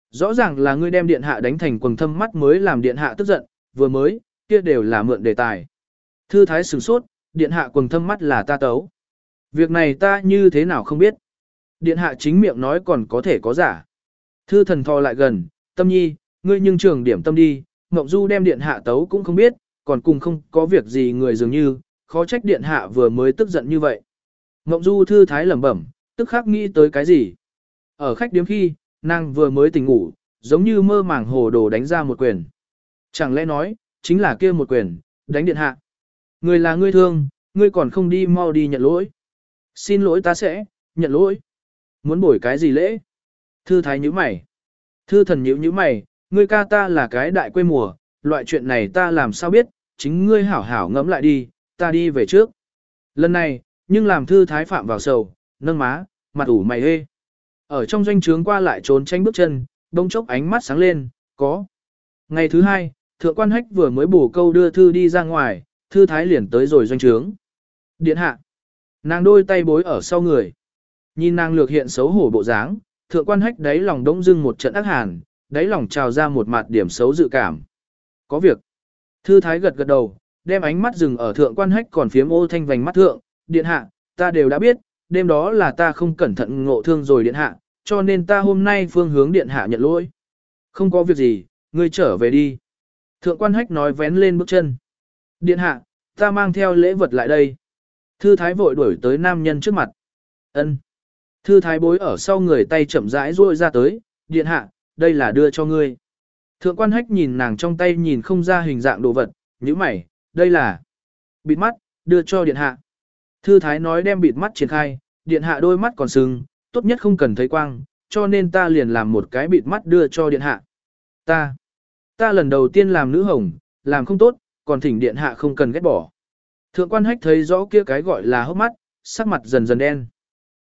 Rõ ràng là ngươi đem điện hạ đánh thành quần thâm mắt mới làm điện hạ tức giận, vừa mới, kia đều là mượn đề tài. Thư thái sửng sốt, điện hạ quần thâm mắt là ta tấu. Việc này ta như thế nào không biết. Điện hạ chính miệng nói còn có thể có giả. Thư thần thò lại gần, tâm nhi, ngươi nhưng trường điểm tâm đi, Ngọc Du đem điện hạ tấu cũng không biết, còn cùng không có việc gì người dường như, khó trách điện hạ vừa mới tức giận như vậy. Ngộng Du thư thái lẩm bẩm, tức khắc nghĩ tới cái gì. Ở khách điếm khi, nàng vừa mới tỉnh ngủ, giống như mơ màng hồ đồ đánh ra một quyền. Chẳng lẽ nói, chính là kia một quyền, đánh điện hạ. Người là ngươi thương, ngươi còn không đi mau đi nhận lỗi. Xin lỗi ta sẽ, nhận lỗi. Muốn bổi cái gì lễ? Thư thái nhíu mày. Thư thần nhíu nhíu mày, ngươi ca ta là cái đại quê mùa, loại chuyện này ta làm sao biết, chính ngươi hảo hảo ngẫm lại đi, ta đi về trước. Lần này, nhưng làm thư thái phạm vào sầu, nâng má, mặt ủ mày hê. Ở trong doanh trướng qua lại trốn tránh bước chân, đông chốc ánh mắt sáng lên, có. Ngày thứ hai, thượng quan hách vừa mới bổ câu đưa thư đi ra ngoài, thư thái liền tới rồi doanh trướng. Điện hạ. Nàng đôi tay bối ở sau người. Nhìn nàng lược hiện xấu hổ bộ dáng, thượng quan hách đáy lòng đống dưng một trận ác hàn, đáy lòng trào ra một mặt điểm xấu dự cảm. Có việc. Thư thái gật gật đầu, đem ánh mắt dừng ở thượng quan hách còn phiếm ô thanh vành mắt thượng, điện hạ, ta đều đã biết, đêm đó là ta không cẩn thận ngộ thương rồi điện hạ, cho nên ta hôm nay phương hướng điện hạ nhận lỗi. Không có việc gì, ngươi trở về đi. Thượng quan hách nói vén lên bước chân. Điện hạ, ta mang theo lễ vật lại đây. Thư thái vội đuổi tới nam nhân trước mặt. ân Thư thái bối ở sau người tay chậm rãi ruôi ra tới, điện hạ, đây là đưa cho ngươi. Thượng quan hách nhìn nàng trong tay nhìn không ra hình dạng đồ vật, như mày, đây là bịt mắt, đưa cho điện hạ. Thư thái nói đem bịt mắt triển khai, điện hạ đôi mắt còn sưng, tốt nhất không cần thấy quang, cho nên ta liền làm một cái bịt mắt đưa cho điện hạ. Ta, ta lần đầu tiên làm nữ hồng, làm không tốt, còn thỉnh điện hạ không cần ghét bỏ. Thượng quan hách thấy rõ kia cái gọi là hốc mắt, sắc mặt dần dần đen.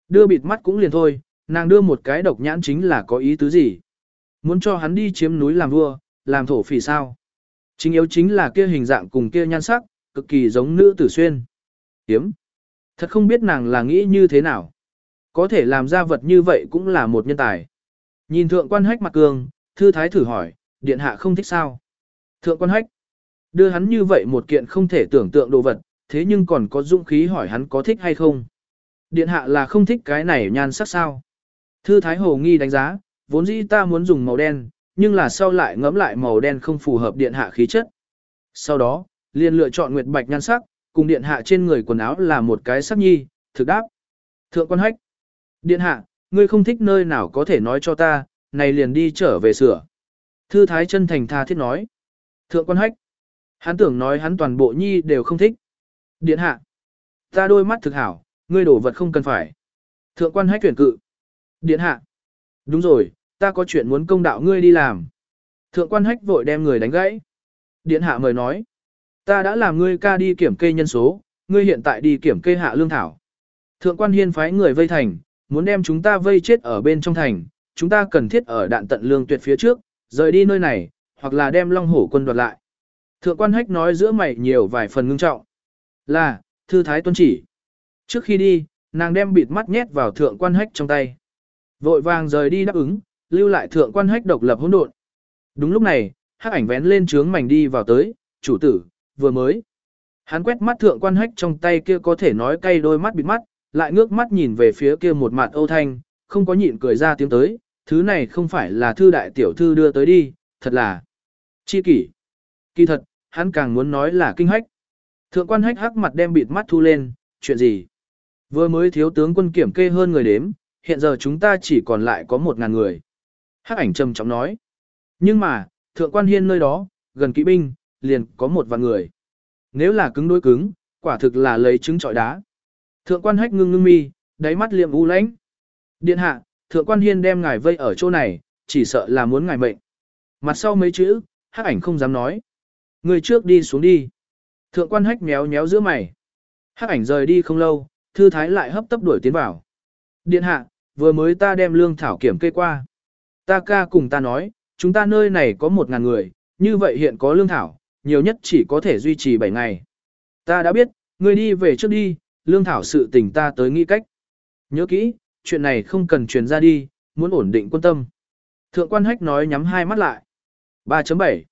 Đưa bịt mắt cũng liền thôi, nàng đưa một cái độc nhãn chính là có ý tứ gì. Muốn cho hắn đi chiếm núi làm vua, làm thổ phỉ sao. Chính yếu chính là kia hình dạng cùng kia nhan sắc, cực kỳ giống nữ tử xuyên. Hiếm. Thật không biết nàng là nghĩ như thế nào. Có thể làm ra vật như vậy cũng là một nhân tài. Nhìn thượng quan hách mặt cường, thư thái thử hỏi, điện hạ không thích sao. Thượng quan hách. Đưa hắn như vậy một kiện không thể tưởng tượng đồ vật, thế nhưng còn có dũng khí hỏi hắn có thích hay không. Điện hạ là không thích cái này nhan sắc sao. Thư thái hồ nghi đánh giá, vốn dĩ ta muốn dùng màu đen, nhưng là sau lại ngẫm lại màu đen không phù hợp điện hạ khí chất. Sau đó, liền lựa chọn nguyệt bạch nhan sắc, cùng điện hạ trên người quần áo là một cái sắc nhi, thực đáp. Thượng quan hách. Điện hạ, ngươi không thích nơi nào có thể nói cho ta, này liền đi trở về sửa. Thư thái chân thành tha thiết nói. Thượng quan hách. Hắn tưởng nói hắn toàn bộ nhi đều không thích. Điện hạ. Ta đôi mắt thực hảo, ngươi đổ vật không cần phải. Thượng quan hách tuyển cự. Điện hạ. Đúng rồi, ta có chuyện muốn công đạo ngươi đi làm. Thượng quan hách vội đem người đánh gãy. Điện hạ mời nói. Ta đã làm ngươi ca đi kiểm kê nhân số, ngươi hiện tại đi kiểm kê hạ lương thảo. Thượng quan hiên phái người vây thành, muốn đem chúng ta vây chết ở bên trong thành, chúng ta cần thiết ở đạn tận lương tuyệt phía trước, rời đi nơi này, hoặc là đem long hổ quân đoạt lại. Thượng quan hách nói giữa mày nhiều vài phần ngưng trọng. Là, thư thái tuân chỉ. Trước khi đi, nàng đem bịt mắt nhét vào thượng quan hách trong tay. Vội vàng rời đi đáp ứng, lưu lại thượng quan hách độc lập hỗn độn. Đúng lúc này, hắc ảnh vén lên trướng mảnh đi vào tới, chủ tử, vừa mới. Hắn quét mắt thượng quan hách trong tay kia có thể nói cay đôi mắt bịt mắt, lại ngước mắt nhìn về phía kia một mặt âu thanh, không có nhịn cười ra tiếng tới, thứ này không phải là thư đại tiểu thư đưa tới đi, thật là chi kỷ. Kỳ thật, hắn càng muốn nói là kinh hách. Thượng quan hách hắc mặt đem bịt mắt thu lên, chuyện gì? Vừa mới thiếu tướng quân kiểm kê hơn người đếm, hiện giờ chúng ta chỉ còn lại có một ngàn người. Hắc ảnh trầm trọng nói. Nhưng mà, thượng quan hiên nơi đó, gần kỵ binh, liền có một vạn người. Nếu là cứng đối cứng, quả thực là lấy trứng trọi đá. Thượng quan hách ngưng ngưng mi, đáy mắt liệm u lãnh. Điện hạ, thượng quan hiên đem ngài vây ở chỗ này, chỉ sợ là muốn ngài mệnh. Mặt sau mấy chữ, hắc ảnh không dám nói. Người trước đi xuống đi. Thượng quan hách méo méo giữa mày. Hắc ảnh rời đi không lâu, thư thái lại hấp tấp đuổi tiến vào. Điện hạ, vừa mới ta đem lương thảo kiểm kê qua. Ta ca cùng ta nói, chúng ta nơi này có một ngàn người, như vậy hiện có lương thảo, nhiều nhất chỉ có thể duy trì 7 ngày. Ta đã biết, ngươi đi về trước đi, lương thảo sự tình ta tới nghĩ cách. Nhớ kỹ, chuyện này không cần truyền ra đi, muốn ổn định quân tâm. Thượng quan hách nói nhắm hai mắt lại. 3.7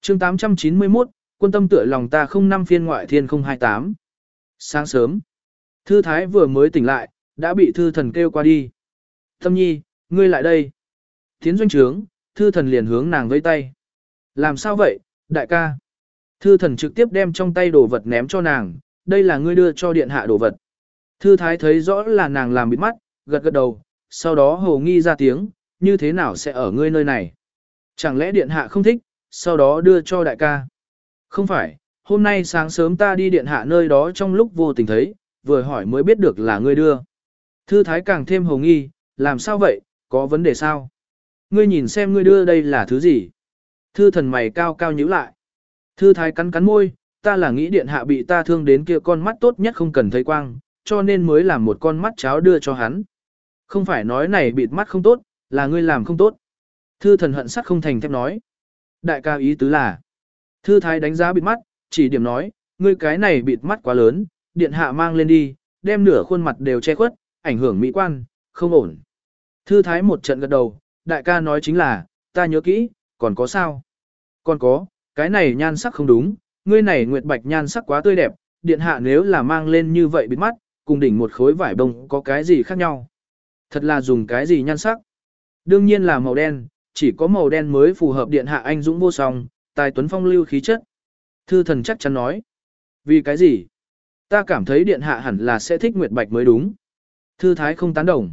chương 891, quân tâm tựa lòng ta không năm phiên ngoại thiên 028. Sáng sớm, thư thái vừa mới tỉnh lại, đã bị thư thần kêu qua đi. Tâm nhi, ngươi lại đây. Tiến doanh trướng, thư thần liền hướng nàng vây tay. Làm sao vậy, đại ca? Thư thần trực tiếp đem trong tay đồ vật ném cho nàng, đây là ngươi đưa cho điện hạ đồ vật. Thư thái thấy rõ là nàng làm bịt mắt, gật gật đầu, sau đó hồ nghi ra tiếng, như thế nào sẽ ở ngươi nơi này? Chẳng lẽ điện hạ không thích, sau đó đưa cho đại ca? Không phải, hôm nay sáng sớm ta đi điện hạ nơi đó trong lúc vô tình thấy, vừa hỏi mới biết được là ngươi đưa. Thư thái càng thêm hồ nghi, làm sao vậy, có vấn đề sao? Ngươi nhìn xem ngươi đưa đây là thứ gì? Thư thần mày cao cao nhíu lại. Thư thái cắn cắn môi, ta là nghĩ điện hạ bị ta thương đến kia con mắt tốt nhất không cần thấy quang, cho nên mới làm một con mắt cháo đưa cho hắn. Không phải nói này bịt mắt không tốt, là ngươi làm không tốt. Thư thần hận sắt không thành thép nói. Đại ca ý tứ là. Thư thái đánh giá bịt mắt, chỉ điểm nói, ngươi cái này bịt mắt quá lớn, điện hạ mang lên đi, đem nửa khuôn mặt đều che khuất, ảnh hưởng mỹ quan, không ổn. Thư thái một trận gật đầu, đại ca nói chính là, ta nhớ kỹ, còn có sao? Còn có, cái này nhan sắc không đúng, ngươi này nguyệt bạch nhan sắc quá tươi đẹp, điện hạ nếu là mang lên như vậy bịt mắt, cùng đỉnh một khối vải bông có cái gì khác nhau? Thật là dùng cái gì nhan sắc? Đương nhiên là màu đen, chỉ có màu đen mới phù hợp điện hạ anh dũng vô song, tài tuấn phong lưu khí chất. Thư thần chắc chắn nói. Vì cái gì? Ta cảm thấy điện hạ hẳn là sẽ thích nguyệt bạch mới đúng. Thư thái không tán đồng.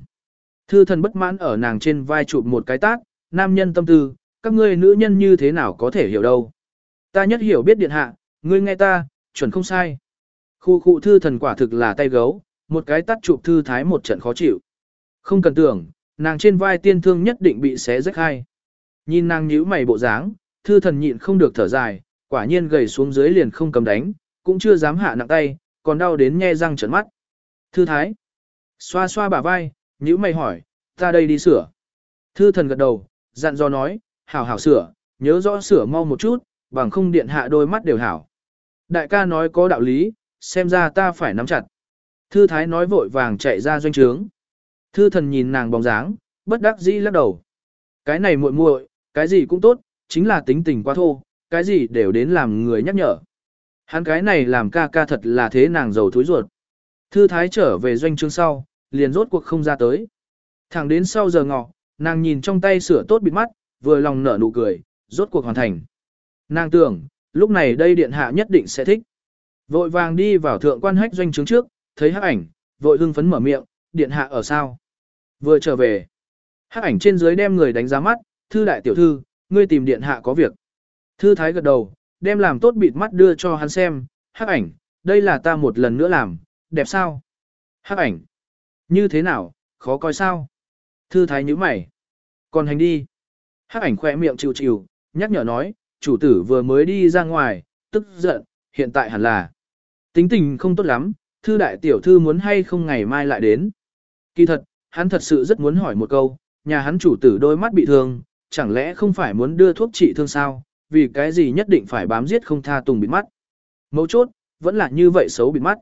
Thư thần bất mãn ở nàng trên vai chụp một cái tát, nam nhân tâm tư, các ngươi nữ nhân như thế nào có thể hiểu đâu. Ta nhất hiểu biết điện hạ, ngươi nghe ta, chuẩn không sai. Khu khu thư thần quả thực là tay gấu, một cái tát chụp thư thái một trận khó chịu. Không cần tưởng, nàng trên vai tiên thương nhất định bị xé rách hai. Nhìn nàng nhíu mày bộ dáng, thư thần nhịn không được thở dài, quả nhiên gầy xuống dưới liền không cầm đánh, cũng chưa dám hạ nặng tay, còn đau đến nhe răng trợn mắt. Thư thái, xoa xoa bả vai, nhữ mày hỏi, ta đây đi sửa. Thư thần gật đầu, dặn dò nói, hảo hảo sửa, nhớ rõ sửa mau một chút, bằng không điện hạ đôi mắt đều hảo. Đại ca nói có đạo lý, xem ra ta phải nắm chặt. Thư thái nói vội vàng chạy ra doanh trướng. Thư thần nhìn nàng bóng dáng, bất đắc dĩ lắc đầu. Cái này muội muội, cái gì cũng tốt, chính là tính tình quá thô, cái gì đều đến làm người nhắc nhở. Hắn cái này làm ca ca thật là thế nàng giàu thối ruột. Thư thái trở về doanh trướng sau, liền rốt cuộc không ra tới. Thẳng đến sau giờ ngọ, nàng nhìn trong tay sửa tốt bịt mắt, vừa lòng nở nụ cười, rốt cuộc hoàn thành. Nàng tưởng, lúc này đây điện hạ nhất định sẽ thích. Vội vàng đi vào thượng quan hách doanh trướng trước, thấy hắc ảnh, vội hưng phấn mở miệng, điện hạ ở sao? Vừa trở về, hắc ảnh trên dưới đem người đánh giá mắt, thư đại tiểu thư, ngươi tìm điện hạ có việc. Thư thái gật đầu, đem làm tốt bịt mắt đưa cho hắn xem, hắc ảnh, đây là ta một lần nữa làm, đẹp sao? Hắc ảnh, như thế nào, khó coi sao? Thư thái nhíu mày, còn hành đi. Hắc ảnh khỏe miệng chịu chịu, nhắc nhở nói, chủ tử vừa mới đi ra ngoài, tức giận, hiện tại hẳn là tính tình không tốt lắm, thư đại tiểu thư muốn hay không ngày mai lại đến. Kỳ thật, hắn thật sự rất muốn hỏi một câu, nhà hắn chủ tử đôi mắt bị thương, chẳng lẽ không phải muốn đưa thuốc trị thương sao, vì cái gì nhất định phải bám giết không tha tùng bịt mắt. Mấu chốt, vẫn là như vậy xấu bịt mắt.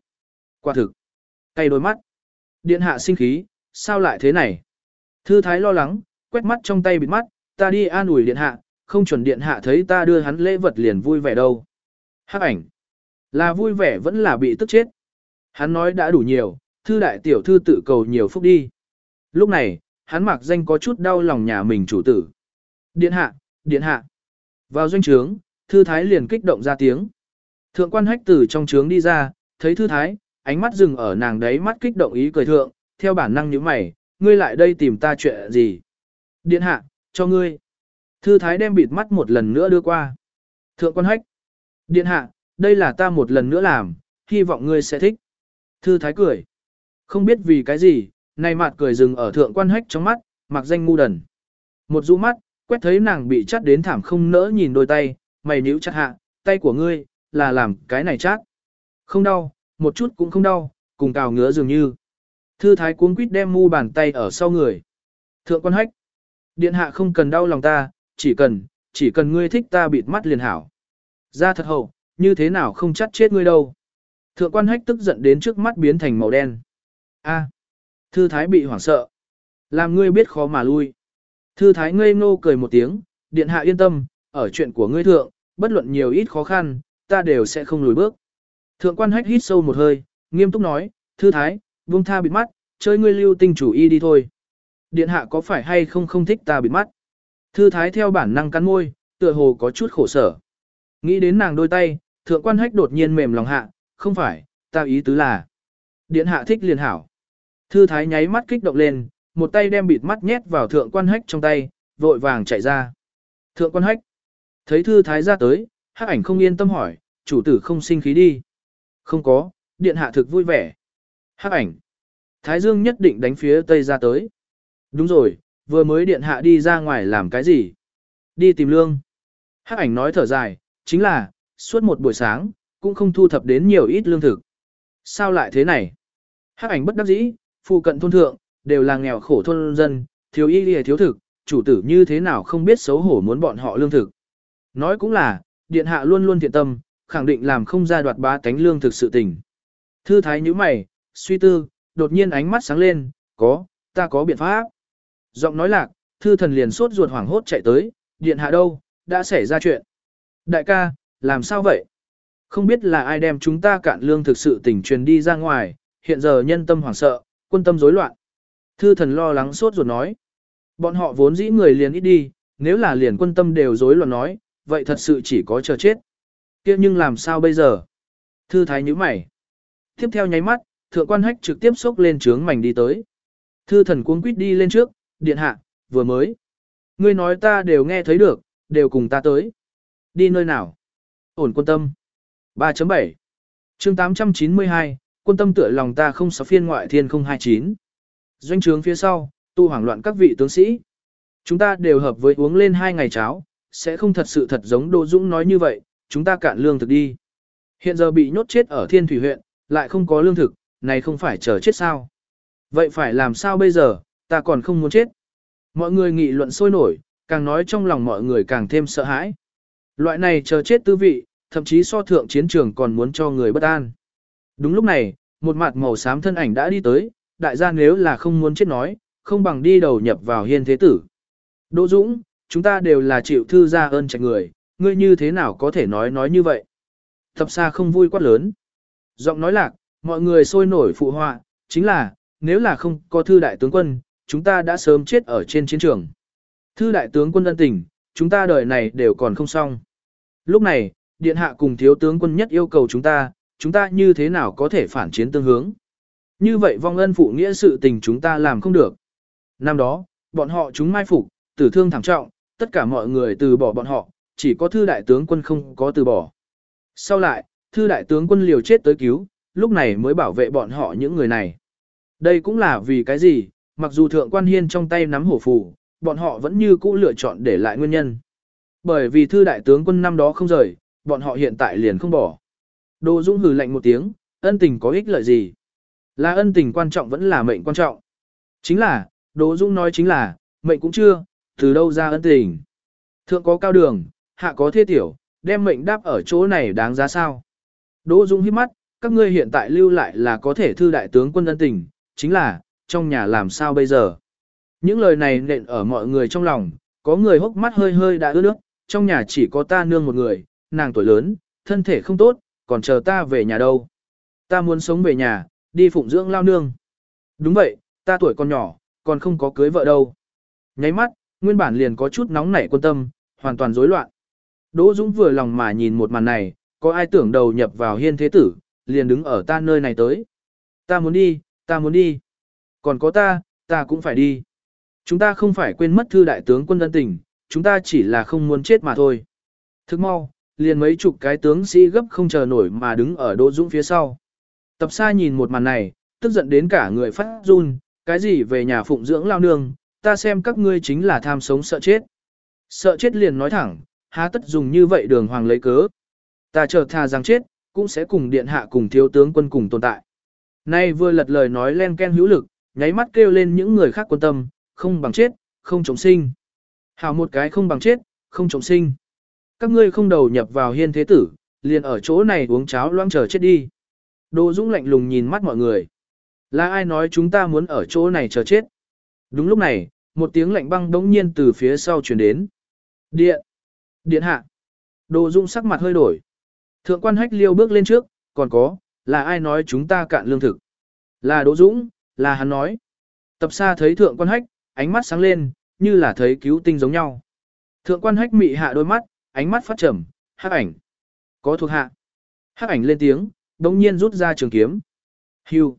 Quả thực, tay đôi mắt. Điện hạ sinh khí, sao lại thế này? Thư thái lo lắng, quét mắt trong tay bịt mắt, ta đi an ủi điện hạ, không chuẩn điện hạ thấy ta đưa hắn lễ vật liền vui vẻ đâu. Hắc ảnh, là vui vẻ vẫn là bị tức chết. Hắn nói đã đủ nhiều, thư đại tiểu thư tự cầu nhiều phúc đi. Lúc này, hắn mặc danh có chút đau lòng nhà mình chủ tử. Điện hạ, điện hạ. Vào doanh trướng, thư thái liền kích động ra tiếng. Thượng quan hách tử trong trướng đi ra, thấy thư thái, ánh mắt dừng ở nàng đấy mắt kích động ý cười thượng, theo bản năng như mày, ngươi lại đây tìm ta chuyện gì? Điện hạ, cho ngươi. Thư thái đem bịt mắt một lần nữa đưa qua. Thượng quan hách. Điện hạ, đây là ta một lần nữa làm, hy vọng ngươi sẽ thích. Thư thái cười. Không biết vì cái gì, này mặt cười dừng ở thượng quan hách trong mắt, mặc danh ngu đần. Một rũ mắt, quét thấy nàng bị chắt đến thảm không nỡ nhìn đôi tay, mày níu chặt hạ, tay của ngươi, là làm cái này chát. Không đau, một chút cũng không đau, cùng cào ngứa dường như. Thư thái cuống quýt đem mu bàn tay ở sau người. Thượng quan hách. Điện hạ không cần đau lòng ta, chỉ cần, chỉ cần ngươi thích ta bịt mắt liền hảo. Ra thật hậu, như thế nào không chắt chết ngươi đâu. Thượng quan hách tức giận đến trước mắt biến thành màu đen. A. Thư thái bị hoảng sợ. Làm ngươi biết khó mà lui. Thư thái ngây ngô cười một tiếng, điện hạ yên tâm, ở chuyện của ngươi thượng, bất luận nhiều ít khó khăn, ta đều sẽ không lùi bước. Thượng quan hách hít sâu một hơi, nghiêm túc nói, thư thái, buông tha bịt mắt, chơi ngươi lưu tinh chủ y đi thôi. Điện hạ có phải hay không không thích ta bịt mắt? Thư thái theo bản năng cắn môi, tựa hồ có chút khổ sở. Nghĩ đến nàng đôi tay, thượng quan hách đột nhiên mềm lòng hạ, không phải, ta ý tứ là. Điện hạ thích liền hảo. Thư thái nháy mắt kích động lên, một tay đem bịt mắt nhét vào thượng quan hách trong tay, vội vàng chạy ra. Thượng quan hách. Thấy thư thái ra tới, hắc ảnh không yên tâm hỏi, chủ tử không sinh khí đi. Không có, điện hạ thực vui vẻ. Hắc ảnh. Thái dương nhất định đánh phía tây ra tới. Đúng rồi, vừa mới điện hạ đi ra ngoài làm cái gì? Đi tìm lương. Hắc ảnh nói thở dài, chính là, suốt một buổi sáng, cũng không thu thập đến nhiều ít lương thực. Sao lại thế này? Hắc ảnh bất đắc dĩ, phụ cận thôn thượng, đều là nghèo khổ thôn dân, thiếu y lìa thiếu thực, chủ tử như thế nào không biết xấu hổ muốn bọn họ lương thực. Nói cũng là, điện hạ luôn luôn thiện tâm, khẳng định làm không ra đoạt ba tánh lương thực sự tình. Thư thái như mày, suy tư, đột nhiên ánh mắt sáng lên, có, ta có biện pháp. Giọng nói lạc, thư thần liền sốt ruột hoảng hốt chạy tới, điện hạ đâu, đã xảy ra chuyện. Đại ca, làm sao vậy? Không biết là ai đem chúng ta cạn lương thực sự tình truyền đi ra ngoài, hiện giờ nhân tâm hoảng sợ, quân tâm rối loạn. Thư thần lo lắng sốt ruột nói. Bọn họ vốn dĩ người liền ít đi, nếu là liền quân tâm đều rối loạn nói, vậy thật sự chỉ có chờ chết kia nhưng làm sao bây giờ? Thư thái nhíu mày. Tiếp theo nháy mắt, thượng quan hách trực tiếp xốc lên trướng mảnh đi tới. Thư thần cuống quýt đi lên trước, điện hạ, vừa mới. Ngươi nói ta đều nghe thấy được, đều cùng ta tới. Đi nơi nào? Ổn quân tâm. 3.7 chương 892, quân tâm tựa lòng ta không sáu phiên ngoại thiên 029. Doanh trướng phía sau, tu hoảng loạn các vị tướng sĩ. Chúng ta đều hợp với uống lên hai ngày cháo, sẽ không thật sự thật giống Đỗ Dũng nói như vậy, chúng ta cạn lương thực đi. Hiện giờ bị nhốt chết ở thiên thủy huyện, lại không có lương thực, này không phải chờ chết sao. Vậy phải làm sao bây giờ, ta còn không muốn chết. Mọi người nghị luận sôi nổi, càng nói trong lòng mọi người càng thêm sợ hãi. Loại này chờ chết tư vị, thậm chí so thượng chiến trường còn muốn cho người bất an. Đúng lúc này, một mặt màu xám thân ảnh đã đi tới, đại gia nếu là không muốn chết nói, không bằng đi đầu nhập vào hiên thế tử. Đỗ Dũng, chúng ta đều là chịu thư gia ơn trạch người, ngươi như thế nào có thể nói nói như vậy? Thập xa không vui quát lớn. Giọng nói lạc, mọi người sôi nổi phụ họa, chính là, nếu là không có thư đại tướng quân, chúng ta đã sớm chết ở trên chiến trường. Thư đại tướng quân ân tình, chúng ta đời này đều còn không xong. Lúc này, điện hạ cùng thiếu tướng quân nhất yêu cầu chúng ta, chúng ta như thế nào có thể phản chiến tương hướng. Như vậy vong ân phụ nghĩa sự tình chúng ta làm không được. Năm đó, bọn họ chúng mai phục, tử thương thảm trọng, tất cả mọi người từ bỏ bọn họ, chỉ có thư đại tướng quân không có từ bỏ. Sau lại, thư đại tướng quân liều chết tới cứu, lúc này mới bảo vệ bọn họ những người này. Đây cũng là vì cái gì, mặc dù thượng quan hiên trong tay nắm hổ phù, bọn họ vẫn như cũ lựa chọn để lại nguyên nhân. Bởi vì thư đại tướng quân năm đó không rời, bọn họ hiện tại liền không bỏ. đồ Dũng hừ lạnh một tiếng, ân tình có ích lợi gì? Là ân tình quan trọng vẫn là mệnh quan trọng. Chính là, đồ Dũng nói chính là, mệnh cũng chưa, từ đâu ra ân tình. Thượng có cao đường, hạ có thê tiểu, đem mệnh đáp ở chỗ này đáng giá sao? Đỗ Dung hít mắt, các ngươi hiện tại lưu lại là có thể thư đại tướng quân ân tình, chính là, trong nhà làm sao bây giờ? Những lời này nện ở mọi người trong lòng, có người hốc mắt hơi hơi đã ướt nước, trong nhà chỉ có ta nương một người, nàng tuổi lớn, thân thể không tốt, còn chờ ta về nhà đâu. Ta muốn sống về nhà, đi phụng dưỡng lao nương. Đúng vậy, ta tuổi còn nhỏ, còn không có cưới vợ đâu. Nháy mắt, nguyên bản liền có chút nóng nảy quân tâm, hoàn toàn rối loạn. Đỗ Dũng vừa lòng mà nhìn một màn này, có ai tưởng đầu nhập vào hiên thế tử, liền đứng ở ta nơi này tới. Ta muốn đi, ta muốn đi. Còn có ta, ta cũng phải đi. Chúng ta không phải quên mất thư đại tướng quân ân tình, chúng ta chỉ là không muốn chết mà thôi. Thức mau, liền mấy chục cái tướng sĩ gấp không chờ nổi mà đứng ở Đỗ Dũng phía sau. Tập xa nhìn một màn này, tức giận đến cả người phát run, cái gì về nhà phụng dưỡng lao nương, ta xem các ngươi chính là tham sống sợ chết. Sợ chết liền nói thẳng, há tất dùng như vậy đường hoàng lấy cớ. Ta chờ tha rằng chết, cũng sẽ cùng điện hạ cùng thiếu tướng quân cùng tồn tại. Nay vừa lật lời nói len ken hữu lực, nháy mắt kêu lên những người khác quan tâm, không bằng chết, không chống sinh. Hảo một cái không bằng chết, không chống sinh. Các ngươi không đầu nhập vào hiên thế tử, liền ở chỗ này uống cháo loang chờ chết đi. Đỗ Dũng lạnh lùng nhìn mắt mọi người. Là ai nói chúng ta muốn ở chỗ này chờ chết? Đúng lúc này, một tiếng lạnh băng đống nhiên từ phía sau truyền đến. Điện! Điện hạ! Đỗ Dũng sắc mặt hơi đổi. Thượng quan hách liêu bước lên trước, còn có, là ai nói chúng ta cạn lương thực? Là Đỗ Dũng, là hắn nói. Tập xa thấy thượng quan hách, ánh mắt sáng lên, như là thấy cứu tinh giống nhau. Thượng quan hách mị hạ đôi mắt, ánh mắt phát trầm, hắc ảnh. Có thuộc hạ. Hắc ảnh lên tiếng, đồng nhiên rút ra trường kiếm. Hưu.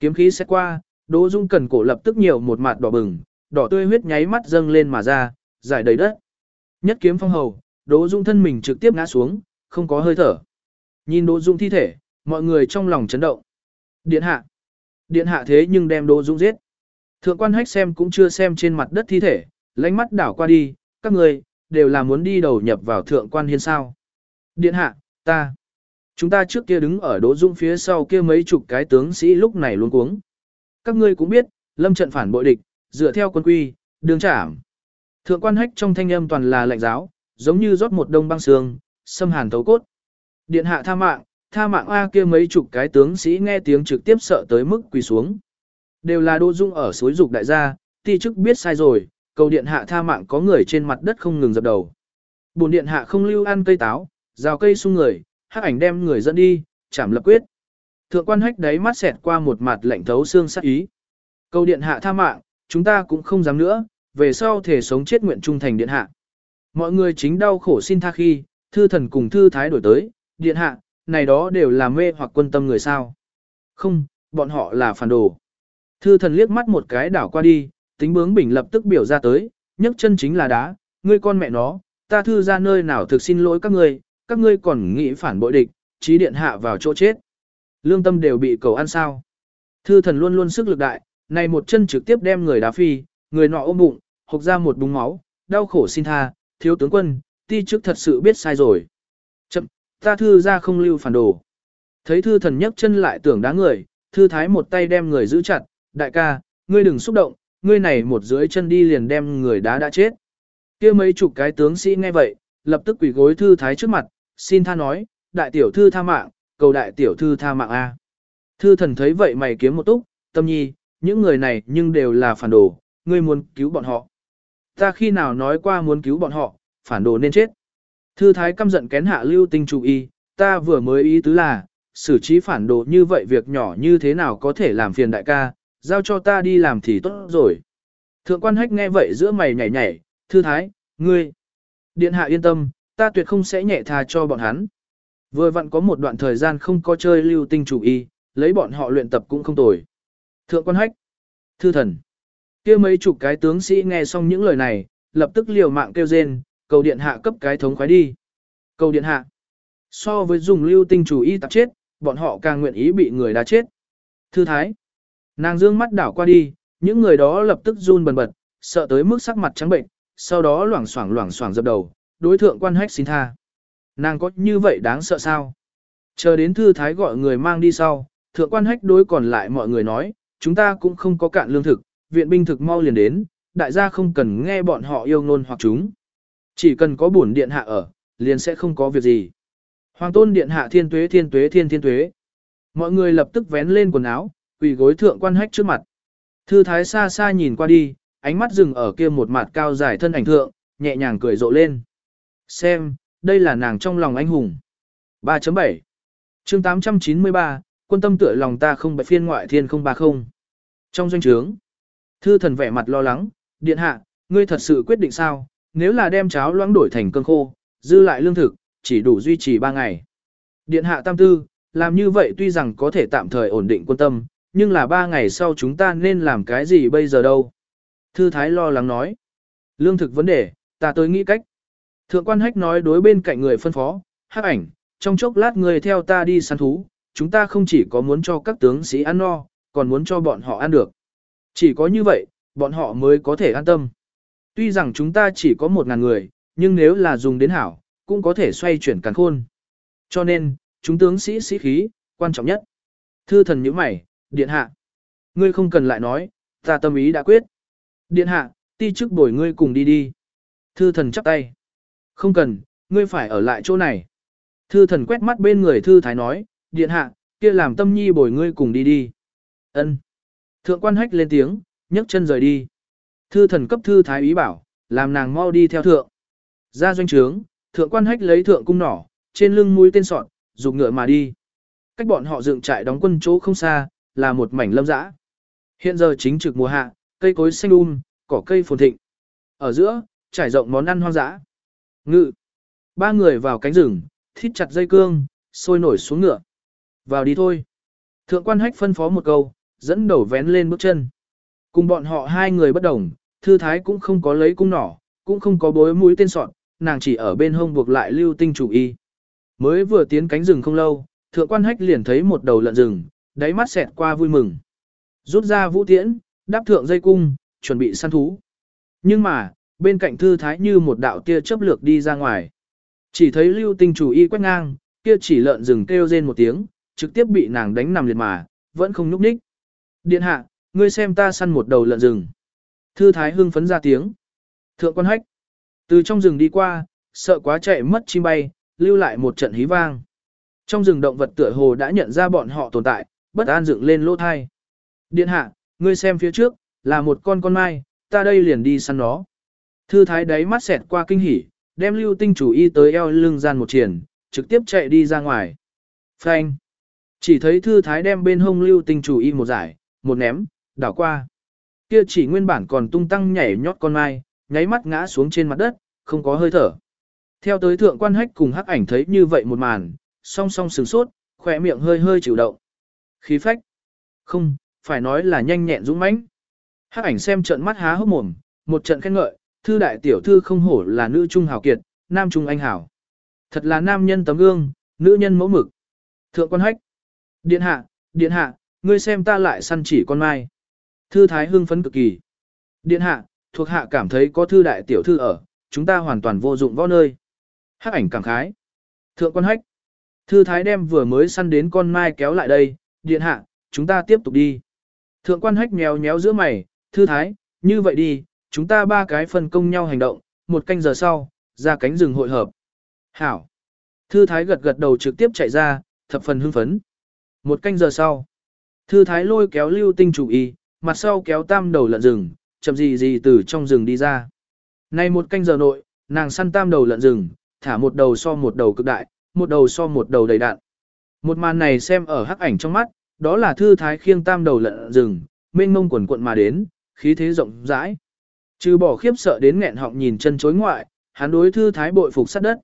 Kiếm khí xét qua, Đỗ Dung cần cổ lập tức nhiều một mặt đỏ bừng, đỏ tươi huyết nháy mắt dâng lên mà ra, giải đầy đất. Nhất kiếm phong hầu, Đỗ Dung thân mình trực tiếp ngã xuống, không có hơi thở. Nhìn Đỗ Dung thi thể, mọi người trong lòng chấn động. Điện hạ. Điện hạ thế nhưng đem Đỗ Dung giết. Thượng quan hách xem cũng chưa xem trên mặt đất thi thể, lánh mắt đảo qua đi, các người, đều là muốn đi đầu nhập vào thượng quan hiên sao. Điện hạ, ta. Chúng ta trước kia đứng ở Đỗ Dung phía sau kia mấy chục cái tướng sĩ lúc này luôn cuống. Các ngươi cũng biết, lâm trận phản bội địch, dựa theo quân quy, đường trảm. Thượng quan hách trong thanh âm toàn là lạnh giáo, giống như rót một đông băng sương, xâm hàn thấu cốt. Điện hạ tha mạng, tha mạng A kia mấy chục cái tướng sĩ nghe tiếng trực tiếp sợ tới mức quỳ xuống. Đều là đô Dung ở suối dục đại gia, ti chức biết sai rồi, cầu điện hạ tha mạng có người trên mặt đất không ngừng dập đầu. Bồn điện hạ không lưu ăn cây táo, rào cây sung người, hắc ảnh đem người dẫn đi, chảm lập quyết. Thượng quan hách đáy mắt xẹt qua một mặt lạnh thấu xương sắc ý. Cầu điện hạ tha mạng, chúng ta cũng không dám nữa, về sau thể sống chết nguyện trung thành điện hạ. Mọi người chính đau khổ xin tha khi, thư thần cùng thư thái đổi tới, điện hạ, này đó đều là mê hoặc quân tâm người sao. Không, bọn họ là phản đồ. Thư thần liếc mắt một cái đảo qua đi, tính bướng bình lập tức biểu ra tới, nhấc chân chính là đá, ngươi con mẹ nó, ta thư ra nơi nào thực xin lỗi các ngươi, các ngươi còn nghĩ phản bội địch, trí điện hạ vào chỗ chết. Lương tâm đều bị cầu ăn sao. Thư thần luôn luôn sức lực đại, này một chân trực tiếp đem người đá phi, người nọ ôm bụng, hộc ra một búng máu, đau khổ xin tha, thiếu tướng quân, ti trước thật sự biết sai rồi. Chậm, ta thư ra không lưu phản đồ. Thấy thư thần nhấc chân lại tưởng đá người, thư thái một tay đem người giữ chặt, đại ca, ngươi đừng xúc động, ngươi này một dưới chân đi liền đem người đá đã chết. kia mấy chục cái tướng sĩ nghe vậy, lập tức quỳ gối thư thái trước mặt, xin tha nói, đại tiểu thư tha mạng, cầu đại tiểu thư tha mạng A. Thư thần thấy vậy mày kiếm một túc, tâm nhi, những người này nhưng đều là phản đồ, ngươi muốn cứu bọn họ. Ta khi nào nói qua muốn cứu bọn họ, phản đồ nên chết. Thư thái căm giận kén hạ lưu tinh chủ y, ta vừa mới ý tứ là, xử trí phản đồ như vậy việc nhỏ như thế nào có thể làm phiền đại ca, giao cho ta đi làm thì tốt rồi. Thượng quan hách nghe vậy giữa mày nhảy nhảy, thư thái, ngươi. Điện hạ yên tâm, ta tuyệt không sẽ nhẹ tha cho bọn hắn. Vừa vặn có một đoạn thời gian không có chơi lưu tinh chủ y, lấy bọn họ luyện tập cũng không tồi. Thượng quan hách, thư thần, kia mấy chục cái tướng sĩ nghe xong những lời này, lập tức liều mạng kêu rên, cầu điện hạ cấp cái thống khoái đi. Cầu điện hạ, so với dùng lưu tinh chủ y tạp chết, bọn họ càng nguyện ý bị người đá chết. Thư thái, nàng dương mắt đảo qua đi, những người đó lập tức run bần bật, sợ tới mức sắc mặt trắng bệnh, sau đó loảng xoảng loảng xoảng dập đầu, đối thượng quan hách xin tha. Nàng có như vậy đáng sợ sao? Chờ đến thư thái gọi người mang đi sau, thượng quan hách đối còn lại mọi người nói, chúng ta cũng không có cạn lương thực, viện binh thực mau liền đến, đại gia không cần nghe bọn họ yêu ngôn hoặc chúng. Chỉ cần có bổn điện hạ ở, liền sẽ không có việc gì. Hoàng tôn điện hạ thiên tuế thiên tuế thiên thiên tuế. Mọi người lập tức vén lên quần áo, quỳ gối thượng quan hách trước mặt. Thư thái xa xa nhìn qua đi, ánh mắt dừng ở kia một mặt cao dài thân ảnh thượng, nhẹ nhàng cười rộ lên. Xem, đây là nàng trong lòng anh hùng. 3.7 chương 893, quân tâm tựa lòng ta không bạch phiên ngoại thiên không ba không. Trong doanh trướng, thư thần vẻ mặt lo lắng, điện hạ, ngươi thật sự quyết định sao, nếu là đem cháo loãng đổi thành cơm khô, dư lại lương thực, chỉ đủ duy trì 3 ngày. Điện hạ tam tư, làm như vậy tuy rằng có thể tạm thời ổn định quân tâm, nhưng là 3 ngày sau chúng ta nên làm cái gì bây giờ đâu. Thư thái lo lắng nói, lương thực vấn đề, ta tới nghĩ cách. Thượng quan hách nói đối bên cạnh người phân phó, hắc ảnh, trong chốc lát người theo ta đi săn thú, chúng ta không chỉ có muốn cho các tướng sĩ ăn no, còn muốn cho bọn họ ăn được. Chỉ có như vậy, bọn họ mới có thể an tâm. Tuy rằng chúng ta chỉ có một ngàn người, nhưng nếu là dùng đến hảo, cũng có thể xoay chuyển càn khôn. Cho nên, chúng tướng sĩ sĩ khí, quan trọng nhất. Thư thần nhíu mày, điện hạ. Ngươi không cần lại nói, ta tâm ý đã quyết. Điện hạ, ti chức bồi ngươi cùng đi đi. Thư thần chắp tay. Không cần, ngươi phải ở lại chỗ này. Thư thần quét mắt bên người thư thái nói, điện hạ, kia làm tâm nhi bồi ngươi cùng đi đi. Ân. Thượng quan hách lên tiếng, nhấc chân rời đi. Thư thần cấp thư thái ý bảo, làm nàng mau đi theo thượng. Ra doanh trướng, thượng quan hách lấy thượng cung nỏ, trên lưng mũi tên sọt, dục ngựa mà đi. Cách bọn họ dựng trại đóng quân chỗ không xa, là một mảnh lâm dã. Hiện giờ chính trực mùa hạ, cây cối xanh um, cỏ cây phồn thịnh. Ở giữa, trải rộng món ăn hoang dã. Ngự. Ba người vào cánh rừng, thít chặt dây cương, sôi nổi xuống ngựa. Vào đi thôi. Thượng quan hách phân phó một câu, dẫn đầu vén lên bước chân. Cùng bọn họ hai người bất đồng, thư thái cũng không có lấy cung nỏ, cũng không có bối mũi tên sọn, nàng chỉ ở bên hông buộc lại lưu tinh chủ y. Mới vừa tiến cánh rừng không lâu, thượng quan hách liền thấy một đầu lợn rừng, đáy mắt xẹt qua vui mừng. Rút ra vũ tiễn, đáp thượng dây cung, chuẩn bị săn thú. Nhưng mà, bên cạnh thư thái như một đạo tia chớp lược đi ra ngoài. Chỉ thấy lưu tinh chủ y quét ngang, kia chỉ lợn rừng kêu rên một tiếng, trực tiếp bị nàng đánh nằm liệt mà, vẫn không nhúc nhích. Điện hạ, ngươi xem ta săn một đầu lợn rừng. Thư thái hưng phấn ra tiếng. Thượng quan hách. Từ trong rừng đi qua, sợ quá chạy mất chim bay, lưu lại một trận hí vang. Trong rừng động vật tựa hồ đã nhận ra bọn họ tồn tại, bất an dựng lên lỗ thai. Điện hạ, ngươi xem phía trước, là một con con mai, ta đây liền đi săn nó. Thư thái đáy mắt xẹt qua kinh hỉ, đem lưu tinh chủ y tới eo lưng gian một triển, trực tiếp chạy đi ra ngoài. Phanh. Chỉ thấy thư thái đem bên hông lưu tinh chủ y một giải, một ném, đảo qua. Kia chỉ nguyên bản còn tung tăng nhảy nhót con mai, nháy mắt ngã xuống trên mặt đất, không có hơi thở. Theo tới thượng quan hách cùng hắc ảnh thấy như vậy một màn, song song sừng sốt, khỏe miệng hơi hơi chịu động. Khí phách. Không, phải nói là nhanh nhẹn dũng mãnh. Hắc ảnh xem trận mắt há hốc mồm, một trận khen ngợi, thư đại tiểu thư không hổ là nữ trung hào kiệt, nam trung anh hảo. Thật là nam nhân tấm gương, nữ nhân mẫu mực. Thượng quan hách. Điện hạ, điện hạ, ngươi xem ta lại săn chỉ con mai. Thư thái hưng phấn cực kỳ. Điện hạ, thuộc hạ cảm thấy có thư đại tiểu thư ở, chúng ta hoàn toàn vô dụng võ nơi. Hắc ảnh cảm khái. Thượng quan hách. Thư thái đem vừa mới săn đến con mai kéo lại đây, điện hạ, chúng ta tiếp tục đi. Thượng quan hách nhéo nhéo giữa mày, thư thái, như vậy đi, chúng ta ba cái phân công nhau hành động, một canh giờ sau, ra cánh rừng hội hợp. Hảo. Thư thái gật gật đầu trực tiếp chạy ra, thập phần hưng phấn. Một canh giờ sau, thư thái lôi kéo lưu tinh chủ y, mặt sau kéo tam đầu lợn rừng, chậm gì gì từ trong rừng đi ra. Nay một canh giờ nội, nàng săn tam đầu lợn rừng, thả một đầu so một đầu cực đại, một đầu so một đầu đầy đạn. Một màn này xem ở hắc ảnh trong mắt, đó là thư thái khiêng tam đầu lợn rừng, mênh mông quần cuộn mà đến, khí thế rộng rãi. Trừ bỏ khiếp sợ đến nghẹn họng nhìn chân chối ngoại, hắn đối thư thái bội phục sát đất.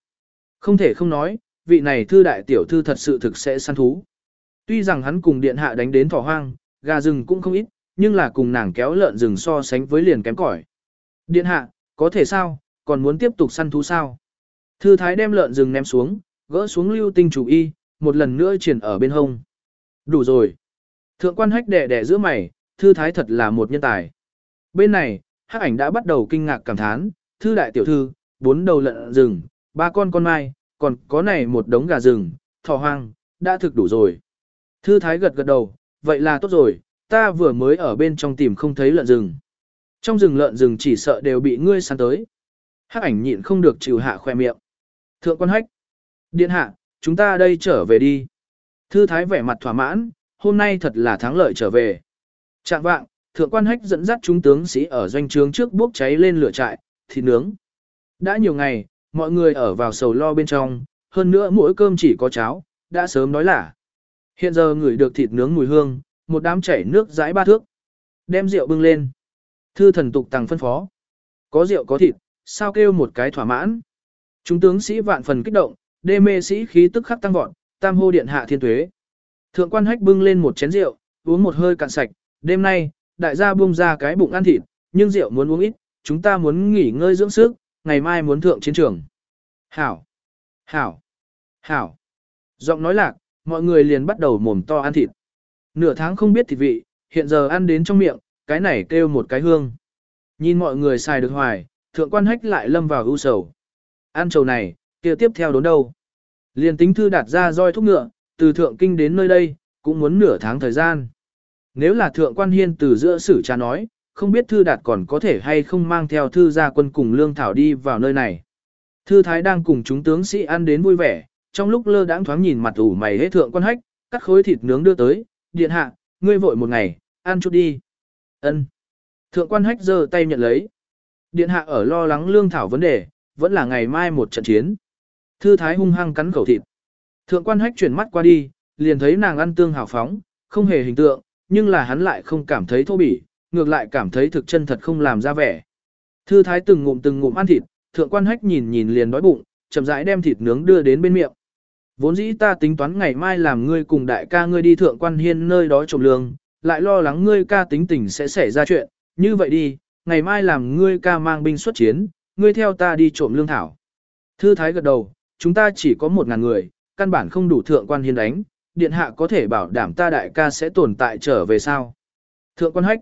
Không thể không nói, vị này thư đại tiểu thư thật sự thực sẽ săn thú. Tuy rằng hắn cùng điện hạ đánh đến thỏ hoang, gà rừng cũng không ít, nhưng là cùng nàng kéo lợn rừng so sánh với liền kém cỏi. Điện hạ, có thể sao, còn muốn tiếp tục săn thú sao? Thư thái đem lợn rừng ném xuống, gỡ xuống lưu tinh chủ y, một lần nữa triển ở bên hông. Đủ rồi. Thượng quan hách đẻ đẻ giữa mày, thư thái thật là một nhân tài. Bên này, hắc ảnh đã bắt đầu kinh ngạc cảm thán, thư đại tiểu thư, bốn đầu lợn rừng, ba con con mai, còn có này một đống gà rừng, thỏ hoang, đã thực đủ rồi. Thư thái gật gật đầu, vậy là tốt rồi, ta vừa mới ở bên trong tìm không thấy lợn rừng. Trong rừng lợn rừng chỉ sợ đều bị ngươi săn tới. Hắc ảnh nhịn không được chịu hạ khoe miệng. Thượng quan hách. Điện hạ, chúng ta đây trở về đi. Thư thái vẻ mặt thỏa mãn, hôm nay thật là thắng lợi trở về. Trạng vạng, thượng quan hách dẫn dắt chúng tướng sĩ ở doanh trướng trước bốc cháy lên lửa trại, thịt nướng. Đã nhiều ngày, mọi người ở vào sầu lo bên trong, hơn nữa mỗi cơm chỉ có cháo, đã sớm nói là. Hiện giờ người được thịt nướng mùi hương, một đám chảy nước dãi ba thước. Đem rượu bưng lên. Thư thần tục tăng phân phó. Có rượu có thịt, sao kêu một cái thỏa mãn. Chúng tướng sĩ vạn phần kích động, đê mê sĩ khí tức khắc tăng vọt, tam hô điện hạ thiên tuế. Thượng quan hách bưng lên một chén rượu, uống một hơi cạn sạch, đêm nay, đại gia buông ra cái bụng ăn thịt, nhưng rượu muốn uống ít, chúng ta muốn nghỉ ngơi dưỡng sức, ngày mai muốn thượng chiến trường. Hảo! Hảo! Hảo! Giọng nói lạc, mọi người liền bắt đầu mồm to ăn thịt. Nửa tháng không biết thịt vị, hiện giờ ăn đến trong miệng, cái này kêu một cái hương. Nhìn mọi người xài được hoài, thượng quan hách lại lâm vào ưu sầu. Ăn trầu này, kia tiếp theo đốn đâu. Liền tính thư đạt ra roi thúc ngựa, từ thượng kinh đến nơi đây, cũng muốn nửa tháng thời gian. Nếu là thượng quan hiên từ giữa sử cha nói, không biết thư đạt còn có thể hay không mang theo thư gia quân cùng lương thảo đi vào nơi này. Thư thái đang cùng chúng tướng sĩ ăn đến vui vẻ, trong lúc lơ đãng thoáng nhìn mặt ủ mày hết thượng quan hách, cắt khối thịt nướng đưa tới, điện hạ, ngươi vội một ngày, ăn chút đi. Ân. Thượng quan hách giơ tay nhận lấy. Điện hạ ở lo lắng lương thảo vấn đề, vẫn là ngày mai một trận chiến. Thư thái hung hăng cắn khẩu thịt. Thượng quan hách chuyển mắt qua đi, liền thấy nàng ăn tương hào phóng, không hề hình tượng, nhưng là hắn lại không cảm thấy thô bỉ, ngược lại cảm thấy thực chân thật không làm ra vẻ. Thư thái từng ngụm từng ngụm ăn thịt, thượng quan hách nhìn nhìn liền đói bụng, chậm rãi đem thịt nướng đưa đến bên miệng. Vốn dĩ ta tính toán ngày mai làm ngươi cùng đại ca ngươi đi thượng quan hiên nơi đó trộm lương, lại lo lắng ngươi ca tính tình sẽ xảy ra chuyện, như vậy đi, ngày mai làm ngươi ca mang binh xuất chiến, ngươi theo ta đi trộm lương thảo. Thư thái gật đầu, chúng ta chỉ có một ngàn người, căn bản không đủ thượng quan hiên đánh, điện hạ có thể bảo đảm ta đại ca sẽ tồn tại trở về sao. Thượng quan hách,